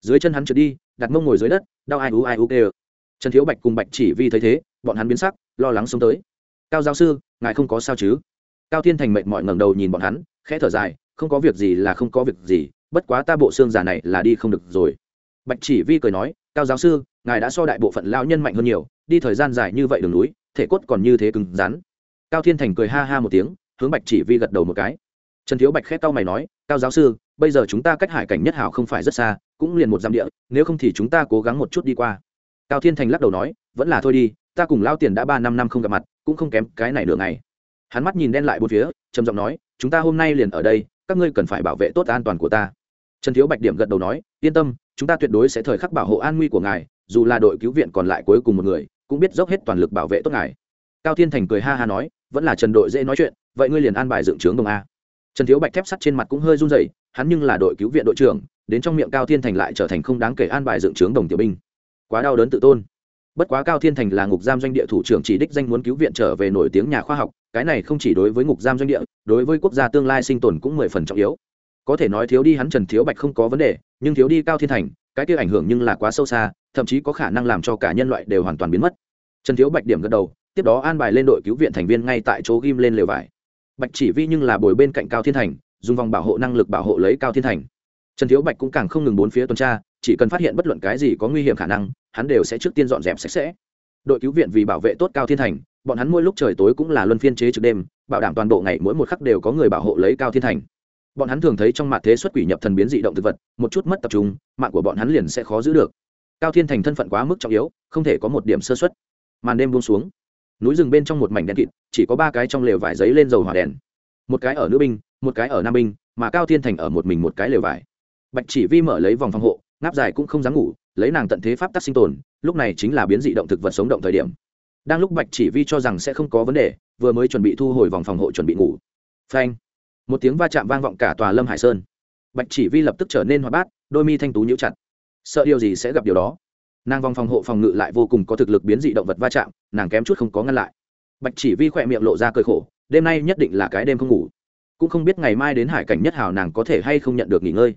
Dưới chân hắn trượt đi, đặt mông ngồi dưới đất, đau ai u ai u kê trần thiếu bạch cùng bạch chỉ vi thấy thế, bọn hắn biến sắc, lo lắng xông tới. Cao giáo sư, ngài không có sao chứ? Cao thiên thành mệt mọi ngẩng đầu nhìn bọn hắn, khẽ thở dài, không có việc gì là không có việc gì, bất quá ta bộ xương già này là đi không được rồi. Bạch chỉ vi cười nói cao giáo sư, ngài đã so đại bộ phận lao nhân mạnh hơn nhiều, đi thời gian dài như vậy đường núi, thể cốt còn như thế cứng rắn. Cao thiên thành cười ha ha một tiếng, hướng bạch chỉ vi gật đầu một cái. Trần thiếu bạch khét cao mày nói, cao giáo sư, bây giờ chúng ta cách hải cảnh nhất hảo không phải rất xa, cũng liền một dặm địa, nếu không thì chúng ta cố gắng một chút đi qua. Cao thiên thành lắc đầu nói, vẫn là thôi đi, ta cùng lao tiền đã ba năm năm không gặp mặt, cũng không kém cái này nửa ngày. Hắn mắt nhìn đen lại bốn phía, trầm giọng nói, chúng ta hôm nay liền ở đây, các ngươi cần phải bảo vệ tốt an toàn của ta. Trần thiếu bạch điểm gật đầu nói, yên tâm chúng ta tuyệt đối sẽ thời khắc bảo hộ an nguy của ngài, dù là đội cứu viện còn lại cuối cùng một người, cũng biết dốc hết toàn lực bảo vệ tốt ngài. Cao thiên thành cười ha ha nói, vẫn là trần đội dễ nói chuyện, vậy ngươi liền an bài dựng trướng đồng a. Trần thiếu bạch thép sắt trên mặt cũng hơi run rẩy, hắn nhưng là đội cứu viện đội trưởng, đến trong miệng cao thiên thành lại trở thành không đáng kể an bài dựng trướng đồng tiểu binh. Quá đau đớn tự tôn. Bất quá cao thiên thành là ngục giam doanh địa thủ trưởng chỉ đích danh muốn cứu viện trở về nổi tiếng nhà khoa học, cái này không chỉ đối với ngục giam doanh địa, đối với quốc gia tương lai sinh tồn cũng mười phần trọng yếu có thể nói thiếu đi hắn trần thiếu bạch không có vấn đề, nhưng thiếu đi cao thiên thành, cái kia ảnh hưởng nhưng là quá sâu xa, thậm chí có khả năng làm cho cả nhân loại đều hoàn toàn biến mất. Trần thiếu bạch điểm gật đầu, tiếp đó an bài lên đội cứu viện thành viên ngay tại chỗ ghim lên lều vải. Bạch chỉ vi nhưng là bồi bên cạnh cao thiên thành, dùng vòng bảo hộ năng lực bảo hộ lấy cao thiên thành. Trần thiếu bạch cũng càng không ngừng bốn phía tuần tra, chỉ cần phát hiện bất luận cái gì có nguy hiểm khả năng, hắn đều sẽ trước tiên dọn dẹp sạch sẽ. Đội cứu viện vì bảo vệ tốt cao thiên thành, bọn hắn mỗi lúc trời tối cũng là luân phiên chế trực đêm, bảo đảm toàn bộ ngày mỗi một khắc đều có người bảo hộ lấy cao thiên thành bọn hắn thường thấy trong mặt thế xuất quỷ nhập thần biến dị động thực vật, một chút mất tập trung, mạng của bọn hắn liền sẽ khó giữ được. Cao thiên thành thân phận quá mức trọng yếu, không thể có một điểm sơ xuất màn đêm buông xuống, núi rừng bên trong một mảnh đen kịt, chỉ có ba cái trong lều vải giấy lên dầu hỏa đèn. Một cái ở nữ binh, một cái ở nam binh, mà cao thiên thành ở một mình một cái lều vải. Bạch chỉ vi mở lấy vòng phòng hộ, ngáp dài cũng không dám ngủ, lấy nàng tận thế pháp tắc sinh tồn, lúc này chính là biến dị động thực vật sống động thời điểm. Đang lúc bạch chỉ vi cho rằng sẽ không có vấn đề, vừa mới chuẩn bị thu hồi vòng phòng hộ chuẩn bị ngủ. Phanh một tiếng va chạm vang vọng cả tòa lâm hải sơn. Bạch chỉ vi lập tức trở nên hoạt bát, đôi mi thanh tú nhíu chặt. Sợ điều gì sẽ gặp điều đó? Nàng vòng phòng hộ phòng ngự lại vô cùng có thực lực biến dị động vật va chạm, nàng kém chút không có ngăn lại. Bạch chỉ vi khỏe miệng lộ ra cơi khổ, đêm nay nhất định là cái đêm không ngủ. Cũng không biết ngày mai đến hải cảnh nhất hào nàng có thể hay không nhận được nghỉ ngơi.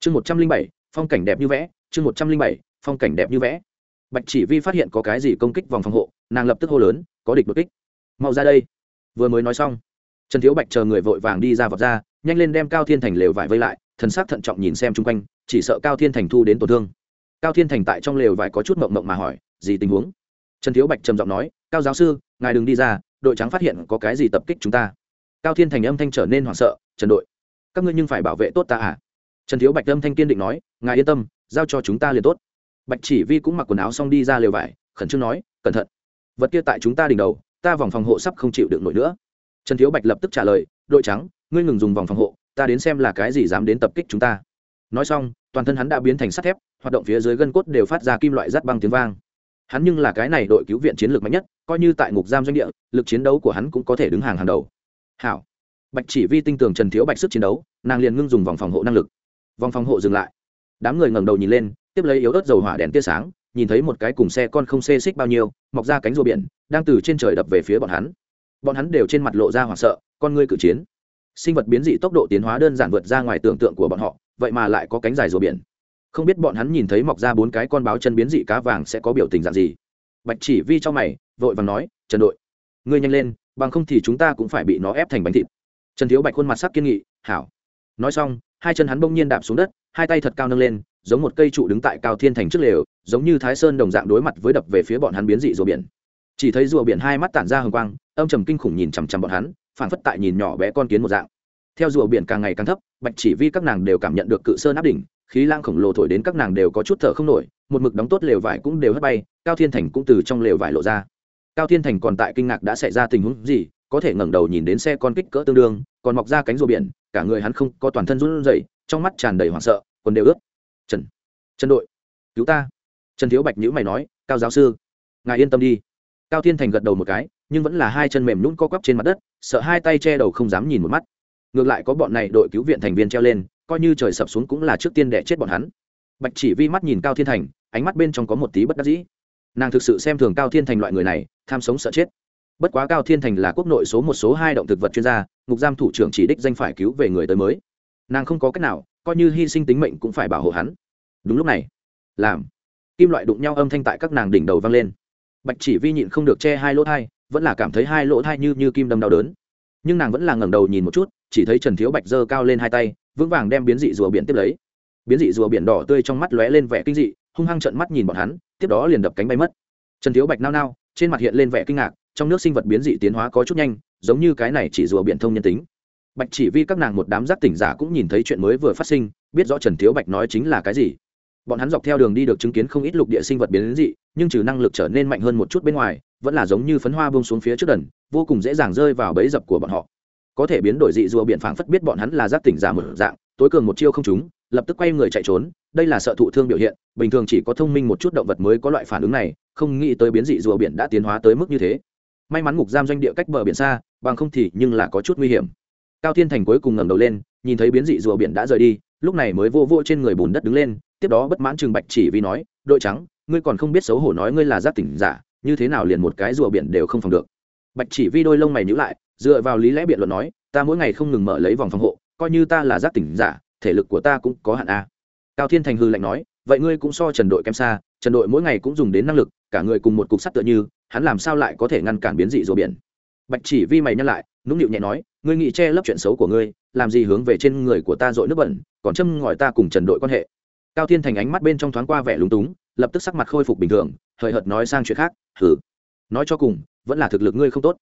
Chương một trăm linh bảy, phong cảnh đẹp như vẽ, chương một trăm linh bảy, phong cảnh đẹp như vẽ. Bạch chỉ vi phát hiện có cái gì công kích vòng phòng hộ, nàng lập tức hô lớn, có địch đột kích. Mau ra đây. Vừa mới nói xong trần thiếu bạch chờ người vội vàng đi ra vọt ra, nhanh lên đem cao thiên thành lều vải vây lại, thần sắc thận trọng nhìn xem chung quanh, chỉ sợ cao thiên thành thu đến tổn thương. Cao thiên thành tại trong lều vải có chút mộng mộng mà hỏi, gì tình huống? Trần thiếu bạch trầm giọng nói, cao giáo sư, ngài đừng đi ra, đội trắng phát hiện có cái gì tập kích chúng ta. Cao thiên thành âm thanh trở nên hoảng sợ, trần đội, các ngươi nhưng phải bảo vệ tốt ta à? Trần thiếu bạch âm thanh kiên định nói, ngài yên tâm, giao cho chúng ta liền tốt. Bạch chỉ vi cũng mặc quần áo xong đi ra lều vải, khẩn trương nói, cẩn thận, vật kia tại chúng ta đỉnh đầu, ta vòng phòng hộ sắp không chịu được nổi nữa trần thiếu bạch lập tức trả lời, đội trắng, ngươi ngừng dùng vòng phòng hộ, ta đến xem là cái gì dám đến tập kích chúng ta. Nói xong, toàn thân hắn đã biến thành sắt thép, hoạt động phía dưới gân cốt đều phát ra kim loại rắt băng tiếng vang. Hắn nhưng là cái này đội cứu viện chiến lược mạnh nhất, coi như tại ngục giam doanh địa, lực chiến đấu của hắn cũng có thể đứng hàng hàng đầu. Hảo. Bạch chỉ vi tinh tường trần thiếu bạch sức chiến đấu, nàng liền ngưng dùng vòng phòng hộ năng lực. Vòng phòng hộ dừng lại. Đám người ngẩng đầu nhìn lên, tiếp lấy yếu ớt dầu hỏa đèn tia sáng, nhìn thấy một cái cùng xe con không xê xích bao nhiêu, mọc ra cánh rùa biển, đang từ trên trời đập về phía bọn hắn bọn hắn đều trên mặt lộ ra hoảng sợ, con ngươi cự chiến. Sinh vật biến dị tốc độ tiến hóa đơn giản vượt ra ngoài tưởng tượng của bọn họ, vậy mà lại có cánh dài rùa biển. Không biết bọn hắn nhìn thấy mọc ra bốn cái con báo chân biến dị cá vàng sẽ có biểu tình dạng gì. Bạch chỉ vi cho mày, vội vàng nói, trần đội, ngươi nhanh lên, bằng không thì chúng ta cũng phải bị nó ép thành bánh thịt. Trần thiếu bạch khuôn mặt sắc kiên nghị, hảo. Nói xong, hai chân hắn bỗng nhiên đạp xuống đất, hai tay thật cao nâng lên, giống một cây trụ đứng tại cao thiên thành trước lều, giống như thái sơn đồng dạng đối mặt với đập về phía bọn hắn biến dị rùa biển chỉ thấy rùa biển hai mắt tản ra hồng quang, âm trầm kinh khủng nhìn chằm chằm bọn hắn, phảng phất tại nhìn nhỏ bé con kiến một dạng. Theo rùa biển càng ngày càng thấp, bạch chỉ vi các nàng đều cảm nhận được cự sơn áp đỉnh, khí lang khổng lồ thổi đến các nàng đều có chút thở không nổi, một mực đóng tốt lều vải cũng đều hất bay, cao thiên thành cũng từ trong lều vải lộ ra. Cao thiên thành còn tại kinh ngạc đã xảy ra tình huống gì, có thể ngẩng đầu nhìn đến xe con kích cỡ tương đương, còn mọc ra cánh rùa biển, cả người hắn không có toàn thân run rẩy, trong mắt tràn đầy hoảng sợ còn đều ướt. Trần trần đội, cứu ta. Trần thiếu bạch nhữ mày nói, cao giáo sư, ngài yên tâm đi cao thiên thành gật đầu một cái, nhưng vẫn là hai chân mềm nhún co quắp trên mặt đất, sợ hai tay che đầu không dám nhìn một mắt. Ngược lại có bọn này đội cứu viện thành viên treo lên, coi như trời sập xuống cũng là trước tiên đẻ chết bọn hắn. Bạch chỉ vi mắt nhìn cao thiên thành, ánh mắt bên trong có một tí bất đắc dĩ. Nàng thực sự xem thường cao thiên thành loại người này, tham sống sợ chết. Bất quá cao thiên thành là quốc nội số một số hai động thực vật chuyên gia, ngục giam thủ trưởng chỉ đích danh phải cứu về người tới mới. Nàng không có cách nào, coi như hy sinh tính mệnh cũng phải bảo hộ hắn. Đúng lúc này, làm, kim loại đụng nhau âm thanh tại các nàng đỉnh đầu vang lên bạch chỉ vi nhịn không được che hai lỗ thai vẫn là cảm thấy hai lỗ thai như như kim đâm đau đớn. Nhưng nàng vẫn là ngẩng đầu nhìn một chút, chỉ thấy trần thiếu bạch giơ cao lên hai tay, vững vàng đem biến dị rùa biển tiếp lấy. Biến dị rùa biển đỏ tươi trong mắt lóe lên vẻ kinh dị, hung hăng trận mắt nhìn bọn hắn, tiếp đó liền đập cánh bay mất. Trần thiếu bạch nao nao, trên mặt hiện lên vẻ kinh ngạc, trong nước sinh vật biến dị tiến hóa có chút nhanh, giống như cái này chỉ rùa biển thông nhân tính. Bạch chỉ vi các nàng một đám giác tỉnh giả cũng nhìn thấy chuyện mới vừa phát sinh, biết rõ trần thiếu bạch nói chính là cái gì bọn hắn dọc theo đường đi được chứng kiến không ít lục địa sinh vật biến dị, nhưng trừ năng lực trở nên mạnh hơn một chút bên ngoài, vẫn là giống như phấn hoa bông xuống phía trước đần, vô cùng dễ dàng rơi vào bẫy dập của bọn họ. Có thể biến đổi dị rùa biển phảng phất biết bọn hắn là giác tỉnh giả một dạng, tối cường một chiêu không chúng lập tức quay người chạy trốn, đây là sợ thụ thương biểu hiện, bình thường chỉ có thông minh một chút động vật mới có loại phản ứng này, không nghĩ tới biến dị rùa biển đã tiến hóa tới mức như thế. May mắn ngục giam doanh địa cách bờ biển xa, bằng không thì nhưng là có chút nguy hiểm. Cao thiên thành cuối cùng ngẩng đầu lên, nhìn thấy biến dị rùa biển đã rời đi, lúc này mới vô vô trên người bùn đất đứng lên tiếp đó bất mãn trừng bạch chỉ vì nói, đội trắng, ngươi còn không biết xấu hổ nói ngươi là giác tỉnh giả, như thế nào liền một cái rùa biển đều không phòng được. Bạch chỉ vi đôi lông mày nhữ lại, dựa vào lý lẽ biện luận nói, ta mỗi ngày không ngừng mở lấy vòng phòng hộ, coi như ta là giác tỉnh giả, thể lực của ta cũng có hạn a. Cao thiên thành hư lạnh nói, vậy ngươi cũng so trần đội kém xa, trần đội mỗi ngày cũng dùng đến năng lực, cả người cùng một cục sắt tựa như, hắn làm sao lại có thể ngăn cản biến dị rùa biển? Bạch chỉ vi mày nhắc lại, nũng nịu nhẹ nói, ngươi nghĩ che lấp chuyện xấu của ngươi, làm gì hướng về trên người của ta dội nước bẩn, còn châm ngòi ta cùng trần đội quan hệ? Cao thiên thành ánh mắt bên trong thoáng qua vẻ lúng túng, lập tức sắc mặt khôi phục bình thường, hời hợt nói sang chuyện khác thử nói cho cùng, vẫn là thực lực ngươi không tốt.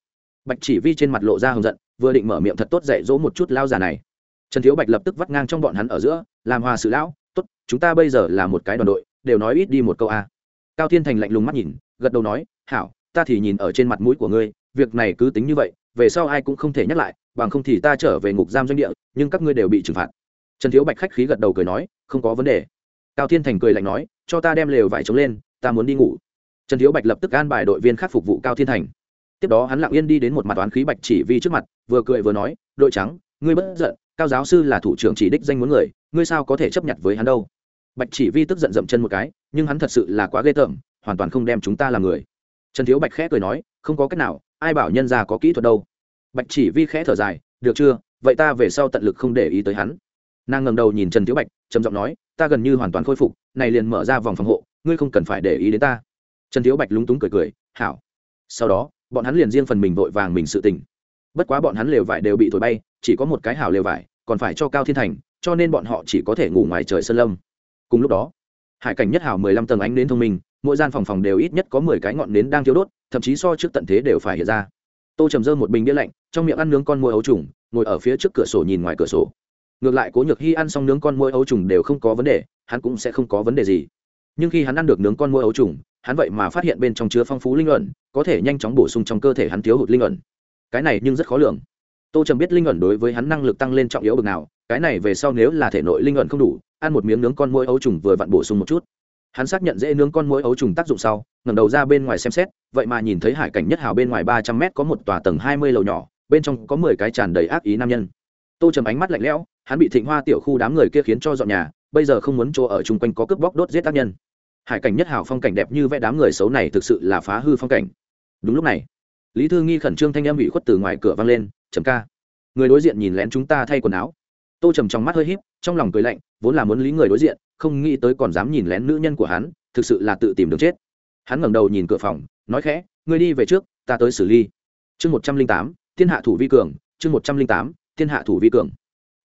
Bạch chỉ vi trên mặt lộ ra hồng giận, vừa định mở miệng thật tốt dạy dỗ một chút lao già này. Trần thiếu bạch lập tức vắt ngang trong bọn hắn ở giữa, làm hòa sự lão, tốt, chúng ta bây giờ là một cái đoàn đội, đều nói ít đi một câu a. Cao thiên thành lạnh lùng mắt nhìn, gật đầu nói, hảo, ta thì nhìn ở trên mặt mũi của ngươi, việc này cứ tính như vậy, về sau ai cũng không thể nhắc lại, bằng không thì ta trở về ngục giam doanh địa, nhưng các ngươi đều bị trừng phạt. Trần thiếu bạch khách khí gật đầu cười nói, không có vấn đề cao thiên thành cười lạnh nói, cho ta đem lều vải trống lên, ta muốn đi ngủ. Trần thiếu bạch lập tức an bài đội viên khác phục vụ cao thiên thành. Tiếp đó hắn lặng yên đi đến một mặt toán khí bạch chỉ vi trước mặt, vừa cười vừa nói, đội trắng, ngươi bất giận, cao giáo sư là thủ trưởng chỉ đích danh muốn người, ngươi sao có thể chấp nhận với hắn đâu? Bạch chỉ vi tức giận dậm chân một cái, nhưng hắn thật sự là quá ghê tởm, hoàn toàn không đem chúng ta làm người. Trần thiếu bạch khẽ cười nói, không có cách nào, ai bảo nhân ra có kỹ thuật đâu. Bạch chỉ vi khẽ thở dài, được chưa? Vậy ta về sau tận lực không để ý tới hắn nàng ngẩng đầu nhìn trần thiếu bạch, trầm giọng nói, ta gần như hoàn toàn khôi phục, này liền mở ra vòng phòng hộ, ngươi không cần phải để ý đến ta. Trần thiếu bạch lúng túng cười cười, hảo. Sau đó, bọn hắn liền riêng phần mình vội vàng mình sự tình. Bất quá bọn hắn lều vải đều bị thổi bay, chỉ có một cái hảo lều vải, còn phải cho cao thiên thành, cho nên bọn họ chỉ có thể ngủ ngoài trời sơn lâm. Cùng lúc đó, hải cảnh nhất hảo mười lăm tầng ánh nến thông minh, mỗi gian phòng phòng đều ít nhất có mười cái ngọn nến đang thiếu đốt, thậm chí so trước tận thế đều phải hiện ra. Tô trầm dơ một bình bia lạnh, trong miệng ăn nướng con môi ấu trùng, ngồi ở phía trước cửa sổ nhìn ngoài cửa sổ ngược lại cố nhược hy ăn xong nướng con môi ấu trùng đều không có vấn đề, hắn cũng sẽ không có vấn đề gì. Nhưng khi hắn ăn được nướng con môi ấu trùng, hắn vậy mà phát hiện bên trong chứa phong phú linh ẩn, có thể nhanh chóng bổ sung trong cơ thể hắn thiếu hụt linh ẩn. Cái này nhưng rất khó lường. Tô trầm biết linh ẩn đối với hắn năng lực tăng lên trọng yếu bực nào, cái này về sau nếu là thể nội linh ẩn không đủ, ăn một miếng nướng con môi ấu trùng vừa vặn bổ sung một chút. Hắn xác nhận dễ nướng con mối ấu trùng tác dụng sau, ngẩng đầu ra bên ngoài xem xét, vậy mà nhìn thấy hải cảnh nhất hào bên ngoài ba trăm mét có một tòa tầng hai mươi lầu nhỏ, bên trong có mười cái tràn đầy ác ý nam nhân. Tô trầm ánh mắt lạnh lẽo hắn bị thịnh hoa tiểu khu đám người kia khiến cho dọn nhà, bây giờ không muốn chỗ ở chung quanh có cướp bóc đốt giết tác nhân. Hải cảnh nhất hào phong cảnh đẹp như vẽ đám người xấu này thực sự là phá hư phong cảnh. Đúng lúc này, lý thư nghi khẩn trương thanh em bị khuất từ ngoài cửa vang lên, Trầm ca, người đối diện nhìn lén chúng ta thay quần áo. Tô trầm trong mắt hơi híp, trong lòng cười lạnh, vốn là muốn lý người đối diện, không nghĩ tới còn dám nhìn lén nữ nhân của hắn, thực sự là tự tìm đường chết. Hắn ngẩng đầu nhìn cửa phòng, nói khẽ ngươi đi về trước, ta tới xử lý. Chương một trăm linh tám, thiên hạ thủ vi cường, chương một trăm linh tám, thiên hạ thủ vi cường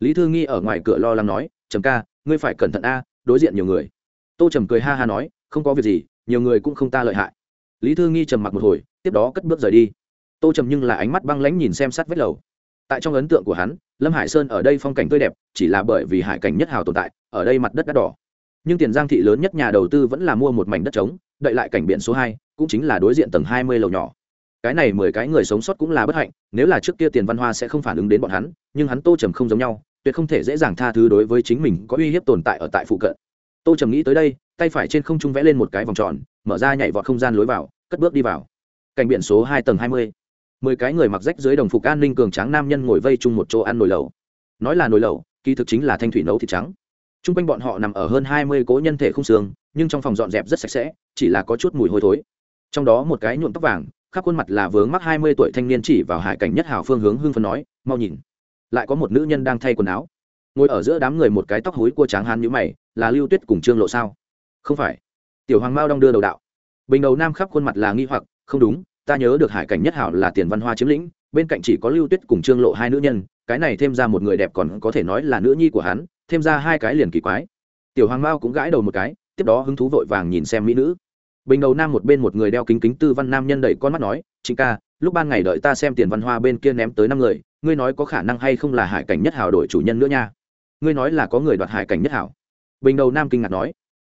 lý thư nghi ở ngoài cửa lo lắng nói, trầm ca, ngươi phải cẩn thận a, đối diện nhiều người. Tô trầm cười ha ha nói, không có việc gì, nhiều người cũng không ta lợi hại. Lý thư nghi trầm mặc một hồi, tiếp đó cất bước rời đi. Tô trầm nhưng là ánh mắt băng lãnh nhìn xem sát vết lầu. Tại trong ấn tượng của hắn, lâm hải sơn ở đây phong cảnh tươi đẹp, chỉ là bởi vì hải cảnh nhất hào tồn tại, ở đây mặt đất đắt đỏ. Nhưng tiền giang thị lớn nhất nhà đầu tư vẫn là mua một mảnh đất trống, đợi lại cảnh biển số hai, cũng chính là đối diện tầng hai mươi lầu nhỏ. Cái này mười cái người sống sót cũng là bất hạnh, nếu là trước kia tiền văn hoa sẽ không phản ứng đến bọn hắn, nhưng hắn tô trầm không giống nhau tuyệt không thể dễ dàng tha thứ đối với chính mình có uy hiếp tồn tại ở tại phụ cận. Tô trầm nghĩ tới đây, tay phải trên không trung vẽ lên một cái vòng tròn, mở ra nhảy vọt không gian lối vào, cất bước đi vào. Cảnh biển số hai tầng hai mươi. Mười cái người mặc rách dưới đồng phục an ninh cường tráng nam nhân ngồi vây chung một chỗ ăn nồi lẩu. Nói là nồi lẩu, kỳ thực chính là thanh thủy nấu thịt trắng. T r u n g quanh bọn họ nằm ở hơn hai mươi cố nhân thể không xương, nhưng trong phòng dọn dẹp rất sạch sẽ, chỉ là có chút mùi hôi thối. Trong đó một cái nhuộm tóc vàng, khắp khuôn mặt là vướng mắc hai mươi tuổi thanh niên chỉ vào hải cảnh nhất hảo phương hướng hưng phân nói, mau nhìn lại có một nữ nhân đang thay quần áo. Ngồi ở giữa đám người một cái tóc hối của tráng hán nhữ mày, là lưu tuyết cùng trương lộ sao? Không phải. Tiểu hoàng mao đong đưa đầu đạo. Bình đầu nam khắp khuôn mặt là nghi hoặc, không đúng, ta nhớ được hải cảnh nhất hảo là tiền văn hoa chiếm lĩnh, bên cạnh chỉ có lưu tuyết cùng trương lộ hai nữ nhân, cái này thêm ra một người đẹp còn có thể nói là nữ nhi của hắn, thêm ra hai cái liền kỳ quái. Tiểu hoàng mao cũng gãi đầu một cái, tiếp đó hứng thú vội vàng nhìn xem mỹ nữ. Bình đầu nam một bên một người đeo kính kính tư văn nam nhân đẩy con mắt nói chính ca lúc ban ngày đợi ta xem tiền văn hoa bên kia ném tới năm người, ngươi nói có khả năng hay không là hải cảnh nhất hảo đổi chủ nhân nữa nha? Ngươi nói là có người đoạt hải cảnh nhất hảo. Bình đầu nam kinh ngạc nói.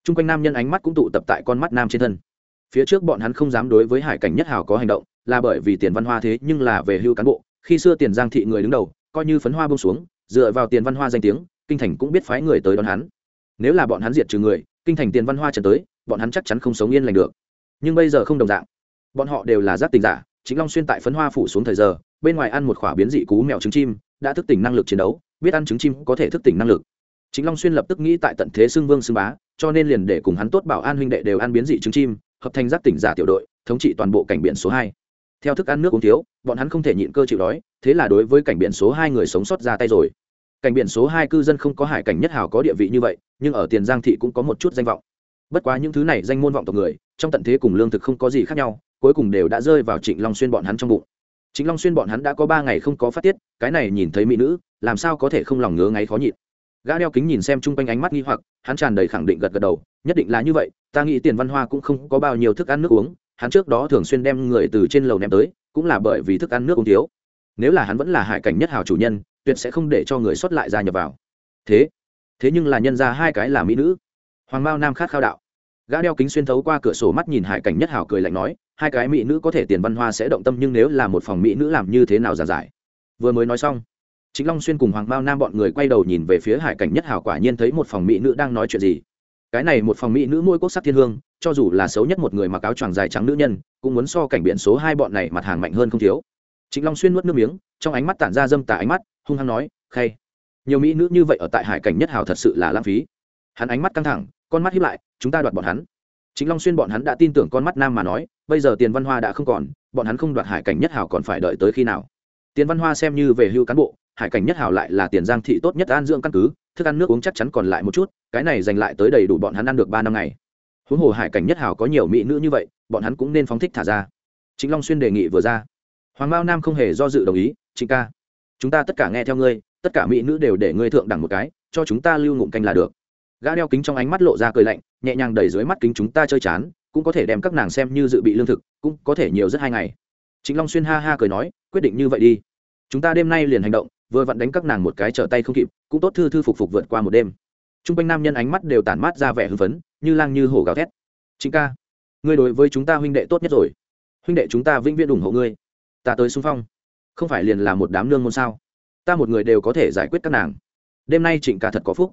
T r u n g quanh nam nhân ánh mắt cũng tụ tập tại con mắt nam trên thân. Phía trước bọn hắn không dám đối với hải cảnh nhất hảo có hành động, là bởi vì tiền văn hoa thế nhưng là về hưu cán bộ, khi xưa tiền giang thị người đứng đầu, coi như phấn hoa bông xuống, dựa vào tiền văn hoa danh tiếng, kinh thành cũng biết phái người tới đón hắn. Nếu là bọn hắn diệt trừ người, kinh thành tiền văn hoa trần tới, bọn hắn chắc chắn không sống yên lành được. Nhưng bây giờ không đồng dạng. Bọn họ đều là giác tình giả chính long xuyên tại phấn hoa phủ xuống thời giờ, bên ngoài ăn một khỏa biến dị cú mèo trứng chim, đã thức tỉnh năng lực chiến đấu, biết ăn trứng chim có thể thức tỉnh năng lực. Chính long xuyên lập tức nghĩ tại tận thế xưng vương xưng bá, cho nên liền để cùng hắn tốt bảo an huynh đệ đều ăn biến dị trứng chim, hợp thành giác tỉnh giả tiểu đội, thống trị toàn bộ cảnh biển số hai. Theo thức ăn nước uống thiếu, bọn hắn không thể nhịn cơ chịu đói, thế là đối với cảnh biển số hai người sống sót ra tay rồi. Cảnh biển số hai cư dân không có hải cảnh nhất hào có địa vị như vậy, nhưng ở tiền giang thị cũng có một chút danh vọng. Bất quá những thứ này danh môn vọng tộc người, trong tận thế cùng lương thực không có gì khác nhau cuối cùng đều đã rơi vào trịnh long xuyên bọn hắn trong bụng. Chính long xuyên bọn hắn đã có ba ngày không có phát tiết, cái này nhìn thấy mỹ nữ, làm sao có thể không lòng ngứa ngáy khó nhịn. Gã đeo kính nhìn xem chung quanh ánh mắt nghi hoặc, hắn tràn đầy khẳng định gật gật đầu, nhất định là như vậy, ta nghĩ tiền văn hoa cũng không có bao nhiêu thức ăn nước uống, hắn trước đó thường xuyên đem người từ trên lầu ném tới, cũng là bởi vì thức ăn nước uống thiếu. Nếu là hắn vẫn là hải cảnh nhất hào chủ nhân, tuyệt sẽ không để cho người xuất lại gia nhập vào. Thế thế nhưng là nhân ra hai cái là mỹ nữ. Hoàng mao nam khát khao đạo gã đeo kính xuyên thấu qua cửa sổ mắt nhìn hải cảnh nhất hảo cười lạnh nói, hai cái mỹ nữ có thể tiền văn hoa sẽ động tâm nhưng nếu là một phòng mỹ nữ làm như thế nào giàn giải? Vừa mới nói xong chính long xuyên cùng hoàng mao nam bọn người quay đầu nhìn về phía hải cảnh nhất hảo quả nhiên thấy một phòng mỹ nữ đang nói chuyện gì. Cái này một phòng mỹ nữ môi quốc sắc thiên hương, cho dù là xấu nhất một người mặc áo choàng dài trắng nữ nhân, cũng muốn so cảnh biển số hai bọn này mặt hàng mạnh hơn không thiếu. Chính long xuyên nuốt nước miếng, trong ánh mắt tản ra dâm tà ánh mắt, hung hăng nói, khay, nhiều mỹ nữ như vậy ở tại hải cảnh nhất hào thật sự là lãng phí hắn ánh mắt căng thẳng, con mắt hiếp lại, chúng ta đoạt bọn hắn. Chính long xuyên bọn hắn đã tin tưởng con mắt nam mà nói, bây giờ tiền văn hoa đã không còn, bọn hắn không đoạt hải cảnh nhất hảo còn phải đợi tới khi nào? Tiền văn hoa xem như về hưu cán bộ, hải cảnh nhất hảo lại là tiền giang thị tốt nhất an dưỡng căn cứ, thức ăn nước uống chắc chắn còn lại một chút, cái này dành lại tới đầy đủ bọn hắn ăn được ba năm ngày. Huống hồ hải cảnh nhất hảo có nhiều mỹ nữ như vậy, bọn hắn cũng nên phóng thích thả ra. Chính long xuyên đề nghị vừa ra. Hoàng mao nam không hề do dự đồng ý, trịnh ca, chúng ta tất cả nghe theo ngươi, tất cả mỹ nữ đều để ngươi thượng đẳng một cái, cho chúng ta lưu ngụm canh là được gã đeo kính trong ánh mắt lộ ra cười lạnh, nhẹ nhàng đẩy dưới mắt kính chúng ta chơi chán, cũng có thể đem các nàng xem như dự bị lương thực, cũng có thể nhiều rất hai ngày. Chính long xuyên ha ha cười nói, quyết định như vậy đi. Chúng ta đêm nay liền hành động, vừa vặn đánh các nàng một cái trở tay không kịp, cũng tốt thư thư phục phục vượt qua một đêm. T r u n g quanh nam nhân ánh mắt đều tản mát ra vẻ hưng phấn, như lang như hổ gào thét. Chính ca, ngươi đối với chúng ta huynh đệ tốt nhất rồi. Huynh đệ chúng ta vĩnh viễn ủng hộ ngươi. Ta tới xung phong. Không phải liền là một đám nương môn sao? Ta một người đều có thể giải quyết các nàng. Đêm nay trịnh ca thật có phúc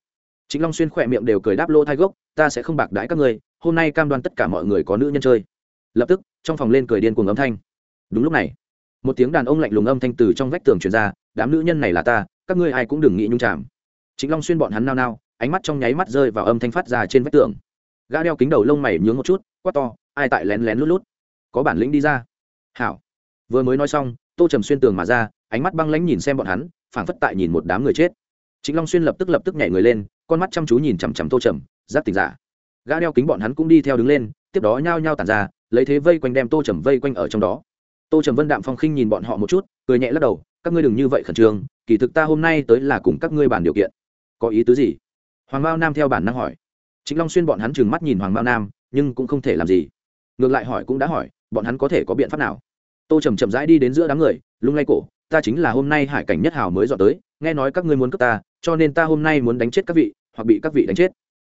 chính long xuyên khỏe miệng đều cười đáp lô thai gốc, ta sẽ không bạc đãi các ngươi, hôm nay cam đoan tất cả mọi người có nữ nhân chơi. Lập tức, trong phòng lên cười điên cuồng âm thanh. Đúng lúc này, một tiếng đàn ông lạnh lùng âm thanh từ trong vách tường truyền ra, đám nữ nhân này là ta, các ngươi ai cũng đừng nghĩ nhung chạm chính long xuyên bọn hắn nao nao, ánh mắt trong nháy mắt rơi vào âm thanh phát ra trên vách tường. Gã đeo kính đầu lông mày nhướng một chút, quát to, ai tại lén lén lút lút? Có bản lĩnh đi ra. Hảo. Vừa mới nói xong, tô trầm xuyên tường mà ra, ánh mắt băng lãnh nhìn xem bọn hắn, phảng phất tại nhìn một đám người chết chính long xuyên lập tức lập tức nhảy người lên, con mắt chăm chú nhìn chằm chằm tô trầm giáp tình giả. Gã đeo kính bọn hắn cũng đi theo đứng lên, tiếp đó nhao nhao tàn ra, lấy thế vây quanh đem tô trầm vây quanh ở trong đó. Tô trầm vân đạm phong khinh nhìn bọn họ một chút, cười nhẹ lắc đầu, các ngươi đừng như vậy khẩn trương, kỳ thực ta hôm nay tới là cùng các ngươi bàn điều kiện. Có ý tứ gì? Hoàng mao nam theo bản năng hỏi. Chính long xuyên bọn hắn trừng mắt nhìn hoàng mao nam, nhưng cũng không thể làm gì. Ngược lại hỏi cũng đã hỏi, bọn hắn có thể có biện pháp nào? Tô trầm chậm rãi đi đến giữa đám người, lung lay cổ, ta chính là hôm nay hải cảnh nhất hào mới dọn tới, nghe nói các ngươi muốn cướp ta cho nên ta hôm nay muốn đánh chết các vị, hoặc bị các vị đánh chết.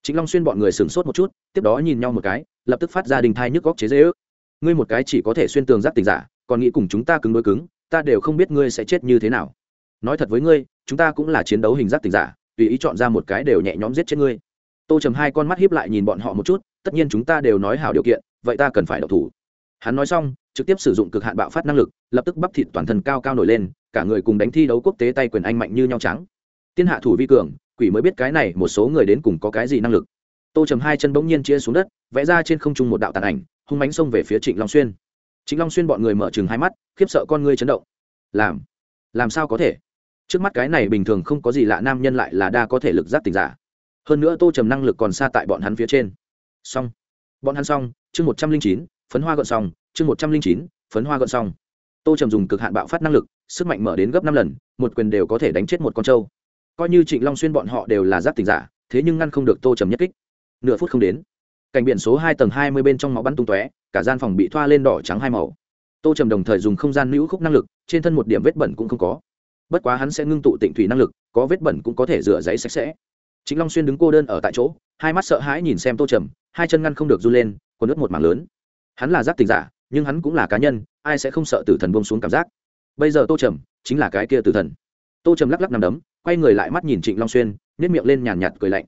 Chính long xuyên bọn người sửng sốt một chút, tiếp đó nhìn nhau một cái, lập tức phát ra đình thai nhức góc chế dễ ước. Ngươi một cái chỉ có thể xuyên tường giáp tình giả, còn nghĩ cùng chúng ta cứng đối cứng, ta đều không biết ngươi sẽ chết như thế nào. Nói thật với ngươi, chúng ta cũng là chiến đấu hình giáp tình giả, tùy ý chọn ra một cái đều nhẹ nhõm giết chết ngươi. Tô trầm hai con mắt hiếp lại nhìn bọn họ một chút, tất nhiên chúng ta đều nói hảo điều kiện, vậy ta cần phải độc thủ. Hắn nói xong, trực tiếp sử dụng cực hạn bạo phát năng lực, lập tức bắp thịt toàn thân cao cao nổi lên, cả người cùng đánh thi đấu quốc tế tay quyền anh mạnh như nhau trắng tiên hạ thủ vi cường, quỷ mới biết cái này một số người đến cùng có cái gì năng lực. Tô trầm hai chân bỗng nhiên chia xuống đất, vẽ ra trên không trung một đạo tàn ảnh, hung mánh xông về phía trịnh long xuyên. Trịnh long xuyên bọn người mở chừng hai mắt, khiếp sợ con ngươi chấn động. Làm làm sao có thể? Trước mắt cái này bình thường không có gì lạ nam nhân lại là đa có thể lực giác tình giả. Hơn nữa tô trầm năng lực còn xa tại bọn hắn phía trên. Xong. Bọn hắn xong, chương một trăm linh chín, phấn hoa gợn xong, chương một trăm linh chín, phấn hoa gợn xong. Tô trầm dùng cực hạn bạo phát năng lực, sức mạnh mở đến gấp năm lần, một quyền đều có thể đánh chết một con trâu coi như trịnh long xuyên bọn họ đều là giáp tình giả, thế nhưng ngăn không được tô trầm nhất kích. Nửa phút không đến, cảnh biển số hai tầng hai mươi bên trong máu bắn tung tóe, cả gian phòng bị thoa lên đỏ trắng hai màu. Tô trầm đồng thời dùng không gian nữ khúc năng lực, trên thân một điểm vết bẩn cũng không có. Bất quá hắn sẽ ngưng tụ tịnh thủy năng lực, có vết bẩn cũng có thể rửa giấy sạch sẽ. Chính long xuyên đứng cô đơn ở tại chỗ, hai mắt sợ hãi nhìn xem tô trầm, hai chân ngăn không được run lên còn nước một mảng lớn. Hắn là giáp tình giả, nhưng hắn cũng là cá nhân, ai sẽ không sợ tử thần bông xuống cảm giác. Bây giờ tô trầm chính là cái kia tử thần. Tô trầm lắc lắc nằm đấm quay người lại mắt nhìn trịnh long xuyên nhét miệng lên nhàn nhạt cười lạnh.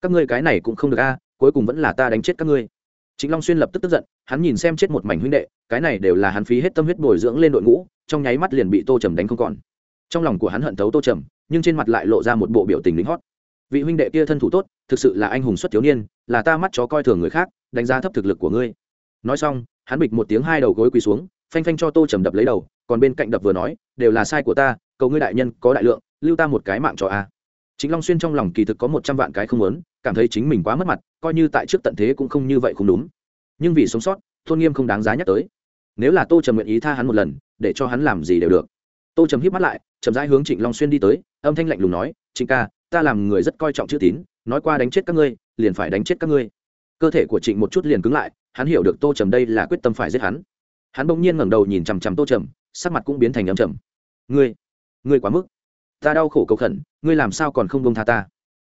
Các ngươi cái này cũng không được a, cuối cùng vẫn là ta đánh chết các ngươi. Trịnh long xuyên lập tức tức giận, hắn nhìn xem chết một mảnh huynh đệ, cái này đều là hắn phí hết tâm huyết bồi dưỡng lên đội ngũ, trong nháy mắt liền bị tô trầm đánh không còn. Trong lòng của hắn hận thấu tô trầm, nhưng trên mặt lại lộ ra một bộ biểu tình lính hót. Vị huynh đệ kia thân thủ tốt, thực sự là anh hùng xuất thiếu niên, là ta mắt chó coi thường người khác, đánh giá thấp thực lực của ngươi. Nói xong, hắn bịch một tiếng hai đầu gối quỳ xuống, phanh phanh cho tô trầm đập lấy đầu, còn bên cạnh đập vừa nói, đều là sai của ta, cầu ngươi đại nhân có đại lượng lưu ta một cái mạng cho a. Chính long xuyên trong lòng kỳ thực có một trăm vạn cái không lớn cảm thấy chính mình quá mất mặt, coi như tại trước tận thế cũng không như vậy không đúng. Nhưng vì sống sót, tôn nghiêm không đáng giá nhắc tới. Nếu là tô trầm nguyện ý tha hắn một lần, để cho hắn làm gì đều được. Tô trầm hít mắt lại, chậm rãi hướng trịnh long xuyên đi tới, âm thanh lạnh lùng nói, trịnh ca, ta làm người rất coi trọng chữ tín, nói qua đánh chết các ngươi, liền phải đánh chết các ngươi. Cơ thể của trịnh một chút liền cứng lại, hắn hiểu được tô trầm đây là quyết tâm phải giết hắn. Hắn bỗng nhiên ngẩng đầu nhìn chằm chằm tô trầm, sắc mặt cũng biến thành ấm trầm. Ngươi ngươi quá mức ta đau khổ cầu khẩn, ngươi làm sao còn không bông tha ta?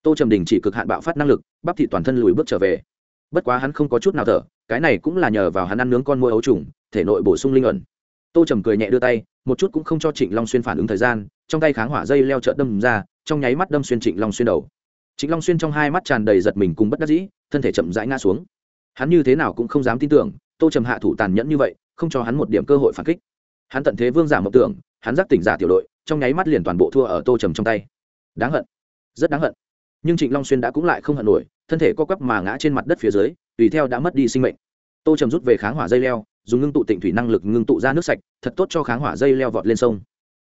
Tô trầm đình chỉ cực hạn bạo phát năng lực, bắp thị toàn thân lùi bước trở về. Bất quá hắn không có chút nào thở, cái này cũng là nhờ vào hắn ăn nướng con môi ấu trùng, thể nội bổ sung linh ẩn. Tô trầm cười nhẹ đưa tay, một chút cũng không cho trịnh long xuyên phản ứng thời gian, trong tay kháng hỏa dây leo trợn đâm ra, trong nháy mắt đâm xuyên trịnh long xuyên đầu. Trịnh long xuyên trong hai mắt tràn đầy giật mình cùng bất đắc dĩ, thân thể chậm rãi ngã xuống. Hắn như thế nào cũng không dám tin tưởng, tô trầm hạ thủ tàn nhẫn như vậy, không cho hắn một điểm cơ hội phản kích. Hắn tận thế vương giả mộng tưởng hắn giác tỉnh giả tiểu đội, trong nháy mắt liền toàn bộ thua ở tô trầm trong tay. Đáng hận. Rất đáng hận. Nhưng trịnh long xuyên đã cũng lại không hận nổi, thân thể co quắp mà ngã trên mặt đất phía dưới, tùy theo đã mất đi sinh mệnh. Tô trầm rút về kháng hỏa dây leo, dùng ngưng tụ tịnh thủy năng lực ngưng tụ ra nước sạch, thật tốt cho kháng hỏa dây leo vọt lên sông.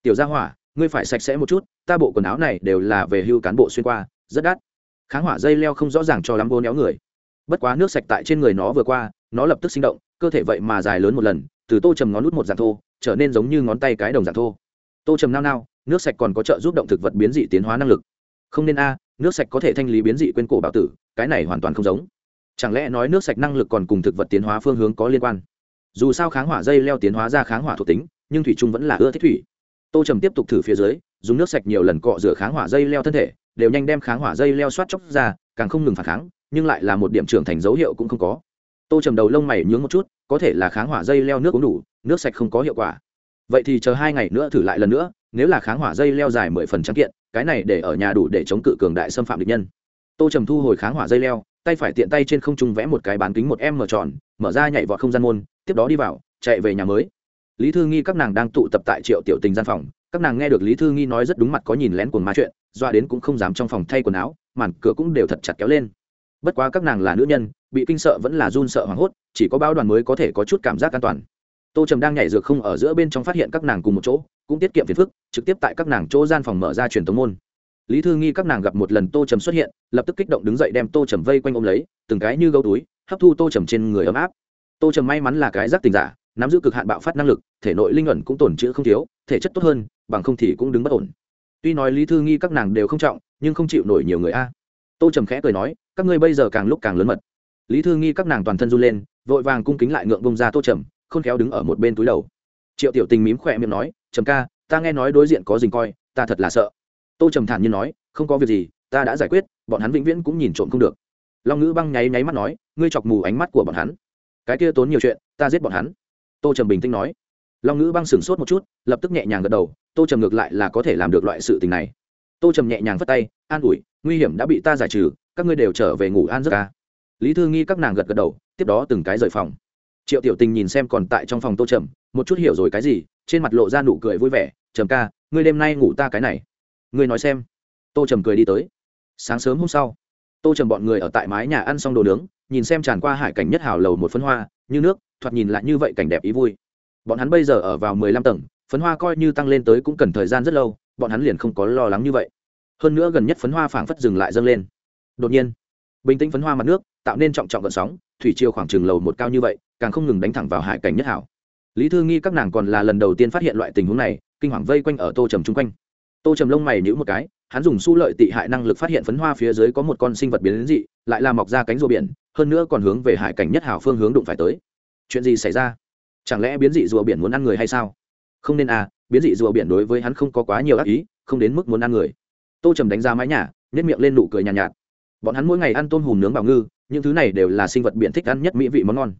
Tiểu gia hỏa, ngươi phải sạch sẽ một chút, ta bộ quần áo này đều là về hưu cán bộ xuyên qua, rất đắt. Kháng hỏa dây leo không rõ ràng cho lắm vô néo người. Bất quá nước sạch tại trên người nó vừa qua, nó lập tức sinh động, cơ thể vậy mà dài lớn một lần, từ tô trầm ngón nút một dạng thô trở nên giống như ngón tay cái đồng dạng thô. Tô trầm nao nao, nước sạch còn có trợ giúp động thực vật biến dị tiến hóa năng lực. Không nên a, nước sạch có thể thanh lý biến dị quên cổ bảo tử, cái này hoàn toàn không giống. Chẳng lẽ nói nước sạch năng lực còn cùng thực vật tiến hóa phương hướng có liên quan? Dù sao kháng hỏa dây leo tiến hóa ra kháng hỏa thuộc tính, nhưng thủy trung vẫn là ưa thích thủy. Tô trầm tiếp tục thử phía dưới, dùng nước sạch nhiều lần cọ rửa kháng hỏa dây leo thân thể, đều nhanh đem kháng hỏa dây leo soát chóc ra, càng không ngừng phản kháng, nhưng lại là một điểm trưởng thành dấu hiệu cũng không có. Tô trầm đầu lông mày nhướng một chút, có thể là kháng hỏa dây leo nước uống đủ nước sạch không có hiệu quả. Vậy thì chờ hai ngày nữa thử lại lần nữa, nếu là kháng hỏa dây leo dài mười phần trắng kiện, cái này để ở nhà đủ để chống cự cường đại xâm phạm địch nhân. Tô trầm thu hồi kháng hỏa dây leo, tay phải tiện tay trên không trung vẽ một cái bán kính một em mở tròn, mở ra nhảy vào không gian môn, tiếp đó đi vào, chạy về nhà mới. Lý thư nghi các nàng đang tụ tập tại triệu tiểu tình gian phòng, các nàng nghe được lý thư nghi nói rất đúng mặt có nhìn lén cuồng ma chuyện doa đến cũng không dám trong phòng thay quần áo, màn cửa cũng đều thật chặt kéo lên. Bất quá các nàng là nữ nhân, bị kinh sợ vẫn là run sợ hoảng hốt, chỉ có báo đoàn mới có thể có chút cảm giác an toàn tô trầm đang nhảy dược không ở giữa bên trong phát hiện các nàng cùng một chỗ, cũng tiết kiệm phiền phức, trực tiếp tại các nàng chỗ gian phòng mở ra truyền tống môn. Lý thư nghi các nàng gặp một lần tô trầm xuất hiện, lập tức kích động đứng dậy đem tô trầm vây quanh ôm lấy, từng cái như gấu túi, hấp thu tô trầm trên người ấm áp. Tô trầm may mắn là cái giác tình giả, nắm giữ cực hạn bạo phát năng lực, thể nội linh ẩn cũng tổn chữ không thiếu, thể chất tốt hơn, bằng không thì cũng đứng bất ổn. Tuy nói lý thư nghi các nàng đều không trọng, nhưng không chịu nổi nhiều người a. Tô trầm khẽ cười nói, các ngươi bây giờ càng lúc càng lớn mật. Lý thư nghi các nàng toàn thân run lên, vội vàng cung kính lại ngượng bông ra tô trầm khôn khéo đứng ở một bên túi đầu. Triệu tiểu tình mím khỏe miệng nói, trầm ca, ta nghe nói đối diện có dình coi, ta thật là sợ. Tô trầm thản nhiên nói, không có việc gì, ta đã giải quyết, bọn hắn vĩnh viễn cũng nhìn trộm không được. Long ngữ băng nháy nháy mắt nói, ngươi chọc mù ánh mắt của bọn hắn. Cái kia tốn nhiều chuyện, ta giết bọn hắn. Tô trầm bình tĩnh nói. Long ngữ băng sửng sốt một chút, lập tức nhẹ nhàng gật đầu, tô trầm ngược lại là có thể làm được loại sự tình này. Tô trầm nhẹ nhàng vất tay, an ủi, nguy hiểm đã bị ta giải trừ, các ngươi đều trở về ngủ an giấc ca. Lý thư nghi các nàng gật gật đầu, tiếp đó từng cái rời phòng triệu tiểu tình nhìn xem còn tại trong phòng tô trầm, một chút hiểu rồi cái gì, trên mặt lộ ra nụ cười vui vẻ, trầm ca, ngươi đêm nay ngủ ta cái này. Ngươi nói xem. Tô trầm cười đi tới. Sáng sớm hôm sau. Tô trầm bọn người ở tại mái nhà ăn xong đồ nướng, nhìn xem tràn qua hải cảnh nhất hào lầu một phân hoa, như nước, thoạt nhìn lại như vậy cảnh đẹp ý vui. Bọn hắn bây giờ ở vào mười lăm tầng, phấn hoa coi như tăng lên tới cũng cần thời gian rất lâu, bọn hắn liền không có lo lắng như vậy. Hơn nữa gần nhất phấn hoa phảng phất dừng lại dâng lên. Đột nhiên, bình tĩnh phấn hoa mặt nước, tạo nên trọng trọng gợn sóng thủy triều khoảng trường lầu một cao như vậy càng không ngừng đánh thẳng vào hải cảnh nhất hảo. Lý thư nghi các nàng còn là lần đầu tiên phát hiện loại tình huống này kinh hoàng vây quanh ở tô trầm chung quanh. Tô trầm lông mày nhữ một cái hắn dùng su lợi tị hại năng lực phát hiện phấn hoa phía dưới có một con sinh vật biến đến dị lại làm mọc ra cánh rùa biển hơn nữa còn hướng về hải cảnh nhất hảo phương hướng đụng phải tới. Chuyện gì xảy ra? Chẳng lẽ biến dị rùa biển muốn ăn người hay sao? Không nên à biến dị rùa biển đối với hắn không có quá nhiều ác ý không đến mức muốn ăn người. Tô trầm đánh ra mái nhà nhét miệng lên nụ cười nhàn nhạt, nhạt. Bọn hắn mỗi ngày ăn tôm hùm nướng bào ngư những thứ này đều là sinh vật biển thích ăn nhất mỹ vị món ngon.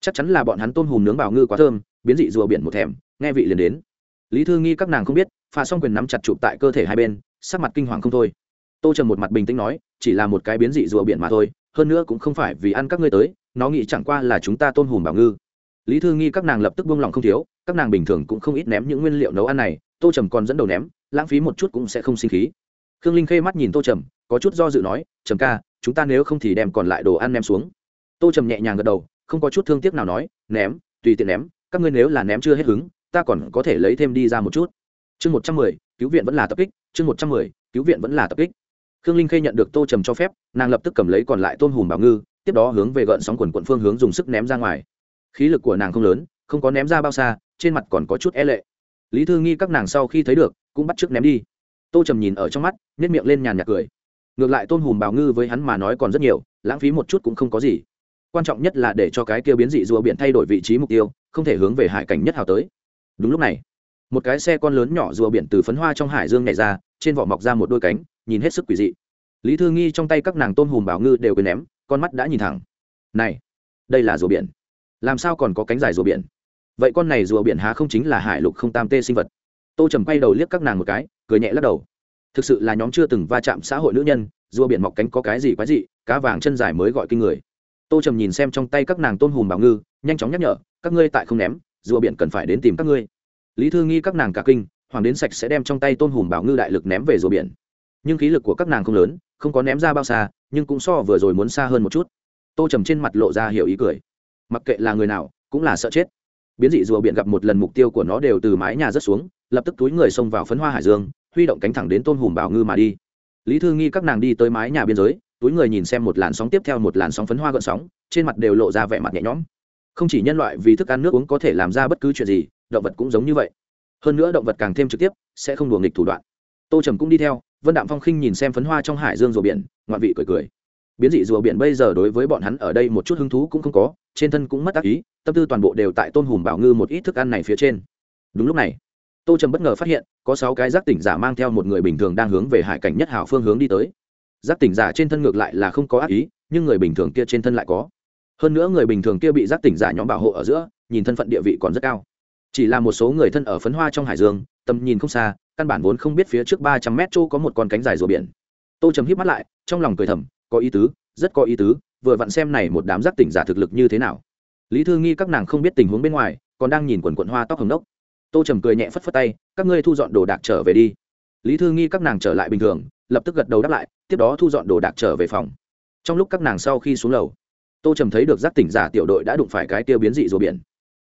Chắc chắn là bọn hắn tôm hùm nướng bào ngư quá thơm, biến dị rùa biển một thèm, nghe vị liền đến. Lý thư nghi các nàng không biết, pha xong quyền nắm chặt chụp tại cơ thể hai bên, sắc mặt kinh hoàng không thôi. Tô trầm một mặt bình tĩnh nói, chỉ là một cái biến dị rùa biển mà thôi, hơn nữa cũng không phải vì ăn các ngươi tới, nó nghĩ chẳng qua là chúng ta tôm hùm bào ngư. Lý thư nghi các nàng lập tức buông lòng không thiếu, các nàng bình thường cũng không ít ném những nguyên liệu nấu ăn này, tô trầm còn dẫn đầu ném, lãng phí một chút cũng sẽ không sinh khí. Khương linh khê mắt nhìn tô trầm, có chút do dự nói, trầm ca chúng ta nếu không thì đem còn lại đồ ăn ném xuống. Tô trầm nhẹ nhàng gật đầu, không có chút thương tiếc nào nói, ném, tùy tiện ném, các ngươi nếu là ném chưa hết hứng, ta còn có thể lấy thêm đi ra một chút. Chương một trăm mười, cứu viện vẫn là tập kích, chương một trăm mười, cứu viện vẫn là tập kích. Khương linh khê nhận được tô trầm cho phép, nàng lập tức cầm lấy còn lại tôm hùm bảo ngư, tiếp đó hướng về gợn sóng quần quận phương hướng dùng sức ném ra ngoài. Khí lực của nàng không lớn, không có ném ra bao xa, trên mặt còn có chút e lệ. Lý thư nghi các nàng sau khi thấy được, cũng bắt chước ném đi. Tô trầm nhìn ở trong mắt nhét miệng lên nhàn nhạt cười ngược lại tôm hùm bào ngư với hắn mà nói còn rất nhiều, lãng phí một chút cũng không có gì. Quan trọng nhất là để cho cái kia biến dị rùa biển thay đổi vị trí mục tiêu, không thể hướng về hải cảnh nhất hào tới. Đúng lúc này, một cái xe con lớn nhỏ rùa biển từ phấn hoa trong hải dương nhảy ra, trên vỏ mọc ra một đôi cánh, nhìn hết sức quỷ dị. Lý thư nghi trong tay các nàng tôm hùm bảo ngư đều quên ném, con mắt đã nhìn thẳng. Này, đây là rùa biển. Làm sao còn có cánh dài rùa biển? Vậy con này rùa biển há không chính là hải lục không tam tê sinh vật? Tô trầm quay đầu liếc các nàng một cái, cười nhẹ lắc đầu thực sự là nhóm chưa từng va chạm xã hội nữ nhân, rùa biển mọc cánh có cái gì quái dị, cá vàng chân dài mới gọi kinh người. Tô trầm nhìn xem trong tay các nàng tôm hùm bảo ngư, nhanh chóng nhắc nhở, các ngươi tại không ném, rùa biển cần phải đến tìm các ngươi. Lý thư nghi các nàng cả kinh, hoàng đến sạch sẽ đem trong tay tôm hùm bảo ngư đại lực ném về rùa biển. Nhưng khí lực của các nàng không lớn, không có ném ra bao xa, nhưng cũng so vừa rồi muốn xa hơn một chút. Tô trầm trên mặt lộ ra hiểu ý cười. Mặc kệ là người nào, cũng là sợ chết. Biến dị rùa biển gặp một lần mục tiêu của nó đều từ mái nhà rớt xuống, lập tức túi người xông vào phấn hoa hải dương huy động cánh thẳng đến tôn hùm bảo ngư mà đi. Lý thư nghi các nàng đi tới mái nhà biên giới, túi người nhìn xem một làn sóng tiếp theo một làn sóng phấn hoa gợn sóng, trên mặt đều lộ ra vẻ mặt nhẹ nhõm. Không chỉ nhân loại vì thức ăn nước uống có thể làm ra bất cứ chuyện gì, động vật cũng giống như vậy. Hơn nữa động vật càng thêm trực tiếp, sẽ không đùa nghịch thủ đoạn. Tô trầm cũng đi theo, vân đạm phong khinh nhìn xem phấn hoa trong hải dương rùa biển, ngoạn vị cười cười. Biến dị rùa biển bây giờ đối với bọn hắn ở đây một chút hứng thú cũng không có, trên thân cũng mất tác ý, tâm tư toàn bộ đều tại tôn hùm bảo ngư một ít thức ăn này phía trên. Đúng lúc này tô trầm bất ngờ phát hiện, có sáu cái giác tỉnh giả mang theo một người bình thường đang hướng về hải cảnh nhất hảo phương hướng đi tới. Giác tỉnh giả trên thân ngược lại là không có ác ý, nhưng người bình thường kia trên thân lại có. Hơn nữa người bình thường kia bị giác tỉnh giả nhóm bảo hộ ở giữa, nhìn thân phận địa vị còn rất cao. Chỉ là một số người thân ở phấn hoa trong hải dương, tầm nhìn không xa, căn bản vốn không biết phía trước ba trăm mét châu có một con cánh dài rùa biển. Tô trầm hít mắt lại, trong lòng cười thầm, có ý tứ, rất có ý tứ, vừa vặn xem này một đám giác tỉnh giả thực lực như thế nào. Lý thư nghi các nàng không biết tình huống bên ngoài, còn đang nhìn quần quận hoa tóc hồng đốc tô trầm cười nhẹ phất phất tay, các ngươi thu dọn đồ đạc trở về đi. Lý thư nghi các nàng trở lại bình thường, lập tức gật đầu đáp lại, tiếp đó thu dọn đồ đạc trở về phòng. Trong lúc các nàng sau khi xuống lầu, tô trầm thấy được giác tỉnh giả tiểu đội đã đụng phải cái tiêu biến dị rùa biển.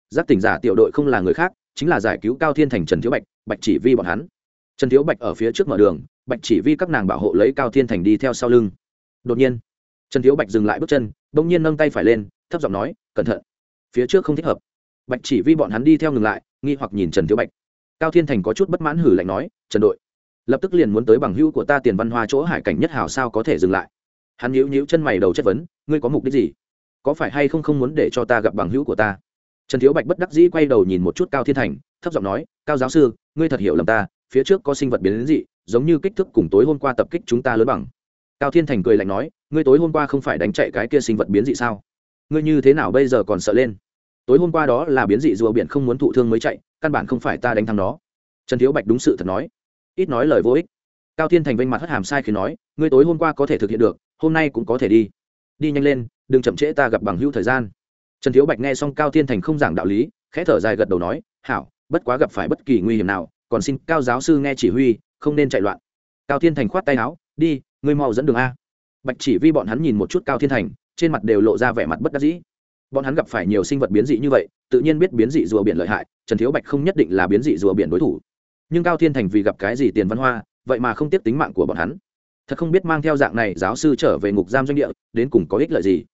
Giác tỉnh giả tiểu đội không là người khác, chính là giải cứu cao thiên thành trần thiếu bạch bạch chỉ vi bọn hắn. Trần thiếu bạch ở phía trước mở đường, bạch chỉ vi các nàng bảo hộ lấy cao thiên thành đi theo sau lưng. Đột nhiên, trần thiếu bạch dừng lại bước chân đ ỗ n g nhiên nâng tay phải lên, thấp giọng nói, cẩn thận, phía trước không thích hợp. Bạch chỉ vi bọn hắn đi theo ngừng lại nghi hoặc nhìn trần thiếu bạch. Cao thiên thành có chút bất mãn hử lạnh nói, trần đội, lập tức liền muốn tới bằng hữu của ta tiền văn hoa chỗ hải cảnh nhất hảo sao có thể dừng lại? Hắn nhíu nhíu chân mày đầu chất vấn, ngươi có mục đích gì? Có phải hay không không muốn để cho ta gặp bằng hữu của ta? Trần thiếu bạch bất đắc dĩ quay đầu nhìn một chút cao thiên thành, thấp giọng nói, cao giáo sư, ngươi thật hiểu lầm ta, phía trước có sinh vật biến đến dị, giống như kích thước cùng tối hôm qua tập kích chúng ta lớn bằng. Cao thiên thành cười lạnh nói, ngươi tối hôm qua không phải đánh chạy cái kia sinh vật biến dị sao? Ngươi như thế nào bây giờ còn sợ lên? Tối hôm qua đó là biến dị rùa biển không muốn thụ thương mới chạy, căn bản không phải ta đánh thắng nó. Trần thiếu bạch đúng sự thật nói. Ít nói lời vô ích. Cao thiên thành vênh mặt hất hàm sai khi nói, ngươi tối hôm qua có thể thực hiện được, hôm nay cũng có thể đi. Đi nhanh lên, đừng chậm trễ ta gặp bằng hữu thời gian. Trần thiếu bạch nghe xong cao thiên thành không giảng đạo lý, khẽ thở dài gật đầu nói, hảo, bất quá gặp phải bất kỳ nguy hiểm nào, còn xin cao giáo sư nghe chỉ huy, không nên chạy loạn. Cao thiên thành khoát tay áo, đi, ngươi mau dẫn đường a. Bạch chỉ vi bọn hắn nhìn một chút cao thiên thành, trên mặt đều lộ ra vẻ mặt bất đắc dĩ bọn hắn gặp phải nhiều sinh vật biến dị như vậy, tự nhiên biết biến dị rùa biển lợi hại, trần thiếu bạch không nhất định là biến dị rùa biển đối thủ. Nhưng cao thiên thành vì gặp cái gì tiền văn hoa, vậy mà không tiếp tính mạng của bọn hắn. Thật không biết mang theo dạng này giáo sư trở về ngục giam doanh địa, đến cùng có ích lợi gì.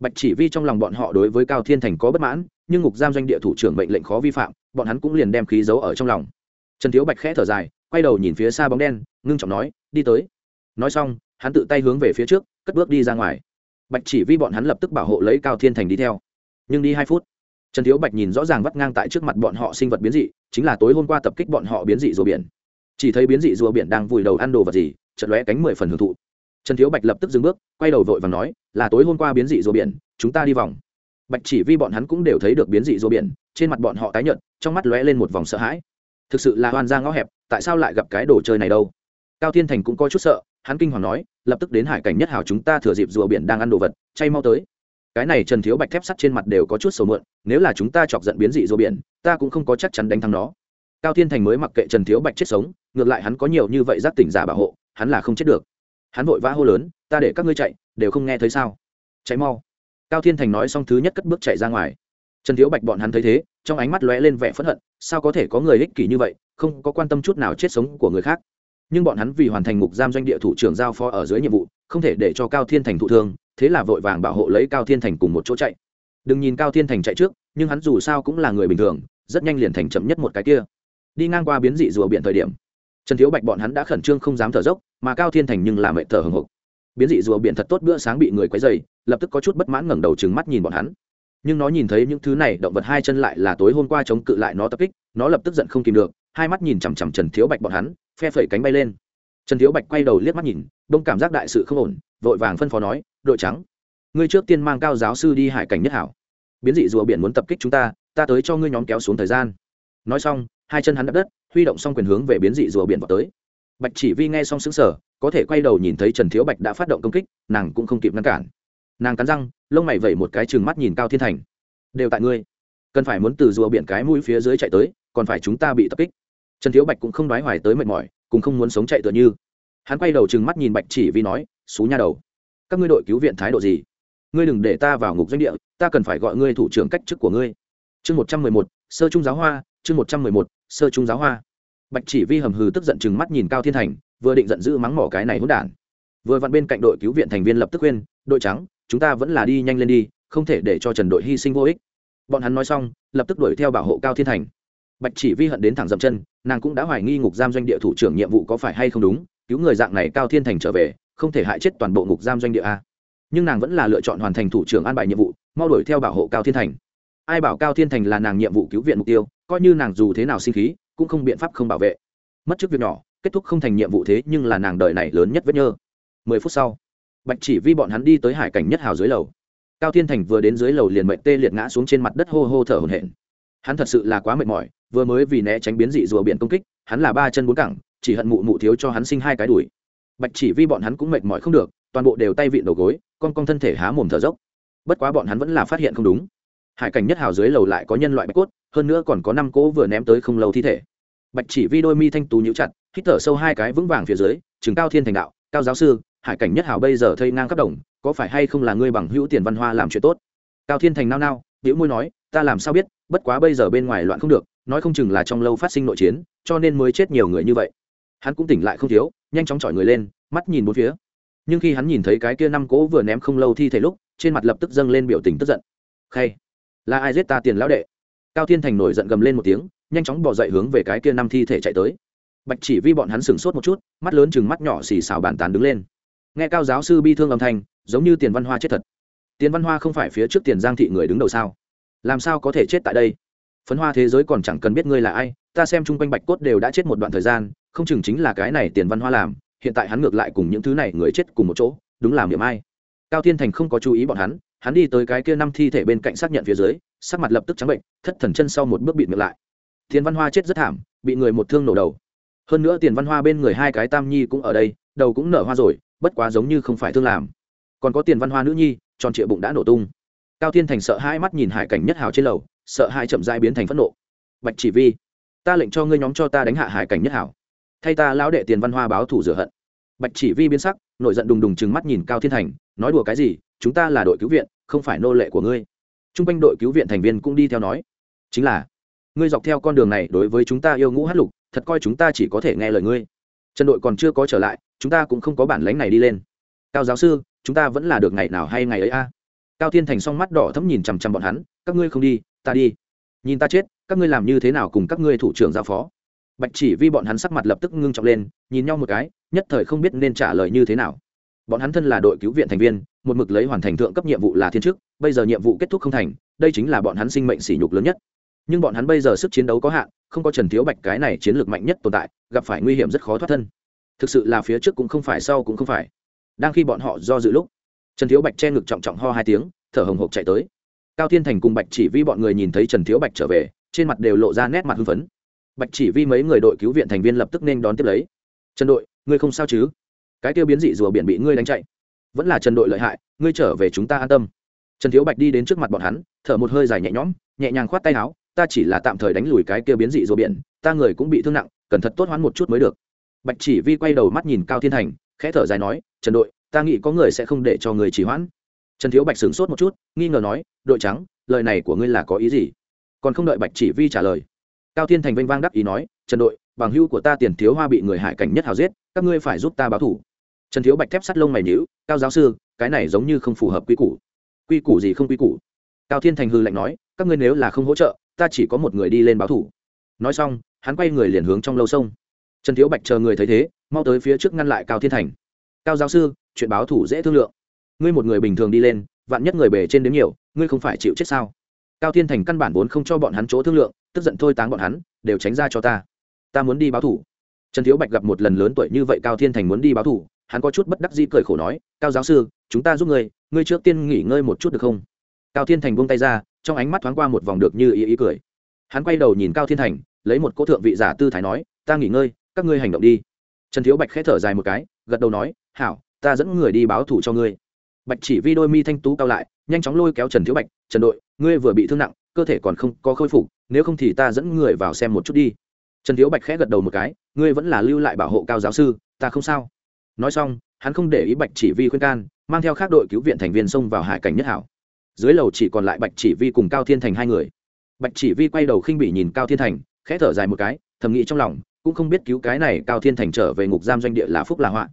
Bạch chỉ vi trong lòng bọn họ đối với cao thiên thành có bất mãn, nhưng ngục giam doanh địa thủ trưởng mệnh lệnh khó vi phạm, bọn hắn cũng liền đem khí giấu ở trong lòng. Trần thiếu bạch khẽ thở dài, quay đầu nhìn phía xa bóng đen, ngưng trọng nói, đi tới. Nói xong, hắn tự tay hướng về phía trước, cất bước đi ra ngoài. Bạch chỉ vi bọn hắn lập tức bảo hộ lấy cao thiên thành đi theo nhưng đi hai phút, trần thiếu bạch nhìn rõ ràng vắt ngang tại trước mặt bọn họ sinh vật biến dị, chính là tối hôm qua tập kích bọn họ biến dị rùa biển. Chỉ thấy biến dị rùa biển đang vùi đầu ăn đồ vật gì chật lóe cánh mười phần hưởng thụ. Trần thiếu bạch lập tức dừng bước, quay đầu vội và nói, là tối hôm qua biến dị rùa biển, chúng ta đi vòng. Bạch chỉ vi bọn hắn cũng đều thấy được biến dị rùa biển, trên mặt bọn họ tái nhợt, trong mắt lóe lên một vòng sợ hãi. Thực sự là hoan ra ngõ hẹp, tại sao lại gặp cái đồ chơi này đâu? Cao thiên thành cũng có chút sợ, hắn kinh hoàng nói, lập tức đến hải cảnh nhất hảo chúng ta thừa dịp rùa biển đang ăn đồ vật, chay mau tới cái này trần thiếu bạch thép sắt trên mặt đều có chút sầu mượn, nếu là chúng ta chọc giận biến dị rùa biển, ta cũng không có chắc chắn đánh thắng nó. Cao thiên thành mới mặc kệ trần thiếu bạch chết sống, ngược lại hắn có nhiều như vậy giác tỉnh giả bảo hộ, hắn là không chết được. Hắn vội vã hô lớn, ta để các ngươi chạy, đều không nghe thấy sao? Cháy mau. Cao thiên thành nói xong thứ nhất cất bước chạy ra ngoài. Trần thiếu bạch bọn hắn thấy thế, trong ánh mắt lóe lên vẻ phẫn hận, sao có thể có người ích kỷ như vậy, không có quan tâm chút nào chết sống của người khác. Nhưng bọn hắn vì hoàn thành ngục giam doanh địa thủ trưởng giao phó ở dưới nhiệm vụ, không thể để cho cao thiên thành thụ thương thế là vội vàng bảo hộ lấy cao thiên thành cùng một chỗ chạy. Đừng nhìn cao thiên thành chạy trước, nhưng hắn dù sao cũng là người bình thường, rất nhanh liền thành chậm nhất một cái kia. Đi ngang qua biến dị rùa biển thời điểm, trần thiếu bạch bọn hắn đã khẩn trương không dám thở dốc, mà cao thiên thành nhưng làm mệt thở hừng hộc biến dị rùa biển thật tốt bữa sáng bị người quấy dày lập tức có chút bất mãn ngẩng đầu trừng mắt nhìn bọn hắn. Nhưng nó nhìn thấy những thứ này, động vật hai chân lại là tối hôm qua chống cự lại nó tập kích, nó lập tức giận không kìm được, hai mắt nhìn chằm chằm trần thiếu bạch bọn hắn, phe phẩy cánh bay lên. Trần thiếu bạch quay đầu liếc mắt nhìn, đông cảm giác đại sự không ổn vội vàng phân phó nói, đội trắng, ngươi trước tiên mang cao giáo sư đi hải cảnh nhất hảo. Biến dị rùa biển muốn tập kích chúng ta ta tới cho ngươi nhóm kéo xuống thời gian. Nói xong, hai chân hắn đập đất, huy động xong quyền hướng về biến dị rùa biển vào tới. Bạch chỉ vi nghe xong xứng sở có thể quay đầu nhìn thấy trần thiếu bạch đã phát động công kích, nàng cũng không kịp ngăn cản. Nàng cắn răng, lông mày vẩy một cái chừng mắt nhìn cao thiên thành. Đều tại ngươi, cần phải muốn từ rùa biển cái mũi phía dưới chạy tới, còn phải chúng ta bị tập kích. Trần thiếu bạch cũng không nói hoài tới mệt mỏi, cũng không muốn sống chạy tựa như. Hắn quay đầu chừng mắt nhìn bạch chỉ vi nói xú nha đầu. Các ngươi đội cứu viện thái độ gì? Ngươi đừng để ta vào ngục doanh địa, ta cần phải gọi ngươi thủ trưởng cách chức của ngươi. Chương một trăm mười một, sơ trung giáo hoa, chương một trăm mười một, sơ trung giáo hoa. Bạch chỉ vi hầm hừ tức giận chừng mắt nhìn cao thiên thành, vừa định giận dữ mắng mỏ cái này hỗn đản. Vừa vặn bên cạnh đội cứu viện thành viên lập tức khuyên, đội trắng, chúng ta vẫn là đi nhanh lên đi, không thể để cho trần đội hy sinh vô ích. Bọn hắn nói xong, lập tức đuổi theo bảo hộ cao thiên thành. Bạch chỉ vi hận đến thẳng dậm chân, nàng cũng đã hoài nghi ngục giam doanh địa thủ trưởng nhiệm vụ có phải hay không đúng, cứu người dạng này cao thiên thành trở về không thể hại chết toàn bộ ngục giam doanh địa a. Nhưng nàng vẫn là lựa chọn hoàn thành thủ trưởng an bài nhiệm vụ, mau đuổi theo bảo hộ cao thiên thành. Ai bảo cao thiên thành là nàng nhiệm vụ cứu viện mục tiêu, coi như nàng dù thế nào sinh khí, cũng không biện pháp không bảo vệ. Mất trước việc nhỏ, kết thúc không thành nhiệm vụ thế nhưng là nàng đời này lớn nhất vết nhơ. Mười phút sau, bạch chỉ vi bọn hắn đi tới hải cảnh nhất hào dưới lầu. Cao thiên thành vừa đến dưới lầu liền mệnh tê liệt ngã xuống trên mặt đất hô hô thở hổn hển. Hắn thật sự là quá mệt mỏi, vừa mới vì né tránh biến dị rùa biển công kích, hắn là ba chân bốn cẳng, chỉ hận mụ mụ thiếu cho hắn sinh hai cái đùi bạch chỉ vi bọn hắn cũng mệt mỏi không được, toàn bộ đều tay vịn đầu gối, con con thân thể há mồm thở dốc. Bất quá bọn hắn vẫn là phát hiện không đúng. Hải cảnh nhất hào dưới lầu lại có nhân loại bạch cốt, hơn nữa còn có năm cỗ vừa ném tới không lâu thi thể. Bạch chỉ vi đôi mi thanh tú nhíu chặt, hít thở sâu hai cái vững vàng phía dưới chứng cao thiên thành đạo, cao giáo sư, hải cảnh nhất hào bây giờ thây ngang khắp đồng, có phải hay không là ngươi bằng hữu tiền văn hoa làm chuyện tốt? Cao thiên thành nao nao nhíu môi nói, ta làm sao biết, bất quá bây giờ bên ngoài loạn không được, nói không chừng là trong lâu phát sinh nội chiến, cho nên mới chết nhiều người như vậy. Hắn cũng tỉnh lại không thiếu nhanh chóng chọi người lên, mắt nhìn bốn phía. Nhưng khi hắn nhìn thấy cái kia năm cỗ vừa ném không lâu thi thể lúc, trên mặt lập tức dâng lên biểu tình tức giận. Khay, là ai giết ta tiền lão đệ? Cao thiên thành nổi giận gầm lên một tiếng, nhanh chóng bỏ dậy hướng về cái kia năm thi thể chạy tới. Bạch chỉ vi bọn hắn sửng sốt một chút, mắt lớn chừng mắt nhỏ xì xào bàn tán đứng lên. Nghe cao giáo sư bi thương âm thanh, giống như tiền văn hoa chết thật. Tiền văn hoa không phải phía trước tiền giang thị người đứng đầu sao? Làm sao có thể chết tại đây? Phấn hoa thế giới còn chẳng cần biết ngươi là ai, ta xem chung quanh bạch cốt đều đã chết một đoạn thời gian không chừng chính là cái này tiền văn hoa làm, hiện tại hắn ngược lại cùng những thứ này người chết cùng một chỗ, đúng là miệng ai. Cao thiên thành không có chú ý bọn hắn hắn đi tới cái kia năm thi thể bên cạnh xác nhận phía dưới, sắc mặt lập tức trắng bệnh, thất thần chân sau một bước bị miệng lại. Tiền văn hoa chết rất thảm, bị người một thương nổ đầu. Hơn nữa tiền văn hoa bên người hai cái tam nhi cũng ở đây, đầu cũng nở hoa rồi, bất quá giống như không phải thương làm. Còn có tiền văn hoa nữ nhi, tròn trịa bụng đã nổ tung. Cao thiên thành sợ hai mắt nhìn hải cảnh nhất hào trên lầu, sợ hai chậm dai biến thành phẫn nộ. Bạch chỉ vi, ta lệnh cho ngươi nhóm cho ta đánh hạ hải cảnh nhất hảo thay ta lão đệ tiền văn hoa báo thủ rửa hận. Bạch chỉ vi biến sắc, nổi giận đùng đùng chừng mắt nhìn cao thiên thành, nói đùa cái gì, chúng ta là đội cứu viện, không phải nô lệ của ngươi. T r u n g quanh đội cứu viện thành viên cũng đi theo nói, chính là, ngươi dọc theo con đường này đối với chúng ta yêu ngũ hát lục, thật coi chúng ta chỉ có thể nghe lời ngươi. Trần đội còn chưa có trở lại, chúng ta cũng không có bản lánh này đi lên. Cao giáo sư, chúng ta vẫn là được ngày nào hay ngày ấy a? Cao thiên thành s o n g mắt đỏ thấm nhìn chằm chằm bọn hắn, các ngươi không đi, ta đi. Nhìn ta chết, các ngươi làm như thế nào cùng các ngươi thủ trưởng giao phó? Bạch chỉ vi bọn hắn sắc mặt lập tức ngưng trọng lên, nhìn nhau một cái, nhất thời không biết nên trả lời như thế nào. Bọn hắn thân là đội cứu viện thành viên, một mực lấy hoàn thành thượng cấp nhiệm vụ là thiên chức, bây giờ nhiệm vụ kết thúc không thành, đây chính là bọn hắn sinh mệnh sỉ nhục lớn nhất. Nhưng bọn hắn bây giờ sức chiến đấu có hạn, không có trần thiếu bạch cái này chiến lược mạnh nhất tồn tại, gặp phải nguy hiểm rất khó thoát thân. Thực sự là phía trước cũng không phải, sau cũng không phải. Đang khi bọn họ do dự lúc, trần thiếu bạch che ngực trọng trọng ho hai tiếng, thở hồng hộc chạy tới. Cao thiên thành cùng bạch chỉ vi bọn người nhìn thấy trần thiếu bạch trở về, trên mặt đều lộ ra nét mặt hưng phấn bạch chỉ vi mấy người đội cứu viện thành viên lập tức nên đón tiếp lấy. Trần đội, ngươi không sao chứ? Cái tiêu biến dị rùa biển bị ngươi đánh chạy. Vẫn là trần đội lợi hại, ngươi trở về chúng ta an tâm. Trần thiếu bạch đi đến trước mặt bọn hắn, thở một hơi dài nhẹ nhõm, nhẹ nhàng khoát tay áo, ta chỉ là tạm thời đánh lùi cái kia biến dị rùa biển, ta người cũng bị thương nặng, cần thật tốt hoán một chút mới được. Bạch chỉ vi quay đầu mắt nhìn cao thiên thành, khẽ thở dài nói, trần đội, ta nghĩ có người sẽ không để cho người chỉ hoãn. Trần thiếu bạch sửng sốt một chút, nghi ngờ nói, đội trắng, lời này của ngươi là có ý gì? Còn không đợi bạch chỉ vi trả lời cao thiên thành vênh vang đắc ý nói, trần đội, bằng hưu của ta tiền thiếu hoa bị người hải cảnh nhất hào giết, các ngươi phải giúp ta báo thủ. Trần thiếu bạch thép sắt lông mày nhữ cao giáo sư, cái này giống như không phù hợp quy củ. Quy củ gì không quy củ? Cao thiên thành hư lạnh nói, các ngươi nếu là không hỗ trợ, ta chỉ có một người đi lên báo thủ. Nói xong, hắn quay người liền hướng trong lâu sông. Trần thiếu bạch chờ người thấy thế, mau tới phía trước ngăn lại cao thiên thành. Cao giáo sư, chuyện báo thủ dễ thương lượng. Ngươi một người bình thường đi lên, vạn nhất người bề trên đến nhiều, ngươi không phải chịu chết sao? Cao thiên thành căn bản vốn không cho bọn hắn chỗ thương lượng, tức giận thôi táng bọn hắn, đều tránh ra cho ta. Ta muốn đi báo thủ. Trần thiếu bạch gặp một lần lớn tuổi như vậy cao thiên thành muốn đi báo thủ, hắn có chút bất đắc dĩ cười khổ nói, cao giáo sư, chúng ta giúp ngươi ngươi trước tiên nghỉ ngơi một chút được không? Cao thiên thành buông tay ra, trong ánh mắt thoáng qua một vòng được như ý ý cười. Hắn quay đầu nhìn cao thiên thành, lấy một cỗ thượng vị giả tư thái nói, ta nghỉ ngơi, các ngươi hành động đi. Trần thiếu bạch khẽ thở dài một cái, gật đầu nói, hảo, ta dẫn người đi báo thủ cho ngươi. Bạch chỉ vi đôi mi thanh tú cao lại, nhanh chóng lôi kéo trần thiếu bạch, trần đội ngươi vừa bị thương nặng, cơ thể còn không có khôi phục, nếu không thì ta dẫn người vào xem một chút đi. Trần thiếu bạch khẽ gật đầu một cái, ngươi vẫn là lưu lại bảo hộ cao giáo sư, ta không sao. Nói xong, hắn không để ý bạch chỉ vi khuyên can, mang theo các đội cứu viện thành viên xông vào hải cảnh nhất hảo. Dưới lầu chỉ còn lại bạch chỉ vi cùng cao thiên thành hai người. Bạch chỉ vi quay đầu khinh bỉ nhìn cao thiên thành, khẽ thở dài một cái, thầm nghĩ trong lòng, cũng không biết cứu cái này cao thiên thành trở về ngục giam doanh địa là phúc là họa.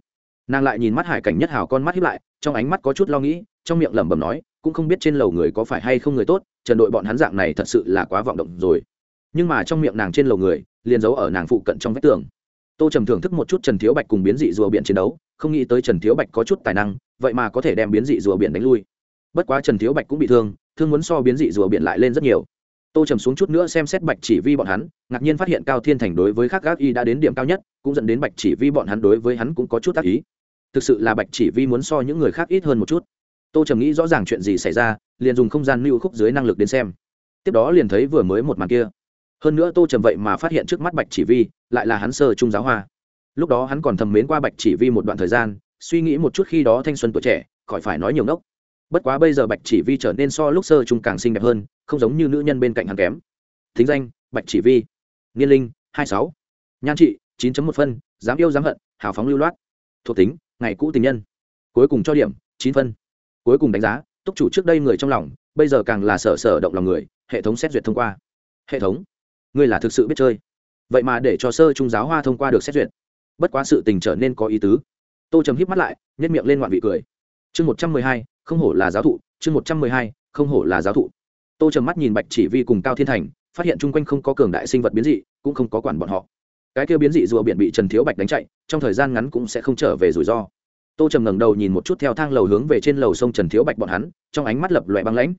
Nàng lại nhìn mắt hải cảnh nhất Hảo con mắt hiếp lại, trong ánh mắt có chút lo nghĩ trong miệng lẩm bẩm nói, cũng không biết trên lầu người có phải hay không người tốt, trần đội bọn hắn dạng này thật sự là quá vọng động rồi. Nhưng mà trong miệng nàng trên lầu người, liền giấu ở nàng phụ cận trong vách tường. Tô trầm thưởng thức một chút trần thiếu bạch cùng biến dị rùa biển chiến đấu, không nghĩ tới trần thiếu bạch có chút tài năng, vậy mà có thể đem biến dị rùa biển đánh lui. Bất quá trần thiếu bạch cũng bị thương thương muốn so biến dị rùa biển lại lên rất nhiều. Tô trầm xuống chút nữa xem xét bạch chỉ vi bọn hắn, ngạc nhiên phát hiện cao thiên thành đối với khắc gác y đã đến điểm cao nhất, cũng dẫn đến bạch chỉ vi bọn hắn đối với hắn cũng có chút tác ý. Thực sự là bạch chỉ vi muốn so những người khác ít hơn một chút tô trầm nghĩ rõ ràng chuyện gì xảy ra, liền dùng không gian lưu khúc dưới năng lực đến xem. Tiếp đó liền thấy vừa mới một màn kia. Hơn nữa tô trầm vậy mà phát hiện trước mắt bạch chỉ vi, lại là hắn sơ trung giáo hoa. Lúc đó hắn còn thầm mến qua bạch chỉ vi một đoạn thời gian, suy nghĩ một chút khi đó thanh xuân tuổi trẻ, khỏi phải nói nhiều ngốc. Bất quá bây giờ bạch chỉ vi trở nên so lúc sơ trung càng xinh đẹp hơn, không giống như nữ nhân bên cạnh hắn kém. Thính danh, bạch chỉ vi. Niên linh, hai sáu. Nhan trị, chín một phân, dám yêu dám hận, hào phóng lưu loát. Thuộc tính, ngày cũ tình nhân. Cuối cùng cho điểm, chín phân cuối cùng đánh giá, túc chủ trước đây người trong lòng, bây giờ càng là sở sở động lòng người, hệ thống xét duyệt thông qua. Hệ thống? Ngươi là thực sự biết chơi. Vậy mà để cho sơ trung giáo hoa thông qua được xét duyệt. Bất quá sự tình trở nên có ý tứ. Tô trầm híp mắt lại nhét miệng lên ngoạn vị cười. Chương một trăm mười hai, không hổ là giáo thụ, chương một trăm mười hai, không hổ là giáo thụ. Tô trầm mắt nhìn bạch chỉ vi cùng cao thiên thành, phát hiện chung quanh không có cường đại sinh vật biến dị, cũng không có quản bọn họ. Cái kêu biến dị rùa biển bị trần thiếu bạch đánh chạy, trong thời gian ngắn cũng sẽ không trở về rủi ro tô trầm ngẩng đầu nhìn một chút theo thang lầu hướng về trên lầu sông trần thiếu bạch bọn hắn trong ánh mắt lập loại băng lãnh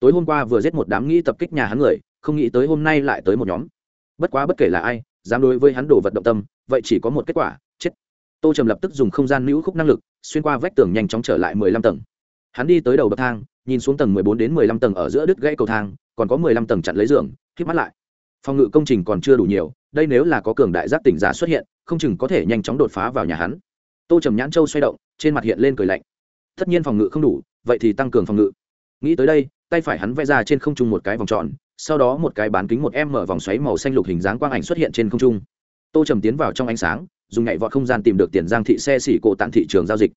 tối hôm qua vừa giết một đám nghĩ tập kích nhà hắn người không nghĩ tới hôm nay lại tới một nhóm bất quá bất kể là ai dám đối với hắn đổ vật động tâm vậy chỉ có một kết quả chết tô trầm lập tức dùng không gian nữ khúc năng lực xuyên qua vách tường nhanh chóng trở lại mười lăm tầng hắn đi tới đầu bậc thang nhìn xuống tầng mười bốn đến mười lăm tầng ở giữa đứt gãy cầu thang còn có mười lăm tầng chặn lấy giường k mắt lại phòng ngự công trình còn chưa đủ nhiều đây nếu là có cường đại giác tỉnh giả xuất hiện không chừng có thể nhanh chóng đột phá vào nhà hắn tô trầm nhãn châu xoay động, trên mặt hiện lên cười lạnh. Tất nhiên phòng ngự không đủ, vậy thì tăng cường phòng ngự. Nghĩ tới đây, tay phải hắn vẽ ra trên không trung một cái vòng tròn, sau đó một cái bán kính một m mở vòng xoáy màu xanh lục hình dáng quang ảnh xuất hiện trên không trung. Tô trầm tiến vào trong ánh sáng, dùng nhảy vọt không gian tìm được tiền giang thị xe xỉ cổ tặng thị trường giao dịch.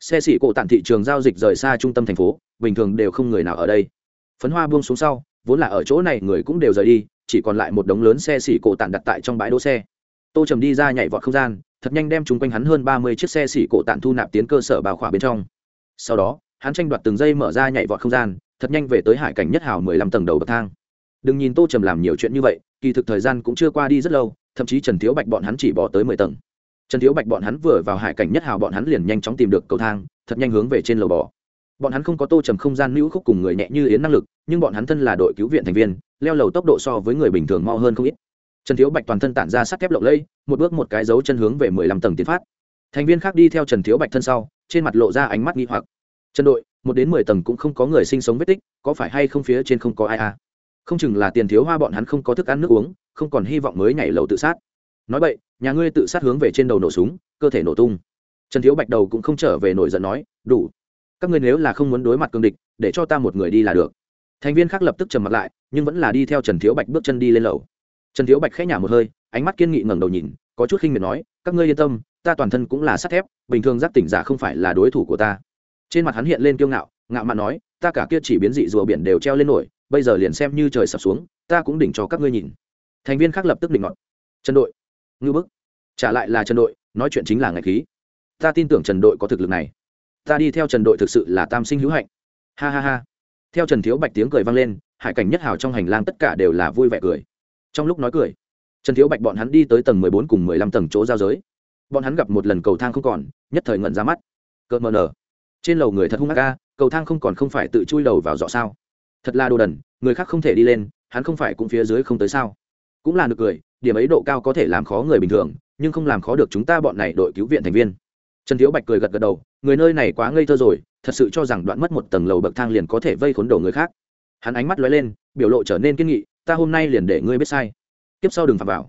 Xe xỉ cổ tặng thị trường giao dịch rời xa trung tâm thành phố, bình thường đều không người nào ở đây. Phấn hoa buông xuống sau, vốn là ở chỗ này người cũng đều rời đi, chỉ còn lại một đống lớn xe xỉ cổ tặng đặt tại trong bãi đỗ xe. Tô trầm đi ra nhảy vọt không gian thật nhanh đem chúng quanh hắn hơn ba mươi chiếc xe xỉ cổ tạn thu nạp tiến cơ sở bào khỏa bên trong. Sau đó, hắn tranh đoạt từng giây mở ra nhảy vọt không gian, thật nhanh về tới hải cảnh nhất hào mười lăm tầng đầu bậc thang. Đừng nhìn tô trầm làm nhiều chuyện như vậy, kỳ thực thời gian cũng chưa qua đi rất lâu, thậm chí trần thiếu bạch bọn hắn chỉ bỏ tới mười tầng. Trần thiếu bạch bọn hắn vừa vào hải cảnh nhất hào bọn hắn liền nhanh chóng tìm được cầu thang, thật nhanh hướng về trên lầu bò. Bọn hắn không có tô trầm không gian nữ khúc cùng người nhẹ như yến năng lực, nhưng bọn hắn thân là đội cứu viện thành viên, leo lầu tốc độ so với người bình thường mau hơn không ít trần thiếu bạch toàn thân tản ra sắt thép lộng lây một bước một cái dấu chân hướng về mười lăm tầng tiến phát. Thành viên khác đi theo trần thiếu bạch thân sau, trên mặt lộ ra ánh mắt nghi hoặc. Trần đội, một đến mười tầng cũng không có người sinh sống vết tích, có phải hay không phía trên không có ai à? Không chừng là tiền thiếu hoa bọn hắn không có thức ăn nước uống, không còn hy vọng mới nhảy lầu tự sát. Nói vậy, nhà ngươi tự sát hướng về trên đầu nổ súng, cơ thể nổ tung. Trần thiếu bạch đầu cũng không trở về nổi giận nói, đủ, các ngươi nếu là không muốn đối mặt cương địch, để cho ta một người đi là được. Thành viên khác lập tức trầm mặt lại, nhưng vẫn là đi theo trần thiếu bạch bước chân đi lên lầu trần thiếu bạch khẽ nhả một hơi, ánh mắt kiên nghị ngẩng đầu nhìn, có chút khinh miệt nói, các ngươi yên tâm, ta toàn thân cũng là sắt thép, bình thường giác tỉnh giả không phải là đối thủ của ta. Trên mặt hắn hiện lên kiêu ngạo ngạo mạn nói, ta cả kia chỉ biến dị rùa biển đều treo lên nổi, bây giờ liền xem như trời sập xuống, ta cũng đỉnh cho các ngươi nhìn. Thành viên khác lập tức định ngọn trần đội. Ngư bức. Trả lại là trần đội, nói chuyện chính là ngạch khí. Ta tin tưởng trần đội có thực lực này. Ta đi theo trần đội thực sự là tam sinh hữu hạnh. Ha ha ha. Theo trần thiếu bạch tiếng cười vang lên, hải cảnh nhất hào trong hành lang tất cả đều là vui vẻ cười trong lúc nói cười, trần thiếu bạch bọn hắn đi tới tầng mười bốn cùng mười lăm tầng chỗ giao giới. Bọn hắn gặp một lần cầu thang không còn, nhất thời ngẩn ra mắt. Cợt mờ nở. Trên lầu người thật hung hạ ca cầu thang không còn không phải tự chui đầu vào dọ sao. Thật là đồ đần, người khác không thể đi lên, hắn không phải cũng phía dưới không tới sao. Cũng là được cười, điểm ấy độ cao có thể làm khó người bình thường, nhưng không làm khó được chúng ta bọn này đội cứu viện thành viên. Trần thiếu bạch cười gật gật đầu, người nơi này quá ngây thơ rồi, thật sự cho rằng đoạn mất một tầng lầu bậc thang liền có thể vây khốn đầu người khác. Hắn ánh mắt lóe lên, biểu lộ trở nên kiên nghị ta hôm nay liền để ngươi biết sai. Tiếp sau đừng phạm vào.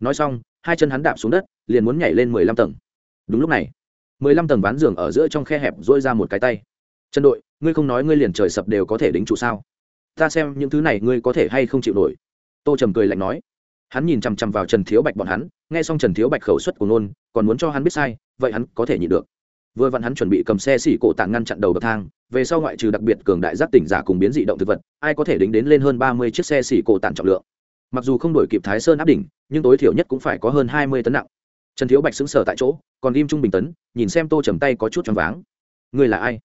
Nói xong, hai chân hắn đạp xuống đất, liền muốn nhảy lên mười lăm tầng. Đúng lúc này, mười lăm tầng ván giường ở giữa trong khe hẹp dỗi ra một cái tay. Trần đội, ngươi không nói ngươi liền trời sập đều có thể đính trụ sao? Ta xem những thứ này ngươi có thể hay không chịu nổi. Tô trầm cười lạnh nói. Hắn nhìn chằm chằm vào trần thiếu bạch bọn hắn, nghe xong trần thiếu bạch khẩu suất của nôn còn muốn cho hắn biết sai, vậy hắn có thể nhịn được vừa vặn hắn chuẩn bị cầm xe xỉ cổ tạng ngăn chặn đầu bậc thang, về sau ngoại trừ đặc biệt cường đại giác tỉnh giả cùng biến dị động thực vật, ai có thể đính đến lên hơn ba mươi chiếc xe xỉ cổ tạng trọng lượng. Mặc dù không đổi kịp thái sơn áp đỉnh, nhưng tối thiểu nhất cũng phải có hơn hai mươi tấn nặng. Trần thiếu bạch xứng sở tại chỗ, còn ghim trung bình tấn, nhìn xem tô trầm tay có chút choáng váng. Người là ai?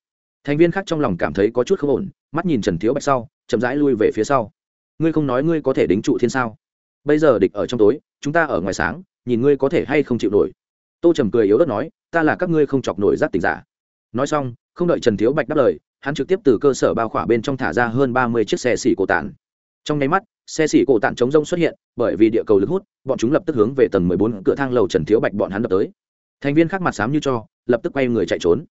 Thành viên khác trong lòng cảm thấy có chút không ổn, mắt nhìn trần thiếu bạch sau, chậm rãi lui về phía sau. Ngươi không nói ngươi có thể đính trụ thiên sao? Bây giờ địch ở trong tối, chúng ta ở ngoài sáng, nhìn ngươi có thể hay không chịu nổi. Tô trầm cười yếu ớt nói ta là các ngươi không chọc nổi giác tỉnh giả. Nói xong, không đợi trần thiếu bạch đáp lời, hắn trực tiếp từ cơ sở bao khỏa bên trong thả ra hơn ba mươi chiếc xe xỉ cổ tản. Trong nháy mắt, xe xỉ cổ tản chống rông xuất hiện, bởi vì địa cầu lực hút, bọn chúng lập tức hướng về tầng mười bốn cửa thang lầu trần thiếu bạch bọn hắn đập tới. Thành viên khác mặt xám như cho, lập tức quay người chạy trốn.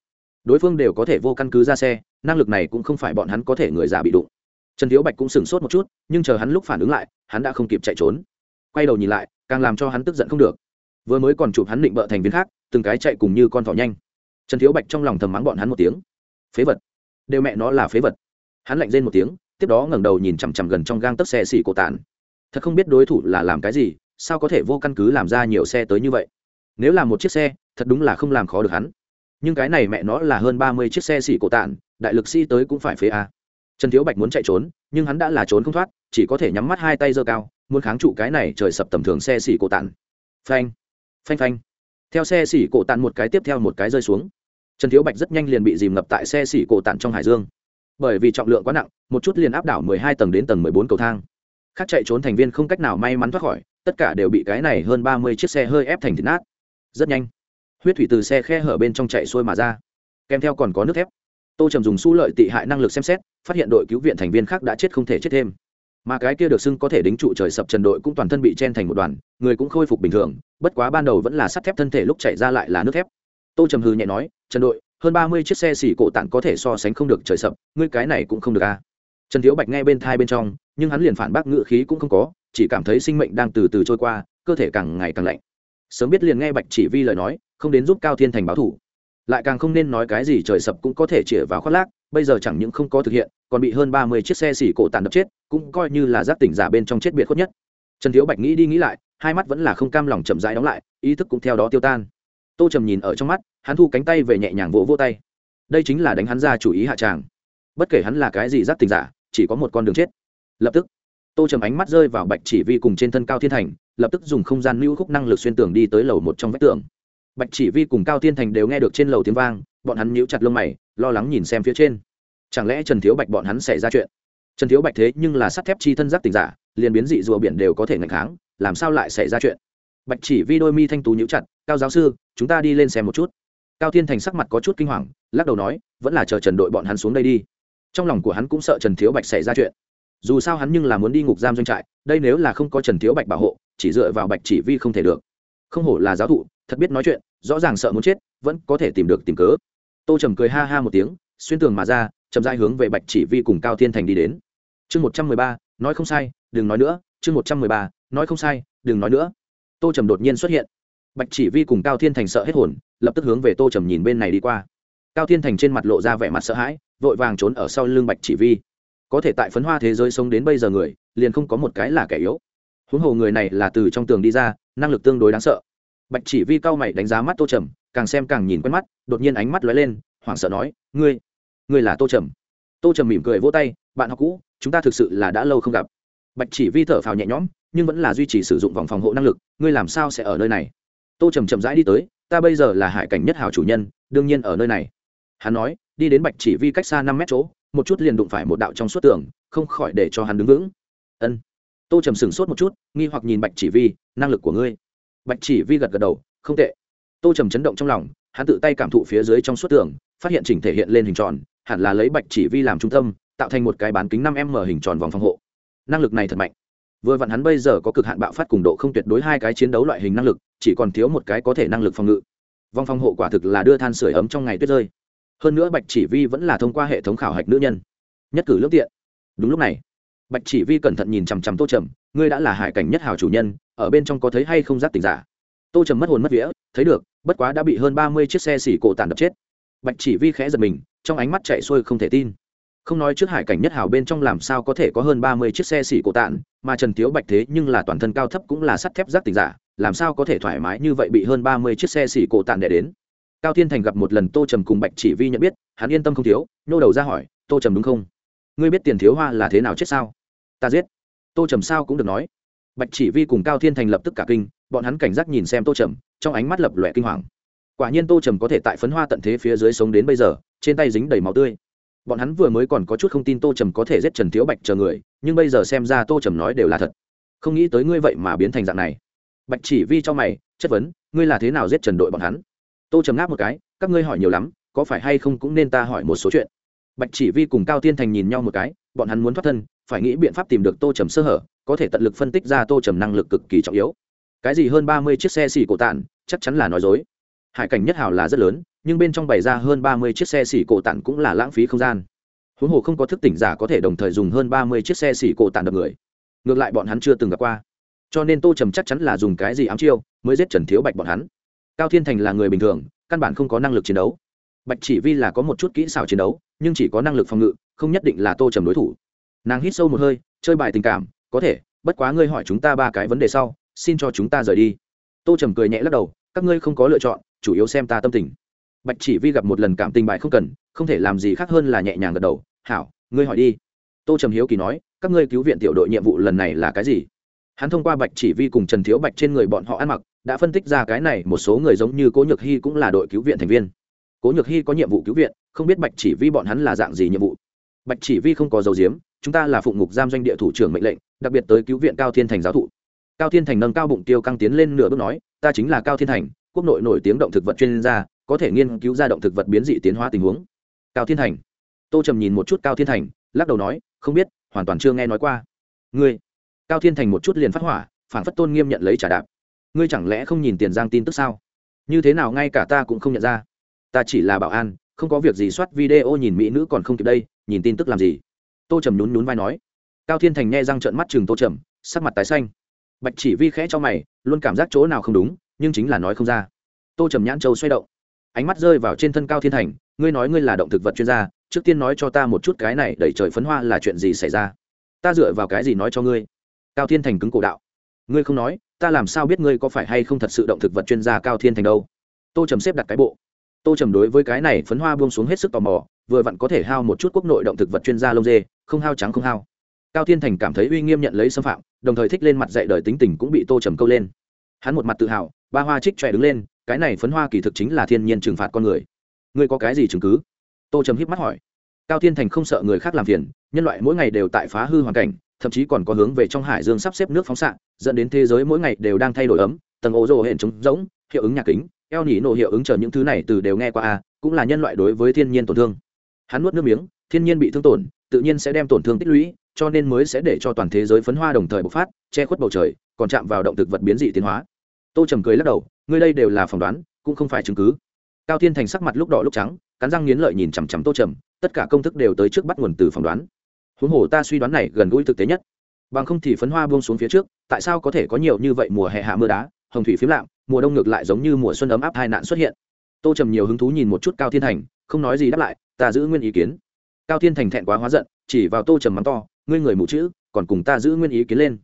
Đối phương đều có thể vô căn cứ ra xe, năng lực này cũng không phải bọn hắn có thể người già bị đụng. Trần thiếu bạch cũng sửng sốt một chút, nhưng chờ hắn lúc phản ứng lại, hắn đã không kịp chạy trốn. Quay đầu nhìn lại, càng làm cho hắn tức giận không được. Vừa mới còn chụp hắn định bợ thành viên khác từng cái chạy cùng như con thỏ nhanh. Trần thiếu bạch trong lòng thầm mắng bọn hắn một tiếng. Phế vật. Đều mẹ nó là phế vật. Hắn lạnh rên một tiếng, tiếp đó ngẩng đầu nhìn chằm chằm gần trong gang tấc xe xỉ cổ tàn thật không biết đối thủ là làm cái gì, sao có thể vô căn cứ làm ra nhiều xe tới như vậy? Nếu là một chiếc xe, thật đúng là không làm khó được hắn. Nhưng cái này mẹ nó là hơn ba mươi chiếc xe xỉ cổ tàn đại lực sĩ tới cũng phải phế a. Trần thiếu bạch muốn chạy trốn, nhưng hắn đã là trốn không thoát, chỉ có thể nhắm mắt hai tay giơ cao, muốn kháng trụ cái này trời sập tầm thường xe xỉ cổ tàn phanh. Phanh phanh theo xe xỉ cổ tàn một cái tiếp theo một cái rơi xuống. Trần thiếu bạch rất nhanh liền bị dìm ngập tại xe xỉ cổ tàn trong hải dương. Bởi vì trọng lượng quá nặng, một chút liền áp đảo mười hai tầng đến tầng mười bốn cầu thang. Khác chạy trốn thành viên không cách nào may mắn thoát khỏi, tất cả đều bị cái này hơn ba mươi chiếc xe hơi ép thành thịt nát. Rất nhanh, huyết thủy từ xe khe hở bên trong chạy xuôi mà ra. Kèm theo còn có nước thép. Tô trầm dùng su lợi tị hại năng lực xem xét, phát hiện đội cứu viện thành viên khác đã chết không thể chết thêm mà cái kia được xưng có thể đính trụ trời sập trần đội cũng toàn thân bị chen thành một đoàn, người cũng khôi phục bình thường, bất quá ban đầu vẫn là sắt thép thân thể lúc chạy ra lại là nước thép. Tô trầm hư nhẹ nói, trần đội, hơn ba mươi chiếc xe xỉ cổ tặng có thể so sánh không được trời sập, ngươi cái này cũng không được a à. trần thiếu bạch nghe bên thai bên trong, nhưng hắn liền phản bác ngự khí cũng không có, chỉ cảm thấy sinh mệnh đang từ từ trôi qua, cơ thể càng ngày càng lạnh. Sớm biết liền nghe bạch chỉ vi lời nói, không đến giúp cao thiên thành báo thủ. Lại càng không nên nói cái gì trời sập cũng có thể chĩa vào khoác lác bây giờ chẳng những không có thực hiện, còn bị hơn ba mươi chiếc xe xỉ cổ tàn đập chết, cũng coi như là giác tỉnh giả bên trong chết biệt khuất nhất. Trần thiếu bạch nghĩ đi nghĩ lại, hai mắt vẫn là không cam lòng chậm rãi đóng lại, ý thức cũng theo đó tiêu tan. Tô trầm nhìn ở trong mắt, hắn thu cánh tay về nhẹ nhàng vỗ vỗ tay. Đây chính là đánh hắn ra chủ ý hạ tràng. Bất kể hắn là cái gì giác tỉnh giả, chỉ có một con đường chết. Lập tức, tô trầm ánh mắt rơi vào bạch chỉ vi cùng trên thân cao thiên thành, lập tức dùng không gian lưu khúc năng lực xuyên tường đi tới lầu một trong vách tường. Bạch chỉ vi cùng cao thiên thành đều nghe được trên lầu tiếng vang, bọn hắn nhíu chặt lông mày lo lắng nhìn xem phía trên. Chẳng lẽ trần thiếu bạch bọn hắn xảy ra chuyện? Trần thiếu bạch thế nhưng là sắt thép chi thân giác tình giả, liền biến dị rùa biển đều có thể ngạch kháng, làm sao lại xảy ra chuyện? Bạch chỉ vi đôi mi thanh tú nhíu chặt, cao giáo sư, chúng ta đi lên xem một chút. Cao thiên thành sắc mặt có chút kinh hoàng, lắc đầu nói, vẫn là chờ trần đội bọn hắn xuống đây đi. Trong lòng của hắn cũng sợ trần thiếu bạch xảy ra chuyện. Dù sao hắn nhưng là muốn đi ngục giam doanh trại, đây nếu là không có trần thiếu bạch bảo hộ, chỉ dựa vào bạch chỉ vi không thể được. Không hổ là giáo thụ, thật biết nói chuyện, rõ ràng sợ muốn chết, vẫn có thể tìm được tìm cớ tô trầm cười ha ha một tiếng, xuyên tường mà ra, chậm rãi hướng về bạch chỉ vi cùng cao thiên thành đi đến. Chương một trăm mười ba, nói không sai, đừng nói nữa, chương một trăm mười ba, nói không sai, đừng nói nữa. Tô trầm đột nhiên xuất hiện. Bạch chỉ vi cùng cao thiên thành sợ hết hồn, lập tức hướng về tô trầm nhìn bên này đi qua. Cao thiên thành trên mặt lộ ra vẻ mặt sợ hãi, vội vàng trốn ở sau lưng bạch chỉ vi. Có thể tại phấn hoa thế giới sống đến bây giờ người, liền không có một cái là kẻ yếu. Huống hồ người này là từ trong tường đi ra, năng lực tương đối đáng sợ. Bạch chỉ vi cao mày đánh giá mắt tô trầm càng xem càng nhìn quen mắt, đột nhiên ánh mắt lóe lên, hoảng sợ nói, ngươi ngươi là tô trầm. Tô trầm mỉm cười vỗ tay, bạn học cũ, chúng ta thực sự là đã lâu không gặp. Bạch chỉ vi thở phào nhẹ nhõm, nhưng vẫn là duy trì sử dụng vòng phòng hộ năng lực, ngươi làm sao sẽ ở nơi này? Tô trầm chậm rãi đi tới, ta bây giờ là hải cảnh nhất hào chủ nhân, đương nhiên ở nơi này. Hắn nói, đi đến bạch chỉ vi cách xa năm mét chỗ, một chút liền đụng phải một đạo trong suốt tường, không khỏi để cho hắn đứng vững. Ân. Tô trầm sửng sốt một chút, nghi hoặc nhìn bạch chỉ vi, năng lực của ngươi? Bạch chỉ vi gật gật đầu, không tệ tô trầm chấn động trong lòng, hắn tự tay cảm thụ phía dưới trong suốt tường, phát hiện chỉnh thể hiện lên hình tròn, hẳn là lấy bạch chỉ vi làm trung tâm, tạo thành một cái bán kính năm m hình tròn vòng phòng hộ. Năng lực này thật mạnh. Vừa vặn hắn bây giờ có cực hạn bạo phát cùng độ không tuyệt đối hai cái chiến đấu loại hình năng lực, chỉ còn thiếu một cái có thể năng lực phòng ngự. Vòng phòng hộ quả thực là đưa than sửa ấm trong ngày tuyết rơi. Hơn nữa bạch chỉ vi vẫn là thông qua hệ thống khảo hạch nữ nhân. Nhất cử lước tiện. Đúng lúc này, bạch chỉ vi cẩn thận nhìn chằm chằm tô trầm, ngươi đã là hải cảnh nhất hào chủ nhân, ở bên trong có thấy hay không giác tình giả? Tô trầm mất hồn mất vía, thấy được bất quá đã bị hơn ba mươi chiếc xe xỉ cổ tàn đập chết. Bạch chỉ vi khẽ giật mình, trong ánh mắt chạy xuôi không thể tin. Không nói trước hải cảnh nhất hào bên trong làm sao có thể có hơn ba mươi chiếc xe xỉ cổ tàn, mà trần tiếu bạch thế nhưng là toàn thân cao thấp cũng là sắt thép giác tình giả, làm sao có thể thoải mái như vậy bị hơn ba mươi chiếc xe xỉ cổ tàn đẻ đến? Cao thiên thành gặp một lần tô trầm cùng bạch chỉ vi nhận biết, hắn yên tâm không thiếu, nhô đầu ra hỏi, tô trầm đúng không? Ngươi biết tiền thiếu hoa là thế nào chết sao? Ta giết. Tô trầm sao cũng được nói bạch chỉ vi cùng cao thiên thành lập tức cả kinh, bọn hắn cảnh giác nhìn xem tô trầm, trong ánh mắt lập lòe kinh hoàng. Quả nhiên tô trầm có thể tại phấn hoa tận thế phía dưới sống đến bây giờ, trên tay dính đầy máu tươi. Bọn hắn vừa mới còn có chút không tin tô trầm có thể giết trần thiếu bạch chờ người, nhưng bây giờ xem ra tô trầm nói đều là thật. Không nghĩ tới ngươi vậy mà biến thành dạng này. Bạch chỉ vi cho mày, chất vấn, ngươi là thế nào giết trần đội bọn hắn? Tô trầm ngáp một cái, các ngươi hỏi nhiều lắm, có phải hay không cũng nên ta hỏi một số chuyện. Bạch chỉ vi cùng cao tiên thành nhìn nhau một cái, bọn hắn muốn thoát thân, phải nghĩ biện pháp tìm được tô trầm sơ hở có thể tận lực phân tích ra tô trầm năng lực cực kỳ trọng yếu. Cái gì hơn ba mươi chiếc xe xỉ cổ tản, chắc chắn là nói dối. Hải cảnh nhất hào là rất lớn, nhưng bên trong bày ra hơn ba mươi chiếc xe xỉ cổ tản cũng là lãng phí không gian. Huống hồ không có thức tỉnh giả có thể đồng thời dùng hơn ba mươi chiếc xe xỉ cổ tản đập người. Ngược lại bọn hắn chưa từng gặp qua. Cho nên tô trầm chắc chắn là dùng cái gì ám chiêu mới giết trần thiếu bạch bọn hắn. Cao thiên thành là người bình thường, căn bản không có năng lực chiến đấu. Bạch chỉ vi là có một chút kỹ xảo chiến đấu, nhưng chỉ có năng lực phòng ngự, không nhất định là tô trầm đối thủ. Nàng hít sâu một hơi, chơi bài tình cảm có thể, bất quá ngươi hỏi chúng ta ba cái vấn đề sau, xin cho chúng ta rời đi. Tô trầm cười nhẹ lắc đầu, các ngươi không có lựa chọn, chủ yếu xem ta tâm tình. Bạch chỉ vi gặp một lần cảm tình bại không cần, không thể làm gì khác hơn là nhẹ nhàng gật đầu, hảo, ngươi hỏi đi. Tô trầm hiếu kỳ nói, các ngươi cứu viện tiểu đội nhiệm vụ lần này là cái gì? Hắn thông qua bạch chỉ vi cùng trần thiếu bạch trên người bọn họ ăn mặc, đã phân tích ra cái này một số người giống như cố nhược hy cũng là đội cứu viện thành viên. Cố nhược hy có nhiệm vụ cứu viện, không biết bạch chỉ vi bọn hắn là dạng gì nhiệm vụ bạch chỉ vi không có dấu diếm chúng ta là phụng ngục giam doanh địa thủ trưởng mệnh lệnh, đặc biệt tới cứu viện cao thiên thành giáo thụ. Cao thiên thành nâng cao bụng tiêu căng tiến lên nửa bước nói, ta chính là cao thiên thành, quốc nội nổi tiếng động thực vật chuyên gia, có thể nghiên cứu ra động thực vật biến dị tiến hóa tình huống. Cao thiên thành. Tô trầm nhìn một chút cao thiên thành, lắc đầu nói, không biết, hoàn toàn chưa nghe nói qua. Ngươi? Cao thiên thành một chút liền phát hỏa phản phất tôn nghiêm nhận lấy trả đạp. Ngươi chẳng lẽ không nhìn tiền giang tin tức sao? Như thế nào ngay cả ta cũng không nhận ra. Ta chỉ là bảo an không có việc gì soát video nhìn mỹ nữ còn không kịp đây, nhìn tin tức làm gì? Tô trầm nhún nhún vai nói. Cao thiên thành nghe răng trợn mắt chừng tô trầm, sắc mặt tái xanh. Bạch chỉ vi khẽ cho mày, luôn cảm giác chỗ nào không đúng, nhưng chính là nói không ra. Tô trầm nhãn châu xoay động. Ánh mắt rơi vào trên thân cao thiên thành, ngươi nói ngươi là động thực vật chuyên gia, trước tiên nói cho ta một chút cái này đẩy trời phấn hoa là chuyện gì xảy ra. Ta dựa vào cái gì nói cho ngươi? Cao thiên thành cứng cổ đạo. Ngươi không nói, ta làm sao biết ngươi có phải hay không thật sự động thực vật chuyên gia cao thiên thành đâu? Tô trầm xếp đặt cái bộ tô trầm đối với cái này phấn hoa buông xuống hết sức tò mò, vừa vặn có thể hao một chút quốc nội động thực vật chuyên gia lông dê, không hao trắng không hao. Cao thiên thành cảm thấy uy nghiêm nhận lấy xâm phạm, đồng thời thích lên mặt dạy đời tính tình cũng bị tô trầm câu lên. Hắn một mặt tự hào, ba hoa trích trẻ đứng lên, cái này phấn hoa kỳ thực chính là thiên nhiên trừng phạt con người. Ngươi có cái gì chứng cứ? Tô trầm híp mắt hỏi. Cao thiên thành không sợ người khác làm phiền, nhân loại mỗi ngày đều tại phá hư hoàn cảnh, thậm chí còn có hướng về trong hải dương sắp xếp nước phóng xạ, dẫn đến thế giới mỗi ngày đều đang thay đổi ấm, tầng ô rô hển trống rỗng, hiệu ứng nhà kính eo nỉ nổ hiệu ứng chờ những thứ này từ đều nghe qua a cũng là nhân loại đối với thiên nhiên tổn thương. Hắn nuốt nước miếng, thiên nhiên bị thương tổn, tự nhiên sẽ đem tổn thương tích lũy, cho nên mới sẽ để cho toàn thế giới phấn hoa đồng thời bộc phát, che khuất bầu trời, còn chạm vào động thực vật biến dị tiến hóa. Tô trầm cười lắc đầu, ngươi đây đều là phỏng đoán, cũng không phải chứng cứ. Cao thiên thành sắc mặt lúc đỏ lúc trắng, cắn răng nghiến lợi nhìn chằm chằm tô trầm, tất cả công thức đều tới trước bắt nguồn từ phỏng đoán. Huống hồ ta suy đoán này gần gũi thực tế nhất. Bằng không thì phấn hoa buông xuống phía trước, tại sao có thể có nhiều như vậy mùa hè hạ mưa đá, hồng thủy phiếm lạm mùa đông ngược lại giống như mùa xuân ấm áp hai nạn xuất hiện. Tô trầm nhiều hứng thú nhìn một chút cao thiên thành, không nói gì đáp lại, ta giữ nguyên ý kiến. Cao thiên thành thẹn quá hóa giận, chỉ vào tô trầm mắng to, ngươi người mù chữ, còn cùng ta giữ nguyên ý kiến lên.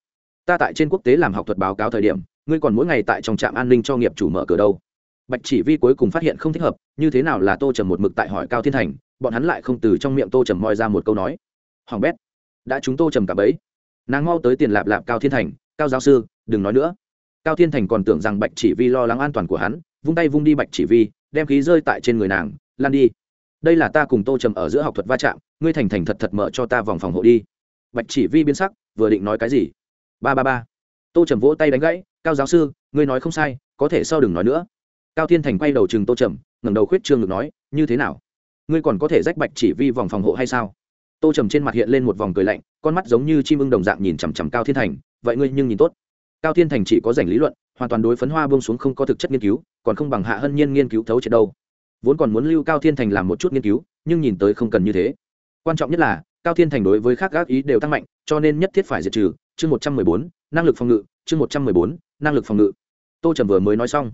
Ta tại trên quốc tế làm học thuật báo cáo thời điểm, ngươi còn mỗi ngày tại trong trạm an ninh cho nghiệp chủ mở cửa đâu. Bạch chỉ vi cuối cùng phát hiện không thích hợp, như thế nào là tô trầm một mực tại hỏi cao thiên thành, bọn hắn lại không từ trong miệng tô trầm moi ra một câu nói. Hoàng bét, đã chúng tô trầm cả bấy. Nàng mau tới tiền lạp lạp cao thiên thành, cao giáo sư, đừng nói nữa cao thiên thành còn tưởng rằng bạch chỉ vi lo lắng an toàn của hắn, vung tay vung đi bạch chỉ vi, đem khí rơi tại trên người nàng, lan đi. Đây là ta cùng tô trầm ở giữa học thuật va chạm, ngươi thành thành thật thật mở cho ta vòng phòng hộ đi. Bạch chỉ vi biến sắc, vừa định nói cái gì? Ba ba ba. Tô trầm vỗ tay đánh gãy, cao giáo sư, ngươi nói không sai, có thể sau đừng nói nữa. Cao thiên thành quay đầu chừng tô trầm, ngẩng đầu khuyết trương ngực nói, như thế nào? Ngươi còn có thể rách bạch chỉ vi vòng phòng hộ hay sao? Tô trầm trên mặt hiện lên một vòng cười lạnh, con mắt giống như chim ưng đồng dạng nhìn chằm chằm cao thiên thành, vậy ngươi nhưng nhìn tốt cao thiên thành chỉ có giành lý luận, hoàn toàn đối phấn hoa buông xuống không có thực chất nghiên cứu, còn không bằng hạ hân nhiên nghiên cứu thấu triệt đâu. Vốn còn muốn lưu cao thiên thành làm một chút nghiên cứu, nhưng nhìn tới không cần như thế. Quan trọng nhất là, cao thiên thành đối với khác gác ý đều tăng mạnh, cho nên nhất thiết phải diệt trừ, chương một trăm mười bốn, năng lực phòng ngự, chương một trăm mười bốn, năng lực phòng ngự. Tô trầm vừa mới nói xong.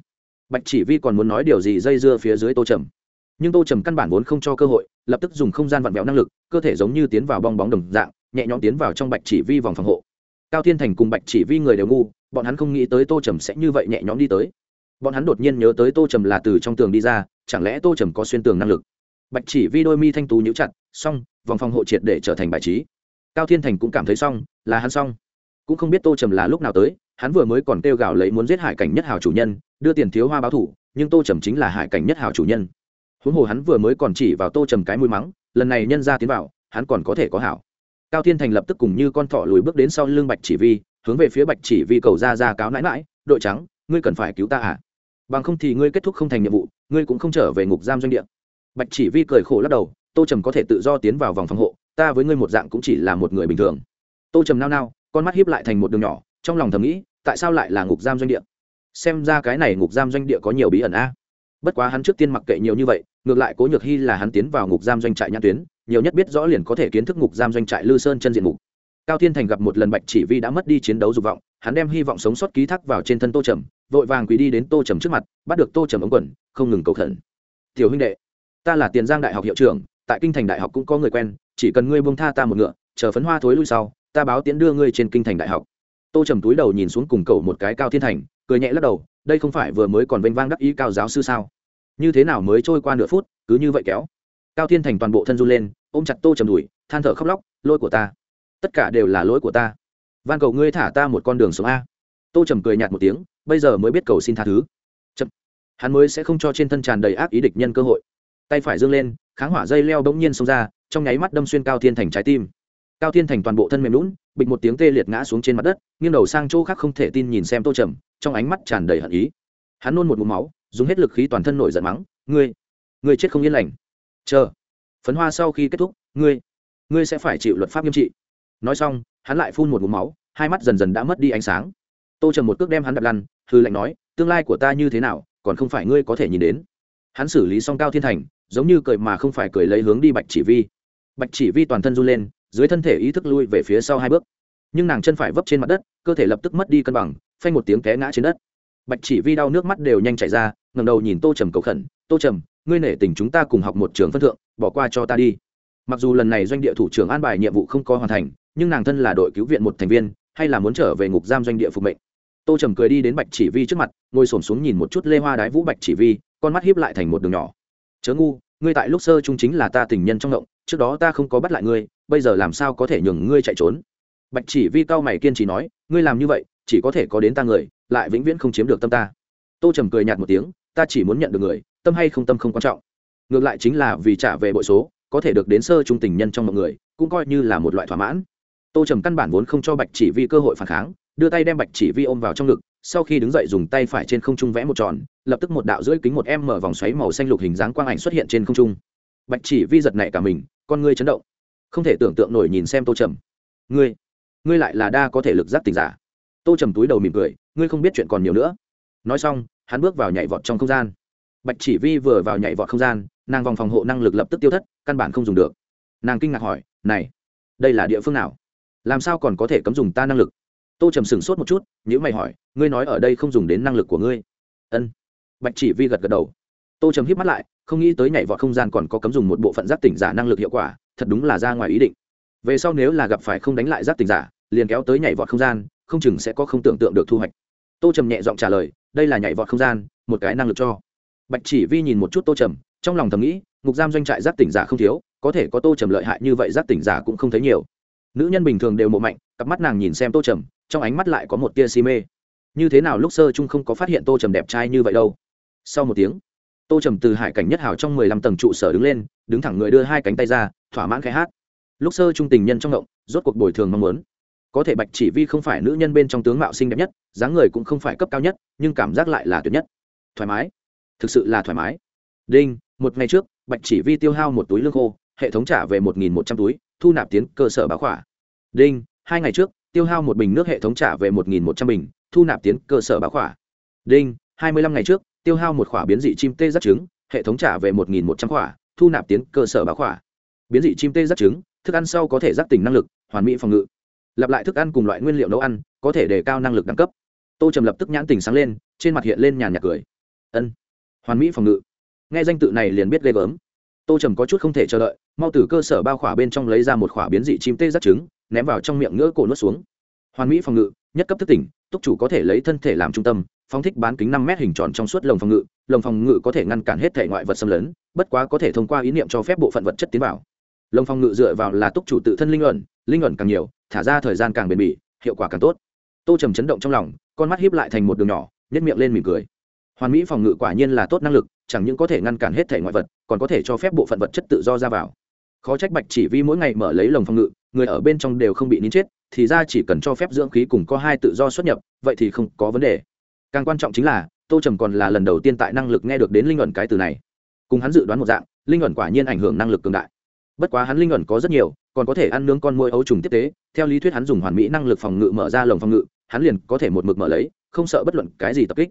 Bạch chỉ vi còn muốn nói điều gì dây dưa phía dưới tô trầm. Nhưng tô trầm căn bản vốn không cho cơ hội, lập tức dùng không gian vặn vẹo năng lực, cơ thể giống như tiến vào bong bóng đồng dạng, nhẹ nhõm tiến vào trong bạch chỉ vi vòng phòng hộ cao thiên thành cùng bạch chỉ vi người đều ngu, bọn hắn không nghĩ tới tô trầm sẽ như vậy nhẹ nhõm đi tới. Bọn hắn đột nhiên nhớ tới tô trầm là từ trong tường đi ra, chẳng lẽ tô trầm có xuyên tường năng lực? Bạch chỉ vi đôi mi thanh tú nhíu chặt, xong, vòng phòng hộ triệt để trở thành bài trí. Cao thiên thành cũng cảm thấy xong, là hắn xong. Cũng không biết tô trầm là lúc nào tới, hắn vừa mới còn kêu gào lấy muốn giết hải cảnh nhất hào chủ nhân, đưa tiền thiếu hoa báo thủ, nhưng tô trầm chính là hải cảnh nhất hào chủ nhân. Huống hồ hắn vừa mới còn chỉ vào tô trầm cái mũi mắng, lần này nhân ra tiến vào, hắn còn có thể có hảo cao thiên thành lập tức cùng như con thỏ lùi bước đến sau lưng bạch chỉ vi, hướng về phía bạch chỉ vi cầu ra ra cáo nãi mãi đội trắng, ngươi cần phải cứu ta à? Bằng không thì ngươi kết thúc không thành nhiệm vụ, ngươi cũng không trở về ngục giam doanh địa. Bạch chỉ vi cười khổ lắc đầu, tô trầm có thể tự do tiến vào vòng phòng hộ, ta với ngươi một dạng cũng chỉ là một người bình thường. Tô trầm nao nao, con mắt hiếp lại thành một đường nhỏ, trong lòng thầm nghĩ, tại sao lại là ngục giam doanh địa? Xem ra cái này ngục giam doanh địa có nhiều bí ẩn a. Bất quá hắn trước tiên mặc kệ nhiều như vậy, ngược lại cố nhược hy là hắn tiến vào ngục giam doanh trại nhãn tuyến nhiều nhất biết rõ liền có thể kiến thức ngục giam doanh trại lư sơn chân diện mục. Cao thiên thành gặp một lần bạch chỉ vi đã mất đi chiến đấu dục vọng, hắn đem hy vọng sống sót ký thác vào trên thân tô trầm, vội vàng quỳ đi đến tô trầm trước mặt, bắt được tô trầm ống quần, không ngừng cầu khẩn. Tiểu huynh đệ, ta là tiền giang đại học hiệu trưởng, tại kinh thành đại học cũng có người quen, chỉ cần ngươi buông tha ta một ngựa, chờ phấn hoa thối lui sau, ta báo tiến đưa ngươi trên kinh thành đại học. Tô trầm túi đầu nhìn xuống cùng cầu một cái cao thiên thành, cười nhẹ lắc đầu, đây không phải vừa mới còn vênh vang đắc ý cao giáo sư sao? Như thế nào mới trôi qua nửa phút, cứ như vậy kéo? Cao thiên thành toàn bộ thân run lên, ôm chặt tô trầm đùi, than thở khóc lóc, lỗi của ta. Tất cả đều là lỗi của ta. Van cầu ngươi thả ta một con đường sống a. Tô trầm cười nhạt một tiếng, bây giờ mới biết cầu xin tha thứ. Chậm. hắn mới sẽ không cho trên thân tràn đầy ác ý địch nhân cơ hội. Tay phải dương lên, kháng hỏa dây leo bỗng nhiên xông ra, trong nháy mắt đâm xuyên cao thiên thành trái tim. Cao thiên thành toàn bộ thân mềm lún, bịch một tiếng tê liệt ngã xuống trên mặt đất, nghiêng đầu sang chỗ khác không thể tin nhìn xem tô trầm, trong ánh mắt tràn đầy hận ý. Hắn nôn một mũ máu, dùng hết lực khí toàn thân nổi giận mắng, ngươi ngươi chết không yên lành chờ. Phấn hoa sau khi kết thúc, ngươi ngươi sẽ phải chịu luật pháp nghiêm trị. Nói xong, hắn lại phun một mũ máu, hai mắt dần dần đã mất đi ánh sáng. Tô trầm một cước đem hắn đập lăn hư lạnh nói, tương lai của ta như thế nào, còn không phải ngươi có thể nhìn đến. Hắn xử lý xong cao thiên thành, giống như cười mà không phải cười lấy hướng đi bạch chỉ vi. Bạch chỉ vi toàn thân run lên, dưới thân thể ý thức lui về phía sau hai bước. Nhưng nàng chân phải vấp trên mặt đất, cơ thể lập tức mất đi cân bằng, phanh một tiếng té ngã trên đất. Bạch chỉ vi đau nước mắt đều nhanh chảy ra ngầm đầu nhìn tô trầm cầu khẩn, tô trầm ngươi nể tình chúng ta cùng học một trường phân thượng, bỏ qua cho ta đi. Mặc dù lần này doanh địa thủ trưởng an bài nhiệm vụ không có hoàn thành, nhưng nàng thân là đội cứu viện một thành viên, hay là muốn trở về ngục giam doanh địa phục mệnh. Tô trầm cười đi đến bạch chỉ vi trước mặt, ngồi s xuống nhìn một chút lê hoa đái vũ bạch chỉ vi, con mắt hiếp lại thành một đường nhỏ. Chớ ngu, ngươi tại lúc sơ trung chính là ta tình nhân trong động trước đó ta không có bắt lại ngươi, bây giờ làm sao có thể nhường ngươi chạy trốn? Bạch chỉ vi cao mày kiên trì nói, ngươi làm như vậy, chỉ có thể có đến ta người, lại vĩnh viễn không chiếm được tâm ta. Tô trầm cười nhạt một tiếng, ta chỉ muốn nhận được người tâm hay không tâm không quan trọng. Ngược lại chính là vì trả về bội số, có thể được đến sơ trung tình nhân trong mọi người, cũng coi như là một loại thỏa mãn. Tô trầm căn bản vốn không cho bạch chỉ vi cơ hội phản kháng, đưa tay đem bạch chỉ vi ôm vào trong ngực, sau khi đứng dậy dùng tay phải trên không trung vẽ một tròn, lập tức một đạo rưỡi kính một em mở vòng xoáy màu xanh lục hình dáng quang ảnh xuất hiện trên không trung. Bạch chỉ vi giật nảy cả mình, con ngươi chấn động. Không thể tưởng tượng nổi nhìn xem tô trầm. Ngươi ngươi lại là đa có thể lực giác tình giả. Tô trầm túi đầu mỉm cười, ngươi không biết chuyện còn nhiều nữa. Nói xong, hắn bước vào nhảy vọt trong không gian bạch chỉ vi vừa vào nhảy vọt không gian, nàng vòng phòng hộ năng lực lập tức tiêu thất, căn bản không dùng được. Nàng kinh ngạc hỏi, này, đây là địa phương nào? Làm sao còn có thể cấm dùng ta năng lực? Tô trầm sửng sốt một chút nhữ mày hỏi, ngươi nói ở đây không dùng đến năng lực của ngươi? Ân. Bạch chỉ vi gật gật đầu. Tô trầm híp mắt lại, không nghĩ tới nhảy vọt không gian còn có cấm dùng một bộ phận giáp tỉnh giả năng lực hiệu quả, thật đúng là ra ngoài ý định. Về sau nếu là gặp phải không đánh lại giáp tỉnh giả, liền kéo tới nhảy vọt không gian, không chừng sẽ có không tưởng tượng được thu hoạch. Tô trầm nhẹ giọng trả lời, đây là nhảy vọt không gian, một cái năng lực cho bạch chỉ vi nhìn một chút tô trầm, trong lòng thầm nghĩ, ngục giam doanh trại giác tỉnh giả không thiếu, có thể có tô trầm lợi hại như vậy giác tỉnh giả cũng không thấy nhiều. Nữ nhân bình thường đều mộ mạnh, cặp mắt nàng nhìn xem tô trầm, trong ánh mắt lại có một tia si mê. Như thế nào lúc sơ chung không có phát hiện tô trầm đẹp trai như vậy đâu? Sau một tiếng, tô trầm từ hải cảnh nhất hào trong mười lăm tầng trụ sở đứng lên, đứng thẳng người đưa hai cánh tay ra, thỏa mãn khai hát. Lúc sơ trung tình nhân trong động, rốt cuộc bồi thường mong muốn. Có thể bạch chỉ vi không phải nữ nhân bên trong tướng mạo xinh đẹp nhất, dáng người cũng không phải cấp cao nhất, nhưng cảm giác lại là tuyệt nhất. Thoải mái thực sự là thoải mái. Đinh, một ngày trước, bạch chỉ vi tiêu hao một túi lương khô, hệ thống trả về một nghìn một trăm túi, thu nạp tiến cơ sở báo khỏa. Đinh, hai ngày trước, tiêu hao một bình nước hệ thống trả về một nghìn một trăm bình, thu nạp tiến cơ sở báo khỏa. Đinh, hai mươi lăm ngày trước, tiêu hao một khỏa biến dị chim tê giác trứng, hệ thống trả về một nghìn một trăm khỏa, thu nạp tiến cơ sở báo khỏa. Biến dị chim tê giác trứng, thức ăn sau có thể giác tỉnh năng lực, hoàn mỹ phòng ngự. Lặp lại thức ăn cùng loại nguyên liệu nấu ăn, có thể đề cao năng lực đẳng cấp. Tô trầm lập tức nhãn tỉnh sáng lên, trên mặt hiện lên nhàn nhạc cười. Ân hoàn mỹ phòng ngự. Nghe danh tự này liền biết ghê gớm. Tô trầm có chút không thể chờ đợi, mau từ cơ sở bao khỏa bên trong lấy ra một khỏa biến dị chim tê giác trứng, ném vào trong miệng ngỡ cổ nuốt xuống. Hoàn mỹ phòng ngự, nhất cấp thức tỉnh, túc chủ có thể lấy thân thể làm trung tâm, phóng thích bán kính năm mét hình tròn trong suốt lồng phòng ngự, lồng phòng ngự có thể ngăn cản hết thể ngoại vật xâm lấn, bất quá có thể thông qua ý niệm cho phép bộ phận vật chất tiến vào. Lồng phòng ngự dựa vào là túc chủ tự thân linh ẩn linh ẩn càng nhiều, thả ra thời gian càng bền bỉ, hiệu quả càng tốt. Tô trầm chấn động trong lòng, con mắt hiếp lại thành một đường nhỏ nhất miệng lên mỉm cười hoàn mỹ phòng ngự quả nhiên là tốt năng lực, chẳng những có thể ngăn cản hết thể ngoại vật, còn có thể cho phép bộ phận vật chất tự do ra vào. Khó trách bạch chỉ vi mỗi ngày mở lấy lồng phòng ngự, người ở bên trong đều không bị nín chết, thì ra chỉ cần cho phép dưỡng khí cùng có hai tự do xuất nhập, vậy thì không có vấn đề. Càng quan trọng chính là, tô trầm còn là lần đầu tiên tại năng lực nghe được đến linh ẩn cái từ này. Cùng hắn dự đoán một dạng, linh ẩn quả nhiên ảnh hưởng năng lực cường đại. Bất quá hắn linh ẩn có rất nhiều, còn có thể ăn nướng con môi ấu trùng tiếp tế, theo lý thuyết hắn dùng hoàn mỹ năng lực phòng ngự mở ra lồng phòng ngự, hắn liền có thể một mực mở lấy, không sợ bất luận cái gì tập kích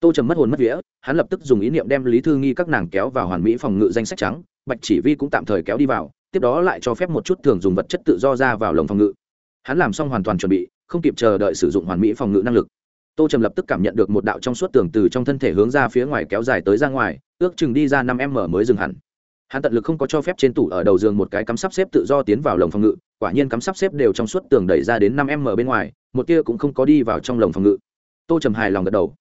tô trầm mất hồn mất vía, hắn lập tức dùng ý niệm đem lý thư nghi các nàng kéo vào hoàn mỹ phòng ngự danh sách trắng, bạch chỉ vi cũng tạm thời kéo đi vào, tiếp đó lại cho phép một chút thường dùng vật chất tự do ra vào lồng phòng ngự. Hắn làm xong hoàn toàn chuẩn bị, không kịp chờ đợi sử dụng hoàn mỹ phòng ngự năng lực. Tô trầm lập tức cảm nhận được một đạo trong suốt tường từ trong thân thể hướng ra phía ngoài kéo dài tới ra ngoài, ước chừng đi ra năm m mới dừng hẳn. Hắn tận lực không có cho phép trên tủ ở đầu giường một cái cắm sắp xếp tự do tiến vào lồng phòng ngự, quả nhiên cắm sắp xếp đều trong suốt tường đẩy ra đến năm m bên ngoài, một tia cũng không có đi vào trong lồng phòng ngự. Tô trầm hài lòng gật đầu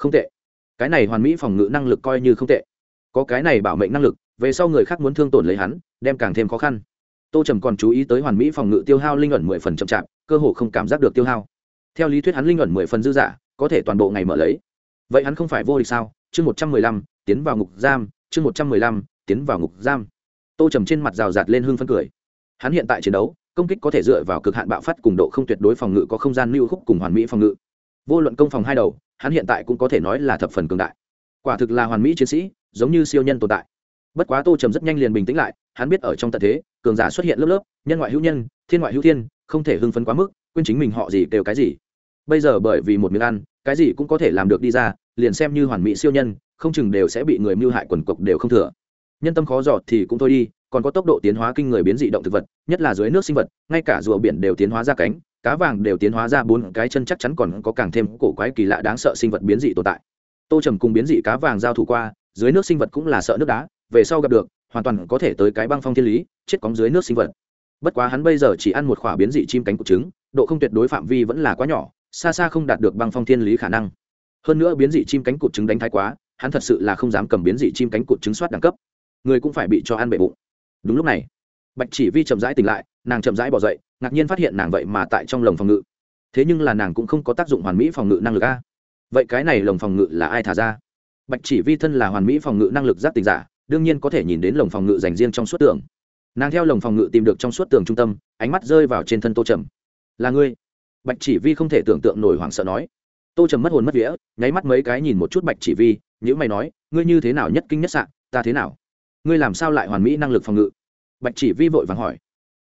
không tệ. Cái này hoàn mỹ phòng ngự năng lực coi như không tệ. Có cái này bảo mệnh năng lực, về sau người khác muốn thương tổn lấy hắn, đem càng thêm khó khăn. Tô trầm còn chú ý tới hoàn mỹ phòng ngự tiêu hao linh ẩn mười phần chậm chạp, cơ hồ không cảm giác được tiêu hao. Theo lý thuyết hắn linh ẩn mười phần dư dả, có thể toàn bộ ngày mở lấy. Vậy hắn không phải vô địch sao? Chương một trăm mười lăm, tiến vào ngục giam, chương một trăm mười lăm, tiến vào ngục giam. Tô trầm trên mặt rào rạt lên hương phân cười. Hắn hiện tại chiến đấu, công kích có thể dựa vào cực hạn bạo phát cùng độ không tuyệt đối phòng ngự có không gian lưu khúc cùng hoàn mỹ phòng ngự vô luận công phòng hai đầu, hắn hiện tại cũng có thể nói là thập phần cường đại. Quả thực là hoàn mỹ chiến sĩ, giống như siêu nhân tồn tại. Bất quá tô trầm rất nhanh liền bình tĩnh lại, hắn biết ở trong tận thế, cường giả xuất hiện lớp lớp, nhân ngoại hữu nhân, thiên ngoại hữu thiên, không thể hưng phấn quá mức, quên chính mình họ gì đều cái gì. Bây giờ bởi vì một miếng ăn, cái gì cũng có thể làm được đi ra, liền xem như hoàn mỹ siêu nhân, không chừng đều sẽ bị người mưu hại quần cộc đều không thừa. Nhân tâm khó giọt thì cũng thôi đi, còn có tốc độ tiến hóa kinh người biến dị động thực vật, nhất là dưới nước sinh vật, ngay cả rùa biển đều tiến hóa ra cánh cá vàng đều tiến hóa ra bốn cái chân chắc chắn còn có càng thêm cổ quái kỳ lạ đáng sợ sinh vật biến dị tồn tại. Tô trầm cùng biến dị cá vàng giao thủ qua, dưới nước sinh vật cũng là sợ nước đá, về sau gặp được, hoàn toàn có thể tới cái băng phong thiên lý, chết cóng dưới nước sinh vật. Bất quá hắn bây giờ chỉ ăn một khỏa biến dị chim cánh cụt trứng, độ không tuyệt đối phạm vi vẫn là quá nhỏ, xa xa không đạt được băng phong thiên lý khả năng. Hơn nữa biến dị chim cánh cụt trứng đánh thái quá, hắn thật sự là không dám cầm biến dị chim cánh cụt trứng soát đẳng cấp. Người cũng phải bị cho ăn bệ bụng. Đúng lúc này, bạch chỉ vi chậm rãi tỉnh lại nàng chậm rãi bỏ dậy, ngạc nhiên phát hiện nàng vậy mà tại trong lồng phòng ngự. Thế nhưng là nàng cũng không có tác dụng hoàn mỹ phòng ngự năng lực a. Vậy cái này lồng phòng ngự là ai thả ra? Bạch chỉ vi thân là hoàn mỹ phòng ngự năng lực giác tình giả, đương nhiên có thể nhìn đến lồng phòng ngự dành riêng trong suốt tường. Nàng theo lồng phòng ngự tìm được trong suốt tường trung tâm, ánh mắt rơi vào trên thân tô trầm. Là ngươi? Bạch chỉ vi không thể tưởng tượng nổi hoảng sợ nói. Tô trầm mất hồn mất vía, nháy mắt mấy cái nhìn một chút bạch chỉ vi nhữ mày nói, ngươi như thế nào nhất kinh nhất sạn ta thế nào? Ngươi làm sao lại hoàn mỹ năng lực phòng ngự? Bạch chỉ vi vội vàng hỏi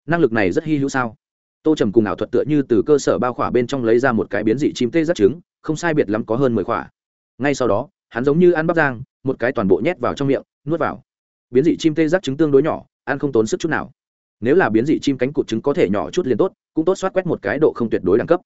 năng lực này rất hy hữu sao? Tô trầm cùng ảo thuật tựa như từ cơ sở bao khỏa bên trong lấy ra một cái biến dị chim tê giác trứng, không sai biệt lắm có hơn mười khỏa. Ngay sau đó, hắn giống như ăn bắp giang một cái toàn bộ nhét vào trong miệng, nuốt vào. Biến dị chim tê giác trứng tương đối nhỏ, ăn không tốn sức chút nào. Nếu là biến dị chim cánh cụt trứng có thể nhỏ chút liền tốt, cũng tốt soát quét một cái độ không tuyệt đối đẳng cấp.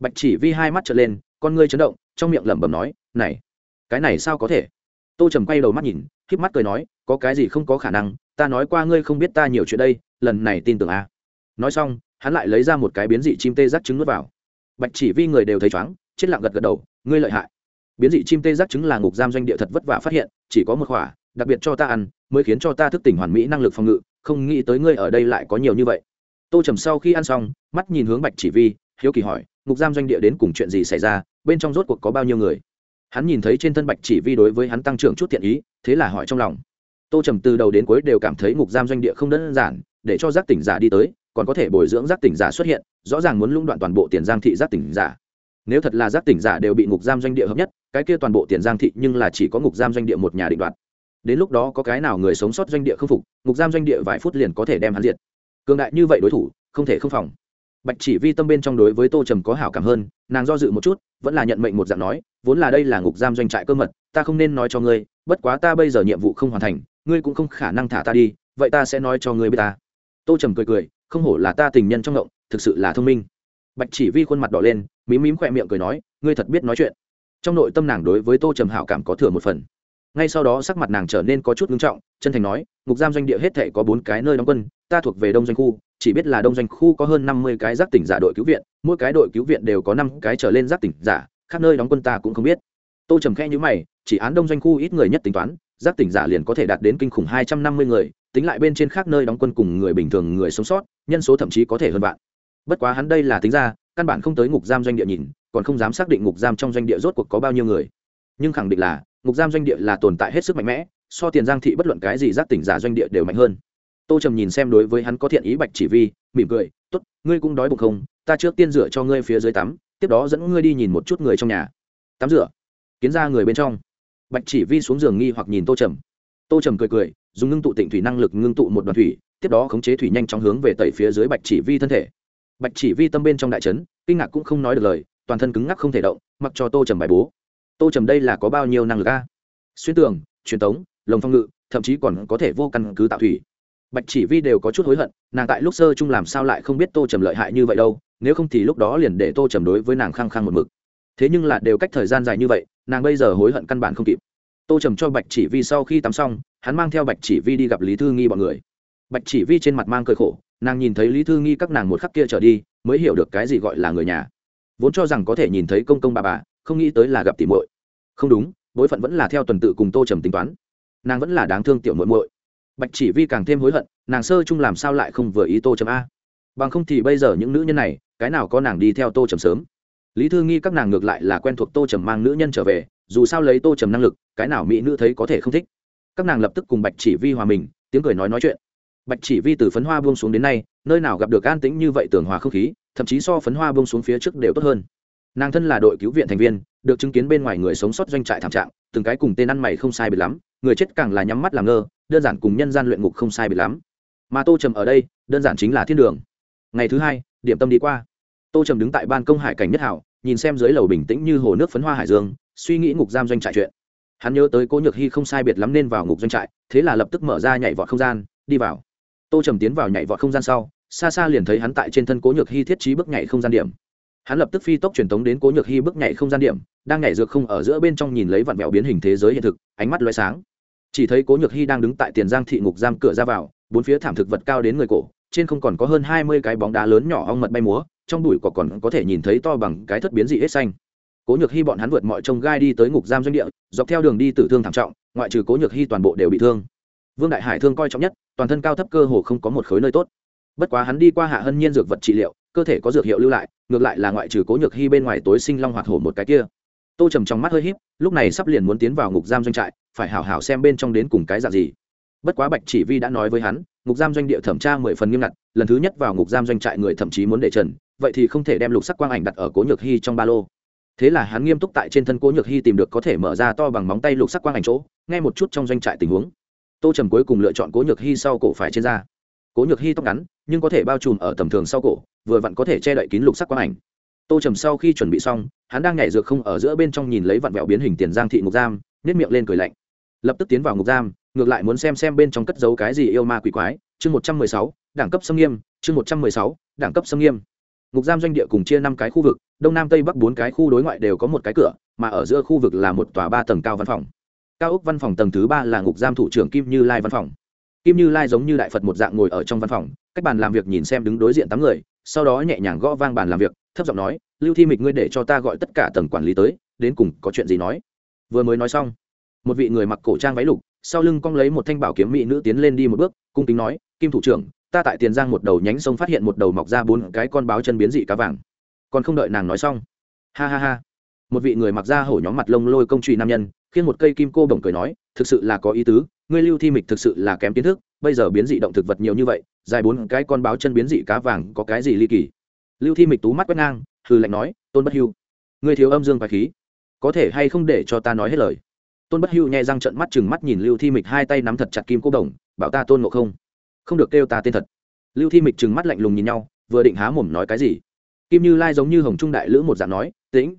Bạch chỉ vi hai mắt trở lên, con ngươi chấn động, trong miệng lẩm bẩm nói, này, cái này sao có thể? Tô trầm quay đầu mắt nhìn k híp mắt cười nói, có cái gì không có khả năng ta nói qua ngươi không biết ta nhiều chuyện đây, lần này tin tưởng a. À. nói xong, hắn lại lấy ra một cái biến dị chim tê giác trứng nuốt vào. Bạch chỉ vi người đều thấy chóng chết lặng gật gật đầu, ngươi lợi hại. Biến dị chim tê giác trứng là ngục giam doanh địa thật vất vả phát hiện, chỉ có một khỏa, đặc biệt cho ta ăn, mới khiến cho ta thức tỉnh hoàn mỹ năng lực phòng ngự, không nghĩ tới ngươi ở đây lại có nhiều như vậy. Tô trầm sau khi ăn xong, mắt nhìn hướng bạch chỉ vi, hiếu kỳ hỏi, ngục giam doanh địa đến cùng chuyện gì xảy ra, bên trong rốt cuộc có bao nhiêu người? Hắn nhìn thấy trên thân bạch chỉ vi đối với hắn tăng trưởng chút thiện ý, thế là hỏi trong lòng tô trầm từ đầu đến cuối đều cảm thấy ngục giam doanh địa không đơn giản, để cho giác tỉnh giả đi tới, còn có thể bồi dưỡng giác tỉnh giả xuất hiện, rõ ràng muốn lũng đoạn toàn bộ tiền giang thị giác tỉnh giả. Nếu thật là giác tỉnh giả đều bị ngục giam doanh địa hợp nhất, cái kia toàn bộ tiền giang thị nhưng là chỉ có ngục giam doanh địa một nhà định đoạt. Đến lúc đó có cái nào người sống sót doanh địa không phục, ngục giam doanh địa vài phút liền có thể đem hắn diệt. Cường đại như vậy đối thủ, không thể không phòng. Bạch chỉ vi tâm bên trong đối với tô trầm có hảo cảm hơn, nàng do dự một chút, vẫn là nhận mệnh một dạng nói, vốn là đây là ngục giam doanh trại cơ mật, ta không nên nói cho ngươi, bất quá ta bây giờ nhiệm vụ không hoàn thành ngươi cũng không khả năng thả ta đi, vậy ta sẽ nói cho ngươi biết ta. Tô trầm cười cười, không hổ là ta tình nhân trong ngộng, thực sự là thông minh. Bạch chỉ vi khuôn mặt đỏ lên mím mím khỏe miệng cười nói, ngươi thật biết nói chuyện. Trong nội tâm nàng đối với tô trầm hảo cảm có thừa một phần. Ngay sau đó sắc mặt nàng trở nên có chút ngưng trọng, chân thành nói, ngục giam doanh địa hết thể có bốn cái nơi đóng quân, ta thuộc về đông doanh khu, chỉ biết là đông doanh khu có hơn năm mươi cái giác tỉnh giả đội cứu viện, mỗi cái đội cứu viện đều có năm cái trở lên giác tỉnh giả, khác nơi đóng quân ta cũng không biết. Tô trầm khẽ nhữ mày, chỉ án đông doanh khu ít người nhất tính toán giác tỉnh giả liền có thể đạt đến kinh khủng hai trăm năm mươi người, tính lại bên trên khác nơi đóng quân cùng người bình thường người sống sót, nhân số thậm chí có thể hơn bạn bất quá hắn đây là tính ra, căn bản không tới ngục giam doanh địa nhìn, còn không dám xác định ngục giam trong doanh địa rốt cuộc có bao nhiêu người. Nhưng khẳng định là, ngục giam doanh địa là tồn tại hết sức mạnh mẽ, so tiền giang thị bất luận cái gì giác tỉnh giả doanh địa đều mạnh hơn. Tô trầm nhìn xem đối với hắn có thiện ý bạch chỉ vi, mỉm cười t ố t ngươi cũng đói bụng không? Ta trước tiên rửa cho ngươi phía dưới tắm, tiếp đó dẫn ngươi đi nhìn một chút người trong nhà. Tắm rửa? Kiến ra người bên trong bạch chỉ vi xuống giường nghi hoặc nhìn tô trầm. Tô trầm cười cười, dùng ngưng tụ tịnh thủy năng lực ngưng tụ một đoàn thủy, tiếp đó khống chế thủy nhanh chóng hướng về tẩy phía dưới bạch chỉ vi thân thể. Bạch chỉ vi tâm bên trong đại trấn kinh ngạc cũng không nói được lời, toàn thân cứng ngắc không thể động, mặc cho tô trầm bài bố. Tô trầm đây là có bao nhiêu năng lực a? Xuyên tường, truyền tống, lồng phong ngự, thậm chí còn có thể vô căn cứ tạo thủy. Bạch chỉ vi đều có chút hối hận, nàng tại lúc sơ chung làm sao lại không biết tô trầm lợi hại như vậy đâu, nếu không thì lúc đó liền để tô trầm đối với nàng khăng khăng một mực thế nhưng là đều cách thời gian dài như vậy, nàng bây giờ hối hận căn bản không kịp. Tô trầm cho bạch chỉ vi sau khi tắm xong, hắn mang theo bạch chỉ vi đi gặp lý thư nghi bọn người. Bạch chỉ vi trên mặt mang cơi khổ, nàng nhìn thấy lý thư nghi các nàng một khắc kia trở đi, mới hiểu được cái gì gọi là người nhà. Vốn cho rằng có thể nhìn thấy công công bà bà, không nghĩ tới là gặp tỉ muội. Không đúng, bối phận vẫn là theo tuần tự cùng tô trầm tính toán. Nàng vẫn là đáng thương tiểu muội muội. Bạch chỉ vi càng thêm hối hận, nàng sơ chung làm sao lại không vừa ý tô trầm a. Bằng không thì bây giờ những nữ nhân này, cái nào có nàng đi theo tô trầm sớm? Lý thư nghi các nàng ngược lại là quen thuộc tô trầm mang nữ nhân trở về, dù sao lấy tô trầm năng lực, cái nào mỹ nữ thấy có thể không thích. Các nàng lập tức cùng bạch chỉ vi hòa mình, tiếng cười nói nói chuyện. Bạch chỉ vi từ phấn hoa buông xuống đến nay, nơi nào gặp được an tĩnh như vậy tường hòa không khí, thậm chí so phấn hoa buông xuống phía trước đều tốt hơn. Nàng thân là đội cứu viện thành viên, được chứng kiến bên ngoài người sống sót doanh trại thảm trạng, từng cái cùng tên ăn mày không sai biệt lắm, người chết càng là nhắm mắt làm ngơ, đơn giản cùng nhân gian luyện ngục không sai biệt lắm. Mà tô trầm ở đây, đơn giản chính là thiên đường. Ngày thứ hai, điểm tâm đi qua tô trầm đứng tại ban công hải cảnh nhất hảo, nhìn xem dưới lầu bình tĩnh như hồ nước phấn hoa hải dương, suy nghĩ ngục giam doanh trại chuyện. Hắn nhớ tới cố nhược hy không sai biệt lắm nên vào ngục doanh trại, thế là lập tức mở ra nhảy vọt không gian, đi vào. Tô trầm tiến vào nhảy vọt không gian sau, xa xa liền thấy hắn tại trên thân cố nhược hy thiết trí bước nhảy không gian điểm. Hắn lập tức phi tốc truyền tống đến cố nhược hy bước nhảy không gian điểm, đang nhảy dược không ở giữa bên trong nhìn lấy vạn mẹo biến hình thế giới hiện thực, ánh mắt loay sáng. Chỉ thấy cố nhược hy đang đứng tại tiền giang thị ngục giam cửa ra vào, bốn phía thảm thực vật cao đến người cổ, trên không còn có hơn hai mươi cái bóng đá lớn nhỏ ong mật bay múa trong bụi cỏ còn có thể nhìn thấy to bằng cái thất biến dị hết xanh. Cố nhược hy bọn hắn vượt mọi trông gai đi tới ngục giam doanh địa, dọc theo đường đi tử thương thảm trọng, ngoại trừ cố nhược hy toàn bộ đều bị thương. Vương đại hải thương coi trọng nhất, toàn thân cao thấp cơ hồ không có một khối nơi tốt. Bất quá hắn đi qua hạ hân nhiên dược vật trị liệu, cơ thể có dược hiệu lưu lại, ngược lại là ngoại trừ cố nhược hy bên ngoài tối sinh long hoạt hổ một cái kia. Tô trầm trong mắt hơi h í p lúc này sắp liền muốn tiến vào ngục giam doanh trại, phải hảo hảo xem bên trong đến cùng cái dạng gì. Bất quá bạch chỉ vi đã nói với hắn, ngục giam doanh địa thẩm tra mười phần nghiêm ngặt, lần thứ nhất vào ngục giam doanh trại người thậm chí muốn để trần vậy thì không thể đem lục sắc quang ảnh đặt ở cố nhược hy trong ba lô. Thế là hắn nghiêm túc tại trên thân cố nhược hy tìm được có thể mở ra to bằng móng tay lục sắc quang ảnh chỗ ngay một chút trong doanh trại tình huống. Tô trầm cuối cùng lựa chọn cố nhược hy sau cổ phải trên da. Cố nhược hy tóc ngắn, nhưng có thể bao trùm ở tầm thường sau cổ, vừa vặn có thể che đậy kín lục sắc quang ảnh. Tô trầm sau khi chuẩn bị xong, hắn đang nhảy dược không ở giữa bên trong nhìn lấy vặn vẹo biến hình tiền giang thị ngục giam nếp miệng lên cười lạnh. Lập tức tiến vào ngục giam, ngược lại muốn xem xem bên trong cất giấu cái gì yêu ma quỷ quái. Chương một trăm mười sáu, đẳng cấp xâm nghiêm, chương một trăm mười sáu, đẳng cấp xâm nghiêm ngục giam doanh địa cùng chia năm cái khu vực, đông nam tây bắc bốn cái khu đối ngoại đều có một cái cửa, mà ở giữa khu vực là một tòa ba tầng cao văn phòng. Cao ốc văn phòng tầng thứ ba là ngục giam thủ trưởng kim như lai văn phòng. Kim như lai giống như đại phật một dạng ngồi ở trong văn phòng, cách bàn làm việc nhìn xem đứng đối diện tám người, sau đó nhẹ nhàng gõ vang bàn làm việc, thấp giọng nói, lưu thi mịch ngươi để cho ta gọi tất cả tầng quản lý tới, đến cùng có chuyện gì nói? Vừa mới nói xong, một vị người mặc cổ trang váy lục, sau lưng cong lấy một thanh bảo kiếm mỹ nữ tiến lên đi một bước, cung kính nói, kim thủ trưởng ta tại tiền giang một đầu nhánh sông phát hiện một đầu mọc ra bốn cái con báo chân biến dị cá vàng. Còn không đợi nàng nói xong. Ha ha ha. Một vị người mặc ra hổ nhóm mặt lông lôi công truy nam nhân khiến một cây kim cô bổng cười nói, thực sự là có ý tứ, ngươi lưu thi mịch thực sự là kém kiến thức, bây giờ biến dị động thực vật nhiều như vậy, dài bốn cái con báo chân biến dị cá vàng có cái gì ly kỳ? Lưu thi mịch tú mắt quét ngang hư lạnh nói, tôn bất hưu, ngươi thiếu âm dương và khí, có thể hay không để cho ta nói hết lời? Tôn bất hưu nhẹ răng trận mắt chừng mắt nhìn lưu thi mịch hai tay nắm thật chặt kim cô đồng bảo ta tôn ngộ không không được kêu ta tên thật. Lưu thi mịch trừng mắt lạnh lùng nhìn nhau, vừa định há mồm nói cái gì. Kim như lai giống như hồng trung đại lữ một dạng nói, tĩnh.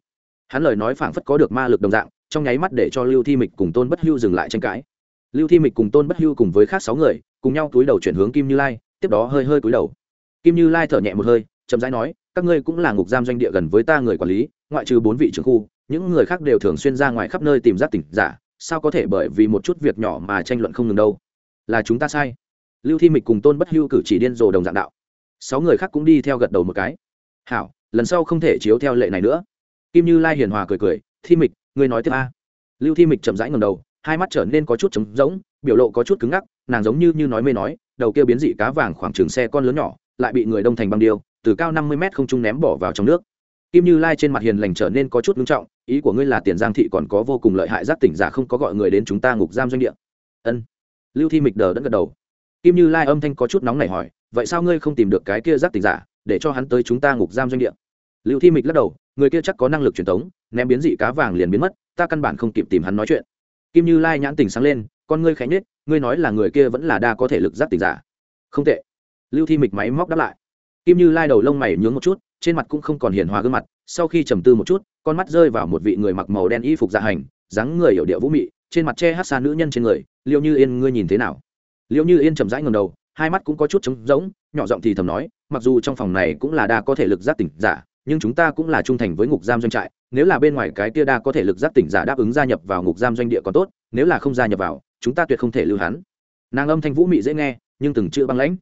Hắn lời nói phảng phất có được ma lực đồng dạng, trong nháy mắt để cho lưu thi mịch cùng tôn bất hưu dừng lại tranh cãi. Lưu thi mịch cùng tôn bất hưu cùng với khác sáu người, cùng nhau túi đầu chuyển hướng kim như lai, tiếp đó hơi hơi cúi đầu. Kim như lai thở nhẹ một hơi, chậm rãi nói, các ngươi cũng là ngục giam doanh địa gần với ta người quản lý, ngoại trừ bốn vị trưởng khu, những người khác đều thường xuyên ra ngoài khắp nơi tìm giác tỉnh giả, sao có thể bởi vì một chút việc nhỏ mà tranh luận không ngừng đâu? Là chúng ta sai lưu thi mịch cùng tôn bất hưu cử chỉ điên rồ đồng dạng đạo. Sáu người khác cũng đi theo gật đầu một cái. Hảo, lần sau không thể chiếu theo lệ này nữa. Kim như lai hiền hòa cười cười, thi mịch, ngươi nói tiếp a. Lưu thi mịch chậm rãi ngầm đầu, hai mắt trở nên có chút trống rỗng, biểu lộ có chút cứng ngắc, nàng giống như như nói mê nói, đầu kia biến dị cá vàng khoảng trường xe con lớn nhỏ, lại bị người đông thành băng điêu, từ cao năm mươi mét không trung ném bỏ vào trong nước. Kim như lai trên mặt hiền lành trở nên có chút ngưng trọng, ý của ngươi là tiền giang thị còn có vô cùng lợi hại, giác tỉnh giả không có gọi người đến chúng ta ngục giam doanh địa. Ân. Lưu thi mịch đờ đẫn gật đầu kim như lai âm thanh có chút nóng này hỏi, vậy sao ngươi không tìm được cái kia giác tỉnh giả, để cho hắn tới chúng ta ngục giam doanh địa? Lưu thi mịch lắc đầu, người kia chắc có năng lực truyền thống ném biến dị cá vàng liền biến mất, ta căn bản không kịp tìm hắn nói chuyện. Kim như lai nhãn tình sáng lên, con ngươi khẽ nhết ngươi nói là người kia vẫn là đa có thể lực giác tỉnh giả. Không tệ. Lưu thi mịch máy móc đáp lại. Kim như lai đầu lông mày nhướng một chút, trên mặt cũng không còn hiền hòa gương mặt, sau khi trầm tư một chút, con mắt rơi vào một vị người mặc màu đen y phục dạ hành, dáng người hiểu địa vũ mị, trên mặt che hát xa nữ nhân trên người liệu như yên, ngươi nhìn thế nào? Liệu như yên chậm rãi ngầm đầu, hai mắt cũng có chút trống rỗng, nhỏ giọng thì thầm nói, mặc dù trong phòng này cũng là đa có thể lực giác tỉnh giả, nhưng chúng ta cũng là trung thành với ngục giam doanh trại, nếu là bên ngoài cái tia đa có thể lực giác tỉnh giả đáp ứng gia nhập vào ngục giam doanh địa còn tốt, nếu là không gia nhập vào, chúng ta tuyệt không thể lưu hắn. Nàng âm thanh vũ mị dễ nghe, nhưng từng chữ băng lãnh.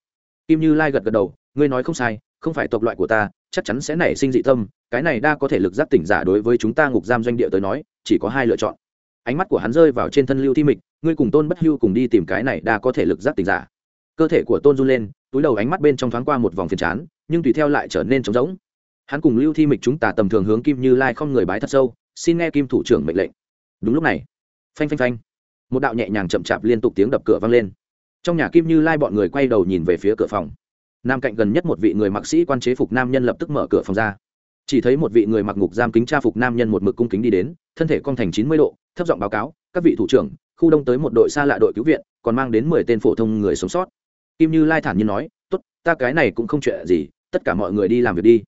Kim như lai gật gật đầu, ngươi nói không sai, không phải tộc loại của ta, chắc chắn sẽ nảy sinh dị tâm, cái này đa có thể lực giác tỉnh giả đối với chúng ta ngục giam doanh địa tới nói, chỉ có hai lựa chọn. Ánh mắt của hắn rơi vào trên thân lưu thi mịch ngươi cùng tôn bất hưu cùng đi tìm cái này đa có thể lực giác tình giả. Cơ thể của tôn run lên, túi đầu ánh mắt bên trong thoáng qua một vòng phiền chán, nhưng tùy theo lại trở nên trống rỗng. Hắn cùng lưu thi mịch chúng ta tầm thường hướng kim như lai không người bái thật sâu, xin nghe kim thủ trưởng mệnh lệnh. Đúng lúc này, phanh phanh phanh, một đạo nhẹ nhàng chậm chạp liên tục tiếng đập cửa vang lên. Trong nhà kim như lai bọn người quay đầu nhìn về phía cửa phòng. Nam cạnh gần nhất một vị người mặc sĩ quan chế phục nam nhân lập tức mở cửa phòng ra. Chỉ thấy một vị người mặc ngục giam kính tra phục nam nhân một mực cung kính đi đến, thân thể cong thành chín mươi độ, thấp giọng báo cáo, các vị thủ trưởng khu đông tới một đội xa lạ đội cứu viện, còn mang đến mười tên phổ thông người sống sót. Kim như lai thản nhiên nói, tốt, ta cái này cũng không chuyện gì, tất cả mọi người đi làm việc đi.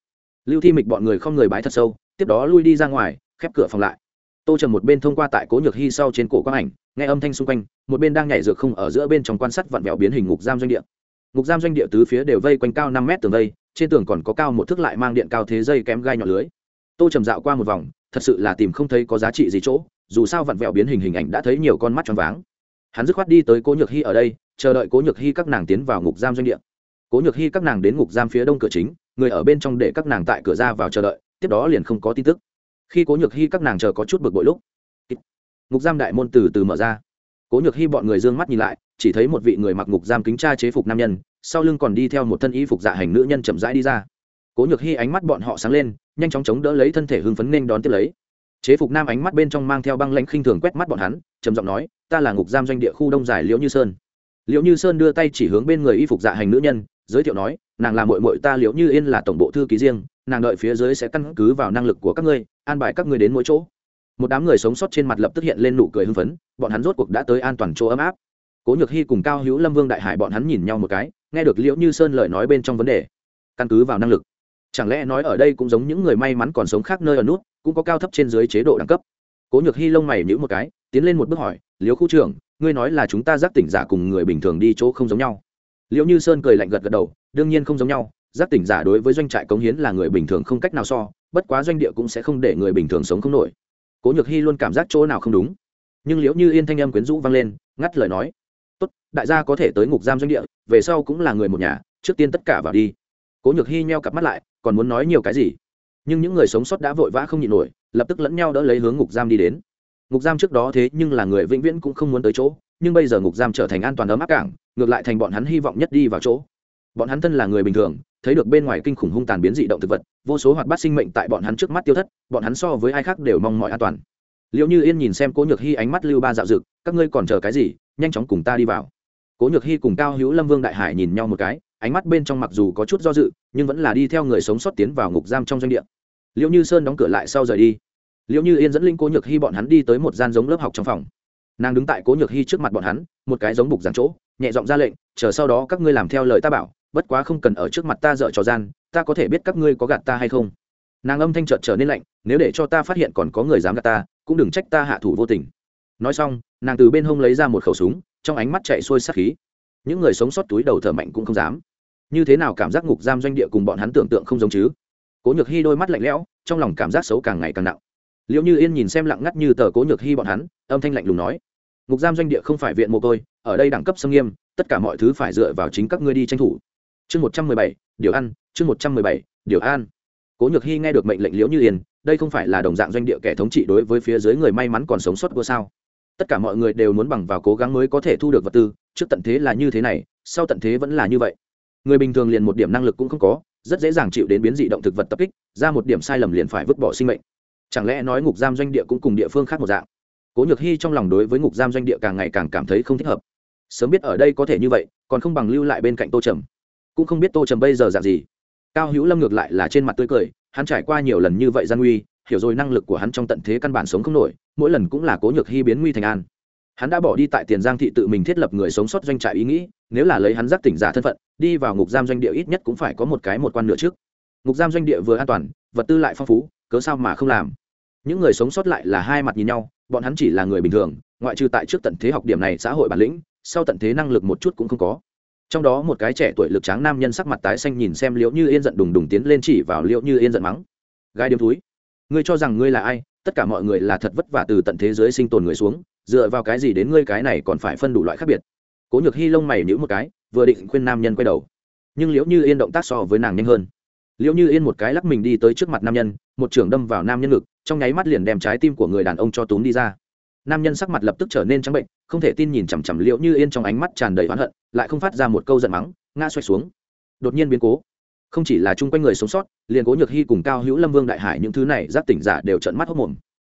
Lưu thi mịch bọn người không người bái thật sâu, tiếp đó lui đi ra ngoài, khép cửa phòng lại. Tô trầm một bên thông qua tại cố nhược hy sau trên cổ quang ảnh, nghe âm thanh xung quanh, một bên đang nhảy dược không ở giữa bên trong quan sát vặn vẹo biến hình ngục giam doanh địa. Ngục giam doanh địa tứ phía đều vây quanh cao năm mét tường vây, trên tường còn có cao một thước lại mang điện cao thế dây kém gai nhọn lưới. Tô trầm dạo qua một vòng thật sự là tìm không thấy có giá trị gì chỗ, dù sao vặn vẹo biến hình hình ảnh đã thấy nhiều con mắt choáng váng. Hắn dứt khoát đi tới cố nhược hy ở đây, chờ đợi cố nhược hy các nàng tiến vào ngục giam doanh địa. Cố nhược hy các nàng đến ngục giam phía đông cửa chính, người ở bên trong để các nàng tại cửa ra vào chờ đợi, tiếp đó liền không có tin tức. Khi cố nhược hy các nàng chờ có chút bực bội lúc, ngục giam đại môn từ từ mở ra. Cố nhược hy bọn người d ư ơ n g mắt nhìn lại, chỉ thấy một vị người mặc ngục giam kính tra chế phục nam nhân, sau lưng còn đi theo một thân y phục dạ hành nữ nhân chậm rãi đi ra cố nhược hy ánh mắt bọn họ sáng lên, nhanh chóng chống đỡ lấy thân thể hưng phấn nên đón tiếp lấy. Chế phục nam ánh mắt bên trong mang theo băng lãnh khinh thường quét mắt bọn hắn, trầm giọng nói, ta là ngục giam doanh địa khu đông giải liễu như sơn. Liễu như sơn đưa tay chỉ hướng bên người y phục dạ hành nữ nhân, giới thiệu nói, nàng là mội mội ta liễu như yên là tổng bộ thư ký riêng, nàng đợi phía dưới sẽ căn cứ vào năng lực của các ngươi, an bài các ngươi đến mỗi chỗ. Một đám người sống sót trên mặt lập tức hiện lên nụ cười hưng phấn, bọn hắn rốt cuộc đã tới an toàn chỗ ấm áp. Cố nhược hy cùng cao hữu lâm vương đại hải bọn hắn nhìn nhau một cái, nghe được liễu như sơn lời nói bên trong vấn đề, căn cứ vào năng lực chẳng lẽ nói ở đây cũng giống những người may mắn còn sống khác nơi ở nút, cũng có cao thấp trên dưới chế độ đẳng cấp? Cố nhược hy lông mày nhữ một cái, tiến lên một bước hỏi, liễu khu trưởng, ngươi nói là chúng ta giác tỉnh giả cùng người bình thường đi chỗ không giống nhau? Liễu như sơn cười lạnh gật gật đầu, đương nhiên không giống nhau, giác tỉnh giả đối với doanh trại cống hiến là người bình thường không cách nào so, bất quá doanh địa cũng sẽ không để người bình thường sống không nổi. Cố nhược hy luôn cảm giác chỗ nào không đúng. Nhưng liễu như yên thanh âm quyến rũ vang lên, ngắt lời nói, tốt, đại gia có thể tới ngục giam doanh địa, về sau cũng là người một nhà, trước tiên tất cả vào đi. Cố nhược hy nheo cặp mắt lại còn muốn nói nhiều cái gì? Nhưng những người sống sót đã vội vã không nhịn nổi, lập tức lẫn nhau đỡ lấy hướng ngục giam đi đến. Ngục giam trước đó thế nhưng là người vĩnh viễn cũng không muốn tới chỗ, nhưng bây giờ ngục giam trở thành an toàn ấm áp cảng, ngược lại thành bọn hắn hy vọng nhất đi vào chỗ. Bọn hắn thân là người bình thường, thấy được bên ngoài kinh khủng hung tàn biến dị động thực vật, vô số hoạt bát sinh mệnh tại bọn hắn trước mắt tiêu thất, bọn hắn so với ai khác đều mong mọi an toàn. Liệu như yên nhìn xem cố nhược hy ánh mắt lưu ba dạo dực, các ngươi còn chờ cái gì, nhanh chóng cùng ta đi vào. Cố nhược hy cùng cao hữu lâm vương đại hải nhìn nhau một cái ánh mắt bên trong mặc dù có chút do dự, nhưng vẫn là đi theo người sống sót tiến vào ngục giam trong doanh địa. Liệu như sơn đóng cửa lại sau rời đi. Liệu như yên dẫn linh cố nhược hy bọn hắn đi tới một gian giống lớp học trong phòng. Nàng đứng tại cố nhược hy trước mặt bọn hắn, một cái giống bục giàn chỗ, nhẹ giọng ra lệnh, chờ sau đó các ngươi làm theo lời ta bảo, bất quá không cần ở trước mặt ta dợ trò gian, ta có thể biết các ngươi có gạt ta hay không. Nàng âm thanh trợt trở nên lạnh, nếu để cho ta phát hiện còn có người dám gạt ta, cũng đừng trách ta hạ thủ vô tình. Nói xong, nàng từ bên hông lấy ra một khẩu súng, trong ánh mắt chạy xuôi sát khí. Những người sống sót túi đầu thở mạnh cũng không dám như thế nào cảm giác ngục giam doanh địa cùng bọn hắn tưởng tượng không giống chứ? Cố nhược hy đôi mắt lạnh lẽo, trong lòng cảm giác xấu càng ngày càng nặng. Liệu như yên nhìn xem lặng ngắt như tờ cố nhược hy bọn hắn, âm thanh lạnh lùng nói, ngục giam doanh địa không phải viện mồ côi, ở đây đẳng cấp xâm nghiêm, tất cả mọi thứ phải dựa vào chính các ngươi đi tranh thủ. Chương một trăm mười bảy, điều ăn, chương một trăm mười bảy, điều an cố nhược hy nghe được mệnh lệnh liễu như yên, đây không phải là đồng dạng doanh địa kẻ thống trị đối với phía dưới người may mắn còn sống sót của sao? Tất cả mọi người đều muốn bằng vào cố gắng mới có thể thu được vật tư, trước tận thế là như thế này, sau tận thế vẫn là như vậy người bình thường liền một điểm năng lực cũng không có, rất dễ dàng chịu đến biến dị động thực vật tập kích, ra một điểm sai lầm liền phải vứt bỏ sinh mệnh. Chẳng lẽ nói ngục giam doanh địa cũng cùng địa phương khác một dạng? Cố nhược hy trong lòng đối với ngục giam doanh địa càng ngày càng cảm thấy không thích hợp. Sớm biết ở đây có thể như vậy, còn không bằng lưu lại bên cạnh tô trầm. Cũng không biết tô trầm bây giờ dạng gì. Cao hữu lâm ngược lại là trên mặt tươi cười, hắn trải qua nhiều lần như vậy gian nguy, hiểu rồi năng lực của hắn trong tận thế căn bản sống không nổi, mỗi lần cũng là cố nhược hy biến nguy thành an. Hắn đã bỏ đi tại tiền giang thị tự mình thiết lập người sống sót doanh trại ý nghĩ nếu là lấy hắn giác tỉnh giả thân phận, đi vào ngục giam doanh địa ít nhất cũng phải có một cái một quan nữa trước. Ngục giam doanh địa vừa an toàn, vật tư lại phong phú, cớ sao mà không làm? Những người sống sót lại là hai mặt nhìn nhau, bọn hắn chỉ là người bình thường, ngoại trừ tại trước tận thế học điểm này xã hội bản lĩnh, sau tận thế năng lực một chút cũng không có. Trong đó một cái trẻ tuổi lực tráng nam nhân sắc mặt tái xanh nhìn xem liễu như yên giận đùng đùng tiến lên chỉ vào liễu như yên giận mắng. Gai điếm túi ngươi cho rằng ngươi là ai? Tất cả mọi người là thật vất vả từ tận thế giới sinh tồn người xuống, dựa vào cái gì đến ngươi cái này còn phải phân đủ loại khác biệt? Cố nhược hy lông mày nhữ một cái, vừa định khuyên nam nhân quay đầu. Nhưng liễu như yên động tác so với nàng nhanh hơn. Liễu như yên một cái lắc mình đi tới trước mặt nam nhân, một trưởng đâm vào nam nhân ngực, trong nháy mắt liền đem trái tim của người đàn ông cho túm đi ra. Nam nhân sắc mặt lập tức trở nên trắng bệnh, không thể tin nhìn chằm chằm liễu như yên trong ánh mắt tràn đầy oán hận, lại không phát ra một câu giận mắng, ngã xoay xuống. Đột nhiên biến cố. Không chỉ là chung quanh người sống sót, liền cố nhược hy cùng cao hữu lâm vương đại hải những thứ này giáp tỉnh giả đều trận mắt hốc mồm.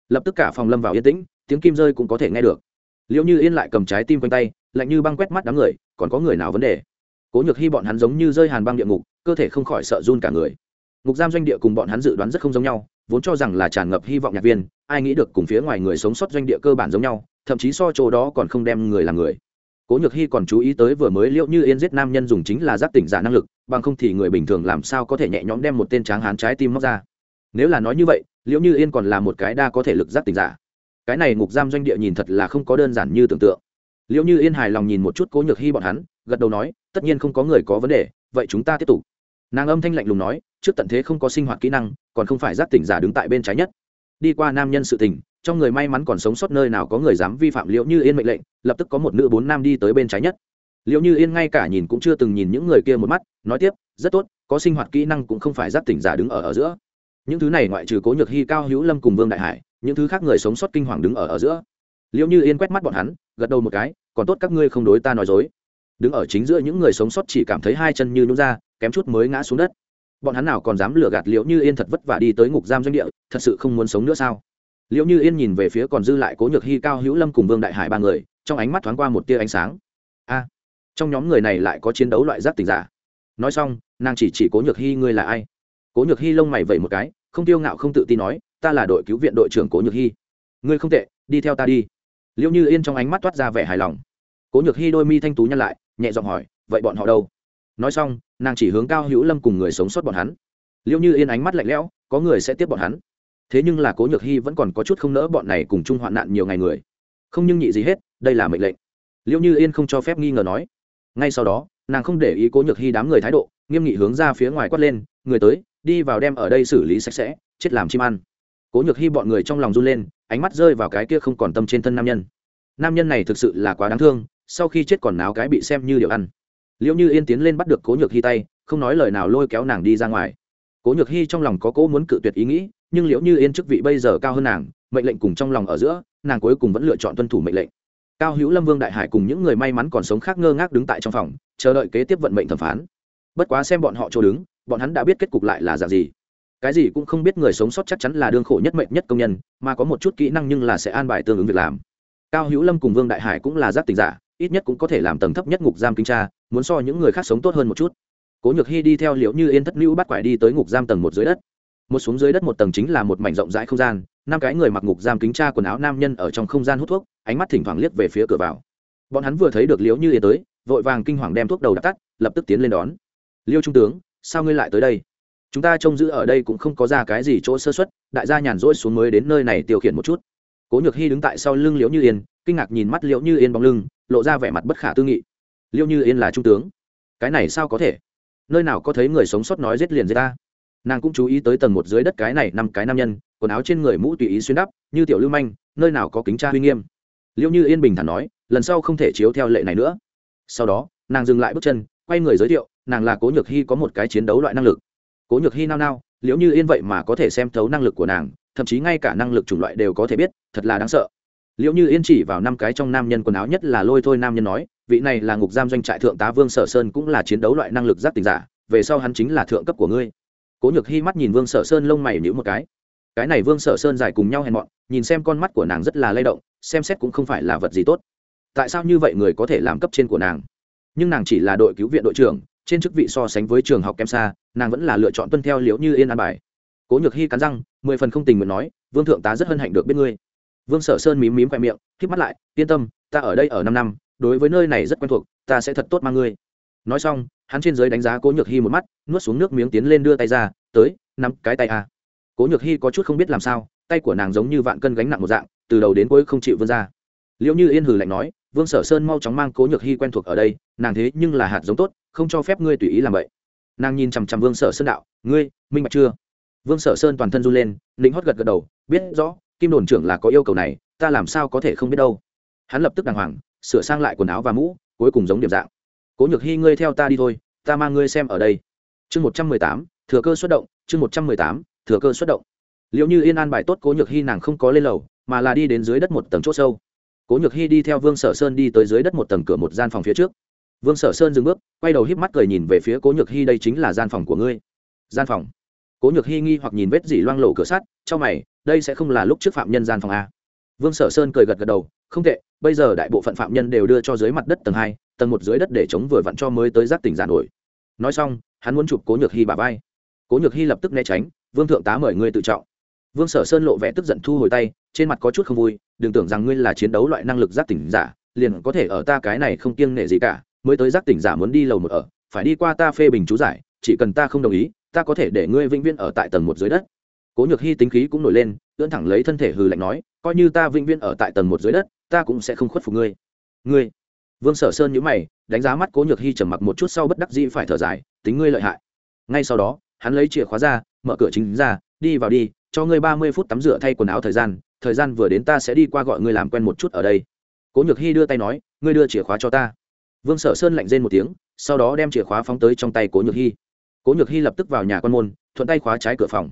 Lập tức cả phòng lâm vào yên tĩnh, tiếng kim rơi cũng có thể nghe được. Liệu như yên lại cầm trái tim quanh tay lạnh như băng quét mắt đám người, còn có người nào vấn đề? Cố nhược hy bọn hắn giống như rơi hàn băng địa ngục, cơ thể không khỏi sợ run cả người. Ngục giam doanh địa cùng bọn hắn dự đoán rất không giống nhau, vốn cho rằng là tràn ngập hy vọng nhạc viên, ai nghĩ được cùng phía ngoài người sống sót doanh địa cơ bản giống nhau, thậm chí so chỗ đó còn không đem người làm người. Cố nhược hy còn chú ý tới vừa mới liệu như yên giết nam nhân dùng chính là giác tỉnh giả năng lực, bằng không thì người bình thường làm sao có thể nhẹ nhõm đem một tên tráng hán trái tim móc ra. Nếu là nói như vậy, liệu như yên còn là một cái đa có thể lực giác tỉnh giả. Cái này ngục giam doanh địa nhìn thật là không có đơn giản như tưởng tượng liệu như yên hài lòng nhìn một chút cố nhược hy bọn hắn, gật đầu nói, tất nhiên không có người có vấn đề, vậy chúng ta tiếp tục. Nàng âm thanh lạnh lùng nói, trước tận thế không có sinh hoạt kỹ năng, còn không phải giác tỉnh giả đứng tại bên trái nhất. Đi qua nam nhân sự tình, trong người may mắn còn sống sót nơi nào có người dám vi phạm liệu như yên mệnh lệnh, lập tức có một nữ bốn nam đi tới bên trái nhất. Liệu như yên ngay cả nhìn cũng chưa từng nhìn những người kia một mắt, nói tiếp, rất tốt, có sinh hoạt kỹ năng cũng không phải giác tỉnh giả đứng ở ở giữa. Những thứ này ngoại trừ cố nhược hy cao hữu lâm cùng vương đại hải, những thứ khác người sống sót kinh hoàng đứng ở ở giữa liệu như yên quét mắt bọn hắn, gật đầu một cái, còn tốt các ngươi không đối ta nói dối. Đứng ở chính giữa những người sống sót chỉ cảm thấy hai chân như nhún ra, kém chút mới ngã xuống đất. Bọn hắn nào còn dám lừa gạt liệu như yên thật vất vả đi tới ngục giam doanh địa, thật sự không muốn sống nữa sao? Liệu như yên nhìn về phía còn dư lại cố nhược hy cao hữu lâm cùng vương đại hải ba người, trong ánh mắt thoáng qua một tia ánh sáng. A, trong nhóm người này lại có chiến đấu loại giáp tình giả. Nói xong, nàng chỉ chỉ cố nhược hy ngươi là ai? Cố nhược hy lông mày vẩy một cái, không tiêu ngạo không tự tin nói, ta là đội cứu viện đội trưởng cố nhược hy ngươi không tệ, đi theo ta đi liệu như yên trong ánh mắt toát ra vẻ hài lòng. Cố nhược hy đôi mi thanh tú nhăn lại, nhẹ giọng hỏi, vậy bọn họ đâu? Nói xong, nàng chỉ hướng cao hữu lâm cùng người sống sót bọn hắn. Liệu như yên ánh mắt lạnh lẽo, có người sẽ tiếp bọn hắn. Thế nhưng là cố nhược hy vẫn còn có chút không nỡ bọn này cùng chung hoạn nạn nhiều ngày người. Không nhưng nhị gì hết, đây là mệnh lệnh. Liệu như yên không cho phép nghi ngờ nói. Ngay sau đó, nàng không để ý cố nhược hy đám người thái độ, nghiêm nghị hướng ra phía ngoài quát lên, người tới, đi vào đem ở đây xử lý sạch sẽ, chết làm chim ăn. Cố nhược hy bọn người trong lòng run lên ánh mắt rơi vào cái kia không còn tâm trên thân nam nhân. Nam nhân này thực sự là quá đáng thương, sau khi chết còn náo cái bị xem như điều ăn. Liệu như yên tiến lên bắt được cố nhược hy tay, không nói lời nào lôi kéo nàng đi ra ngoài. Cố nhược hy trong lòng có cố muốn cự tuyệt ý nghĩ, nhưng liệu như yên chức vị bây giờ cao hơn nàng, mệnh lệnh cùng trong lòng ở giữa, nàng cuối cùng vẫn lựa chọn tuân thủ mệnh lệnh. Cao hữu lâm, vương đại hải cùng những người may mắn còn sống khác ngơ ngác đứng tại trong phòng, chờ đợi kế tiếp vận mệnh thẩm phán. Bất quá xem bọn họ chỗ đứng, bọn hắn đã biết kết cục lại là dạng gì cái gì cũng không biết người sống sót chắc chắn là đương khổ nhất mệnh nhất công nhân, mà có một chút kỹ năng nhưng là sẽ an bài tương ứng việc làm. Cao hữu lâm cùng vương đại hải cũng là giác tình giả, ít nhất cũng có thể làm tầng thấp nhất ngục giam kinh tra, muốn so những người khác sống tốt hơn một chút. Cố nhược hy đi theo liệu như yên thất lưu bắt quải đi tới ngục giam tầng một dưới đất. Một xuống dưới đất một tầng chính là một mảnh rộng rãi không gian, năm cái người mặc ngục giam kính tra quần áo nam nhân ở trong không gian hút thuốc, ánh mắt thỉnh thoảng liếc về phía cửa vào. Bọn hắn vừa thấy được liễu như yên tới, vội vàng kinh hoàng đem thuốc đầu đặt tắt, lập tức tiến lên đón. Liêu trung tướng, sao ngươi lại tới đây? Chúng ta trông giữ ở đây cũng không có ra cái gì chỗ sơ xuất đại gia nhàn rỗi xuống mới đến nơi này tiêu khiển một chút. Cố nhược hy đứng tại sau lưng liễu như yên, kinh ngạc nhìn mắt liễu như yên bóng lưng, lộ ra vẻ mặt bất khả tư nghị. Liễu như yên là trung tướng. Cái này sao có thể? Nơi nào có thấy người sống sót nói giết liền giết ta? Nàng cũng chú ý tới tầng một dưới đất cái này năm cái nam nhân, quần áo trên người mũ tùy ý xuyên đắp, như tiểu lưu manh, nơi nào có kính tra uy nghiêm. Liễu như yên bình thản nói, lần sau không thể chiếu theo lệ này nữa. Sau đó, nàng dừng lại bước chân, quay người giới thiệu, nàng là cố nhược hy có một cái chiến đấu loại năng lực cố nhược hy nao nao, liễu như yên vậy mà có thể xem thấu năng lực của nàng, thậm chí ngay cả năng lực chủng loại đều có thể biết, thật là đáng sợ. Liễu như yên chỉ vào năm cái trong nam nhân quần áo nhất là lôi thôi nam nhân nói, vị này là ngục giam doanh trại thượng tá vương sở sơn cũng là chiến đấu loại năng lực giác tình giả, về sau hắn chính là thượng cấp của ngươi. Cố nhược hy mắt nhìn vương sở sơn lông mày nhữ một cái. Cái này vương sở sơn dài cùng nhau hèn mọn, nhìn xem con mắt của nàng rất là lay động, xem xét cũng không phải là vật gì tốt. Tại sao như vậy người có thể làm cấp trên của nàng? Nhưng nàng chỉ là đội cứu viện đội trưởng trên chức vị so sánh với trường học kém xa, nàng vẫn là lựa chọn tuân theo liễu như yên an bài. Cố nhược hy cắn răng, mười phần không tình nguyện nói, vương thượng tá rất hân hạnh được biết ngươi. Vương sở sơn mím mím khoe miệng k mắt lại, yên tâm, ta ở đây ở năm năm, đối với nơi này rất quen thuộc, ta sẽ thật tốt mang ngươi. Nói xong, hắn trên giới đánh giá cố nhược hy một mắt, nuốt xuống nước miếng tiến lên đưa tay ra, tới năm cái tay a. Cố nhược hy có chút không biết làm sao, tay của nàng giống như vạn cân gánh nặng một dạng, từ đầu đến cuối không chịu vươn ra. Liệu như yên hử lạnh nói, vương sở sơn mau chóng mang cố nhược hy quen thuộc ở đây, nàng thế nhưng là hạt giống tốt không cho phép ngươi tùy ý làm vậy. Nàng nhìn chằm chằm vương sở sơn đạo, ngươi, minh bạch chưa? Vương sở sơn toàn thân run lên lính hót gật gật đầu, biết rõ, kim đồn trưởng là có yêu cầu này, ta làm sao có thể không biết đâu. Hắn lập tức đàng hoàng, sửa sang lại quần áo và mũ, cuối cùng giống điểm dạng. Cố nhược hy ngươi theo ta đi thôi, ta mang ngươi xem ở đây. Chương một trăm mười tám, thừa cơ xuất động, chương một trăm mười tám, thừa cơ xuất động. Liệu như yên an bài tốt cố nhược hy nàng không có lên lầu, mà là đi đến dưới đất một tầng c h ỗ sâu. Cố nhược hy đi theo vương sở sơn đi tới dưới đất một tầng cửa một gian phòng phía trước vương sở sơn dừng bước, quay đầu híp mắt cười nhìn về phía cố nhược hy đây chính là gian phòng của ngươi. Gian phòng? Cố nhược hy nghi hoặc nhìn vết dỉ loang lổ cửa sắt, trong mày, đây sẽ không là lúc trước phạm nhân gian phòng a vương sở sơn cười gật gật đầu, không tệ, bây giờ đại bộ phận phạm nhân đều đưa cho dưới mặt đất tầng hai, tầng một dưới đất để chống vừa vặn cho mới tới giác tỉnh giàn nổi. Nói xong, hắn muốn chụp cố nhược hy bà vai. Cố nhược hy lập tức né tránh, vương thượng tá mời ngươi tự trọng. Vương sở sơn lộ vẻ tức giận thu hồi tay, trên mặt có chút không vui, đừng tưởng rằng ngươi là chiến đấu loại năng lực giác tỉnh giả, liền có thể ở ta cái này không kiêng nể gì cả mới tới giác tỉnh giả muốn đi lầu một ở, phải đi qua ta phê bình chú giải, chỉ cần ta không đồng ý, ta có thể để ngươi vĩnh viễn ở tại tầng một dưới đất. Cố nhược hy tính khí cũng nổi lên, ưỡn thẳng lấy thân thể hừ lạnh nói, coi như ta vĩnh viễn ở tại tầng một dưới đất, ta cũng sẽ không khuất phục ngươi. Ngươi? Vương sở sơn nhíu mày, đánh giá mắt cố nhược hy trầm mặc một chút sau bất đắc dĩ phải thở dài, tính ngươi lợi hại. Ngay sau đó, hắn lấy chìa khóa ra, mở cửa chính ra, đi vào đi, cho ngươi ba mươi phút tắm rửa thay quần áo thời gian thời gian vừa đến ta sẽ đi qua gọi ngươi làm quen một chút ở đây. Cố nhược hy đưa tay nói, ngươi đưa chìa khóa cho ta vương sở sơn lạnh rên một tiếng, sau đó đem chìa khóa phóng tới trong tay cố nhược hy cố nhược hy lập tức vào nhà con môn, thuận tay khóa trái cửa phòng.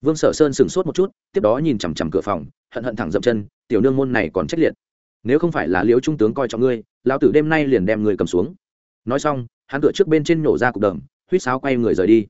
Vương sở sơn sửng sốt một chút, tiếp đó nhìn chằm chằm cửa phòng, hận hận thẳng dậm chân, tiểu nương môn này còn trách liệt. Nếu không phải là liễu trung tướng coi trọng ngươi, lão tử đêm nay liền đem người cầm xuống. Nói xong, hắn cửa trước bên trên nổ ra cục đờm huýt sáo quay người rời đi.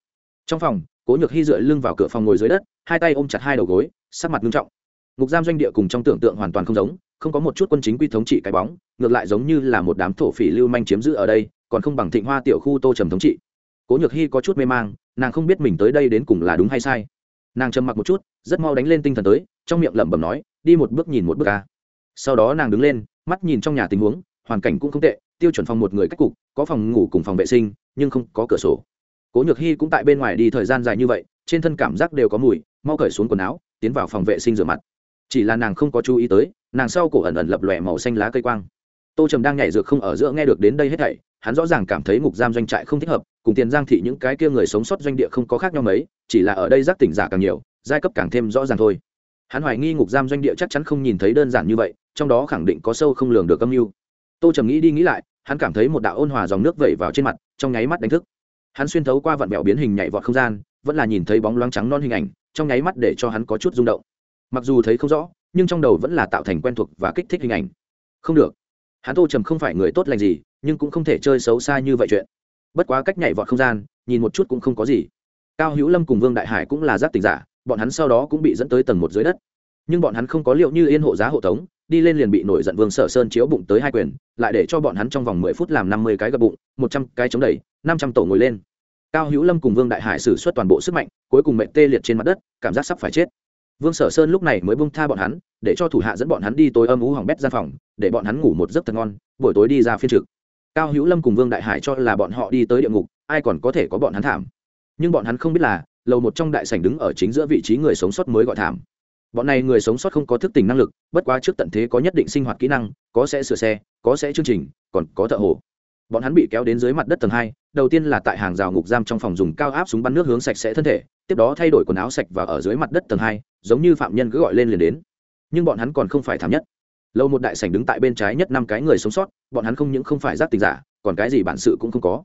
Trong phòng, cố nhược hy dựa lưng vào cửa phòng ngồi dưới đất, hai tay ôm chặt hai đầu gối, sắc mặt nghiêm trọng. Ngục giam doanh địa cùng trong tưởng tượng hoàn toàn không giống không có một chút quân chính quy thống trị cái bóng, ngược lại giống như là một đám thổ phỉ lưu manh chiếm giữ ở đây, còn không bằng thịnh hoa tiểu khu tô trầm thống trị. Cố nhược hy có chút mê mang, nàng không biết mình tới đây đến cùng là đúng hay sai. Nàng trầm mặc một chút, rất mau đánh lên tinh thần tới, trong miệng lẩm bẩm nói, đi một bước nhìn một bước ca sau đó nàng đứng lên, mắt nhìn trong nhà tình huống, hoàn cảnh cũng không tệ, tiêu chuẩn phòng một người cách cục, có phòng ngủ cùng phòng vệ sinh, nhưng không có cửa sổ. Cố nhược hy cũng tại bên ngoài đi thời gian dài như vậy, trên thân cảm giác đều có mùi, mau cởi xuống quần áo, tiến vào phòng vệ sinh rửa mặt. Chỉ là nàng không có chú ý tới nàng sau cổ ẩn ẩn lập lòe màu xanh lá cây quang. Tô trầm đang nhảy dược không ở giữa nghe được đến đây hết thảy, hắn rõ ràng cảm thấy ngục giam doanh trại không thích hợp, cùng tiền giang thị những cái kia người sống sót doanh địa không có khác nhau mấy, chỉ là ở đây giác tỉnh giả càng nhiều, giai cấp càng thêm rõ ràng thôi. Hắn hoài nghi ngục giam doanh địa chắc chắn không nhìn thấy đơn giản như vậy, trong đó khẳng định có sâu không lường được âm mưu. Tô trầm nghĩ đi nghĩ lại, hắn cảm thấy một đạo ôn hòa dòng nước vẩy vào trên mặt, trong nháy mắt đánh thức. Hắn xuyên thấu qua vạn mẹo biến hình nhảy vọt không gian, vẫn là nhìn thấy bóng loáng trắng non hình ảnh, trong nháy mắt để cho hắn có chút rung động. Mặc dù thấy không rõ nhưng trong đầu vẫn là tạo thành quen thuộc và kích thích hình ảnh. Không được. Hắn tô trầm không phải người tốt lành gì, nhưng cũng không thể chơi xấu xa như vậy chuyện. Bất quá cách nhảy vọt không gian, nhìn một chút cũng không có gì. Cao hữu lâm cùng vương đại hải cũng là giáp tình giả, bọn hắn sau đó cũng bị dẫn tới tầng một dưới đất. Nhưng bọn hắn không có liệu như yên hộ giá hộ tống, đi lên liền bị nổi giận vương sở sơn chiếu bụng tới hai quyền, lại để cho bọn hắn trong vòng mười phút làm năm mươi cái gập bụng, một trăm cái chống đẩy, năm trăm tổ ngồi lên. Cao hữu lâm cùng vương đại hải xử suất toàn bộ sức mạnh, cuối cùng mệnh tê liệt trên mặt đất, cảm giác sắp phải chết vương sở sơn lúc này mới bông tha bọn hắn, để cho thủ hạ dẫn bọn hắn đi tối âm ú hỏng bét gian phòng, để bọn hắn ngủ một giấc thật ngon, buổi tối đi ra phiên trực. Cao hữu lâm cùng vương đại hải cho là bọn họ đi tới địa ngục, ai còn có thể có bọn hắn thảm. Nhưng bọn hắn không biết là, lầu một trong đại sảnh đứng ở chính giữa vị trí người sống sót mới gọi thảm. Bọn này người sống sót không có thức tỉnh năng lực, bất quá trước tận thế có nhất định sinh hoạt kỹ năng, có sẽ sửa xe, có sẽ chương trình, còn có thợ hồ bọn hắn bị kéo đến dưới mặt đất tầng hai, đầu tiên là tại hàng rào ngục giam trong phòng dùng cao áp súng bắn nước hướng sạch sẽ thân thể, tiếp đó thay đổi quần áo sạch và ở dưới mặt đất tầng hai, giống như phạm nhân cứ gọi lên liền đến. Nhưng bọn hắn còn không phải thảm nhất. Lâu một đại sảnh đứng tại bên trái nhất năm cái người sống sót, bọn hắn không những không phải giác tình giả, còn cái gì bản sự cũng không có.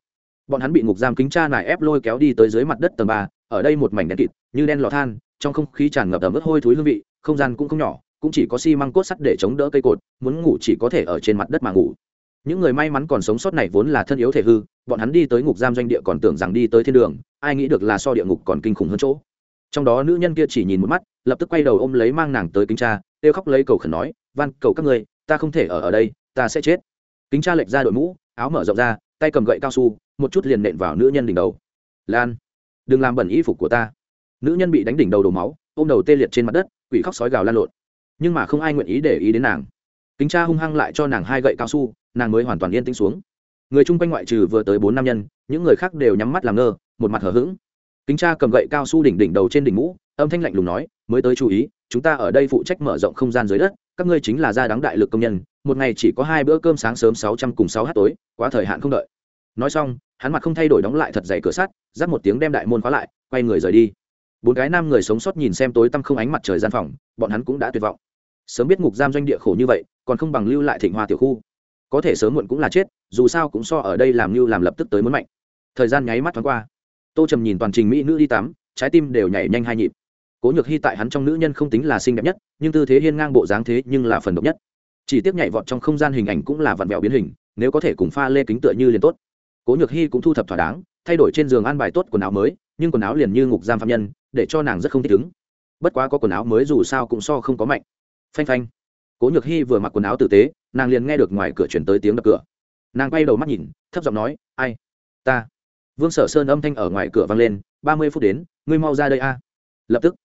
Bọn hắn bị ngục giam kính tra nài ép lôi kéo đi tới dưới mặt đất tầng ba, ở đây một mảnh đen kịt, như đen lò than, trong không khí tràn ngập ẩm ướt hôi thối hương vị, không gian cũng không nhỏ, cũng chỉ có xi măng cốt sắt để chống đỡ cây cột, muốn ngủ chỉ có thể ở trên mặt đất mà ngủ những người may mắn còn sống sót này vốn là thân yếu thể hư, bọn hắn đi tới ngục giam doanh địa còn tưởng rằng đi tới thiên đường, ai nghĩ được là so địa ngục còn kinh khủng hơn chỗ. Trong đó nữ nhân kia chỉ nhìn một mắt, lập tức quay đầu ôm lấy mang nàng tới kính cha, kêu khóc lấy cầu khẩn nói, van, cầu các ngươi ta không thể ở ở đây, ta sẽ chết. Kính cha lệch ra đội mũ, áo mở rộng ra, tay cầm gậy cao su, một chút liền nện vào nữ nhân đỉnh đầu. Lan, đừng làm bẩn y phục của ta. Nữ nhân bị đánh đỉnh đầu đổ máu, ôm đầu tê liệt trên mặt đất, quỷ khóc sói gào lan lộn. Nhưng mà không ai nguyện ý để ý đến nàng. Kính cha hung hăng lại cho nàng hai gậy cao su nàng mới hoàn toàn yên tĩnh xuống. Người chung quanh ngoại trừ vừa tới bốn nam nhân, những người khác đều nhắm mắt làm ngơ, một mặt hờ hững. kính cha cầm gậy cao su đỉnh đỉnh đầu trên đỉnh mũ, âm thanh lạnh lùng nói, mới tới chú ý, chúng ta ở đây phụ trách mở rộng không gian dưới đất, các ngươi chính là gia đáng đại lực công nhân, một ngày chỉ có hai bữa cơm sáng sớm sáu trăm cùng sáu h tối, quá thời hạn không đợi. Nói xong, hắn mặt không thay đổi đóng lại thật dày cửa sắt giáp một tiếng đem đại môn khóa lại, quay người rời đi. Bốn cái nam người sống sót nhìn xem tối tăm không ánh mặt trời gian phòng, bọn hắn cũng đã tuyệt vọng. Sớm biết ngục giam doanh địa khổ như vậy, còn không bằng lưu lại thịnh hoa tiểu khu có thể sớm muộn cũng là chết, dù sao cũng so ở đây làm như làm lập tức tới muốn mạnh. Thời gian nháy mắt thoáng qua. Tô trầm nhìn toàn trình mỹ nữ đi tắm, trái tim đều nhảy nhanh hai nhịp. Cố nhược hy tại hắn trong nữ nhân không tính là xinh đẹp nhất, nhưng tư thế hiên ngang bộ dáng thế nhưng là phần độc nhất. Chỉ tiếc nhảy vọt trong không gian hình ảnh cũng là vặn vẹo biến hình, nếu có thể cùng pha lê kính tựa như liền tốt. Cố nhược hy cũng thu thập thỏa đáng, thay đổi trên giường ăn bài tốt quần áo mới, nhưng quần áo liền như ngục giam phạm nhân, để cho nàng rất không thích ứng. Bất quá có quần áo mới dù sao cũng so không có mạnh. Phanh phanh. Cố nhược hy vừa mặc quần áo tử tế nàng liền nghe được ngoài cửa chuyển tới tiếng đập cửa. Nàng quay đầu mắt nhìn, thấp giọng nói, ai? Ta. Vương sở sơn âm thanh ở ngoài cửa vang lên, ba mươi phút đến, ngươi mau ra đây a. Lập tức,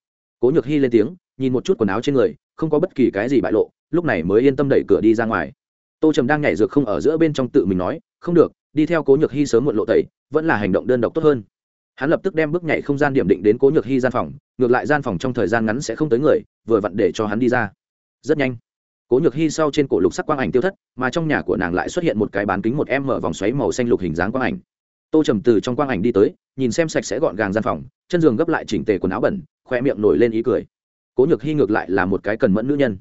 cố nhược hy lên tiếng, nhìn một chút quần áo trên người, không có bất kỳ cái gì bại lộ, lúc này mới yên tâm đẩy cửa đi ra ngoài. Tô trầm đang nhảy dược không ở giữa bên trong tự mình nói, không được, đi theo cố nhược hy sớm muộn lộ tẩy, vẫn là hành động đơn độc tốt hơn. Hắn lập tức đem bước nhảy không gian điểm định đến cố nhược hy gian phòng, ngược lại gian phòng trong thời gian ngắn sẽ không tới người, vừa vặn để cho hắn đi ra. Rất nhanh cố nhược hy sau trên cổ lục sắc quang ảnh tiêu thất, mà trong nhà của nàng lại xuất hiện một cái bán kính một em mở vòng xoáy màu xanh lục hình dáng quang ảnh. Tô trầm từ trong quang ảnh đi tới, nhìn xem sạch sẽ gọn gàng gian phòng, chân giường gấp lại chỉnh tề quần áo bẩn khoe miệng nổi lên ý cười. Cố nhược hy ngược lại là một cái cần mẫn nữ nhân.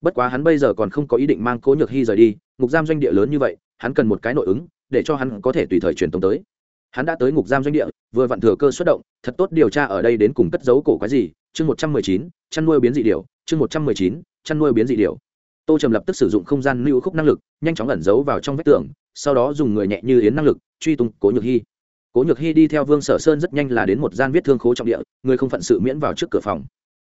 Bất quá hắn bây giờ còn không có ý định mang cố nhược hy rời đi, ngục giam doanh địa lớn như vậy, hắn cần một cái nội ứng, để cho hắn có thể tùy thời truyền tống tới. Hắn đã tới ngục giam doanh địa, vừa vặn thừa cơ xuất động, thật tốt điều tra ở đây đến cùng cất giấu cổ cái gì. Chương một trăm mười chín, chăn nuôi biến dị điều, chương một trăm mười chín, chăn nuôi biến dị điều tô trầm lập tức sử dụng không gian lưu khúc năng lực, nhanh chóng ẩn giấu vào trong vách tường, sau đó dùng người nhẹ như yến năng lực, truy tung cố nhược hy cố nhược hy đi theo vương sở sơn rất nhanh là đến một gian viết thương khố trọng địa, người không phận sự miễn vào trước cửa phòng.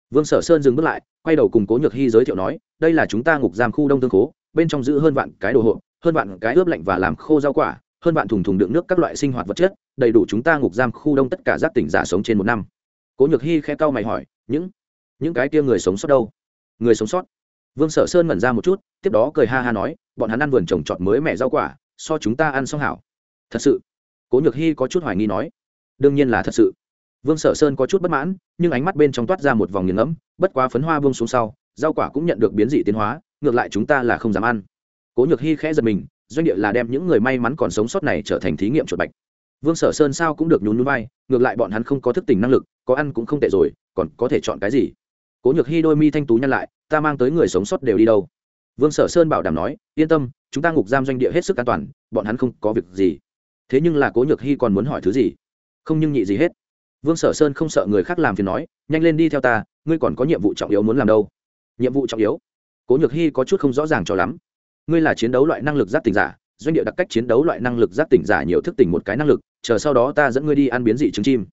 Vương sở sơn dừng bước lại, quay đầu cùng cố nhược hy giới thiệu nói, đây là chúng ta ngục giam khu đông thương khố, bên trong giữ hơn vạn cái đồ hộp, hơn vạn cái ướp lạnh và làm khô rau quả, hơn vạn thùng thùng đựng nước các loại sinh hoạt vật chất, đầy đủ chúng ta ngục giam khu đông tất cả giác tỉnh giả sống trên một năm. Cố nhược hy khe cau mày hỏi, những những cái kia người sống sót đâu? Người sống sót? Vương sở sơn mẩn ra một chút, tiếp đó cười ha ha nói, bọn hắn ăn vườn trồng trọt mới mẹ rau quả, so chúng ta ăn xong hảo. Thật sự? Cố nhược hy có chút hoài nghi nói. Đương nhiên là thật sự. Vương sở sơn có chút bất mãn, nhưng ánh mắt bên trong toát ra một vòng nghiền ngẫm, bất quá phấn hoa vương xuống sau, rau quả cũng nhận được biến dị tiến hóa, ngược lại chúng ta là không dám ăn. Cố nhược hy khẽ giật mình, doanh địa là đem những người may mắn còn sống sót này trở thành thí nghiệm chuột bạch. Vương sở sơn sao cũng được nhún núi bay ngược lại bọn hắn không có thức tỉnh năng lực, có ăn cũng không tệ rồi, còn có thể chọn cái gì? Cố nhược hy đôi mi thanh tú nhăn lại, ta mang tới người sống sót đều đi đâu? Vương sở sơn bảo đảm nói, yên tâm, chúng ta ngục giam doanh địa hết sức an toàn, bọn hắn không có việc gì. Thế nhưng là cố nhược hy còn muốn hỏi thứ gì? Không nhưng nhị gì hết. Vương sở sơn không sợ người khác làm phiền nói, nhanh lên đi theo ta, ngươi còn có nhiệm vụ trọng yếu muốn làm đâu? Nhiệm vụ trọng yếu? Cố nhược hy có chút không rõ ràng cho lắm. Ngươi là chiến đấu loại năng lực giáp tỉnh giả, doanh địa đặc cách chiến đấu loại năng lực giáp tỉnh giả nhiều thức tỉnh một cái năng lực, chờ sau đó ta dẫn ngươi đi ăn biến dị trứng chim.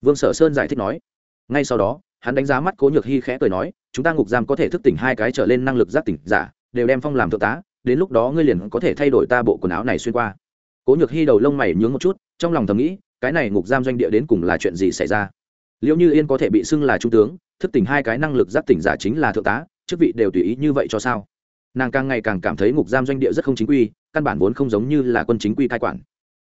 Vương sở sơn giải thích nói. Ngay sau đó hắn đánh giá mắt cố nhược hy khẽ cười nói, chúng ta ngục giam có thể thức tỉnh hai cái trở lên năng lực giác tỉnh giả, đều đem phong làm thượng tá, đến lúc đó ngươi liền có thể thay đổi ta bộ quần áo này xuyên qua. Cố nhược hy đầu lông mày nhướng một chút, trong lòng thầm nghĩ, cái này ngục giam doanh địa đến cùng là chuyện gì xảy ra? Liệu như yên có thể bị xưng là trung tướng, thức tỉnh hai cái năng lực giác tỉnh giả chính là thượng tá, chức vị đều tùy ý như vậy cho sao? Nàng càng ngày càng cảm thấy ngục giam doanh địa rất không chính quy, căn bản vốn không giống như là quân chính quy cai quản.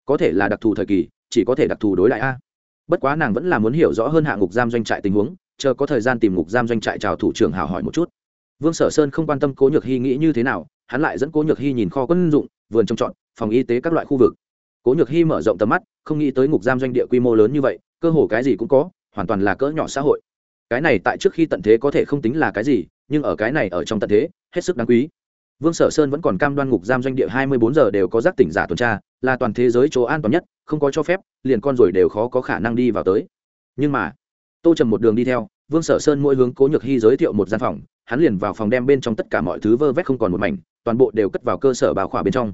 Có thể là đặc thù thời kỳ, chỉ có thể đặc thù đối lại a. Bất quá nàng vẫn là muốn hiểu rõ hơn hạ ngục giam doanh trại tình huống chờ có thời gian tìm ngục giam doanh trại chào thủ trưởng hào hỏi một chút. Vương sở sơn không quan tâm cố nhược hy nghĩ như thế nào, hắn lại dẫn cố nhược hy nhìn kho quân dụng, vườn trồng trọt, phòng y tế các loại khu vực. Cố nhược hy mở rộng tầm mắt, không nghĩ tới ngục giam doanh địa quy mô lớn như vậy, cơ hồ cái gì cũng có, hoàn toàn là cỡ nhỏ xã hội. Cái này tại trước khi tận thế có thể không tính là cái gì, nhưng ở cái này ở trong tận thế, hết sức đáng quý. Vương sở sơn vẫn còn cam đoan ngục giam doanh địa hai mươi bốn giờ đều có giác tỉnh giả tuần tra, là toàn thế giới chỗ an toàn nhất, không có cho phép, liền con rồi đều khó có khả năng đi vào tới. Nhưng mà tô trầm một đường đi theo, vương sở sơn mỗi hướng cố nhược hy giới thiệu một gian phòng, hắn liền vào phòng đem bên trong tất cả mọi thứ vơ vét không còn một mảnh, toàn bộ đều cất vào cơ sở bảo khỏa bên trong.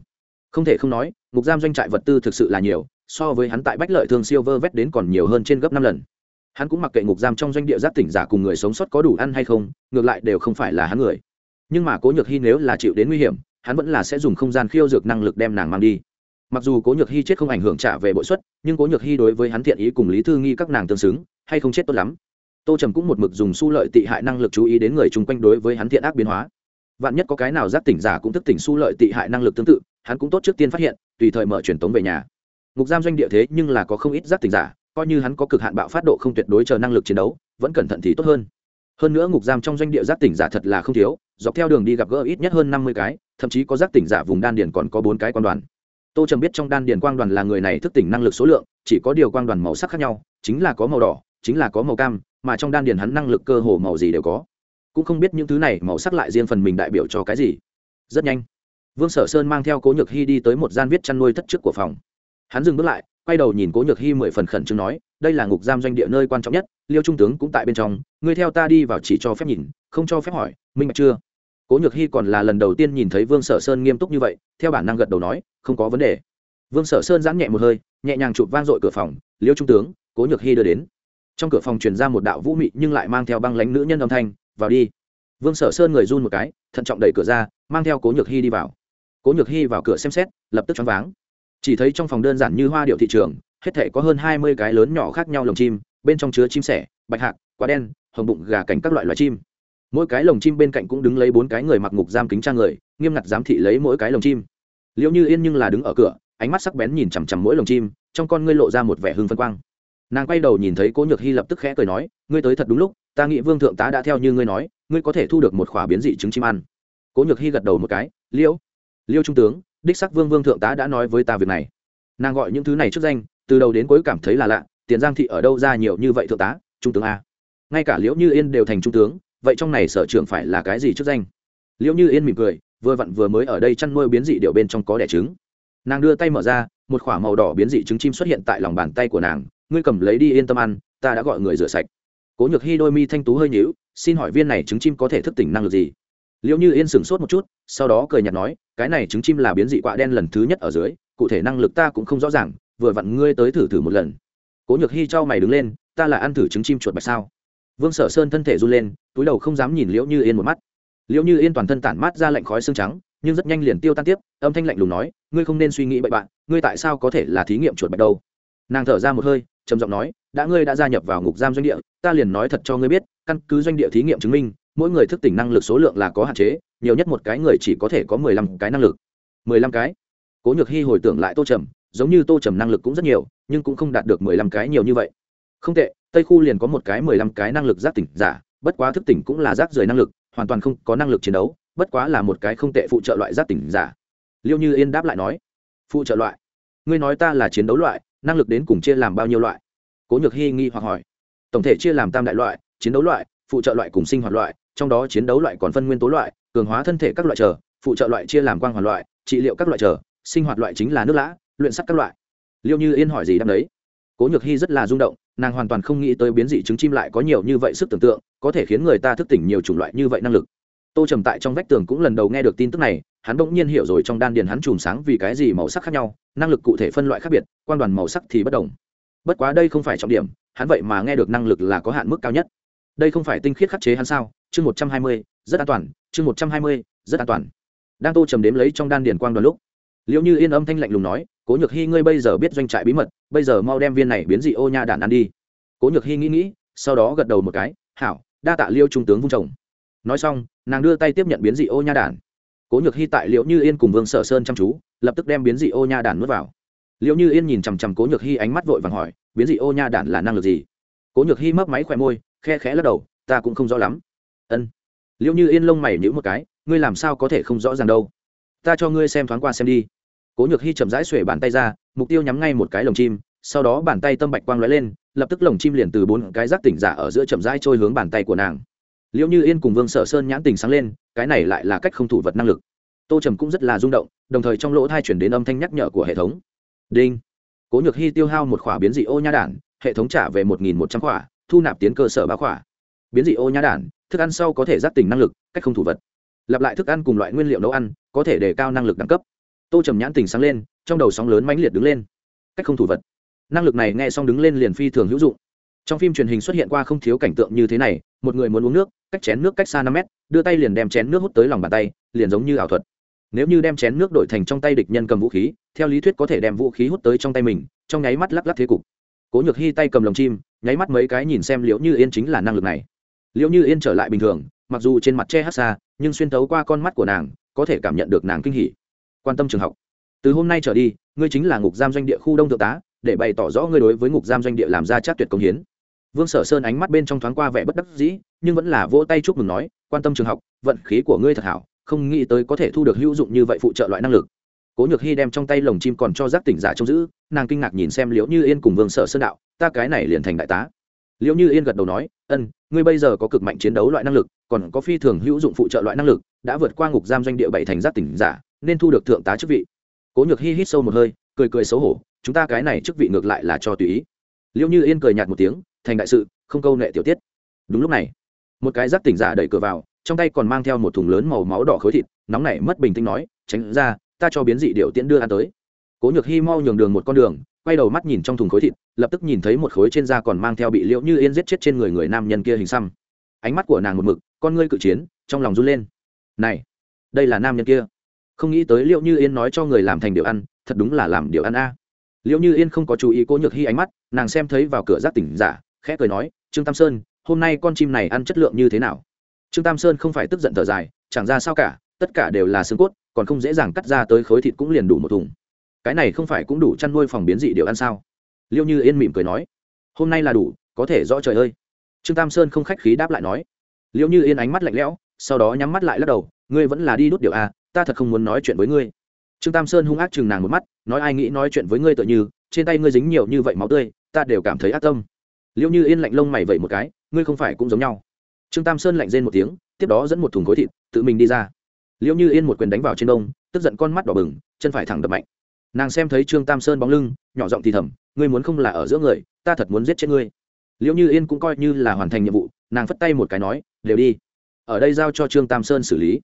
Không thể không nói ngục giam doanh trại vật tư thực sự là nhiều, so với hắn tại bách lợi thương siêu vơ vét đến còn nhiều hơn trên gấp năm lần. Hắn cũng mặc kệ ngục giam trong doanh địa giáp tỉnh giả cùng người sống sót có đủ ăn hay không, ngược lại đều không phải là hắn người. Nhưng mà cố nhược hy nếu là chịu đến nguy hiểm, hắn vẫn là sẽ dùng không gian khiêu dược năng lực đem nàng mang đi mặc dù cố nhược hy chết không ảnh hưởng trả về bội suất nhưng cố nhược hy đối với hắn thiện ý cùng lý thư nghi các nàng tương xứng, hay không chết tốt lắm. Tô trầm cũng một mực dùng su lợi tị hại năng lực chú ý đến người chung quanh đối với hắn thiện ác biến hóa. Vạn nhất có cái nào giác tỉnh giả cũng thức tỉnh su lợi tị hại năng lực tương tự, hắn cũng tốt trước tiên phát hiện, tùy thời mở truyền tống về nhà. Ngục giam doanh địa thế nhưng là có không ít giác tỉnh giả, coi như hắn có cực hạn bạo phát độ không tuyệt đối chờ năng lực chiến đấu, vẫn cẩn thận thì tốt hơn. Hơn nữa ngục giam trong doanh địa giác tỉnh giả thật là không thiếu, dọc theo đường đi gặp gỡ ít nhất hơn năm mươi cái, thậm chí có giác tỉnh giả vùng đan điền còn có bốn cái quan đoàn tô trầm biết trong đan điền quang đoàn là người này thức tỉnh năng lực số lượng, chỉ có điều quang đoàn màu sắc khác nhau, chính là có màu đỏ, chính là có màu cam, mà trong đan điền hắn năng lực cơ hồ màu gì đều có. Cũng không biết những thứ này màu sắc lại riêng phần mình đại biểu cho cái gì. Rất nhanh, vương sở sơn mang theo cố nhược hy đi tới một gian viết chăn nuôi thất trước của phòng. Hắn dừng bước lại, quay đầu nhìn cố nhược hy mười phần khẩn trương nói, đây là ngục giam doanh địa nơi quan trọng nhất, liêu trung tướng cũng tại bên trong, ngươi theo ta đi vào chỉ cho phép nhìn, không cho phép hỏi, minh bạch chưa? Cố nhược hy còn là lần đầu tiên nhìn thấy vương sở sơn nghiêm túc như vậy, theo bản năng gật đầu nói, không có vấn đề. Vương sở sơn giãn nhẹ một hơi, nhẹ nhàng chụp vang dội cửa phòng, liêu trung tướng, cố nhược hy đưa đến. Trong cửa phòng truyền ra một đạo vũ mị nhưng lại mang theo băng lánh nữ nhân âm thanh, vào đi. Vương sở sơn người run một cái, thận trọng đẩy cửa ra, mang theo cố nhược hy đi vào. Cố nhược hy vào cửa xem xét, lập tức choáng váng. Chỉ thấy trong phòng đơn giản như hoa điệu thị trường, hết thể có hơn hai mươi cái lớn nhỏ khác nhau lồng chim, bên trong chứa chim sẻ, bạch hạc, quả đen, hồng bụng, gà cảnh các loại loài chim mỗi cái lồng chim bên cạnh cũng đứng lấy bốn cái người mặc ngục giam kính trang người, nghiêm ngặt giám thị lấy mỗi cái lồng chim. Liệu như yên nhưng là đứng ở cửa, ánh mắt sắc bén nhìn chằm chằm mỗi lồng chim, trong con ngươi lộ ra một vẻ hưng phân quang. Nàng quay đầu nhìn thấy cố nhược hy lập tức khẽ cười nói, ngươi tới thật đúng lúc, ta nghĩ vương thượng tá đã theo như ngươi nói, ngươi có thể thu được một khỏa biến dị trứng chim ăn. Cố nhược hy gật đầu một cái, liễu liêu trung tướng, đích sắc vương vương thượng tá đã nói với ta việc này. Nàng gọi những thứ này trước danh, từ đầu đến cuối cảm thấy là lạ, tiền giang thị ở đâu ra nhiều như vậy thượng tá, trung tướng a? Ngay cả liễu như yên đều thành trung tướng vậy trong này sở trưởng phải là cái gì chức danh? Liệu như yên mỉm cười, vừa vặn vừa mới ở đây chăn nuôi biến dị điệu bên trong có đẻ trứng. Nàng đưa tay mở ra, một k h ỏ a màu đỏ biến dị trứng chim xuất hiện tại lòng bàn tay của nàng. Ngươi cầm lấy đi yên tâm ăn, ta đã gọi người rửa sạch. Cố nhược hy đôi mi thanh tú hơi nhữu xin hỏi viên này trứng chim có thể thức tỉnh năng lực gì? Liệu như yên sửng sốt một chút, sau đó cười nhạt nói, cái này trứng chim là biến dị quạ đen lần thứ nhất ở dưới, cụ thể năng lực ta cũng không rõ ràng, vừa vặn ngươi tới thử thử một lần. Cố nhược hy cho mày đứng lên, ta là ăn thử trứng chim chuột bạch sao? Vương sở sơn thân thể run lên, túi đầu không dám nhìn liễu như yên một mắt. Liễu như yên toàn thân tản mát ra lạnh khói xương trắng, nhưng rất nhanh liền tiêu tan tiếp, âm thanh lạnh lùng nói, ngươi không nên suy nghĩ bậy bạn, ngươi tại sao có thể là thí nghiệm chuột bạch đâu? Nàng thở ra một hơi, trầm giọng nói, đã ngươi đã gia nhập vào ngục giam doanh địa, ta liền nói thật cho ngươi biết, căn cứ doanh địa thí nghiệm chứng minh, mỗi người thức tỉnh năng lực số lượng là có hạn chế, nhiều nhất một cái người chỉ có thể có mười lăm cái năng lực. Mười lăm cái? Cố nhược hy hồi tưởng lại tô trầm, giống như tô trầm năng lực cũng rất nhiều, nhưng cũng không đạt được mười lăm cái nhiều như vậy. Không tệ tây khu liền có một cái mười lăm cái năng lực giác tỉnh giả, bất quá thức tỉnh cũng là giác rời năng lực, hoàn toàn không có năng lực chiến đấu, bất quá là một cái không tệ phụ trợ loại giác tỉnh giả. Liêu như yên đáp lại nói, phụ trợ loại? Ngươi nói ta là chiến đấu loại, năng lực đến cùng chia làm bao nhiêu loại? Cố nhược hy nghi hoặc hỏi. Tổng thể chia làm tam đại loại, chiến đấu loại, phụ trợ loại cùng sinh hoạt loại, trong đó chiến đấu loại còn phân nguyên tố loại, cường hóa thân thể các loại trở, phụ trợ loại chia làm quang hoàn loại, trị liệu các loại trở, sinh hoạt loại chính là nước lã, luyện sắt các loại. Liệu như yên hỏi gì đáp đấy? Cố nhược hy rất là rung động, nàng hoàn toàn không nghĩ tới biến dị trứng chim lại có nhiều như vậy sức tưởng tượng, có thể khiến người ta thức tỉnh nhiều chủng loại như vậy năng lực. Tô trầm tại trong vách tường cũng lần đầu nghe được tin tức này, hắn bỗng nhiên hiểu rồi trong đan điền hắn chùm sáng vì cái gì màu sắc khác nhau, năng lực cụ thể phân loại khác biệt, quan đoàn màu sắc thì bất đồng. Bất quá đây không phải trọng điểm, hắn vậy mà nghe được năng lực là có hạn mức cao nhất. Đây không phải tinh khiết khắc chế hắn sao? Chương một trăm hai mươi, rất an toàn, chương một trăm hai mươi, rất an toàn. Đang tô trầm đếm lấy trong đan điền quang đoàn lúc liệu như yên âm thanh lạnh lùng nói cố nhược hy ngươi bây giờ biết doanh trại bí mật, bây giờ mau đem viên này biến dị ô nha đản ăn đi. Cố nhược hy nghĩ nghĩ, sau đó gật đầu một cái, hảo, đa tạ liêu trung tướng vung chồng. Nói xong, nàng đưa tay tiếp nhận biến dị ô nha đản cố nhược hy tại liệu như yên cùng vương sở sơn chăm chú, lập tức đem biến dị ô nha đản nuốt vào. Liệu như yên nhìn chằm chằm cố nhược hy ánh mắt vội vàng hỏi, biến dị ô nha đản là năng lực gì? Cố nhược hy mấp máy khỏe môi, khe khẽ lắc đầu, ta cũng không rõ lắm. Ân. Liệu như yên lông mày nhữ một cái, ngươi làm sao có thể không rõ ràng đâu? Ta cho ngươi xem thoáng qua xem đi cố nhược hy chậm rãi xuể bàn tay ra, mục tiêu nhắm ngay một cái lồng chim, sau đó bàn tay tâm bạch quang lóe lên, lập tức lồng chim liền từ bốn cái rác tỉnh giả ở giữa chậm rãi trôi hướng bàn tay của nàng. Liệu như yên cùng vương sở sơn nhãn tình sáng lên, cái này lại là cách không thủ vật năng lực. Tô trầm cũng rất là rung động, đồng thời trong lỗ thai chuyển đến âm thanh nhắc nhở của hệ thống. Đinh. Cố nhược hy tiêu hao một khỏa biến dị ô nha đản, hệ thống trả về một nghìn một trăm khỏa, thu nạp tiến cơ sở ba khỏa. Biến dị ô nha đản, thức ăn sau có thể giác tỉnh năng lực, cách không thủ vật. Lặp lại thức ăn cùng loại nguyên liệu nấu ăn, có thể đề cao năng lực đẳng cấp tô trầm nhãn tình sáng lên, trong đầu sóng lớn mãnh liệt đứng lên. Cách không thủ vật. Năng lực này nghe xong đứng lên liền phi thường hữu dụng. Trong phim truyền hình xuất hiện qua không thiếu cảnh tượng như thế này, một người muốn uống nước, cách chén nước cách xa năm mét, đưa tay liền đem chén nước hút tới lòng bàn tay, liền giống như ảo thuật. Nếu như đem chén nước đổi thành trong tay địch nhân cầm vũ khí, theo lý thuyết có thể đem vũ khí hút tới trong tay mình, trong nháy mắt lắc lắc thế cục. Cố nhược hy tay cầm lồng chim, nháy mắt mấy cái nhìn xem liễu như yên chính là năng lực này. Liễu như yên trở lại bình thường, mặc dù trên mặt che hát xa, nhưng xuyên thấu qua con mắt của nàng, có thể cảm nhận được nàng kinh hỉ quan tâm trường học. Từ hôm nay trở đi, ngươi chính là ngục giam doanh địa khu đông thượng tá, để bày tỏ rõ ngươi đối với ngục giam doanh địa làm ra chắc tuyệt công hiến. Vương sở sơn ánh mắt bên trong thoáng qua vẻ bất đắc dĩ, nhưng vẫn là vỗ tay chúc mừng nói, quan tâm trường học, vận khí của ngươi thật hảo, không nghĩ tới có thể thu được hữu dụng như vậy phụ trợ loại năng lực. Cố nhược hy đem trong tay lồng chim còn cho giác tỉnh giả trông giữ, nàng kinh ngạc nhìn xem liễu như yên cùng vương sở sơn đạo, ta cái này liền thành đại tá. Liễu như yên gật đầu nói, ân, ngươi bây giờ có cực mạnh chiến đấu loại năng lực, còn có phi thường hữu dụng phụ trợ loại năng lực, đã vượt qua ngục giam doanh địa bảy thành giác tỉnh giả nên thu được thượng tá chức vị. Cố nhược hy hít sâu một hơi, cười cười xấu hổ, chúng ta cái này chức vị ngược lại là cho tùy ý. Liễu như yên cười nhạt một tiếng, thành đại sự, không câu nệ tiểu tiết. Đúng lúc này, một cái giác tỉnh giả đẩy cửa vào, trong tay còn mang theo một thùng lớn màu máu đỏ khối thịt, nóng nảy mất bình tĩnh nói, tránh ra, ta cho biến dị điệu tiễn đưa ăn tới. Cố nhược hy mau nhường đường một con đường, quay đầu mắt nhìn trong thùng khối thịt, lập tức nhìn thấy một khối trên da còn mang theo bị liễu như yên giết chết trên người người nam nhân kia hình xăm. Ánh mắt của nàng một mực, con ngươi cự chiến, trong lòng run lên. Này, đây là nam nhân kia không nghĩ tới liệu như yên nói cho người làm thành điều ăn, thật đúng là làm điều ăn a. Liệu như yên không có chú ý cô nhược hy ánh mắt, nàng xem thấy vào cửa giác tỉnh giả, khẽ cười nói, trương tam sơn, hôm nay con chim này ăn chất lượng như thế nào? Trương tam sơn không phải tức giận thở dài, chẳng ra sao cả, tất cả đều là xương cốt, còn không dễ dàng cắt ra tới khối thịt cũng liền đủ một thùng. Cái này không phải cũng đủ chăn nuôi phòng biến dị điều ăn sao? Liêu như yên mỉm cười nói, hôm nay là đủ, có thể rõ trời ơi. Trương tam sơn không khách khí đáp lại nói. Liêu như yên ánh mắt lạnh lẽo, sau đó nhắm mắt lại lắc đầu, ngươi vẫn là đi đốt điều a ta thật không muốn nói chuyện với ngươi. Trương tam sơn hung ác chừng nàng một mắt, nói ai nghĩ nói chuyện với ngươi tự như, trên tay ngươi dính nhiều như vậy máu tươi, ta đều cảm thấy ác tâm. Liệu như yên lạnh lông mày vậy một cái, ngươi không phải cũng giống nhau. Trương tam sơn lạnh rên một tiếng, tiếp đó dẫn một thùng khối thịt, tự mình đi ra. Liệu như yên một quyền đánh vào trên đông tức giận con mắt đỏ bừng, chân phải thẳng đập mạnh. Nàng xem thấy trương tam sơn bóng lưng, nhỏ giọng thì thầm, ngươi muốn không là ở giữa người, ta thật muốn giết chết ngươi. Liệu như yên cũng coi như là hoàn thành nhiệm vụ, nàng phất tay một cái nói, đều đi. Ở đây giao cho trương tam sơn xử lý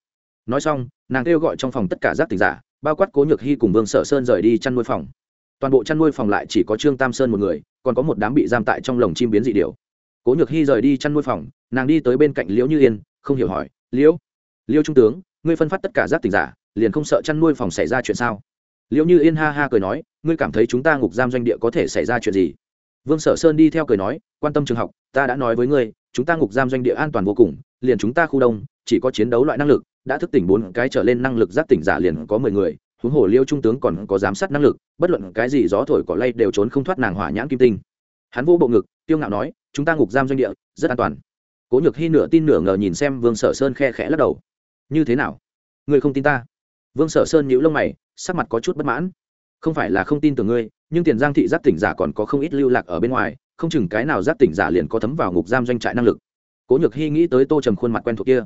nói xong, nàng kêu gọi trong phòng tất cả giác tỉnh giả, bao quát cố nhược hy cùng vương sở sơn rời đi chăn nuôi phòng. Toàn bộ chăn nuôi phòng lại chỉ có trương tam sơn một người, còn có một đám bị giam tại trong lồng chim biến dị điều cố nhược hy rời đi chăn nuôi phòng, nàng đi tới bên cạnh liễu như yên, không hiểu hỏi, liễu liễu trung tướng, ngươi phân phát tất cả giác tỉnh giả, liền không sợ chăn nuôi phòng xảy ra chuyện sao? Liễu như yên ha ha cười nói, ngươi cảm thấy chúng ta ngục giam doanh địa có thể xảy ra chuyện gì? Vương sở sơn đi theo cười nói, quan tâm trường học, ta đã nói với ngươi, chúng ta ngục giam doanh địa an toàn vô cùng, liền chúng ta khu đông, chỉ có chiến đấu loại năng lực đã thức tỉnh bốn cái trở lên năng lực giác tỉnh giả liền có mười người, huống hồ liêu trung tướng còn có giám sát năng lực, bất luận cái gì gió thổi cỏ lay đều trốn không thoát nàng hỏa nhãn kim tinh. Hắn vô bộ ngực, tiêu ngạo nói, chúng ta ngục giam doanh địa, rất an toàn. Cố nhược hy nửa tin nửa ngờ nhìn xem vương sở sơn khe khẽ lắc đầu. Như thế nào? Ngươi không tin ta? Vương sở sơn nhíu lông mày, sắc mặt có chút bất mãn. Không phải là không tin tưởng ngươi, nhưng tiền giang thị giác tỉnh giả còn có không ít lưu lạc ở bên ngoài, không chừng cái nào giác tỉnh giả liền có thấm vào ngục giam doanh trại năng lực. Cố nhược hy nghĩ tới tô trầm khuôn mặt quen thuộc kia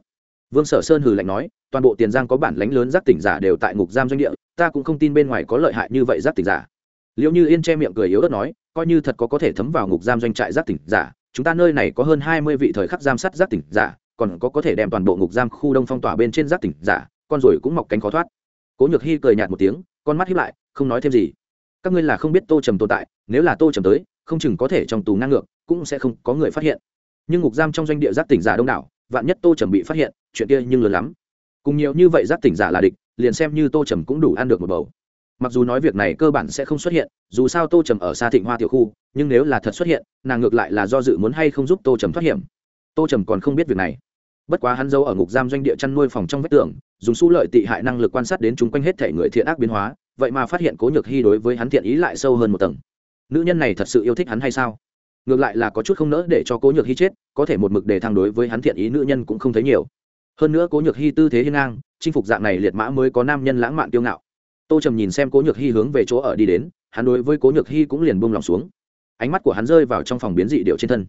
vương sở sơn hừ lạnh nói, toàn bộ tiền giang có bản lãnh lớn giác tỉnh giả đều tại ngục giam doanh địa, ta cũng không tin bên ngoài có lợi hại như vậy giác tỉnh giả. Liệu như yên che miệng cười yếu ớt nói, coi như thật có có thể thấm vào ngục giam doanh trại giác tỉnh giả, chúng ta nơi này có hơn hai mươi vị thời khắc giam sát giác tỉnh giả, còn có có thể đem toàn bộ ngục giam khu đông phong tỏa bên trên giác tỉnh giả, con rồi cũng mọc cánh khó thoát. Cố nhược hy cười nhạt một tiếng, con mắt hiếp lại, không nói thêm gì. Các ngươi là không biết tô trầm tồn tại, nếu là tô trầm tới, không chừng có thể trong tù ngang ngược, cũng sẽ không có người phát hiện. Nhưng ngục giam trong doanh địa giác tỉnh giả đông đảo, vạn nhất tô trầm bị phát hiện chuyện kia nhưng lớn lắm. Cùng nhiều như vậy giác tỉnh giả là địch, liền xem như tô trầm cũng đủ ăn được một bầu. Mặc dù nói việc này cơ bản sẽ không xuất hiện, dù sao tô trầm ở xa thịnh hoa tiểu khu, nhưng nếu là thật xuất hiện, nàng ngược lại là do dự muốn hay không giúp tô trầm thoát hiểm. Tô trầm còn không biết việc này. Bất quá hắn giấu ở ngục giam doanh địa chăn nuôi phòng trong vách tường, dùng su lợi tị hại năng lực quan sát đến chúng quanh hết thể người thiện ác biến hóa, vậy mà phát hiện cố nhược hy đối với hắn thiện ý lại sâu hơn một tầng. Nữ nhân này thật sự yêu thích hắn hay sao? Ngược lại là có chút không nỡ để cho cố nhược hy chết, có thể một mực để thăng đối với hắn thiện ý nữ nhân cũng không thấy nhiều hơn nữa cố nhược hy tư thế hiên ngang, chinh phục dạng này liệt mã mới có nam nhân lãng mạn tiêu ngạo. Tô trầm nhìn xem cố nhược hy hướng về chỗ ở đi đến, hắn đối với cố nhược hy cũng liền buông lòng xuống. Ánh mắt của hắn rơi vào trong phòng biến dị điệu trên thân.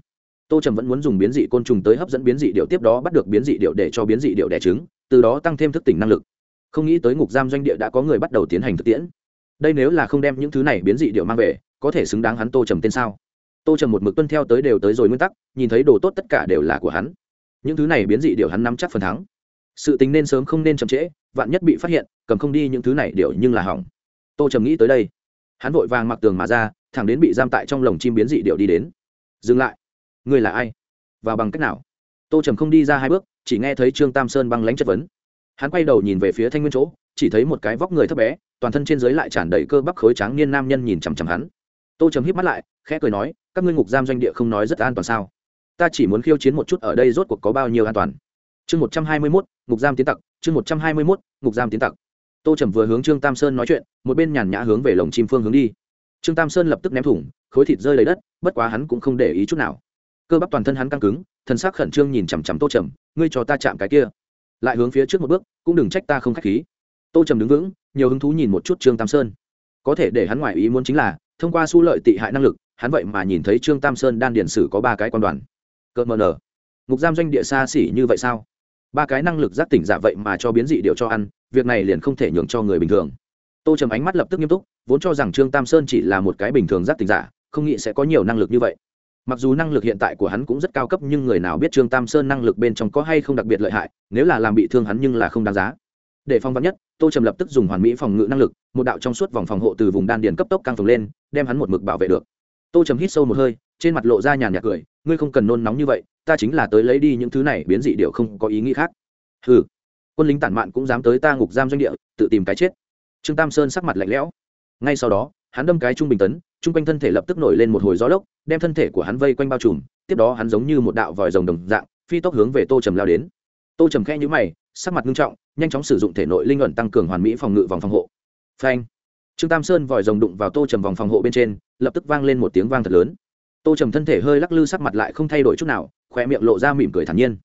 Tô trầm vẫn muốn dùng biến dị côn trùng tới hấp dẫn biến dị điệu tiếp đó bắt được biến dị điệu để cho biến dị điệu đẻ trứng, từ đó tăng thêm thức tỉnh năng lực. Không nghĩ tới ngục giam doanh địa đã có người bắt đầu tiến hành thực tiễn. Đây nếu là không đem những thứ này biến dị điệu mang về, có thể xứng đáng hắn tô trầm tên sao? Tô trầm một mực tuân theo tới đều tới rồi nguyên tắc, nhìn thấy đồ tốt tất cả đều là của hắn những thứ này biến dị điều hắn nắm chắc phần thắng. Sự tính nên sớm không nên chậm trễ, vạn nhất bị phát hiện, cầm không đi những thứ này điều nhưng là hỏng. Tô trầm nghĩ tới đây. Hắn vội vàng mặc tường mà ra, thẳng đến bị giam tại trong lồng chim biến dị điệu đi đến. Dừng lại. Ngươi là ai? Và bằng cách nào? Tô trầm không đi ra hai bước, chỉ nghe thấy trương tam sơn băng lánh chất vấn. Hắn quay đầu nhìn về phía thanh nguyên chỗ, chỉ thấy một cái vóc người thấp bé, toàn thân trên dưới lại tràn đầy cơ bắp khối tráng niên nam nhân nhìn chằm chằm hắn. Tô trầm híp mắt lại, khẽ cười nói, các ngươi ngục giam doanh địa không nói rất an toàn sao? Ta chỉ muốn khiêu chiến một chút ở đây rốt cuộc có bao nhiêu an toàn. Chương một trăm hai mươi mốt, ngục giam tiến tặc, chương một trăm hai mươi mốt, ngục giam tiến tặc. Tô trầm vừa hướng trương tam sơn nói chuyện, một bên nhàn nhã hướng về lồng chim phương hướng đi. Trương tam sơn lập tức ném thủng, khối thịt rơi lấy đất, bất quá hắn cũng không để ý chút nào. Cơ bắp toàn thân hắn căng cứng thân xác khẩn trương nhìn chằm chằm tô trầm, ngươi cho ta chạm cái kia. Lại hướng phía trước một bước, cũng đừng trách ta không k h á c h khí. Tô trầm đứng vững, nhiều hứng thú nhìn một chút trương tam sơn. Có thể để hắn ngoại ý muốn chính là, thông qua su lợi tị hại năng lực, hắn vậy mà nhìn thấy trương tam sơn đan điển sử có ba cái quan đoàn cợt mờ nở ngục giam doanh địa xa xỉ như vậy sao? Ba cái năng lực giác tỉnh giả vậy mà cho biến dị điệu cho ăn, việc này liền không thể nhường cho người bình thường. Tô trầm ánh mắt lập tức nghiêm túc, vốn cho rằng trương tam sơn chỉ là một cái bình thường giác tỉnh giả, không nghĩ sẽ có nhiều năng lực như vậy. Mặc dù năng lực hiện tại của hắn cũng rất cao cấp nhưng người nào biết trương tam sơn năng lực bên trong có hay không đặc biệt lợi hại, nếu là làm bị thương hắn nhưng là không đáng giá. Để phong vắn nhất, tô trầm lập tức dùng hoàn mỹ phòng ngự năng lực, một đạo trong suốt vòng phòng hộ từ vùng đan điền cấp tốc căng phồng lên, đem hắn một mực bảo vệ được. Tô trầm hít sâu một hơi trên mặt lộ ra nhàn nhạt cười, ngươi không cần nôn nóng như vậy, ta chính là tới lấy đi những thứ này, biến dị điệu không có ý nghĩ khác. Ừ quân lính tản mạn cũng dám tới ta ngục giam doanh địa, tự tìm cái chết. Trương tam sơn sắc mặt lạnh lẽo. Ngay sau đó, hắn đâm cái trung bình tấn, trung quanh thân thể lập tức nổi lên một hồi gió lốc, đem thân thể của hắn vây quanh bao trùm, tiếp đó hắn giống như một đạo vòi rồng đồng dạng, phi tốc hướng về tô trầm lao đến. Tô trầm khe nhữ mày, sắc mặt nghiêm trọng, nhanh chóng sử dụng thể nội linh luận tăng cường hoàn mỹ phòng ngự vòng phòng hộ. Phanh! Trương tam sơn vòi rồng đụng vào tô trầm vòng phòng hộ bên trên, lập tức vang lên một tiếng vang thật lớn tô trầm thân thể hơi lắc lư sắc mặt lại không thay đổi chút nào khoe miệng lộ ra mỉm cười thản nhiên.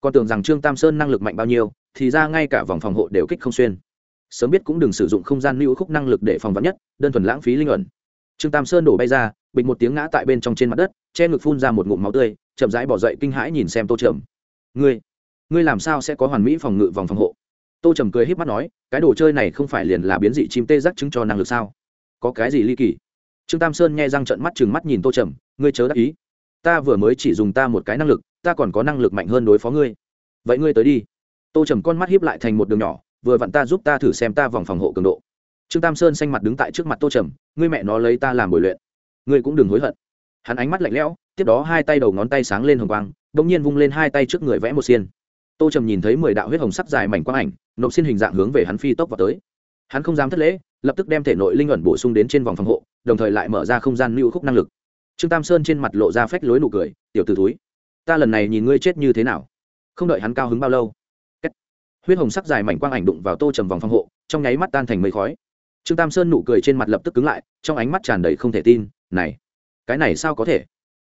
Còn tưởng rằng trương tam sơn năng lực mạnh bao nhiêu, thì ra ngay cả vòng phòng hộ đều kích không xuyên. Sớm biết cũng đừng sử dụng không gian lưu khúc năng lực để phòng vắn nhất, đơn thuần lãng phí linh ẩn. Trương tam sơn đổ bay ra, bịch một tiếng ngã tại bên trong trên mặt đất, che ngực phun ra một ngụm máu tươi, chậm rãi bỏ dậy kinh hãi nhìn xem tô trầm. Ngươi ngươi làm sao sẽ có hoàn mỹ phòng ngự vòng phòng hộ? Tô trầm cười h í p mắt nói, cái đồ chơi này không phải liền là biến dị chim tê giác chứng cho năng lực sao? Có cái gì ly kỳ? Trương tam sơn nghe răng trận mắt chừng mắt nhìn tô trầm ngươi chớ đắc ý. Ta vừa mới chỉ dùng ta một cái năng lực, ta còn có năng lực mạnh hơn đối phó ngươi. Vậy ngươi tới đi. Tô trầm con mắt hiếp lại thành một đường nhỏ, vừa vặn ta giúp ta thử xem ta vòng phòng hộ cường độ. Trương tam sơn xanh mặt đứng tại trước mặt tô trầm, ngươi mẹ nó lấy ta làm bồi luyện. Ngươi cũng đừng hối hận. Hắn ánh mắt lạnh lẽo, tiếp đó hai tay đầu ngón tay sáng lên hồng quang đ ỗ n g nhiên vung lên hai tay trước người vẽ một xiên. Tô trầm nhìn thấy mười đạo huyết hồng sắc dài mảnh quang ảnh, nộp xin hình dạng hướng về hắn phi tốc vào tới. Hắn không dám thất lễ, lập tức đem thể nội linh ẩn bổ sung đến trên vòng phòng hộ, đồng thời lại mở ra không gian lưu khúc năng lực trương tam sơn trên mặt lộ ra phách lối nụ cười, tiểu t ử túi ta lần này nhìn ngươi chết như thế nào? Không đợi hắn cao hứng bao lâu. Huyết hồng sắc dài mảnh quang ảnh đụng vào tô trầm vòng phòng hộ, trong nháy mắt tan thành mây khói. Trương tam sơn nụ cười trên mặt lập tức cứng lại, trong ánh mắt tràn đầy không thể tin, này, cái này sao có thể?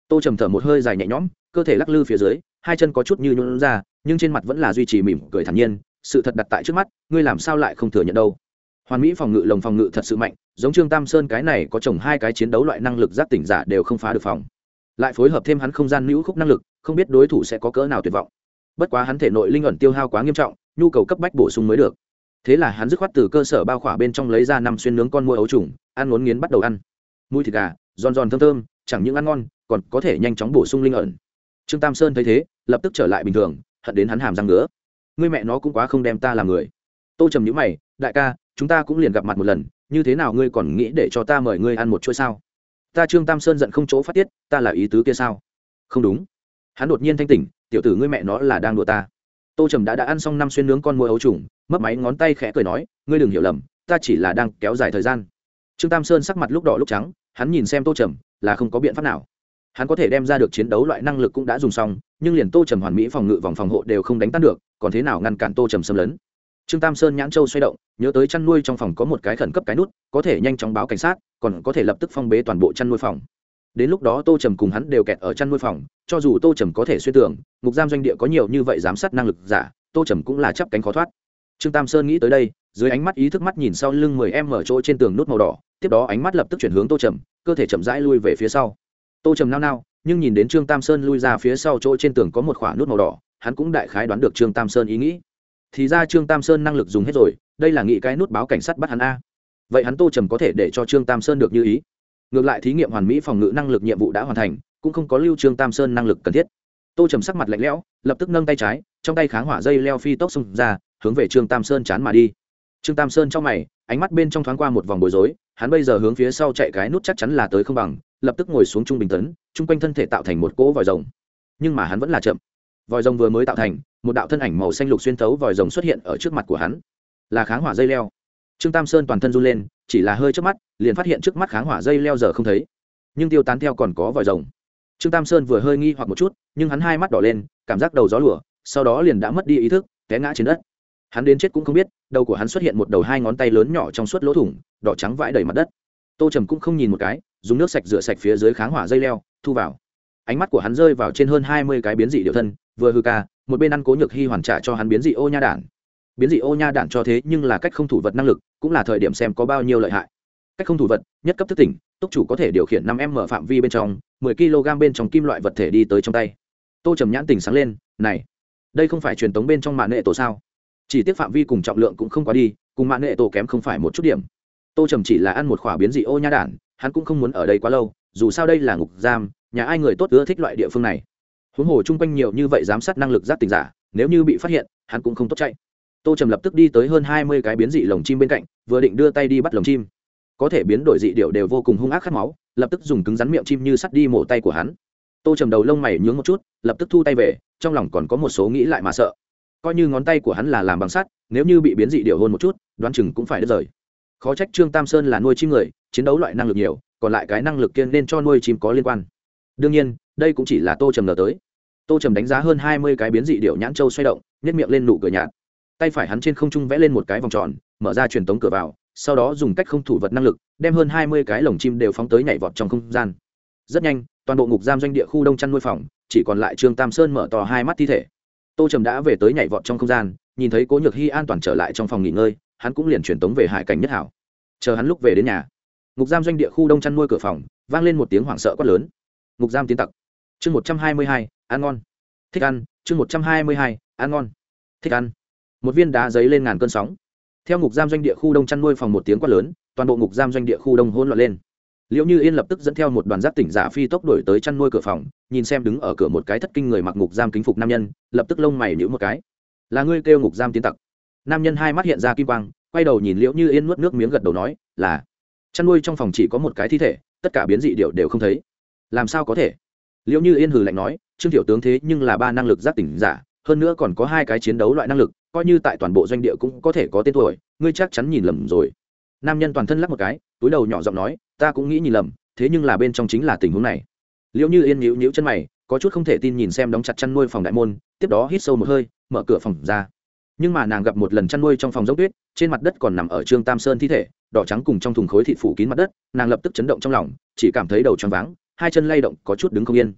Tô trầm thở một hơi dài nhẹ nhõm, cơ thể lắc lư phía dưới, hai chân có chút như nhuận ra, nhưng trên mặt vẫn là duy trì mỉm cười thản nhiên, sự thật đặt tại trước mắt, ngươi làm sao lại không thừa nhận đâu? Hoàn mỹ phòng ngự, lồng phòng ngự thật sự mạnh, giống trương tam sơn cái này có chồng hai cái chiến đấu loại năng lực giác tỉnh giả đều không phá được phòng. Lại phối hợp thêm hắn không gian nữ khúc năng lực, không biết đối thủ sẽ có cỡ nào tuyệt vọng. Bất quá hắn thể nội linh ẩn tiêu hao quá nghiêm trọng, nhu cầu cấp bách bổ sung mới được. Thế là hắn dứt khoát từ cơ sở bao khỏa bên trong lấy ra năm xuyên nướng con mua ấu trùng, ăn ngốn nghiến bắt đầu ăn. Mùi thịt gà, giòn giòn thơm thơm, chẳng những ăn ngon, còn có thể nhanh chóng bổ sung linh ẩn. Trương tam sơn thấy thế, lập tức trở lại bình thường, hận đến hắn hàm răng nữa người mẹ nó cũng quá không đem ta làm người. Tô trầm nhữ mày, đại ca chúng ta cũng liền gặp mặt một lần, như thế nào ngươi còn nghĩ để cho ta mời ngươi ăn một chuỗi sao? Ta trương tam sơn giận không chỗ phát tiết, ta là ý tứ kia sao? Không đúng. Hắn đột nhiên thanh tỉnh, tiểu tử ngươi mẹ nó là đang đùa ta. Tô trầm đã đã ăn xong năm xuyên nướng con môi ấu trùng, mấp máy ngón tay khẽ cười nói, ngươi đừng hiểu lầm, ta chỉ là đang kéo dài thời gian. Trương tam sơn sắc mặt lúc đỏ lúc trắng, hắn nhìn xem tô trầm, là không có biện pháp nào. Hắn có thể đem ra được chiến đấu loại năng lực cũng đã dùng xong, nhưng liền tô trầm hoàn mỹ phòng ngự vòng phòng hộ đều không đánh tan được, còn thế nào ngăn cản tô trầm xâm lấn? Trương tam sơn nhãn châu xoay động, nhớ tới chăn nuôi trong phòng có một cái khẩn cấp cái nút, có thể nhanh chóng báo cảnh sát, còn có thể lập tức phong bế toàn bộ chăn nuôi phòng. Đến lúc đó tô trầm cùng hắn đều kẹt ở chăn nuôi phòng, cho dù tô trầm có thể xuyên tưởng, ngục giam doanh địa có nhiều như vậy giám sát năng lực giả, tô trầm cũng là chấp cánh khó thoát. Trương tam sơn nghĩ tới đây, dưới ánh mắt ý thức mắt nhìn sau lưng mười em mở chỗ trên tường nút màu đỏ, tiếp đó ánh mắt lập tức chuyển hướng tô trầm, cơ thể chậm rãi lui về phía sau. Tô trầm nao nao, nhưng nhìn đến trương tam sơn lui ra phía sau chỗ trên tường có một khoả nút màu đỏ, hắn cũng đại khái đoán được trương tam sơn ý nghĩ thì ra trương tam sơn năng lực dùng hết rồi, đây là nghĩ cái nút báo cảnh sát bắt hắn a. Vậy hắn tô trầm có thể để cho trương tam sơn được như ý? Ngược lại thí nghiệm hoàn mỹ phòng ngự năng lực nhiệm vụ đã hoàn thành, cũng không có lưu trương tam sơn năng lực cần thiết. Tô trầm sắc mặt lạnh lẽo, lập tức nâng tay trái, trong tay kháng hỏa dây leo phi tốc xông ra, hướng về trương tam sơn chán mà đi. Trương tam sơn trong mày, ánh mắt bên trong thoáng qua một vòng bối rối, hắn bây giờ hướng phía sau chạy cái nút chắc chắn là tới không bằng, lập tức ngồi xuống trung bình tấn, chung quanh thân thể tạo thành một cỗ vòi rồng. Nhưng mà hắn vẫn là chậm. Vòi rồng vừa mới tạo thành một đạo thân ảnh màu xanh lục xuyên thấu vòi rồng xuất hiện ở trước mặt của hắn. Là kháng hỏa dây leo. Trương tam sơn toàn thân run lên, chỉ là hơi trước mắt, liền phát hiện trước mắt kháng hỏa dây leo giờ không thấy. Nhưng tiêu tán theo còn có vòi rồng. Trương tam sơn vừa hơi nghi hoặc một chút, nhưng hắn hai mắt đỏ lên, cảm giác đầu gió lửa sau đó liền đã mất đi ý thức, té ngã trên đất. Hắn đến chết cũng không biết, đầu của hắn xuất hiện một đầu hai ngón tay lớn nhỏ trong suốt lỗ thủng, đỏ trắng vãi đầy mặt đất. Tô trầm cũng không nhìn một cái, dùng nước sạch rửa sạch phía dưới kháng hỏa dây leo, thu vào. Ánh mắt của hắn rơi vào trên hơn hai mươi cái biến dị điệu thân, vừa hư ca một bên ăn cố nhược hy hoàn trả cho hắn biến dị ô nha đản. Biến dị ô nha đản cho thế nhưng là cách không thủ vật năng lực, cũng là thời điểm xem có bao nhiêu lợi hại. Cách không thủ vật, nhất cấp thức tỉnh, túc chủ có thể điều khiển năm m phạm vi bên trong, mười kg bên trong kim loại vật thể đi tới trong tay. Tô trầm nhãn tình sáng lên, này, đây không phải truyền tống bên trong mạng nghệ tổ sao? Chỉ tiếc phạm vi cùng trọng lượng cũng không quá đi, cùng mạng nghệ tổ kém không phải một chút điểm. Tô trầm chỉ là ăn một khỏa biến dị ô nha đản, hắn cũng không muốn ở đây quá lâu, dù sao đây là ngục giam, nhà ai người tốt ưa thích loại địa phương này huống hồ chung quanh nhiều như vậy giám sát năng lực giác tình giả, nếu như bị phát hiện, hắn cũng không tốt chạy. Tô trầm lập tức đi tới hơn hai mươi cái biến dị lồng chim bên cạnh, vừa định đưa tay đi bắt lồng chim. Có thể biến đổi dị điệu đều vô cùng hung ác khát máu, lập tức dùng cứng rắn miệng chim như sắt đi mổ tay của hắn. Tô trầm đầu lông mày nhướng một chút, lập tức thu tay về, trong lòng còn có một số nghĩ lại mà sợ. Coi như ngón tay của hắn là làm bằng sắt, nếu như bị biến dị điệu hôn một chút, đoán chừng cũng phải đứt rời. Khó trách trương tam sơn là nuôi chim người, chiến đấu loại năng lực nhiều, còn lại cái năng lực kiên nên cho nuôi chim có liên quan. Đương nhiên, đây cũng chỉ là tô trầm ngờ tới tô trầm đánh giá hơn hai mươi cái biến dị điệu nhãn châu xoay động nhét miệng lên nụ cười nhạt. Tay phải hắn trên không trung vẽ lên một cái vòng tròn, mở ra truyền tống cửa vào, sau đó dùng cách không thủ vật năng lực, đem hơn hai mươi cái lồng chim đều phóng tới nhảy vọt trong không gian. Rất nhanh, toàn bộ ngục giam doanh địa khu đông chăn nuôi phòng, chỉ còn lại trương tam sơn mở to hai mắt thi thể. Tô trầm đã về tới nhảy vọt trong không gian, nhìn thấy cố nhược hy an toàn trở lại trong phòng nghỉ ngơi, hắn cũng liền truyền tống về hải cảnh nhất hảo. Chờ hắn lúc về đến nhà, ngục giam doanh địa khu đông chăn nuôi cửa phòng, vang lên một tiếng hoảng sợ quát lớn. Ngục giam tiến tặc. Chương một trăm hai mươi hai ăn ngon. Thích ăn, chương một trăm hai mươi hai, ăn ngon. Thích ăn. Một viên đá giấy lên ngàn cơn sóng. Theo ngục giam doanh địa khu đông chăn nuôi phòng một tiếng quát lớn, toàn bộ ngục giam doanh địa khu đông hỗn loạn lên. Liệu như yên lập tức dẫn theo một đoàn giáp tỉnh giả phi tốc đổi tới chăn nuôi cửa phòng, nhìn xem đứng ở cửa một cái thất kinh người mặc ngục giam kính phục nam nhân, lập tức lông mày nhữ một cái. Là ngươi kêu ngục giam tiến tặc? Nam nhân hai mắt hiện ra kim quang, quay đầu nhìn liễu như yên nuốt nước miếng gật đầu nói, là. Chăn nuôi trong phòng chỉ có một cái thi thể, tất cả biến dị điệu đều không thấy. Làm sao có thể? Liễu như yên hừ lạnh nói trương tiểu tướng thế nhưng là ba năng lực giác tỉnh giả, hơn nữa còn có hai cái chiến đấu loại năng lực, coi như tại toàn bộ doanh địa cũng có thể có tên tuổi, ngươi chắc chắn nhìn lầm rồi. Nam nhân toàn thân lắc một cái, túi đầu nhỏ giọng nói, ta cũng nghĩ nhìn lầm, thế nhưng là bên trong chính là tình huống này. Liễu như yên nhíu nhíu chân mày, có chút không thể tin nhìn xem đóng chặt chăn nuôi phòng đại môn, tiếp đó hít sâu một hơi, mở cửa phòng ra. Nhưng mà nàng gặp một lần chăn nuôi trong phòng dốc tuyết, trên mặt đất còn nằm ở trương tam sơn thi thể, đỏ trắng cùng trong thùng khối thịt phủ kín mặt đất, nàng lập tức chấn động trong lòng, chỉ cảm thấy đầu choáng váng, hai chân lay động có chút đứng không yên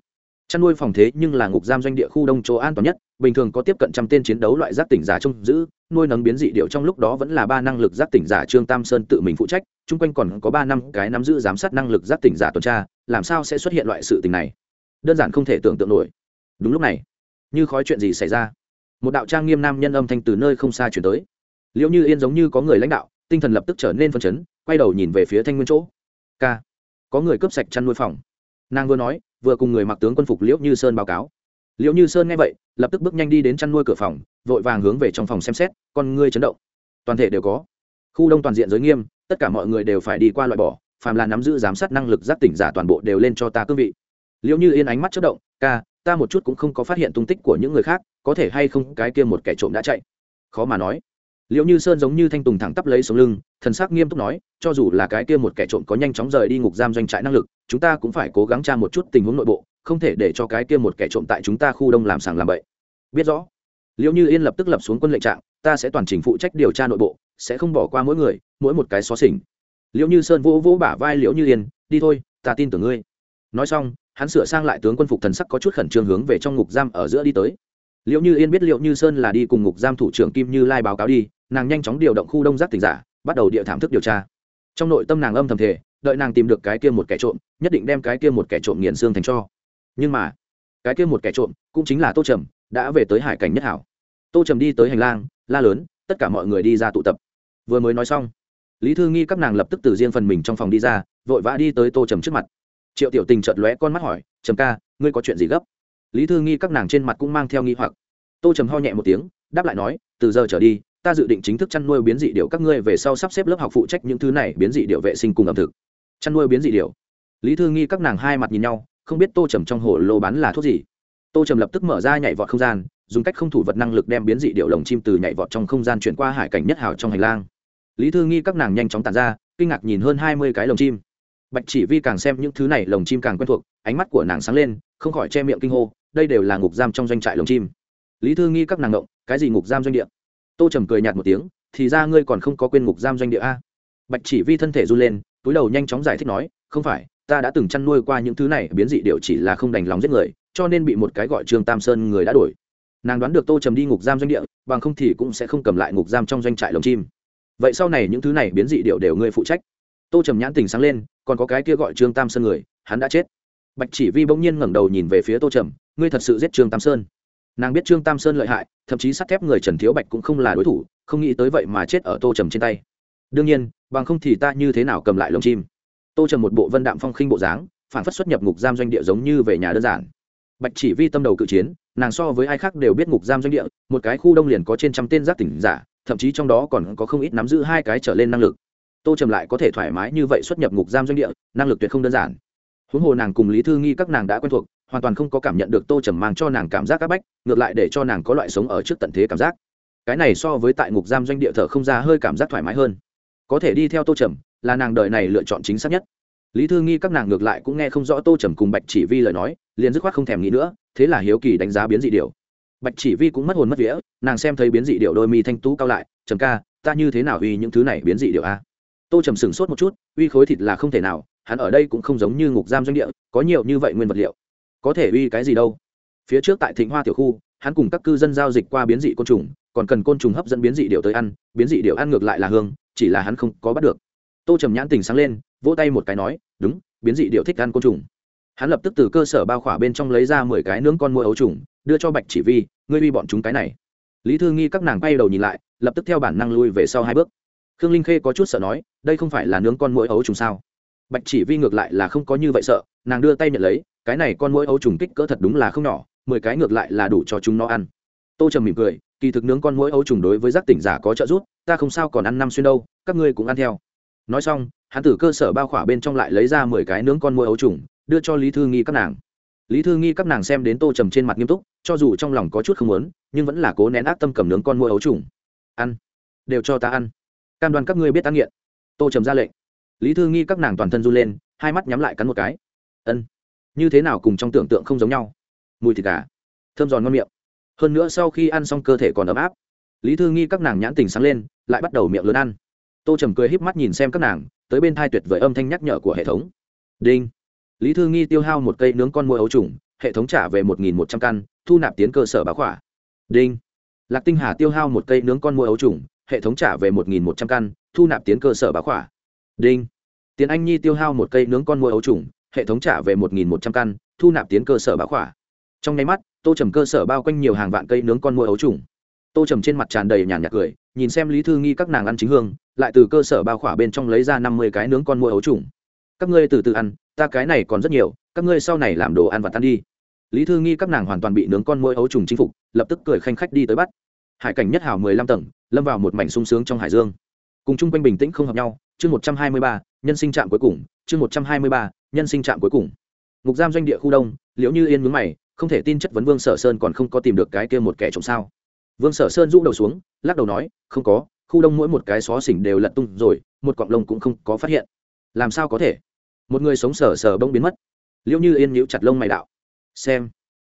chăn nuôi phòng thế nhưng là ngục giam doanh địa khu đông chỗ an toàn nhất, bình thường có tiếp cận trăm tên chiến đấu loại giác tỉnh giả trông giữ, nuôi nấng biến dị điệu trong lúc đó vẫn là ba năng lực giác tỉnh giả trương tam sơn tự mình phụ trách, chung quanh còn có ba năm cái nắm giữ giám sát năng lực giác tỉnh giả tuần tra, làm sao sẽ xuất hiện loại sự tình này? Đơn giản không thể tưởng tượng nổi. Đúng lúc này, như khói chuyện gì xảy ra? Một đạo trang nghiêm nam nhân âm thanh từ nơi không xa chuyển tới. Liệu như yên giống như có người lãnh đạo, tinh thần lập tức trở nên phân chấn, quay đầu nhìn về phía thanh nguyên chỗ. K có người cướp sạch chăn nuôi phòng. Nàng vừa nói vừa cùng người mặc tướng quân phục liễu như sơn báo cáo. Liễu như sơn nghe vậy, lập tức bước nhanh đi đến chăn nuôi cửa phòng, vội vàng hướng về trong phòng xem xét, con ngươi chấn động. Toàn thể đều có. Khu đông toàn diện giới nghiêm, tất cả mọi người đều phải đi qua loại bỏ, phàm là nắm giữ giám sát năng lực giác tỉnh giả toàn bộ đều lên cho ta cương vị. Liễu như yên ánh mắt chất động, ca, ta một chút cũng không có phát hiện tung tích của những người khác, có thể hay không cái kia một kẻ trộm đã chạy? Khó mà nói liệu như sơn giống như thanh tùng thẳng tắp lấy sống lưng, thần sắc nghiêm túc nói, cho dù là cái kia một kẻ trộm có nhanh chóng rời đi ngục giam doanh trại năng lực, chúng ta cũng phải cố gắng tra một chút tình huống nội bộ, không thể để cho cái kia một kẻ trộm tại chúng ta khu đông làm sàng làm bậy. Biết rõ. Liệu như yên lập tức lập xuống quân lệnh trạng, ta sẽ toàn trình phụ trách điều tra nội bộ, sẽ không bỏ qua mỗi người, mỗi một cái xó xỉnh. Liệu như sơn vỗ vỗ bả vai liễu như yên, đi thôi, ta tin tưởng ngươi. Nói xong, hắn sửa sang lại tướng quân phục thần sắc có chút khẩn trương hướng về trong ngục giam ở giữa đi tới liệu như yên biết liệu như sơn là đi cùng ngục giam thủ trưởng kim như lai báo cáo đi, nàng nhanh chóng điều động khu đông giác tỉnh giả, bắt đầu địa thảm thức điều tra. Trong nội tâm nàng âm thầm thể đợi nàng tìm được cái kia một kẻ trộm, nhất định đem cái kia một kẻ trộm nghiền xương thành cho. Nhưng mà, cái kia một kẻ trộm cũng chính là tô trầm, đã về tới hải cảnh nhất hảo. Tô trầm đi tới hành lang, la lớn, tất cả mọi người đi ra tụ tập. Vừa mới nói xong, lý thư nghi các nàng lập tức từ riêng phần mình trong phòng đi ra, vội vã đi tới tô trầm trước mặt. Triệu tiểu tình chợt lóe con mắt hỏi, trầm ca, ngươi có chuyện gì gấp? Lý thư nghi các nàng trên mặt cũng mang theo nghi hoặc. Tô trầm ho nhẹ một tiếng, đáp lại nói, từ giờ trở đi, ta dự định chính thức chăn nuôi biến dị điệu các ngươi về sau sắp xếp lớp học phụ trách những thứ này, biến dị điệu vệ sinh cùng ẩm thực. Chăn nuôi biến dị điệu lý thư nghi các nàng hai mặt nhìn nhau, không biết tô trầm trong hồ lô bán là thuốc gì. Tô trầm lập tức mở ra nhảy vọt không gian, dùng cách không thủ vật năng lực đem biến dị điệu lồng chim từ nhảy vọt trong không gian chuyển qua hải cảnh nhất hào trong hành lang. Lý thư nghi các nàng nhanh chóng tàn ra, kinh ngạc nhìn hơn hai mươi cái lồng chim. Bạch chỉ vi càng xem những thứ này, lồng chim càng quen thuộc, ánh mắt của nàng sáng lên, không khỏi che miệng kinh hô đây đều là ngục giam trong doanh trại lồng chim. Lý thư nghi các nàng động cái gì ngục giam doanh địa? Tô trầm cười nhạt một tiếng, thì ra ngươi còn không có quên ngục giam doanh địa a. Bạch chỉ vi thân thể run lên, túi đầu nhanh chóng giải thích nói, không phải, ta đã từng chăn nuôi qua những thứ này, biến dị điệu chỉ là không đành lòng giết người, cho nên bị một cái gọi trương tam sơn người đã đổi. Nàng đoán được tô trầm đi ngục giam doanh địa, bằng không thì cũng sẽ không cầm lại ngục giam trong doanh trại lồng chim. Vậy sau này những thứ này biến dị điệu đều ngươi phụ trách. Tô trầm nhãn tình sáng lên, còn có cái kia gọi trương tam sơn người, hắn đã chết. Bạch chỉ vi bỗng nhiên ngẩng đầu nhìn về phía tô trầm ngươi thật sự giết trương tam sơn. Nàng biết trương tam sơn lợi hại, thậm chí sắt thép người trần thiếu bạch cũng không là đối thủ, không nghĩ tới vậy mà chết ở tô trầm trên tay. Đương nhiên, bằng không thì ta như thế nào cầm lại lồng chim? Tô trầm một bộ vân đạm phong khinh bộ dáng, phản phất xuất nhập ngục giam doanh địa giống như về nhà đơn giản. Bạch chỉ vi tâm đầu cự chiến, nàng so với ai khác đều biết ngục giam doanh địa, một cái khu đông liền có trên trăm tên giác tỉnh giả, thậm chí trong đó còn có không ít nắm giữ hai cái trở lên năng lực. Tô trầm lại có thể thoải mái như vậy xuất nhập ngục giam doanh địa, năng lực tuyệt không đơn giản. Huống hồ nàng cùng lý thư nghi các nàng đã quen thuộc hoàn toàn không có cảm nhận được tô trầm mang cho nàng cảm giác áp bách, ngược lại để cho nàng có loại sống ở trước tận thế cảm giác. Cái này so với tại ngục giam doanh địa thờ không ra hơi cảm giác thoải mái hơn. Có thể đi theo tô trầm, là nàng đời này lựa chọn chính xác nhất. Lý thư nghi các nàng ngược lại cũng nghe không rõ tô trầm cùng bạch chỉ vi lời nói, liền dứt khoát không thèm nghĩ nữa, thế là hiếu kỳ đánh giá biến dị điều bạch chỉ vi cũng mất hồn mất vía, nàng xem thấy biến dị điều đôi mi thanh tú cao lại, trầm ca, ta như thế nào uy những thứ này biến dị điều a? Tô trầm sửng sốt một chút, uy khối thịt là không thể nào, hắn ở đây cũng không giống như ngục giam doanh địa, có nhiều như vậy nguyên vật liệu có thể uy cái gì đâu. Phía trước tại thịnh hoa tiểu khu, hắn cùng các cư dân giao dịch qua biến dị côn trùng, còn cần côn trùng hấp dẫn biến dị điệu tới ăn, biến dị điệu ăn ngược lại là hương, chỉ là hắn không có bắt được. Tô trầm nhãn tình sáng lên, vỗ tay một cái nói, đúng, biến dị điệu thích ăn côn trùng. Hắn lập tức từ cơ sở bao khỏa bên trong lấy ra mười cái nướng con mua ấu trùng, đưa cho bạch chỉ vi, ngươi uy bọn chúng cái này. Lý thư nghi các nàng bay đầu nhìn lại, lập tức theo bản năng lui về sau hai bước. Khương linh khê có chút sợ nói, đây không phải là nướng con mũi ấu trùng sao? Bạch chỉ vi ngược lại là không có như vậy sợ, nàng đưa tay nhận lấy, cái này con mũi ấu trùng kích cỡ thật đúng là không nhỏ, mười cái ngược lại là đủ cho chúng nó ăn. Tô trầm mỉm cười, kỳ thực nướng con mũi ấu trùng đối với giác tỉnh giả có trợ giúp, ta không sao còn ăn năm xuyên đâu, các ngươi cũng ăn theo. Nói xong, hắn từ cơ sở bao khỏa bên trong lại lấy ra mười cái nướng con mũi ấu trùng, đưa cho lý thư nghi các nàng. Lý thư nghi các nàng xem đến tô trầm trên mặt nghiêm túc, cho dù trong lòng có chút không muốn, nhưng vẫn là cố nén ác tâm cầm nướng con mũi ấu trùng. Ăn. Đều cho ta ăn. Cam đoan các ngươi biết ăn nghiện. Tô trầm ra lệnh lý thư nghi các nàng toàn thân run lên, hai mắt nhắm lại cắn một cái. Ân, như thế nào cùng trong tưởng tượng không giống nhau? Mùi thịt gà. Thơm giòn ngon miệng. Hơn nữa sau khi ăn xong cơ thể còn ấm áp. Lý thư nghi các nàng nhãn tình sáng lên, lại bắt đầu miệng lớn ăn. Tô trầm cười híp mắt nhìn xem các nàng, tới bên thai tuyệt vời âm thanh nhắc nhở của hệ thống. Đinh. Lý thư nghi tiêu hao một cây nướng con môi ấu trùng, hệ thống trả về một nghìn một trăm căn, thu nạp tiến cơ sở báo khỏa. Đinh. Lạc tinh hà tiêu hao một cây nướng con môi ấu trùng, hệ thống trả về một nghìn một trăm căn, thu nạp tiến cơ sở báo khỏa đinh. Tiến anh nhi tiêu hao một cây nướng con môi ấu trùng, hệ thống trả về một nghìn một trăm căn, thu nạp tiến cơ sở báo khỏa. Trong nháy mắt, tô trầm cơ sở bao quanh nhiều hàng vạn cây nướng con môi ấu trùng. Tô trầm trên mặt tràn đầy nhàn nhạt cười, nhìn xem lý thư nghi các nàng ăn chính hương, lại từ cơ sở bao khỏa bên trong lấy ra năm mươi cái nướng con môi ấu trùng. Các ngươi từ từ ăn, ta cái này còn rất nhiều, các ngươi sau này làm đồ ăn và tan đi. Lý thư nghi các nàng hoàn toàn bị nướng con môi ấu trùng chinh phục, lập tức cười khanh khách đi tới bắt. Hải cảnh nhất hào mười lăm tầng, lâm vào một mảnh sung sướng trong hải dương. Cùng chung quanh bình tĩnh không hợp nhau chương một trăm hai mươi ba, nhân sinh trạm cuối cùng. Chương một trăm hai mươi ba, nhân sinh trạm cuối cùng. Ngục giam doanh địa khu đông, liễu như yên mướn mày, không thể tin chất vấn vương sở sơn còn không có tìm được cái kia một kẻ trộm sao. Vương sở sơn rũ đầu xuống, lắc đầu nói, không có, khu đông mỗi một cái xó xỉnh đều lật tung rồi, một cọng lông cũng không có phát hiện. Làm sao có thể? Một người sống sờ sờ bông biến mất. Liễu như yên nhíu chặt lông mày đạo. Xem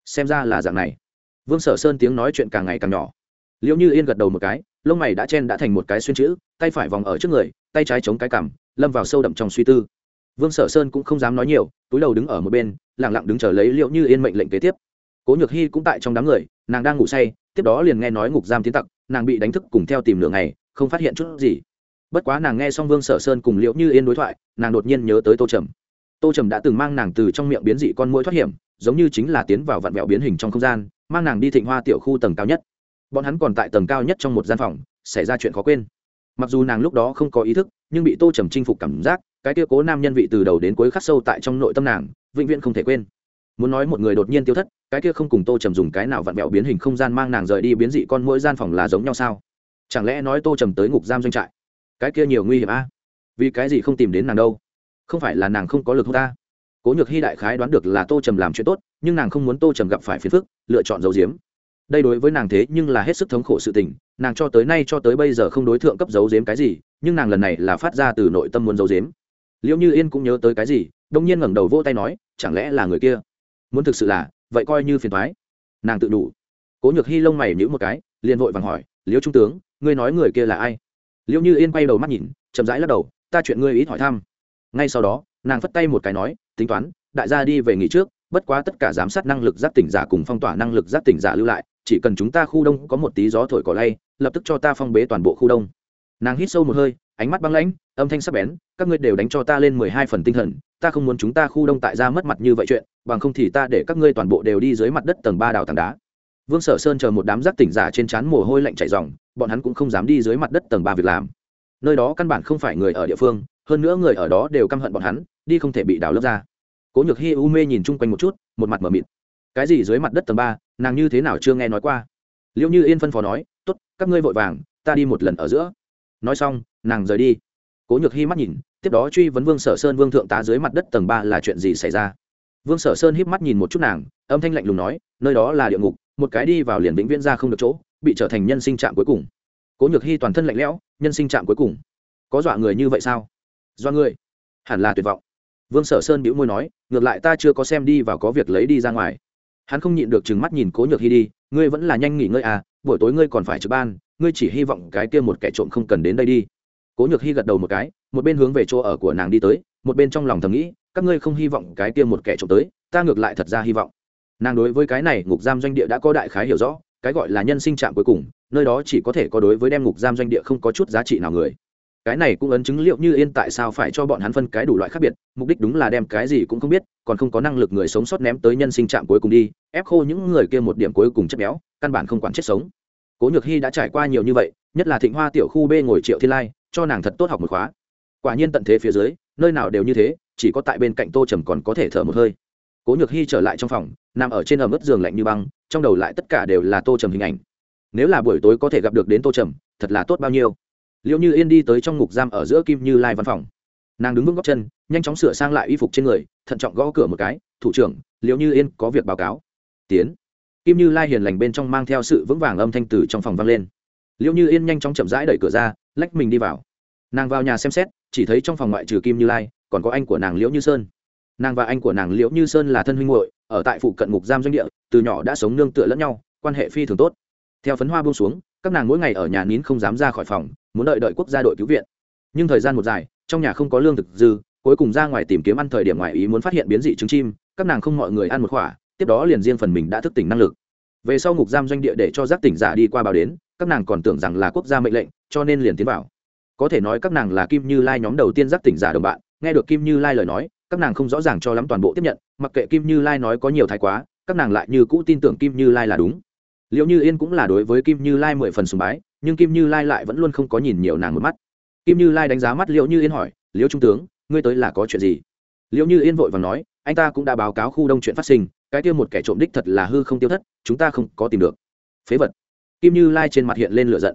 xem ra là dạng này. Vương sở sơn tiếng nói chuyện càng ngày càng nhỏ. Liễu như yên gật đầu một cái, lông mày đã chen đã thành một cái xuyên chữ, tay phải vòng ở trước người tay trái chống cái cằm, lâm vào sâu đậm trong suy tư. Vương sở sơn cũng không dám nói nhiều, túi đầu đứng ở một bên lẳng lặng đứng chờ lấy liệu như yên mệnh lệnh kế tiếp. Cố nhược hy cũng tại trong đám người, nàng đang ngủ say, tiếp đó liền nghe nói ngục giam tiến tặc, nàng bị đánh thức cùng theo tìm lửa này không phát hiện chút gì. Bất quá nàng nghe xong vương sở sơn cùng liệu như yên đối thoại, nàng đột nhiên nhớ tới tô trầm. Tô trầm đã từng mang nàng từ trong miệng biến dị con mũi thoát hiểm, giống như chính là tiến vào vạn vẹo biến hình trong không gian, mang nàng đi thịnh hoa tiểu khu tầng cao nhất. Bọn hắn còn tại tầng cao nhất trong một gian phòng, xảy ra chuyện khó quên mặc dù nàng lúc đó không có ý thức, nhưng bị tô trầm chinh phục cảm giác, cái kia cố nam nhân vị từ đầu đến cuối khắc sâu tại trong nội tâm nàng, vĩnh viễn không thể quên. Muốn nói một người đột nhiên tiêu thất, cái kia không cùng tô trầm dùng cái nào vặn vẹo biến hình không gian mang nàng rời đi biến dị con mỗi gian phòng là giống nhau sao? Chẳng lẽ nói tô trầm tới ngục giam doanh trại? Cái kia nhiều nguy hiểm a. Vì cái gì không tìm đến nàng đâu? Không phải là nàng không có lực hô ta. Cố nhược hy đại khái đoán được là tô trầm làm chuyện tốt, nhưng nàng không muốn tô trầm gặp phải phiền phức, lựa chọn dấu diếm đây đối với nàng thế nhưng là hết sức thống khổ sự tình nàng cho tới nay cho tới bây giờ không đối tượng cấp dấu giếm cái gì, nhưng nàng lần này là phát ra từ nội tâm muốn dấu giếm. liệu như yên cũng nhớ tới cái gì đông nhiên ngẩng đầu vỗ tay nói, chẳng lẽ là người kia? Muốn thực sự là, vậy coi như phiền thoái nàng tự đủ. Cố nhược hy lông mày nhữ một cái, liền vội vàng hỏi, liễu trung tướng, ngươi nói người kia là ai? Liễu như yên quay đầu mắt nhìn, chậm rãi lắc đầu, ta chuyện ngươi ít hỏi thăm. Ngay sau đó, nàng phất tay một cái nói, tính toán, đại gia đi về nghỉ trước, bất quá tất cả giám sát năng lực giác tỉnh giả cùng phong tỏa năng lực giác tỉnh giả lưu lại, chỉ cần chúng ta khu đông có một tí gió thổi cỏ lay lập tức cho ta phong bế toàn bộ khu đông. Nàng hít sâu một hơi, ánh mắt băng lãnh, âm thanh sắc bén, các ngươi đều đánh cho ta lên mười hai phần tinh thần, ta không muốn chúng ta khu đông tại ra mất mặt như vậy chuyện, bằng không thì ta để các ngươi toàn bộ đều đi dưới mặt đất tầng ba đào tảng đá. Vương sở sơn chờ một đám giác tỉnh giả trên trán mồ hôi lạnh chảy dòng bọn hắn cũng không dám đi dưới mặt đất tầng ba việc làm. Nơi đó căn bản không phải người ở địa phương, hơn nữa người ở đó đều căm hận bọn hắn, đi không thể bị đào lớp ra. Cố nhược hy u mê nhìn chung quanh một chút, một mặt m ở mịt. Cái gì dưới mặt đất tầng ba, nàng như thế nào chưa nghe nói qua? Liệu như yên phân phó nói t ố t các ngươi vội vàng, ta đi một lần ở giữa. Nói xong, nàng rời đi. Cố nhược hy mắt nhìn, tiếp đó truy vấn vương sở sơn vương thượng tá dưới mặt đất tầng ba là chuyện gì xảy ra. Vương sở sơn híp mắt nhìn một chút nàng, âm thanh lạnh lùng nói, nơi đó là địa ngục, một cái đi vào liền vĩnh viễn ra không được chỗ, bị trở thành nhân sinh trạm cuối cùng. Cố nhược hy toàn thân lạnh lẽo, nhân sinh trạm cuối cùng? Có dọa người như vậy sao? Dọa người? Hẳn là tuyệt vọng. Vương sở sơn bĩu môi nói, ngược lại ta chưa có xem đi và có việc lấy đi ra ngoài. Hắn không nhịn được chừng mắt nhìn cố nhược hy đi, ngươi vẫn là nhanh nghỉ ngơi à buổi tối ngươi còn phải trực ban, ngươi chỉ hy vọng cái kia một kẻ trộm không cần đến đây đi. Cố nhược hy gật đầu một cái, một bên hướng về chỗ ở của nàng đi tới, một bên trong lòng thầm nghĩ, các ngươi không hy vọng cái kia một kẻ trộm tới, ta ngược lại thật ra hy vọng. Nàng đối với cái này ngục giam doanh địa đã có đại khái hiểu rõ, cái gọi là nhân sinh trạng cuối cùng, nơi đó chỉ có thể có đối với đem ngục giam doanh địa không có chút giá trị nào người. Cái này cũng ấn chứng liệu như yên tại sao phải cho bọn hắn phân cái đủ loại khác biệt, mục đích đúng là đem cái gì cũng không biết, còn không có năng lực người sống sót ném tới nhân sinh trạng cuối cùng đi, ép khô những người kia một điểm cuối cùng chất béo, căn bản không quản chết sống cố nhược hy đã trải qua nhiều như vậy, nhất là thịnh hoa tiểu khu b ngồi triệu thiên lai, cho nàng thật tốt học một khóa. Quả nhiên tận thế phía dưới, nơi nào đều như thế, chỉ có tại bên cạnh tô trầm còn có thể thở một hơi. Cố nhược hy trở lại trong phòng, nằm ở trên ẩm ướt giường lạnh như băng, trong đầu lại tất cả đều là tô trầm hình ảnh. Nếu là buổi tối có thể gặp được đến tô trầm, thật là tốt bao nhiêu. Liệu như yên đi tới trong ngục giam ở giữa kim như lai văn phòng. Nàng đứng vững góc chân, nhanh chóng sửa sang lại y phục trên người, thận trọng gõ cửa một cái, thủ trưởng liệu như yên có việc báo cáo. Tiến kim như lai hiền lành bên trong mang theo sự vững vàng âm thanh từ trong phòng vang lên. Liệu như yên nhanh chóng chậm rãi đẩy cửa ra, lách mình đi vào. Nàng vào nhà xem xét, chỉ thấy trong phòng ngoại trừ kim như lai, còn có anh của nàng liễu như sơn. Nàng và anh của nàng liễu như sơn là thân huynh hội ở tại phụ cận ngục giam doanh địa, từ nhỏ đã sống nương tựa lẫn nhau, quan hệ phi thường tốt. Theo phấn hoa buông xuống, các nàng mỗi ngày ở nhà nín không dám ra khỏi phòng, muốn đợi đợi quốc gia đội cứu viện. Nhưng thời gian một dài, trong nhà không có lương thực dư, cuối cùng ra ngoài tìm kiếm ăn thời điểm ngoài ý muốn phát hiện biến dị trứng chim, các nàng không mọi người ăn một khỏa tiếp đó liền riêng phần mình đã thức tỉnh năng lực. Về sau ngục giam doanh địa để cho giác tỉnh giả đi qua báo đến, các nàng còn tưởng rằng là quốc gia mệnh lệnh, cho nên liền tiến vào. Có thể nói các nàng là kim như lai nhóm đầu tiên giác tỉnh giả đồng bạn, nghe được kim như lai lời nói, các nàng không rõ ràng cho lắm toàn bộ tiếp nhận, mặc kệ kim như lai nói có nhiều thái quá, các nàng lại như cũ tin tưởng kim như lai là đúng. Liệu như yên cũng là đối với kim như lai mười phần sùng bái, nhưng kim như lai lại vẫn luôn không có nhìn nhiều nàng một mắt. Kim như lai đánh giá mắt liệu như yên hỏi, liễu trung tướng, ngươi tới là có chuyện gì? Liệu như yên vội và nói anh ta cũng đã báo cáo khu đông chuyện phát sinh, cái kia một kẻ trộm đích thật là hư không tiêu thất, chúng ta không có tìm được. Phế vật. Kim như lai trên mặt hiện lên lửa giận.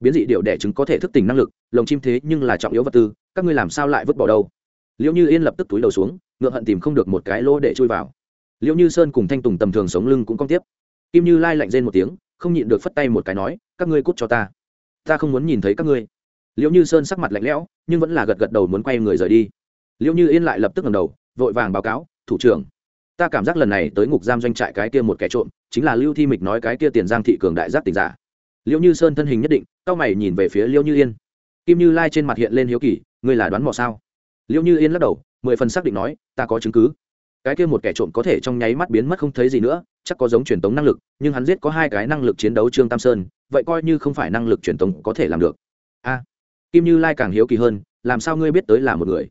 Biến dị điệu đẻ trứng có thể thức tỉnh năng lực, lồng chim thế nhưng là trọng yếu vật tư, các ngươi làm sao lại vứt bỏ đâu? Liệu như yên lập tức túi đầu xuống, ngượng hận tìm không được một cái lỗ để chui vào. Liệu như sơn cùng thanh tùng tầm thường sống lưng cũng cong tiếp. Kim như lai lạnh rên một tiếng, không nhịn được phất tay một cái nói, các ngươi cút cho ta. Ta không muốn nhìn thấy các ngươi. Liệu như sơn sắc mặt lạnh lẽo, nhưng vẫn là gật gật đầu muốn quay người rời đi. Liệu như yên lại lập tức ngầm đầu, vội vàng báo cáo thủ trưởng. Ta cảm giác lần này tới ngục giam doanh trại cái kia một kẻ trộm, chính là lưu thi mịch nói cái kia tiền giang thị cường đại giác tỉnh giả. Liệu như sơn thân hình nhất định, cao mày nhìn về phía liêu như yên. Kim như lai trên mặt hiện lên hiếu kỳ, ngươi là đoán mò sao? Liễu như yên lắc đầu, mười phần xác định nói, ta có chứng cứ. Cái kia một kẻ trộm có thể trong nháy mắt biến mất không thấy gì nữa, chắc có giống truyền tống năng lực, nhưng hắn giết có hai cái năng lực chiến đấu trương tam sơn, vậy coi như không phải năng lực truyền tống có thể làm được. A, kim như lai càng hiếu kỳ hơn, làm sao ngươi biết tới là một người?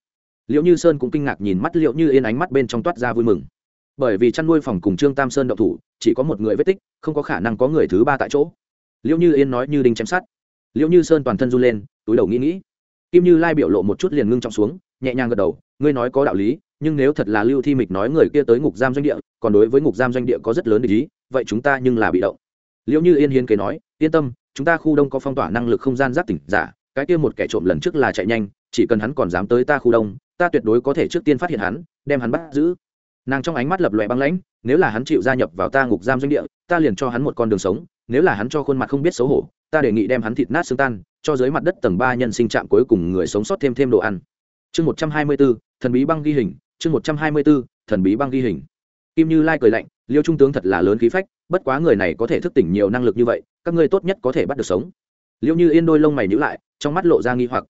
Liệu như sơn cũng kinh ngạc nhìn mắt liệu như yên ánh mắt bên trong toát ra vui mừng. Bởi vì chăn nuôi phòng cùng trương tam sơn động thủ, chỉ có một người vết tích, không có khả năng có người thứ ba tại chỗ. Liệu như yên nói như đinh chém sát liệu như sơn toàn thân run lên, túi đầu nghĩ nghĩ. Kim như lai biểu lộ một chút liền ngưng trọng xuống, nhẹ nhàng gật đầu, ngươi nói có đạo lý, nhưng nếu thật là lưu thi mịch nói người kia tới ngục giam doanh địa, còn đối với ngục giam doanh địa có rất lớn ý, vậy chúng ta nhưng là bị động. Liệu như yên hiến kế nói, yên tâm, chúng ta khu đông có phong tỏa năng lực không gian giác tỉnh giả, cái kia một kẻ trộm lần trước là chạy nhanh, chỉ cần hắn còn dám tới ta khu đông ta tuyệt đối có thể trước tiên phát hiện hắn, đem hắn bắt giữ. Nàng trong ánh mắt lập lòe băng lãnh, nếu là hắn chịu gia nhập vào ta ngục giam doanh địa, ta liền cho hắn một con đường sống, nếu là hắn cho khuôn mặt không biết xấu hổ, ta đề nghị đem hắn thịt nát xương tan, cho dưới mặt đất tầng ba nhân sinh trạm cuối cùng người sống sót thêm thêm đồ ăn. Chương một trăm hai mươi b ố thần bí băng ghi hình, chương một trăm hai mươi b ố thần bí băng ghi hình. Kim như lai cười lạnh, liêu trung tướng thật là lớn khí phách, bất quá người này có thể thức tỉnh nhiều năng lực như vậy, các ngươi tốt nhất có thể bắt được sống. Liệu như yên đôi lông mày nhữ lại, trong mắt lộ ra nghi hoặc.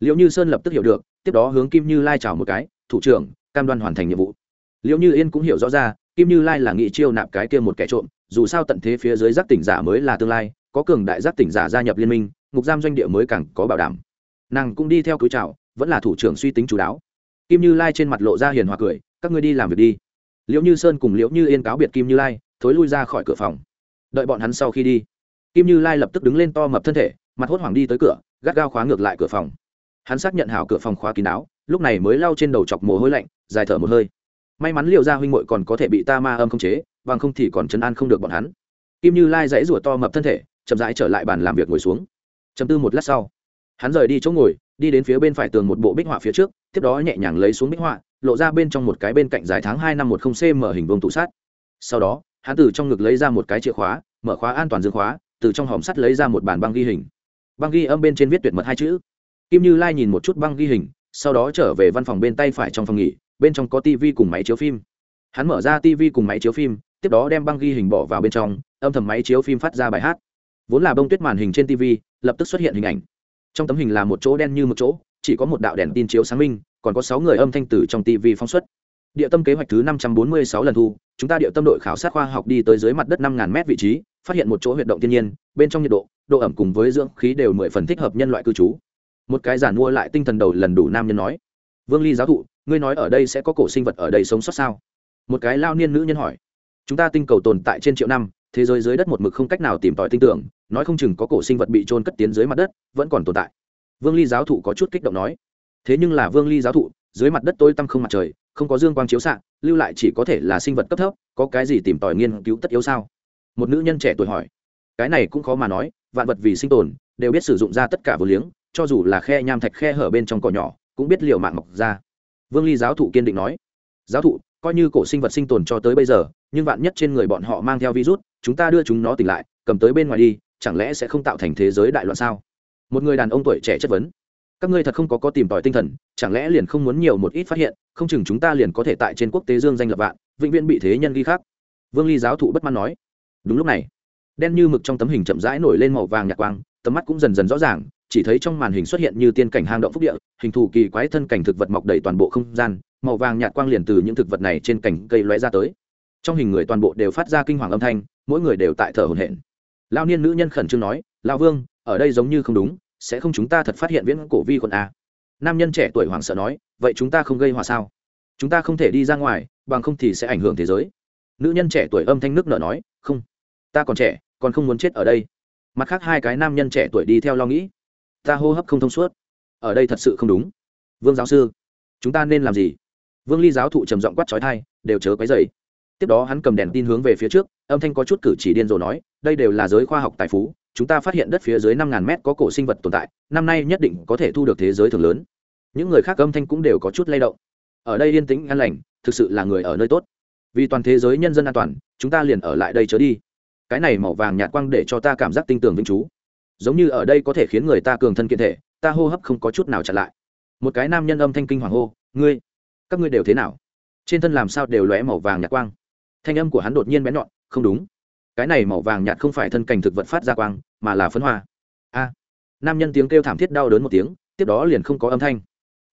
Liệu như sơn lập tức hiểu được tiếp đó hướng kim như lai chào một cái, thủ trưởng, cam đoan hoàn thành nhiệm vụ. Liệu như yên cũng hiểu rõ ra, kim như lai là nghị chiêu nạp cái kia một kẻ trộm, dù sao tận thế phía dưới giác tỉnh giả mới là tương lai, có cường đại giác tỉnh giả gia nhập liên minh, ngục giam doanh địa mới càng có bảo đảm. Nàng cũng đi theo cứu chào, vẫn là thủ trưởng suy tính chú đáo. Kim như lai trên mặt lộ ra hiền hòa cười, các ngươi đi làm việc đi. Liễu như sơn cùng liễu như yên cáo biệt kim như lai, thối lui ra khỏi cửa phòng. Đợi bọn hắn sau khi đi, kim như lai lập tức đứng lên to mập thân thể, mặt hốt hoảng đi tới cửa, gắt gao khóa ngược lại cửa phòng hắn xác nhận hảo cửa phòng khóa kín đáo, lúc này mới lau trên đầu chọc mồ hôi lạnh, dài thở một hơi. May mắn liệu ra huynh muội còn có thể bị ta ma âm không chế, bằng không thì còn chấn an không được bọn hắn. Kim như lai dãy rủa to mập thân thể, chậm rãi trở lại bàn làm việc ngồi xuống. Chầm tư một lát sau, hắn rời đi chỗ ngồi, đi đến phía bên phải tường một bộ bích họa phía trước, tiếp đó nhẹ nhàng lấy xuống bích họa, lộ ra bên trong một cái bên cạnh dài tháng hai năm một không cm hình vuông tủ sát sau đó, hắn từ trong ngực lấy ra một cái chìa khóa, mở khóa an toàn dương khóa, từ trong hòm sắt lấy ra một bản băng ghi hình. Băng ghi âm bên trên viết tuyệt mật hai chữ kim như lai nhìn một chút băng ghi hình, sau đó trở về văn phòng bên tay phải trong phòng nghỉ, bên trong có tv cùng máy chiếu phim. Hắn mở ra tv cùng máy chiếu phim, tiếp đó đem băng ghi hình bỏ vào bên trong, âm thầm máy chiếu phim phát ra bài hát. Vốn là bông tuyết màn hình trên tv lập tức xuất hiện hình ảnh. Trong tấm hình là một chỗ đen như một chỗ, chỉ có một đạo đèn tin chiếu sáng minh, còn có sáu người âm thanh tử trong tv phóng xuất. Địa tâm kế hoạch thứ năm trăm bốn mươi sáu lần thu, chúng ta địa tâm đội khảo sát khoa học đi tới dưới mặt đất năm ngàn mét vị trí, phát hiện một chỗ huyệt động thiên nhiên, bên trong nhiệt độ độ ẩm cùng với dưỡng khí đều mười phần thích hợp nhân loại cư trú một cái giản mua lại tinh thần đầu lần đủ nam nhân nói, vương ly giáo thụ, ngươi nói ở đây sẽ có cổ sinh vật ở đây sống sót sao? Một cái lao niên nữ nhân hỏi, chúng ta tinh cầu tồn tại trên triệu năm, thế giới dưới đất một mực không cách nào tìm tòi tinh tưởng, nói không chừng có cổ sinh vật bị trôn cất tiến dưới mặt đất, vẫn còn tồn tại. Vương ly giáo thụ có chút kích động nói, thế nhưng là vương ly giáo thụ, dưới mặt đất tôi tăm không mặt trời, không có dương quang chiếu xạ, lưu lại chỉ có thể là sinh vật cấp thấp, có cái gì tìm tòi nghiên cứu tất yếu sao? Một nữ nhân trẻ tuổi hỏi, cái này cũng khó mà nói, vạn vật vì sinh tồn, đều biết sử dụng ra tất cả vô liếng cho dù là khe nham thạch khe hở bên trong cỏ nhỏ, cũng biết liều mạng mọc ra. Vương ly giáo thụ kiên định nói, giáo thụ, coi như cổ sinh vật sinh tồn cho tới bây giờ, nhưng vạn nhất trên người bọn họ mang theo virus, chúng ta đưa chúng nó tỉnh lại, cầm tới bên ngoài đi, chẳng lẽ sẽ không tạo thành thế giới đại loạn sao? Một người đàn ông tuổi trẻ chất vấn, các ngươi thật không có có tìm tòi tinh thần, chẳng lẽ liền không muốn nhiều một ít phát hiện, không chừng chúng ta liền có thể tại trên quốc tế dương danh lập vạn, vĩnh viễn bị thế nhân ghi khác vương ly giáo thụ bất mãn nói, đúng lúc này. Đen như mực trong tấm hình chậm rãi nổi lên màu vàng nhạt quang, tầm mắt cũng dần dần rõ ràng chỉ thấy trong màn hình xuất hiện như tiên cảnh hang động phúc địa, hình thù kỳ quái thân cảnh thực vật mọc đầy toàn bộ không gian, màu vàng nhạt quang liền từ những thực vật này trên cảnh cây lóe ra tới. Trong hình người toàn bộ đều phát ra kinh hoàng âm thanh, mỗi người đều tại thở hổn hển. Lao niên nữ nhân khẩn trương nói lao vương, ở đây giống như không đúng, sẽ không chúng ta thật phát hiện viễn cổ vi khuẩn a nam nhân trẻ tuổi hoảng sợ nói, vậy chúng ta không gây hòa sao? Chúng ta không thể đi ra ngoài, bằng không thì sẽ ảnh hưởng thế giới. Nữ nhân trẻ tuổi âm thanh nước nở nói, không, ta còn trẻ, còn không muốn chết ở đây. Mặt khác hai cái nam nhân trẻ tuổi đi theo lo nghĩ ta hô hấp không thông suốt. Ở đây thật sự không đúng. Vương giáo sư, chúng ta nên làm gì? Vương ly giáo thụ trầm giọng quát trói thai, đều chớ quấy dày tiếp đó hắn cầm đèn tin hướng về phía trước, âm thanh có chút cử chỉ điên rồ nói, đây đều là giới khoa học tài phú, chúng ta phát hiện đất phía dưới năm ngàn mét có cổ sinh vật tồn tại, năm nay nhất định có thể thu được thế giới thường lớn. Những người khác âm thanh cũng đều có chút lay động. Ở đây yên tĩnh, an lành, thực sự là người ở nơi tốt. Vì toàn thế giới nhân dân an toàn, chúng ta liền ở lại đây chớ đi. Cái này màu vàng nhạt quang để cho ta cảm giác tinh tường vĩnh chú giống như ở đây có thể khiến người ta cường thân kiện thể, ta hô hấp không có chút nào chặn lại. Một cái nam nhân âm thanh kinh hoàng hô, ngươi, các ngươi đều thế nào? Trên thân làm sao đều lóe màu vàng nhạt quang. Thanh âm của hắn đột nhiên bén nhọn, không đúng. Cái này màu vàng nhạt không phải thân cảnh thực vật phát ra quang, mà là phấn hoa. A. Nam nhân tiếng kêu thảm thiết đau đớn một tiếng, tiếp đó liền không có âm thanh.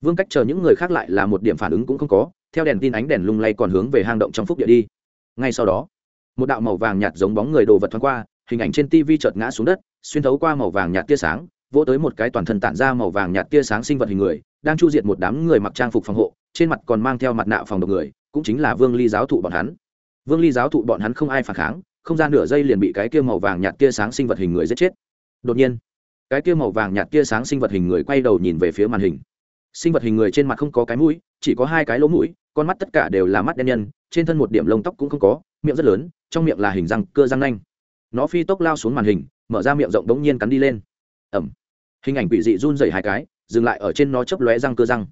Vương cách chờ những người khác lại là một điểm phản ứng cũng không có, theo đèn tin ánh đèn lung lay còn hướng về hang động trong phúc địa đi. Ngay sau đó, một đạo màu vàng nhạt giống bóng người đồ vật thoáng qua, hình ảnh trên tv chợt ngã xuống đất xuyên thấu qua màu vàng nhạt tia sáng, vỗ tới một cái toàn thân tản ra màu vàng nhạt tia sáng sinh vật hình người, đang chu diệt một đám người mặc trang phục phòng hộ, trên mặt còn mang theo mặt nạ phòng độc người, cũng chính là vương ly giáo thụ bọn hắn. Vương ly giáo thụ bọn hắn không ai phản kháng, không gian nửa giây liền bị cái kia màu vàng nhạt tia sáng sinh vật hình người giết chết. Đột nhiên, cái kia màu vàng nhạt tia sáng sinh vật hình người quay đầu nhìn về phía màn hình. Sinh vật hình người trên mặt không có cái mũi, chỉ có hai cái lỗ mũi, con mắt tất cả đều là mắt đen nhân, trên thân một điểm lông tóc cũng không có, miệng rất lớn, trong miệng là hình răng cưa răng nanh. Nó phi tốc lao xuống màn hình mở ra miệng rộng đống nhiên cắn đi lên. Ẩm. Hình ảnh quỷ dị run rẩy hai cái, dừng lại ở trên nó chớp lóe răng cơ răng.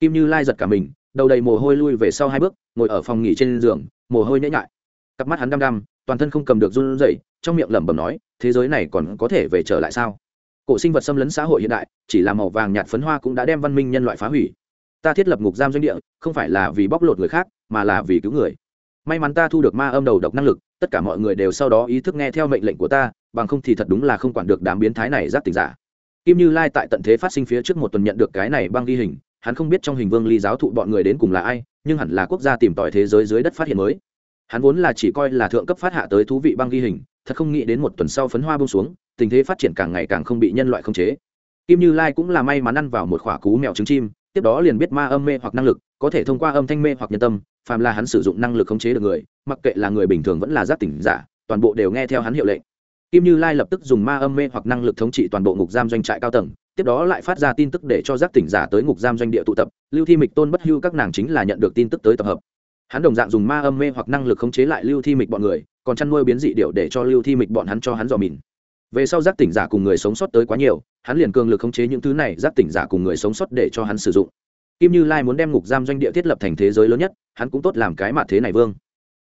Kim như lai giật cả mình, đầu đầy mồ hôi lui về sau hai bước, ngồi ở phòng nghỉ trên giường, mồ hôi nhễ nhại. Cặp mắt hắn đăm đăm, toàn thân không cầm được run rẩy, trong miệng lẩm bẩm nói, thế giới này còn có thể về trở lại sao? Cổ sinh vật xâm lấn xã hội hiện đại, chỉ là màu vàng nhạt phấn hoa cũng đã đem văn minh nhân loại phá hủy. Ta thiết lập ngục giam doanh địa, không phải là vì bóc lột người khác, mà là vì cứu người. May mắn ta thu được ma âm đầu độc năng lực, tất cả mọi người đều sau đó ý thức nghe theo mệnh lệnh của ta bằng không thì thật đúng là không quản được đám biến thái này giác tình giả. Kim như lai tại tận thế phát sinh phía trước một tuần nhận được cái này băng ghi hình, hắn không biết trong hình vương ly giáo thụ bọn người đến cùng là ai, nhưng hẳn là quốc gia tìm tòi thế giới dưới đất phát hiện mới. Hắn vốn là chỉ coi là thượng cấp phát hạ tới thú vị băng ghi hình, thật không nghĩ đến một tuần sau phấn hoa bông xuống, tình thế phát triển càng ngày càng không bị nhân loại khống chế. Kim như lai cũng là may mắn ăn vào một khỏa cú mèo trứng chim, tiếp đó liền biết ma âm mê hoặc năng lực, có thể thông qua âm thanh mê hoặc nhân tâm, phàm là hắn sử dụng năng lực khống chế được người, mặc kệ là người bình thường vẫn là giác tỉnh giả, toàn bộ đều nghe theo hắn hiệu lệnh kim như lai lập tức dùng ma âm mê hoặc năng lực thống trị toàn bộ ngục giam doanh trại cao tầng, tiếp đó lại phát ra tin tức để cho giác tỉnh giả tới ngục giam doanh địa tụ tập. Lưu thi mịch tôn bất hưu các nàng chính là nhận được tin tức tới tập hợp. Hắn đồng dạng dùng ma âm mê hoặc năng lực khống chế lại lưu thi mịch bọn người, còn chăn nuôi biến dị điệu để cho lưu thi mịch bọn hắn cho hắn dò mìn. Về sau giác tỉnh giả cùng người sống sót tới quá nhiều, hắn liền cường lực khống chế những thứ này, giác tỉnh giả cùng người sống sót để cho hắn sử dụng. Kim như lai muốn đem ngục giam doanh địa thiết lập thành thế giới lớn nhất, hắn cũng tốt làm cái mặt thế này, vương.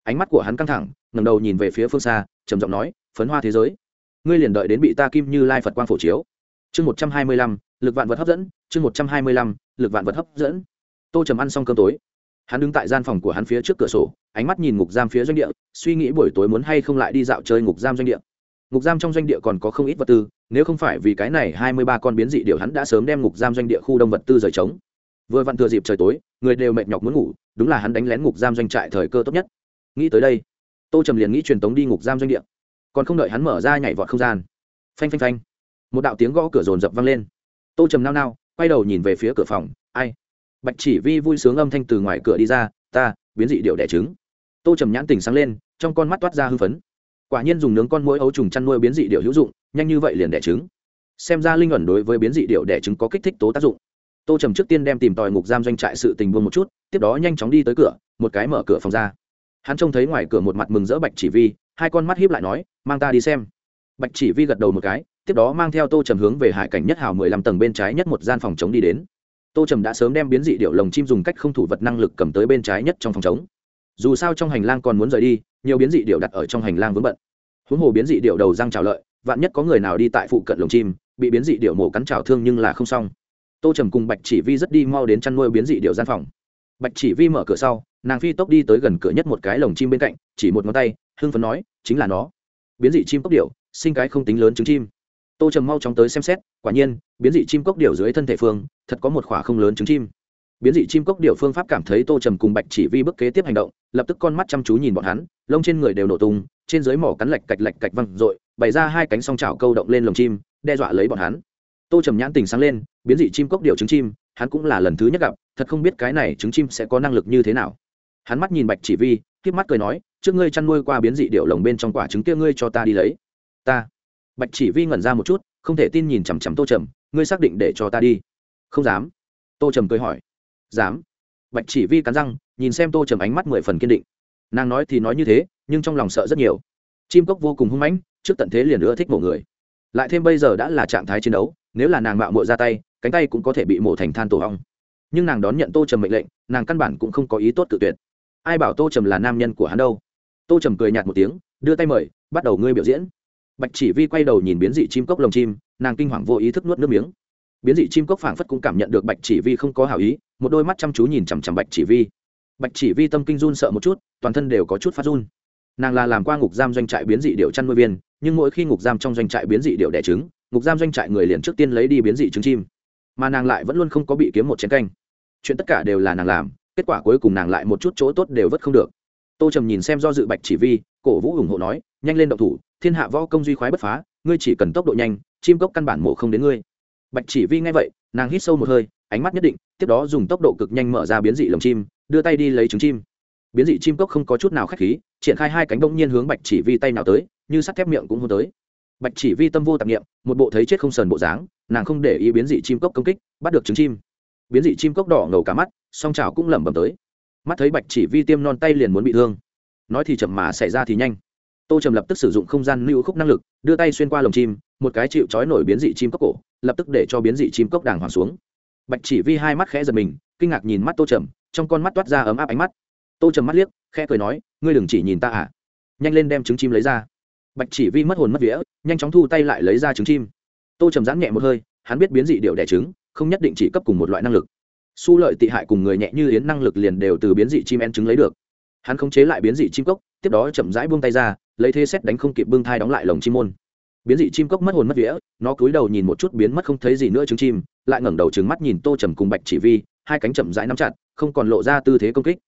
Ánh mắt của hắn căng thẳng ngầm đầu nhìn về phía phương xa, trầm giọng nói phấn hoa thế giới. Ngươi liền đợi đến bị ta kim như lai phật quang phổ chiếu. Chương một trăm hai mươi lăm, lực vạn vật hấp dẫn, chương một trăm hai mươi lăm, lực vạn vật hấp dẫn. Tô trầm ăn xong cơm tối. Hắn đứng tại gian phòng của hắn phía trước cửa sổ, ánh mắt nhìn ngục giam phía doanh địa, suy nghĩ buổi tối muốn hay không lại đi dạo chơi ngục giam doanh địa. Ngục giam trong doanh địa còn có không ít vật tư, nếu không phải vì cái này hai mươi ba con biến dị điệu hắn đã sớm đem ngục giam doanh địa khu đông vật tư rời trống. Vừa vặn thừa dịp trời tối, người đều mệt nhọc muốn ngủ, đúng là hắn đánh lén ngục giam doanh trại thời cơ tốt nhất. Nghĩ tới đây, tô trầm liền nghĩ truyền tống đi ngục giam doanh địa còn không đợi hắn mở ra nhảy vọt không gian. Phanh phanh phanh. Một đạo tiếng gõ cửa rồn rập vang lên. Tô trầm nao nao, quay đầu nhìn về phía cửa phòng, ai? Bạch chỉ vi vui sướng âm thanh từ ngoài cửa đi ra, ta, biến dị điệu đẻ trứng. Tô trầm nhãn tình sáng lên, trong con mắt toát ra hư phấn. Quả nhiên dùng nướng con mũi ấu trùng chăn nuôi biến dị điệu hữu dụng, nhanh như vậy liền đẻ trứng. Xem ra linh ẩn đối với biến dị điệu đẻ trứng có kích thích tố tác dụng. Tô trầm trước tiên đem tìm tòi ngục giam doanh trại sự tình buông một chút, tiếp đó nhanh chóng đi tới cửa, một cái mở cửa phòng ra. Hắn trông thấy ngoài cửa một mặt mừng rỡ bạch chỉ vi hai con mắt hiếp lại nói, mang ta đi xem. Bạch chỉ vi gật đầu một cái, tiếp đó mang theo tô trầm hướng về hải cảnh nhất hào mười lăm tầng bên trái nhất một gian phòng chống đi đến. Tô trầm đã sớm đem biến dị điệu lồng chim dùng cách không thủ vật năng lực cầm tới bên trái nhất trong phòng chống. Dù sao trong hành lang còn muốn rời đi, nhiều biến dị điệu đặt ở trong hành lang vướng bận. Huống hồ biến dị điệu đầu răng trào lợi, vạn nhất có người nào đi tại phụ cận lồng chim, bị biến dị điệu mổ cắn trào thương nhưng là không xong. Tô trầm cùng bạch chỉ vi rất đi mau đến chăn nuôi biến dị điệu gian phòng bạch chỉ vi mở cửa sau, nàng phi tốc đi tới gần cửa nhất một cái lồng chim bên cạnh, chỉ một ngón tay, hưng phấn nói, chính là nó. Biến dị chim cốc điệu sinh cái không tính lớn trứng chim. Tô trầm mau chóng tới xem xét, quả nhiên, biến dị chim cốc điệu dưới thân thể phương, thật có một khỏa không lớn trứng chim. Biến dị chim cốc điệu phương pháp cảm thấy tô trầm cùng bạch chỉ vi bước kế tiếp hành động, lập tức con mắt chăm chú nhìn bọn hắn, lông trên người đều nổ tung, trên dưới mỏ cắn lạch cạch lạch cạch văng r ộ i bày ra hai cánh song trào câu động lên lồng chim, đe dọa lấy bọn hắn. Tô trầm nhãn tình sáng lên, biến dị chim cốc điệu trứng chim, hắn cũng là lần thứ nhất gặp thật không biết cái này trứng chim sẽ có năng lực như thế nào. Hắn mắt nhìn bạch chỉ vi k mắt cười nói, trước ngươi chăn nuôi qua biến dị điệu lồng bên trong quả trứng kia ngươi cho ta đi lấy. Ta. Bạch chỉ vi ngẩn ra một chút, không thể tin nhìn chằm chằm tô trầm, ngươi xác định để cho ta đi. Không dám. Tô trầm cười hỏi. Dám. Bạch chỉ vi cắn răng, nhìn xem tô trầm ánh mắt mười phần kiên định. Nàng nói thì nói như thế, nhưng trong lòng sợ rất nhiều. Chim cốc vô cùng hung mãnh, trước tận thế liền nữa thích mổ người. Lại thêm bây giờ đã là trạng thái chiến đấu, nếu là nàng mạo mộ ra tay, cánh tay cũng có thể bị mổ thành than tổ hong nhưng nàng đón nhận tô trầm mệnh lệnh, nàng căn bản cũng không có ý tốt tự tuyệt. Ai bảo tô trầm là nam nhân của hắn đâu? Tô trầm cười nhạt một tiếng, đưa tay mời, bắt đầu ngươi biểu diễn. Bạch chỉ vi quay đầu nhìn biến dị chim cốc lồng chim, nàng kinh hoàng vô ý thức nuốt nước miếng. Biến dị chim cốc phảng phất cũng cảm nhận được bạch chỉ vi không có hảo ý, một đôi mắt chăm chú nhìn chằm chằm bạch chỉ vi. Bạch chỉ vi tâm kinh run sợ một chút, toàn thân đều có chút phát run. Nàng là làm qua ngục giam doanh trại biến dị điệu chăn nuôi viên, nhưng mỗi khi ngục giam trong doanh trại biến dị điệu đẻ trứng, ngục giam doanh trại người liền trước tiên lấy đi biến dị trứng chim. Mà nàng lại vẫn luôn không có bị kiếm một chén canh chuyện tất cả đều là nàng làm, kết quả cuối cùng nàng lại một chút chỗ tốt đều vất không được. Tô trầm nhìn xem do dự bạch chỉ vi, cổ vũ ủng hộ nói, nhanh lên động thủ, thiên hạ võ công duy khoái bất phá, ngươi chỉ cần tốc độ nhanh, chim cốc căn bản mổ không đến ngươi. Bạch chỉ vi nghe vậy, nàng hít sâu một hơi, ánh mắt nhất định, tiếp đó dùng tốc độ cực nhanh mở ra biến dị lồng chim, đưa tay đi lấy trứng chim. Biến dị chim cốc không có chút nào k h á c h khí, triển khai hai cánh đông nhiên hướng bạch chỉ vi tay nào tới, như sắt thép miệng cũng hôn tới. Bạch chỉ vi tâm vô tạp nghiệm một bộ thấy chết không sờn bộ dáng, nàng không để ý biến dị chim cốc công kích, bắt được trứng chim biến dị chim cốc đỏ ngầu cả mắt, song trào cũng lẩm bẩm tới. Mắt thấy bạch chỉ vi tiêm non tay liền muốn bị thương. Nói thì chậm mà xảy ra thì nhanh. Tô trầm lập tức sử dụng không gian lưu khúc năng lực, đưa tay xuyên qua lồng chim, một cái chịu trói nổi biến dị chim cốc cổ, lập tức để cho biến dị chim cốc đàng hoàng xuống. Bạch chỉ vi hai mắt khẽ giật mình, kinh ngạc nhìn mắt tô trầm, trong con mắt toát ra ấm áp ánh mắt. Tô trầm mắt liếc, khẽ cười nói, ngươi đừng chỉ nhìn ta à? Nhanh lên đem trứng chim lấy ra. Bạch chỉ vi mất hồn mất vía, nhanh chóng thu tay lại lấy ra trứng chim. Tô trầm giãn nhẹ một hơi, hắn biết biến dị điệu đẻ trứng không nhất định chỉ cấp cùng một loại năng lực. Su lợi tị hại cùng người nhẹ như yến năng lực liền đều từ biến dị chim en trứng lấy được. Hắn khống chế lại biến dị chim cốc, tiếp đó chậm rãi buông tay ra, lấy thế xét đánh không kịp bưng thai đóng lại lồng chim môn. Biến dị chim cốc mất hồn mất vía, nó cúi đầu nhìn một chút biến mất không thấy gì nữa trứng chim, lại ngẩng đầu trứng mắt nhìn tô trầm cùng bạch chỉ vi, hai cánh chậm rãi nắm chặt, không còn lộ ra tư thế công kích.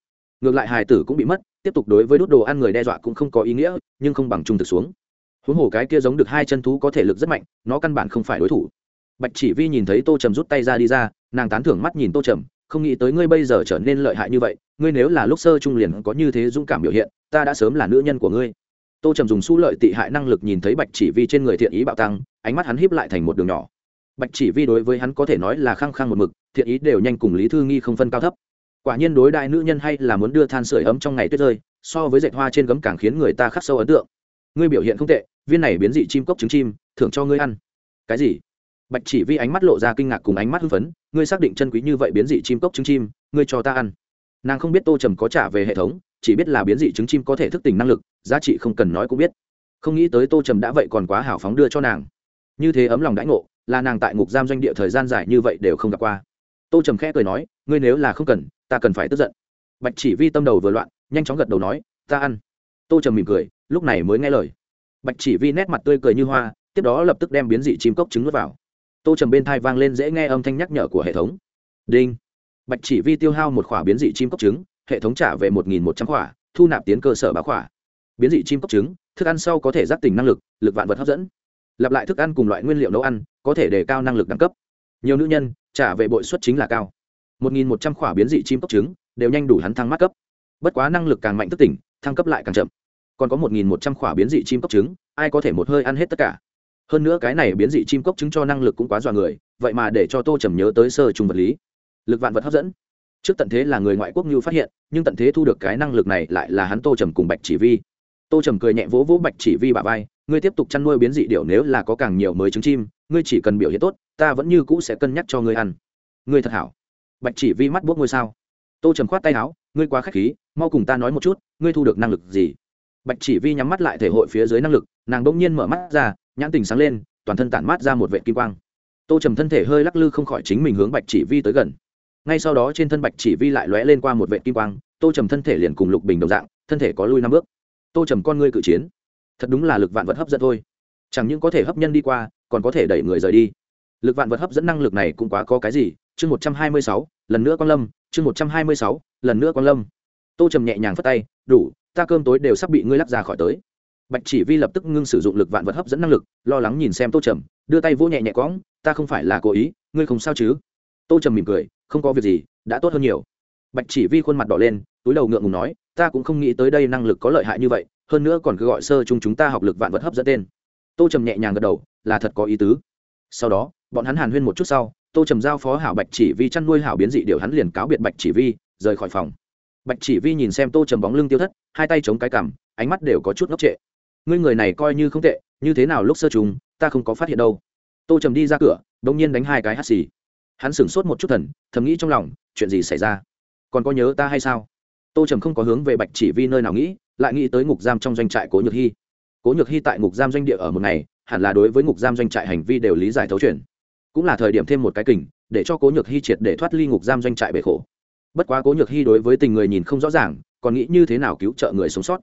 Ngược lại hài tử cũng bị mất, tiếp tục đối với đốt đồ ăn người đe dọa cũng không có ý nghĩa, nhưng không bằng trung thực xuống. Huống hồ cái kia giống được hai chân thú có thể lực rất mạnh, nó căn bản không phải đối thủ bạch chỉ vi nhìn thấy tô trầm rút tay ra đi ra, nàng tán thưởng mắt nhìn tô trầm, không nghĩ tới ngươi bây giờ trở nên lợi hại như vậy, ngươi nếu là lúc sơ trung liền có như thế dũng cảm biểu hiện, ta đã sớm là nữ nhân của ngươi. Tô trầm dùng su lợi tị hại năng lực nhìn thấy bạch chỉ vi trên người thiện ý bạo tăng, ánh mắt hắn híp lại thành một đường nhỏ. Bạch chỉ vi đối với hắn có thể nói là khăng khăng một mực, thiện ý đều nhanh cùng lý thư nghi không phân cao thấp. Quả nhiên đối đại nữ nhân hay là muốn đưa than sửa ấm trong ngày tuyết rơi, so với dệt hoa trên gấm càng khiến người ta khắc sâu ấn tượng. Ngươi biểu hiện không tệ, viên này biến dị chim cốc trứng chim, thưởng cho ngươi ăn. Cái gì? Bạch chỉ vi ánh mắt lộ ra kinh ngạc cùng ánh mắt hưng phấn, ngươi xác định chân quý như vậy biến dị chim cốc trứng chim, ngươi cho ta ăn. Nàng không biết tô trầm có trả về hệ thống, chỉ biết là biến dị trứng chim có thể thức tỉnh năng lực, giá trị không cần nói cũng biết. Không nghĩ tới tô trầm đã vậy còn quá hào phóng đưa cho nàng. Như thế ấm lòng đãi ngộ, là nàng tại ngục giam doanh địa thời gian dài như vậy đều không gặp qua. Tô trầm khẽ cười nói, ngươi nếu là không cần, ta cần phải tức giận. Bạch chỉ vi tâm đầu vừa loạn, nhanh chóng gật đầu nói, ta ăn. Tô trầm mỉm cười, lúc này mới nghe lời. Bạch chỉ vi nét mặt tươi cười như hoa, tiếp đó lập tức đem biến dị chim cốc trứng nuốt vào tô trầm bên thai vang lên dễ nghe âm thanh nhắc nhở của hệ thống. Đinh. Bạch chỉ vi tiêu hao một khỏa biến dị chim cốc trứng, hệ thống trả về một nghìn một trăm khỏa, thu nạp tiến cơ sở bá khỏa. Biến dị chim cốc trứng, thức ăn sau có thể giác tỉnh năng lực lực vạn vật hấp dẫn. Lặp lại thức ăn cùng loại nguyên liệu nấu ăn, có thể đề cao năng lực đẳng cấp. Nhiều nữ nhân, trả về bội suất chính là cao. một nghìn một trăm khỏa biến dị chim cốc trứng, đều nhanh đủ hắn thăng mát cấp. Bất quá năng lực càng mạnh thức tỉnh, thăng cấp lại càng chậm. Còn có một nghìn một trăm khỏa biến dị chim cốc trứng, ai có thể một hơi ăn hết tất cả? Hơn nữa cái này biến dị chim cốc chứng cho năng lực cũng quá dọa người, vậy mà để cho tô trầm nhớ tới sơ trùng vật lý. Lực vạn vật hấp dẫn. Trước tận thế là người ngoại quốc như phát hiện, nhưng tận thế thu được cái năng lực này lại là hắn tô trầm cùng bạch chỉ vi. Tô trầm cười nhẹ vỗ vỗ bạch chỉ vi bà vai, ngươi tiếp tục chăn nuôi biến dị điệu nếu là có càng nhiều mới trứng chim, ngươi chỉ cần biểu hiện tốt, ta vẫn như cũ sẽ cân nhắc cho ngươi ăn. Ngươi thật hảo. Bạch chỉ vi mắt buốc ngôi sao. Tô trầm khoát tay áo, ngươi quá k h á c h khí, mau cùng ta nói một chút, ngươi thu được năng lực gì? Bạch chỉ vi nhắm mắt lại thể hội phía dưới năng lực, nàng bỗng nhiên mở mắt ra, nhãn tình sáng lên, toàn thân tản mát ra một vệ kim quang. Tô trầm thân thể hơi lắc lư không khỏi chính mình hướng bạch chỉ vi tới gần. Ngay sau đó trên thân bạch chỉ vi lại lóe lên qua một vệ kim quang, tô trầm thân thể liền cùng lục bình đồng dạng, thân thể có lui năm bước. Tô trầm con ngươi cự chiến. Thật đúng là lực vạn vật hấp dẫn thôi. Chẳng những có thể hấp nhân đi qua, còn có thể đẩy người rời đi. Lực vạn vật hấp dẫn năng lực này cũng quá có cái gì? Chương một trăm hai mươi sáu, lần nữa quang lâm. Chương một trăm hai mươi sáu, lần nữa quang lâm. Tô trầm nhẹ nhàng phất tay, đủ ta cơm tối đều sắp bị ngươi lắc ra khỏi tới. Bạch chỉ vi lập tức ngưng sử dụng lực vạn vật hấp dẫn năng lực, lo lắng nhìn xem tô trầm, đưa tay vỗ nhẹ nhẹ quõng, ta không phải là cố ý, ngươi không sao chứ? Tô trầm mỉm cười, không có việc gì, đã tốt hơn nhiều. Bạch chỉ vi khuôn mặt đỏ lên, túi đầu ngượng ngùng nói, ta cũng không nghĩ tới đây năng lực có lợi hại như vậy, hơn nữa còn cứ gọi sơ chung chúng ta học lực vạn vật hấp dẫn tên. Tô trầm nhẹ nhàng gật đầu, là thật có ý tứ. Sau đó, bọn hắn hàn huyên một chút sau, tô trầm giao phó hảo bạch chỉ vi chăn nuôi hảo biến dị điều hắn liền cáo biệt bạch chỉ vi, rời khỏi phòng bạch chỉ vi nhìn xem tô trầm bóng lưng tiêu thất, hai tay chống cái cằm, ánh mắt đều có chút ngốc trệ. Ngươi người này coi như không tệ, như thế nào lúc sơ trùng, ta không có phát hiện đâu. Tô trầm đi ra cửa đ ỗ n g nhiên đánh hai cái hắt xì. Hắn sửng sốt một chút thần, thầm nghĩ trong lòng, chuyện gì xảy ra? Còn có nhớ ta hay sao? Tô trầm không có hướng về bạch chỉ vi nơi nào nghĩ, lại nghĩ tới ngục giam trong doanh trại cố nhược hy. Cố nhược hy tại ngục giam doanh địa ở một ngày, hẳn là đối với ngục giam doanh trại hành vi đều lý giải thấu chuyển cũng là thời điểm thêm một cái kình, để cho cố nhược hy triệt để thoát ly ngục giam doanh trại bể khổ bất quá cố nhược hy đối với tình người nhìn không rõ ràng, còn nghĩ như thế nào cứu trợ người sống sót.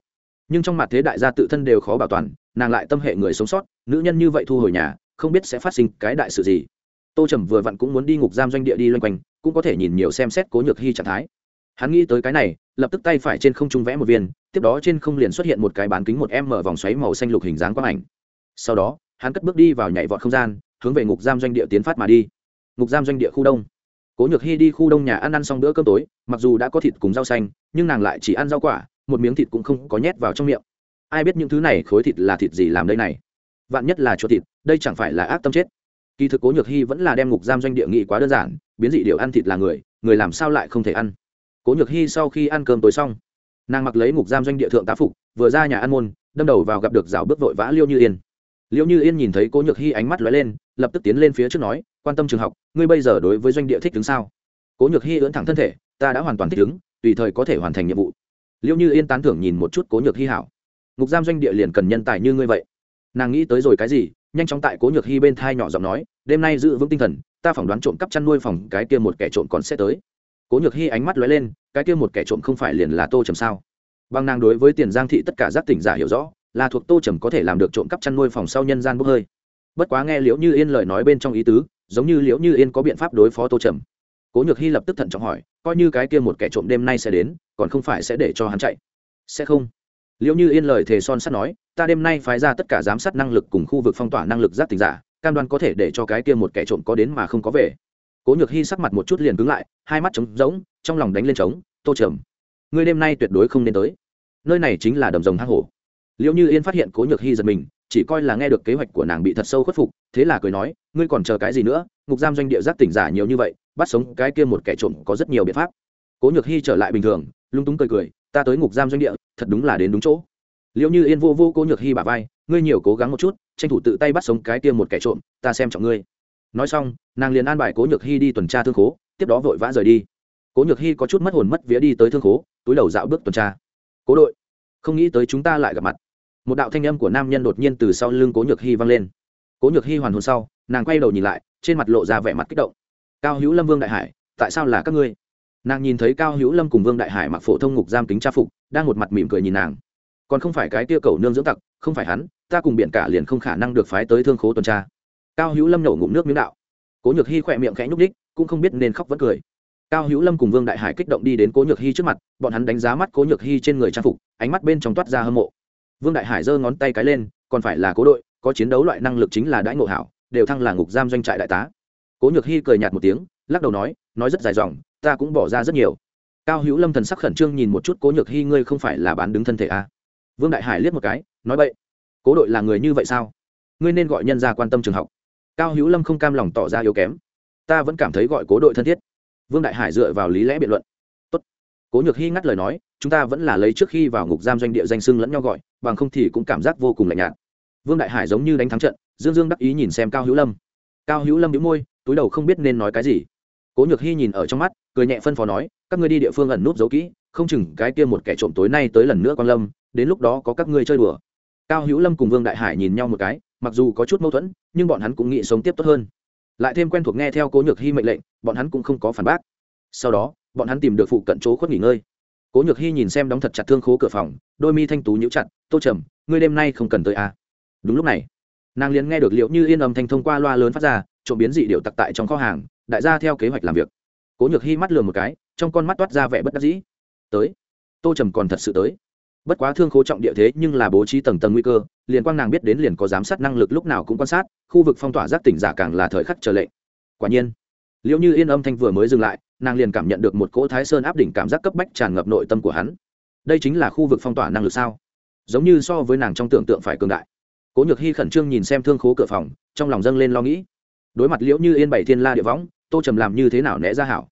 Nhưng trong mặt thế đại gia tự thân đều khó bảo toàn, nàng lại tâm hệ người sống sót, nữ nhân như vậy thu hồi nhà, không biết sẽ phát sinh cái đại sự gì. Tô trầm vừa vặn cũng muốn đi ngục giam doanh địa đi loanh quanh, cũng có thể nhìn nhiều xem xét cố nhược hy trạng thái. Hắn nghĩ tới cái này, lập tức tay phải trên không trung vẽ một viên, tiếp đó trên không liền xuất hiện một cái bán kính một em mở vòng xoáy màu xanh lục hình dáng quang ảnh. Sau đó, hắn cất bước đi vào nhảy vọt không gian, hướng về ngục giam doanh địa tiến phát mà đi. Ngục giam doanh địa khu đông cố nhược hy đi khu đông nhà ăn ăn xong bữa cơm tối, mặc dù đã có thịt cùng rau xanh, nhưng nàng lại chỉ ăn rau quả, một miếng thịt cũng không có nhét vào trong miệng. Ai biết những thứ này khối thịt là thịt gì làm đây này? Vạn nhất là chuột thịt, đây chẳng phải là ác tâm chết. Kỳ thực cố nhược hy vẫn là đem ngục giam doanh địa nghị quá đơn giản, biến dị điều ăn thịt là người người làm sao lại không thể ăn? Cố nhược hy sau khi ăn cơm tối xong, nàng mặc lấy ngục giam doanh địa thượng tá phục, vừa ra nhà ăn môn, đâm đầu vào gặp được rào bước vội vã liêu như yên. Liêu như yên nhìn thấy cố nhược hy ánh mắt lóe lên lập tức tiến lên phía trước nói quan tâm trường học ngươi bây giờ đối với doanh địa thích đứng sao? Cố nhược hy ưỡn thẳng thân thể ta đã hoàn toàn thích đứng, tùy thời có thể hoàn thành nhiệm vụ. Liêu như yên tán thưởng nhìn một chút cố nhược hy hảo. Ngục giam doanh địa liền cần nhân tài như ngươi vậy. Nàng nghĩ tới rồi cái gì nhanh chóng tại cố nhược hy bên thai nhỏ giọng nói đêm nay giữ vững tinh thần ta phỏng đoán trộm cắp chăn nuôi phòng cái kia một kẻ trộm còn sẽ tới. Cố nhược hy ánh mắt lóe lên cái kia một kẻ trộm không phải liền là tô trầm sao? Bằng nàng đối với tiền giang thị tất cả giác tỉnh giả hiểu rõ là thuộc tô trầm có thể làm được trộm cắp chăn nuôi phòng sau nhân gian bốc hơi bất quá nghe liễu như yên lời nói bên trong ý tứ, giống như liễu như yên có biện pháp đối phó tô trầm. Cố nhược hy lập tức thận trọng hỏi, coi như cái kia một kẻ trộm đêm nay sẽ đến, còn không phải sẽ để cho hắn chạy? Sẽ không. Liễu như yên lời thề son sắt nói, ta đêm nay phái ra tất cả giám sát năng lực cùng khu vực phong tỏa năng lực giác tình giả, cam đoan có thể để cho cái kia một kẻ trộm có đến mà không có về. Cố nhược hy sắc mặt một chút liền cứng lại, hai mắt trống rỗng, trong lòng đánh lên trống, tô trầm, ngươi đêm nay tuyệt đối không nên tới. Nơi này chính là đầm rồng hang hổ. Liệu như yên phát hiện cố nhược hy giật mình chỉ coi là nghe được kế hoạch của nàng bị thật sâu khuất phục, thế là cười nói, ngươi còn chờ cái gì nữa? Ngục giam doanh địa giác tỉnh giả nhiều như vậy, bắt sống cái kia một kẻ trộm có rất nhiều biện pháp. Cố nhược hy trở lại bình thường, lung túng cười cười, ta tới ngục giam doanh địa, thật đúng là đến đúng chỗ. Liệu như yên vô vô cố nhược hy bà vai, ngươi nhiều cố gắng một chút, tranh thủ tự tay bắt sống cái kia một kẻ trộm, ta xem trọng ngươi. Nói xong, nàng liền an bài cố nhược hy đi tuần tra thương khố, tiếp đó vội vã rời đi. Cố nhược hy có chút mất hồn mất vía đi tới thương khố, túi đầu dạo bước tuần tra. Cố đội, không nghĩ tới chúng ta lại gặp mặt một đạo thanh âm của nam nhân đột nhiên từ sau lưng cố nhược hy vang lên cố nhược hy hoàn hồn sau nàng quay đầu nhìn lại trên mặt lộ ra vẻ mặt kích động cao hữu lâm vương đại hải tại sao là các ngươi nàng nhìn thấy cao hữu lâm cùng vương đại hải mặc phổ thông ngục giam kính tra phục đang một mặt mỉm cười nhìn nàng còn không phải cái tia cầu nương dưỡng tặc không phải hắn ta cùng biện cả liền không khả năng được phái tới thương khố tuần tra cao hữu lâm nổ ngụm nước miếng đạo cố nhược hy khỏe miệng khẽ nhúc đích cũng không biết nên khóc vẫn cười cao hữu lâm cùng vương đại hải kích động đi đến cố nhược hy trước mặt bọn hắn đánh giá mắt cố nhược hy trên người trang phục ánh mắt bên trong toát ra hâm mộ vương đại hải giơ ngón tay cái lên, còn phải là cố đội, có chiến đấu loại năng lực chính là đãi ngộ hảo, đều thăng là ngục giam doanh trại đại tá. Cố nhược hy cười nhạt một tiếng, lắc đầu nói nói rất dài dòng, ta cũng bỏ ra rất nhiều. Cao hữu lâm thần sắc khẩn trương nhìn một chút cố nhược hy ngươi không phải là bán đứng thân thể à. vương đại hải liếc một cái, nói vậy cố đội là người như vậy sao? Ngươi nên gọi nhân ra quan tâm trường học. Cao hữu lâm không cam lòng tỏ ra yếu kém. Ta vẫn cảm thấy gọi cố đội thân thiết. Vương đại hải dựa vào lý lẽ biện luận. Tốt. cố nhược hy ngắt lời nói chúng ta vẫn là lấy trước khi vào ngục giam doanh địa danh sưng lẫn nhau gọi, bằng không thì cũng cảm giác vô cùng lạnh nhạt. Vương đại hải giống như đánh thắng trận, dương dương đắc ý nhìn xem cao hữu lâm. Cao hữu lâm đĩu môi, túi đầu không biết nên nói cái gì. Cố nhược hy nhìn ở trong mắt, cười nhẹ phân phó nói, các ngươi đi địa phương ẩn núp giấu kỹ, không chừng cái kia một kẻ trộm tối nay tới lần nữa quan lâm, đến lúc đó có các ngươi chơi đùa. Cao hữu lâm cùng vương đại hải nhìn nhau một cái, mặc dù có chút mâu thuẫn, nhưng bọn hắn cũng nghĩ sống tiếp tốt hơn. Lại thêm quen thuộc nghe theo cố nhược hy mệnh lệnh, bọn hắn cũng không có phản bác. Sau đó, bọn hắn tìm được phụ cận chỗ khuất nghỉ ngơi cố nhược hy nhìn xem đóng thật chặt thương khố cửa phòng, đôi mi thanh tú nhíu chặt, tô trầm, ngươi đêm nay không cần tới à. đúng lúc này, nàng liền nghe được liệu như yên âm thanh thông qua loa lớn phát ra, trộm biến dị điệu tặc tại trong kho hàng, đại gia theo kế hoạch làm việc. Cố nhược hy mắt lừa một cái, trong con mắt toát ra vẻ bất đắc dĩ. Tới, tô trầm còn thật sự tới. Bất quá thương khố trọng địa thế nhưng là bố trí tầng tầng nguy cơ, liền quang nàng biết đến liền có giám sát năng lực lúc nào cũng quan sát, khu vực phong tỏa giác tỉnh giả càng là thời khắc chờ lệnh quả nhiên, liệu như yên âm thanh vừa mới dừng lại nàng liền cảm nhận được một cỗ thái sơn áp đỉnh cảm giác cấp bách tràn ngập nội tâm của hắn. Đây chính là khu vực phong tỏa năng lực sao? Giống như so với nàng trong tưởng tượng phải cường đại. Cố nhược hy khẩn trương nhìn xem thương khố cửa phòng, trong lòng dâng lên lo nghĩ. Đối mặt liễu như yên bảy thiên la địa võng, tô trầm làm như thế nào né ra hảo?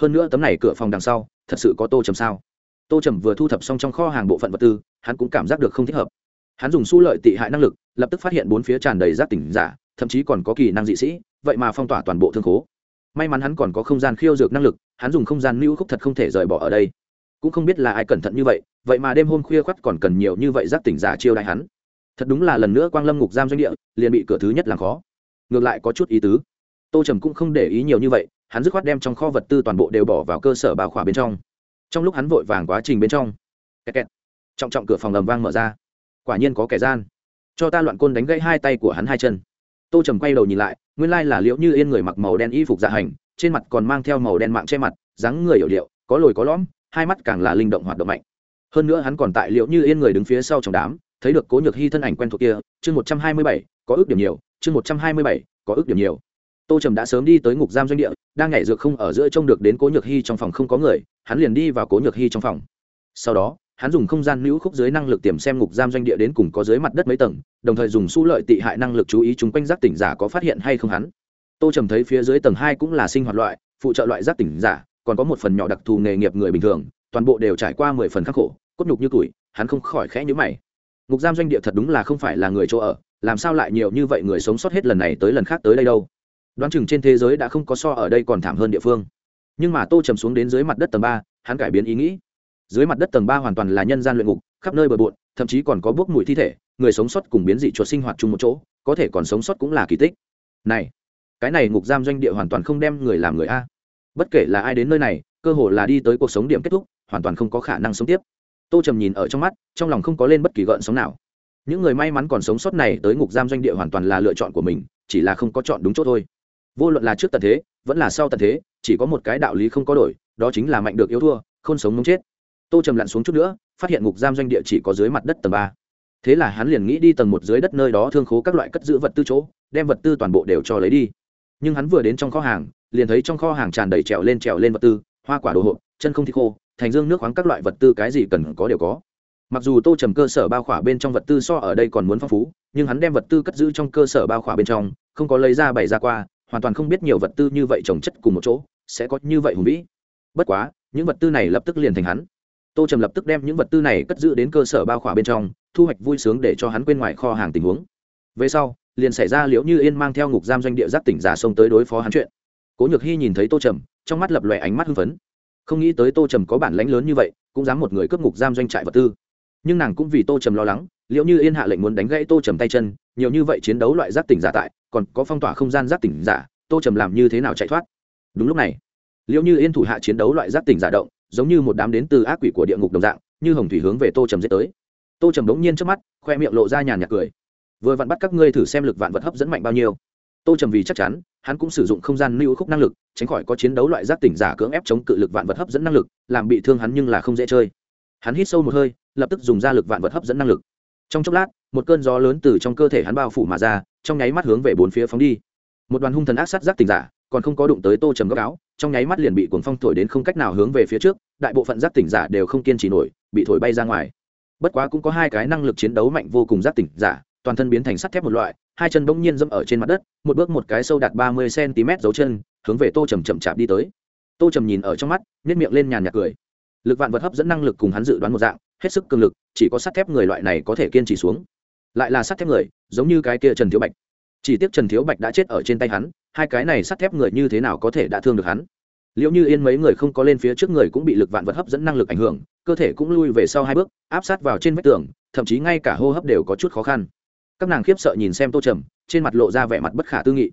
Hơn nữa tấm này cửa phòng đằng sau, thật sự có tô trầm sao? Tô trầm vừa thu thập xong trong kho hàng bộ phận vật tư, hắn cũng cảm giác được không thích hợp. Hắn dùng su lợi tị hại năng lực, lập tức phát hiện bốn phía tràn đầy giác tỉnh giả, thậm chí còn có kỳ năng dị sĩ, vậy mà phong tỏa toàn bộ thương khố may mắn hắn còn có không gian khiêu dược năng lực, hắn dùng không gian lưu khúc thật không thể rời bỏ ở đây. Cũng không biết là ai cẩn thận như vậy vậy mà đêm hôm khuya khoắt còn cần nhiều như vậy giác tỉnh giả chiêu đại hắn. Thật đúng là lần nữa quang lâm ngục giam doanh địa, liền bị cửa thứ nhất làm khó. Ngược lại có chút ý tứ. Tô trầm cũng không để ý nhiều như vậy, hắn dứt khoát đem trong kho vật tư toàn bộ đều bỏ vào cơ sở bảo khỏa bên trong. Trong lúc hắn vội vàng quá trình bên trong, kẹt kẹt. trọng trọng cửa phòng ầm vang mở ra. Quả nhiên có kẻ gian. Cho ta loạn côn đánh gãy hai tay của hắn hai chân. Tô trầm quay đầu nhìn lại nguyên lai là liễu như yên người mặc màu đen y phục dạ hành, trên mặt còn mang theo màu đen mạng che mặt, dáng người hiểu điệu, có lồi có lõm, hai mắt càng là linh động hoạt động mạnh. Hơn nữa hắn còn tại liễu như yên người đứng phía sau trong đám, thấy được cố nhược hy thân ảnh quen thuộc kia, chương một trăm hai mươi bảy, có ước điểm nhiều, chương một trăm hai mươi bảy, có ước điểm nhiều. Tô trầm đã sớm đi tới ngục giam doanh địa, đang nhảy dược không ở giữa trông được đến cố nhược hy trong phòng không có người, hắn liền đi vào cố nhược hy trong phòng. Sau đó hắn dùng không gian nữ khúc dưới năng lực tiềm xem ngục giam doanh địa đến cùng có dưới mặt đất mấy tầng, đồng thời dùng su lợi tị hại năng lực chú ý chúng quanh giác tỉnh giả có phát hiện hay không hắn. Tô trầm thấy phía dưới tầng hai cũng là sinh hoạt loại, phụ trợ loại giác tỉnh giả, còn có một phần nhỏ đặc thù nghề nghiệp người bình thường, toàn bộ đều trải qua mười phần khắc khổ, cốt nhục như tuổi, hắn không khỏi khẽ nhữ mày. Ngục giam doanh địa thật đúng là không phải là người chỗ ở, làm sao lại nhiều như vậy người sống sót hết lần này tới lần khác tới đây đâu? Đoán chừng trên thế giới đã không có so ở đây còn thảm hơn địa phương. Nhưng mà tô trầm xuống đến dưới mặt đất tầng ba, hắn cải biến ý nghĩ dưới mặt đất tầng ba hoàn toàn là nhân gian luyện ngục, khắp nơi bờ bộn, thậm chí còn có bốc mùi thi thể, người sống sót cùng biến dị chuột sinh hoạt chung một chỗ, có thể còn sống sót cũng là kỳ tích. Này, cái này ngục giam doanh địa hoàn toàn không đem người làm người a. Bất kể là ai đến nơi này, cơ hội là đi tới cuộc sống điểm kết thúc, hoàn toàn không có khả năng sống tiếp. Tô trầm nhìn ở trong mắt, trong lòng không có lên bất kỳ gợn sống nào. Những người may mắn còn sống sót này tới ngục giam doanh địa hoàn toàn là lựa chọn của mình, chỉ là không có chọn đúng chỗ thôi. Vô luận là trước tận thế, vẫn là sau tận thế, chỉ có một cái đạo lý không có đổi, đó chính là mạnh được yếu thua không sống muốn chết tô trầm lặn xuống chút nữa, phát hiện ngục giam doanh địa chỉ có dưới mặt đất tầng ba. Thế là hắn liền nghĩ đi tầng một dưới đất nơi đó thương khố các loại cất giữ vật tư chỗ, đem vật tư toàn bộ đều cho lấy đi. Nhưng hắn vừa đến trong kho hàng, liền thấy trong kho hàng tràn đầy trèo lên trèo lên vật tư, hoa quả đồ hộp, chân không thịt khô, thành dương nước khoáng các loại vật tư cái gì cần có đều có. Mặc dù tô trầm cơ sở bao khỏa bên trong vật tư so ở đây còn muốn phong phú, nhưng hắn đem vật tư cất giữ trong cơ sở bao khỏa bên trong, không có lấy ra bày ra qua, hoàn toàn không biết nhiều vật tư như vậy trồng chất cùng một chỗ, sẽ có như vậy hùng vĩ. Bất quá, những vật tư này lập tức liền thành hắn tô trầm lập tức đem những vật tư này cất giữ đến cơ sở bao khỏa bên trong, thu hoạch vui sướng để cho hắn quên ngoài kho hàng tình huống. Về sau, liền xảy ra liễu như yên mang theo ngục giam doanh địa giáp tỉnh giả sông tới đối phó hắn chuyện. Cố nhược hy nhìn thấy tô trầm, trong mắt lập lòe ánh mắt hưng phấn. Không nghĩ tới tô trầm có bản lãnh lớn như vậy, cũng dám một người cướp ngục giam doanh trại vật tư. Nhưng nàng cũng vì tô trầm lo lắng liệu như yên hạ lệnh muốn đánh gãy tô trầm tay chân, nhiều như vậy chiến đấu loại giác tỉnh giả tại, còn có phong tỏa không gian giác tỉnh giả, tô trầm làm như thế nào chạy thoát? Đúng lúc này liệu như yên thủ hạ chiến đấu loại giác tỉnh giả động giống như một đám đến từ ác quỷ của địa ngục đồng dạng, như hồng thủy hướng về tô trầm giết tới. Tô trầm đống nhiên trước mắt, khoe miệng lộ ra nhàn nhạt cười. Vừa vặn bắt các ngươi thử xem lực vạn vật hấp dẫn mạnh bao nhiêu. Tô trầm vì chắc chắn, hắn cũng sử dụng không gian lưu khúc năng lực, tránh khỏi có chiến đấu loại giác tỉnh giả cưỡng ép chống cự lực vạn vật hấp dẫn năng lực, làm bị thương hắn nhưng là không dễ chơi. Hắn hít sâu một hơi, lập tức dùng ra lực vạn vật hấp dẫn năng lực. Trong chốc lát, một cơn gió lớn từ trong cơ thể hắn bao phủ mà ra, trong nháy mắt hướng về bốn phía phóng đi. Một đoàn hung thần ác sát giác tỉnh giả, còn không có đụng tới tô trầm góc áo trong nháy mắt liền bị cuồng phong thổi đến không cách nào hướng về phía trước, đại bộ phận giác tỉnh giả đều không kiên trì nổi, bị thổi bay ra ngoài. Bất quá cũng có hai cái năng lực chiến đấu mạnh vô cùng giác tỉnh giả, toàn thân biến thành sắt thép một loại, hai chân bỗng nhiên dâm ở trên mặt đất, một bước một cái sâu đạt ba mươi cm dấu chân, hướng về tô trầm chậm chạp đi tới. Tô trầm nhìn ở trong mắt nhét miệng lên nhàn nhạt cười. Lực vạn vật hấp dẫn năng lực cùng hắn dự đoán một dạng, hết sức cường lực, chỉ có sắt thép người loại này có thể kiên trì xuống. Lại là sắt thép người, giống như cái kia trần thiếu bạch. Chỉ tiếc trần thiếu bạch đã chết ở trên tay hắn hai cái này sắt thép người như thế nào có thể đã thương được hắn? Liệu như yên mấy người không có lên phía trước người cũng bị lực vạn vật hấp dẫn năng lực ảnh hưởng, cơ thể cũng lui về sau hai bước, áp sát vào trên vách tường, thậm chí ngay cả hô hấp đều có chút khó khăn. Các nàng khiếp sợ nhìn xem tô trầm, trên mặt lộ ra vẻ mặt bất khả tư nghị.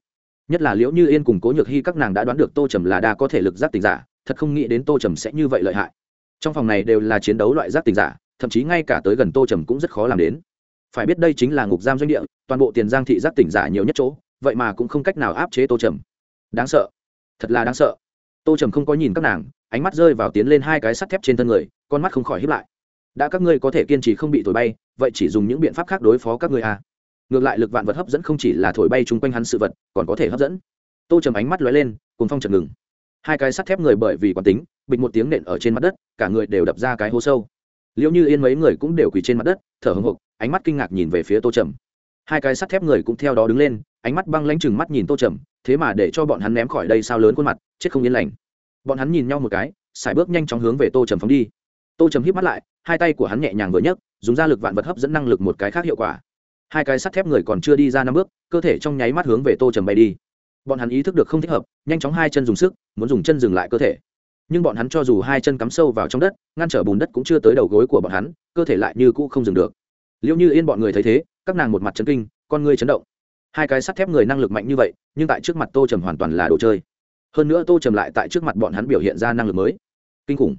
Nhất là liễu như yên cùng cố nhược hy các nàng đã đoán được tô trầm là đa có thể lực giác tình giả, thật không nghĩ đến tô trầm sẽ như vậy lợi hại. Trong phòng này đều là chiến đấu loại giác tình giả, thậm chí ngay cả tới gần tô trầm cũng rất khó làm đến. Phải biết đây chính là ngục giam doanh địa, toàn bộ tiền giang thị giác tỉnh giả nhiều nhất chỗ vậy mà cũng không cách nào áp chế tô trầm. Đáng sợ. Thật là đáng sợ. Tô trầm không có nhìn các nàng, ánh mắt rơi vào tiến lên hai cái sắt thép trên thân người, con mắt không khỏi hiếp lại. Đã các ngươi có thể kiên trì không bị thổi bay, vậy chỉ dùng những biện pháp khác đối phó các ngươi à. ngược lại lực vạn vật hấp dẫn không chỉ là thổi bay chung quanh hắn sự vật, còn có thể hấp dẫn. Tô trầm ánh mắt lóe lên cùng phong trần ngừng. Hai cái sắt thép người bởi vì quán tính, bịch một tiếng nện ở trên mặt đất, cả người đều đập ra cái hố sâu. Liệu như yên mấy người cũng đều quỳ trên mặt đất, thở hồng hộc, ánh mắt kinh ngạc nhìn về phía tô trầm hai cái sắt thép người cũng theo đó đứng lên, ánh mắt băng lánh chừng mắt nhìn tô trầm, thế mà để cho bọn hắn ném khỏi đây sao lớn khuôn mặt, chết không yên lành. Bọn hắn nhìn nhau một cái, sải bước nhanh chóng hướng về tô trầm phóng đi. Tô trầm hít mắt lại, hai tay của hắn nhẹ nhàng vừa nhấc, dùng ra lực vạn vật hấp dẫn năng lực một cái khác hiệu quả. Hai cái sắt thép người còn chưa đi ra năm bước, cơ thể trong nháy mắt hướng về tô trầm bay đi. Bọn hắn ý thức được không thích hợp, nhanh chóng hai chân dùng sức, muốn dùng chân dừng lại cơ thể. Nhưng bọn hắn cho dù hai chân cắm sâu vào trong đất, ngăn trở bùn đất cũng chưa tới đầu gối của bọn hắn, cơ thể lại như cũ không dừng được liệu như yên bọn người thấy thế, các nàng một mặt chấn kinh, con ngươi chấn động. Hai cái sắt thép người năng lực mạnh như vậy, nhưng tại trước mặt tô trầm hoàn toàn là đồ chơi. Hơn nữa tô trầm lại tại trước mặt bọn hắn biểu hiện ra năng lực mới. Kinh khủng.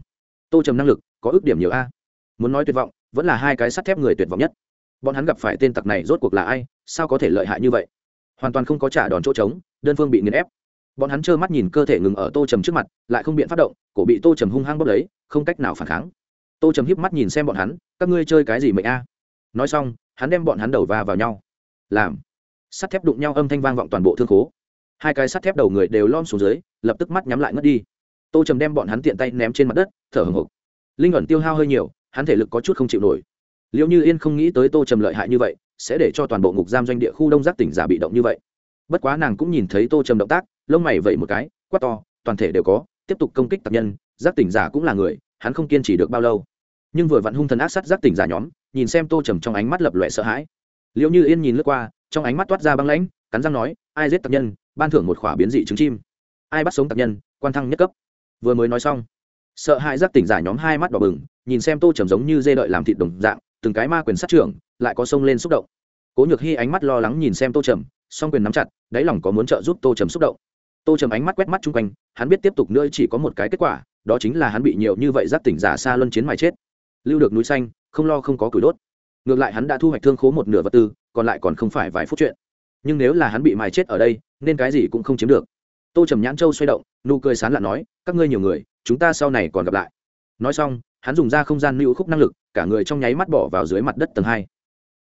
Tô trầm năng lực, có ước điểm nhiều a. Muốn nói tuyệt vọng, vẫn là hai cái sắt thép người tuyệt vọng nhất. Bọn hắn gặp phải tên tặc này rốt cuộc là ai, sao có thể lợi hại như vậy? Hoàn toàn không có trả đòn chỗ trống, đơn phương bị nghiền ép. Bọn hắn trơ mắt nhìn cơ thể ngừng ở tô trầm trước mặt, lại không biện phát động, cổ bị tô trầm hung hăng bốc lấy, không cách nào phản kháng. Tô trầm híp mắt nhìn xem bọn hắn, các ngươi chơi cái gì mệnh a? Nói xong, hắn đem bọn hắn đầu va vào nhau. Làm. Sắt thép đụng nhau âm thanh vang vọng toàn bộ thương khố. Hai cái sắt thép đầu người đều lom xuống dưới, lập tức mắt nhắm lại ngất đi. Tô trầm đem bọn hắn tiện tay ném trên mặt đất, thở hồng hộc linh ẩn tiêu hao hơi nhiều, hắn thể lực có chút không chịu nổi. Liệu như yên không nghĩ tới tô trầm lợi hại như vậy, sẽ để cho toàn bộ ngục giam doanh địa khu đông giác tỉnh giả bị động như vậy. Bất quá nàng cũng nhìn thấy tô trầm động tác, lông mày vẩy một cái, quát to, toàn thể đều có, tiếp tục công kích tập nhân, giác tỉnh giả cũng là người, hắn không kiên trì được bao lâu. Nhưng vừa vặn hung thần ác sát giác tỉnh giả nhóm nhìn xem tô trầm trong ánh mắt lập lòe sợ hãi. Liệu như yên nhìn lướt qua, trong ánh mắt toát ra băng lãnh, cắn răng nói, ai giết tặc nhân, ban thưởng một khỏa biến dị trứng chim. Ai bắt sống tặc nhân, quan thăng nhất cấp. Vừa mới nói xong, sợ hãi giác tỉnh giả nhóm hai mắt đỏ bừng, nhìn xem tô trầm giống như dê đợi làm thịt đồng dạng, từng cái ma quyền sát trưởng, lại có sông lên xúc động. Cố nhược hy ánh mắt lo lắng nhìn xem tô trầm, song quyền nắm chặt, đáy lòng có muốn trợ giúp tô trầm xúc động. Tô trầm ánh mắt quét mắt chung quanh, hắn biết tiếp tục nữa chỉ có một cái kết quả, đó chính là hắn bị nhiều như vậy giác tỉnh giả xa luân chiến mài chết. Lưu được núi xanh không lo không có củi đốt. Ngược lại hắn đã thu hoạch thương khố một nửa vật tư, còn lại còn không phải vài phút chuyện. Nhưng nếu là hắn bị mài chết ở đây, nên cái gì cũng không chiếm được. Tô trầm nhãn châu xoay động, nụ cười sán lạ nói, các ngươi nhiều người, chúng ta sau này còn gặp lại. Nói xong, hắn dùng ra không gian lưu khúc năng lực, cả người trong nháy mắt bỏ vào dưới mặt đất tầng hai.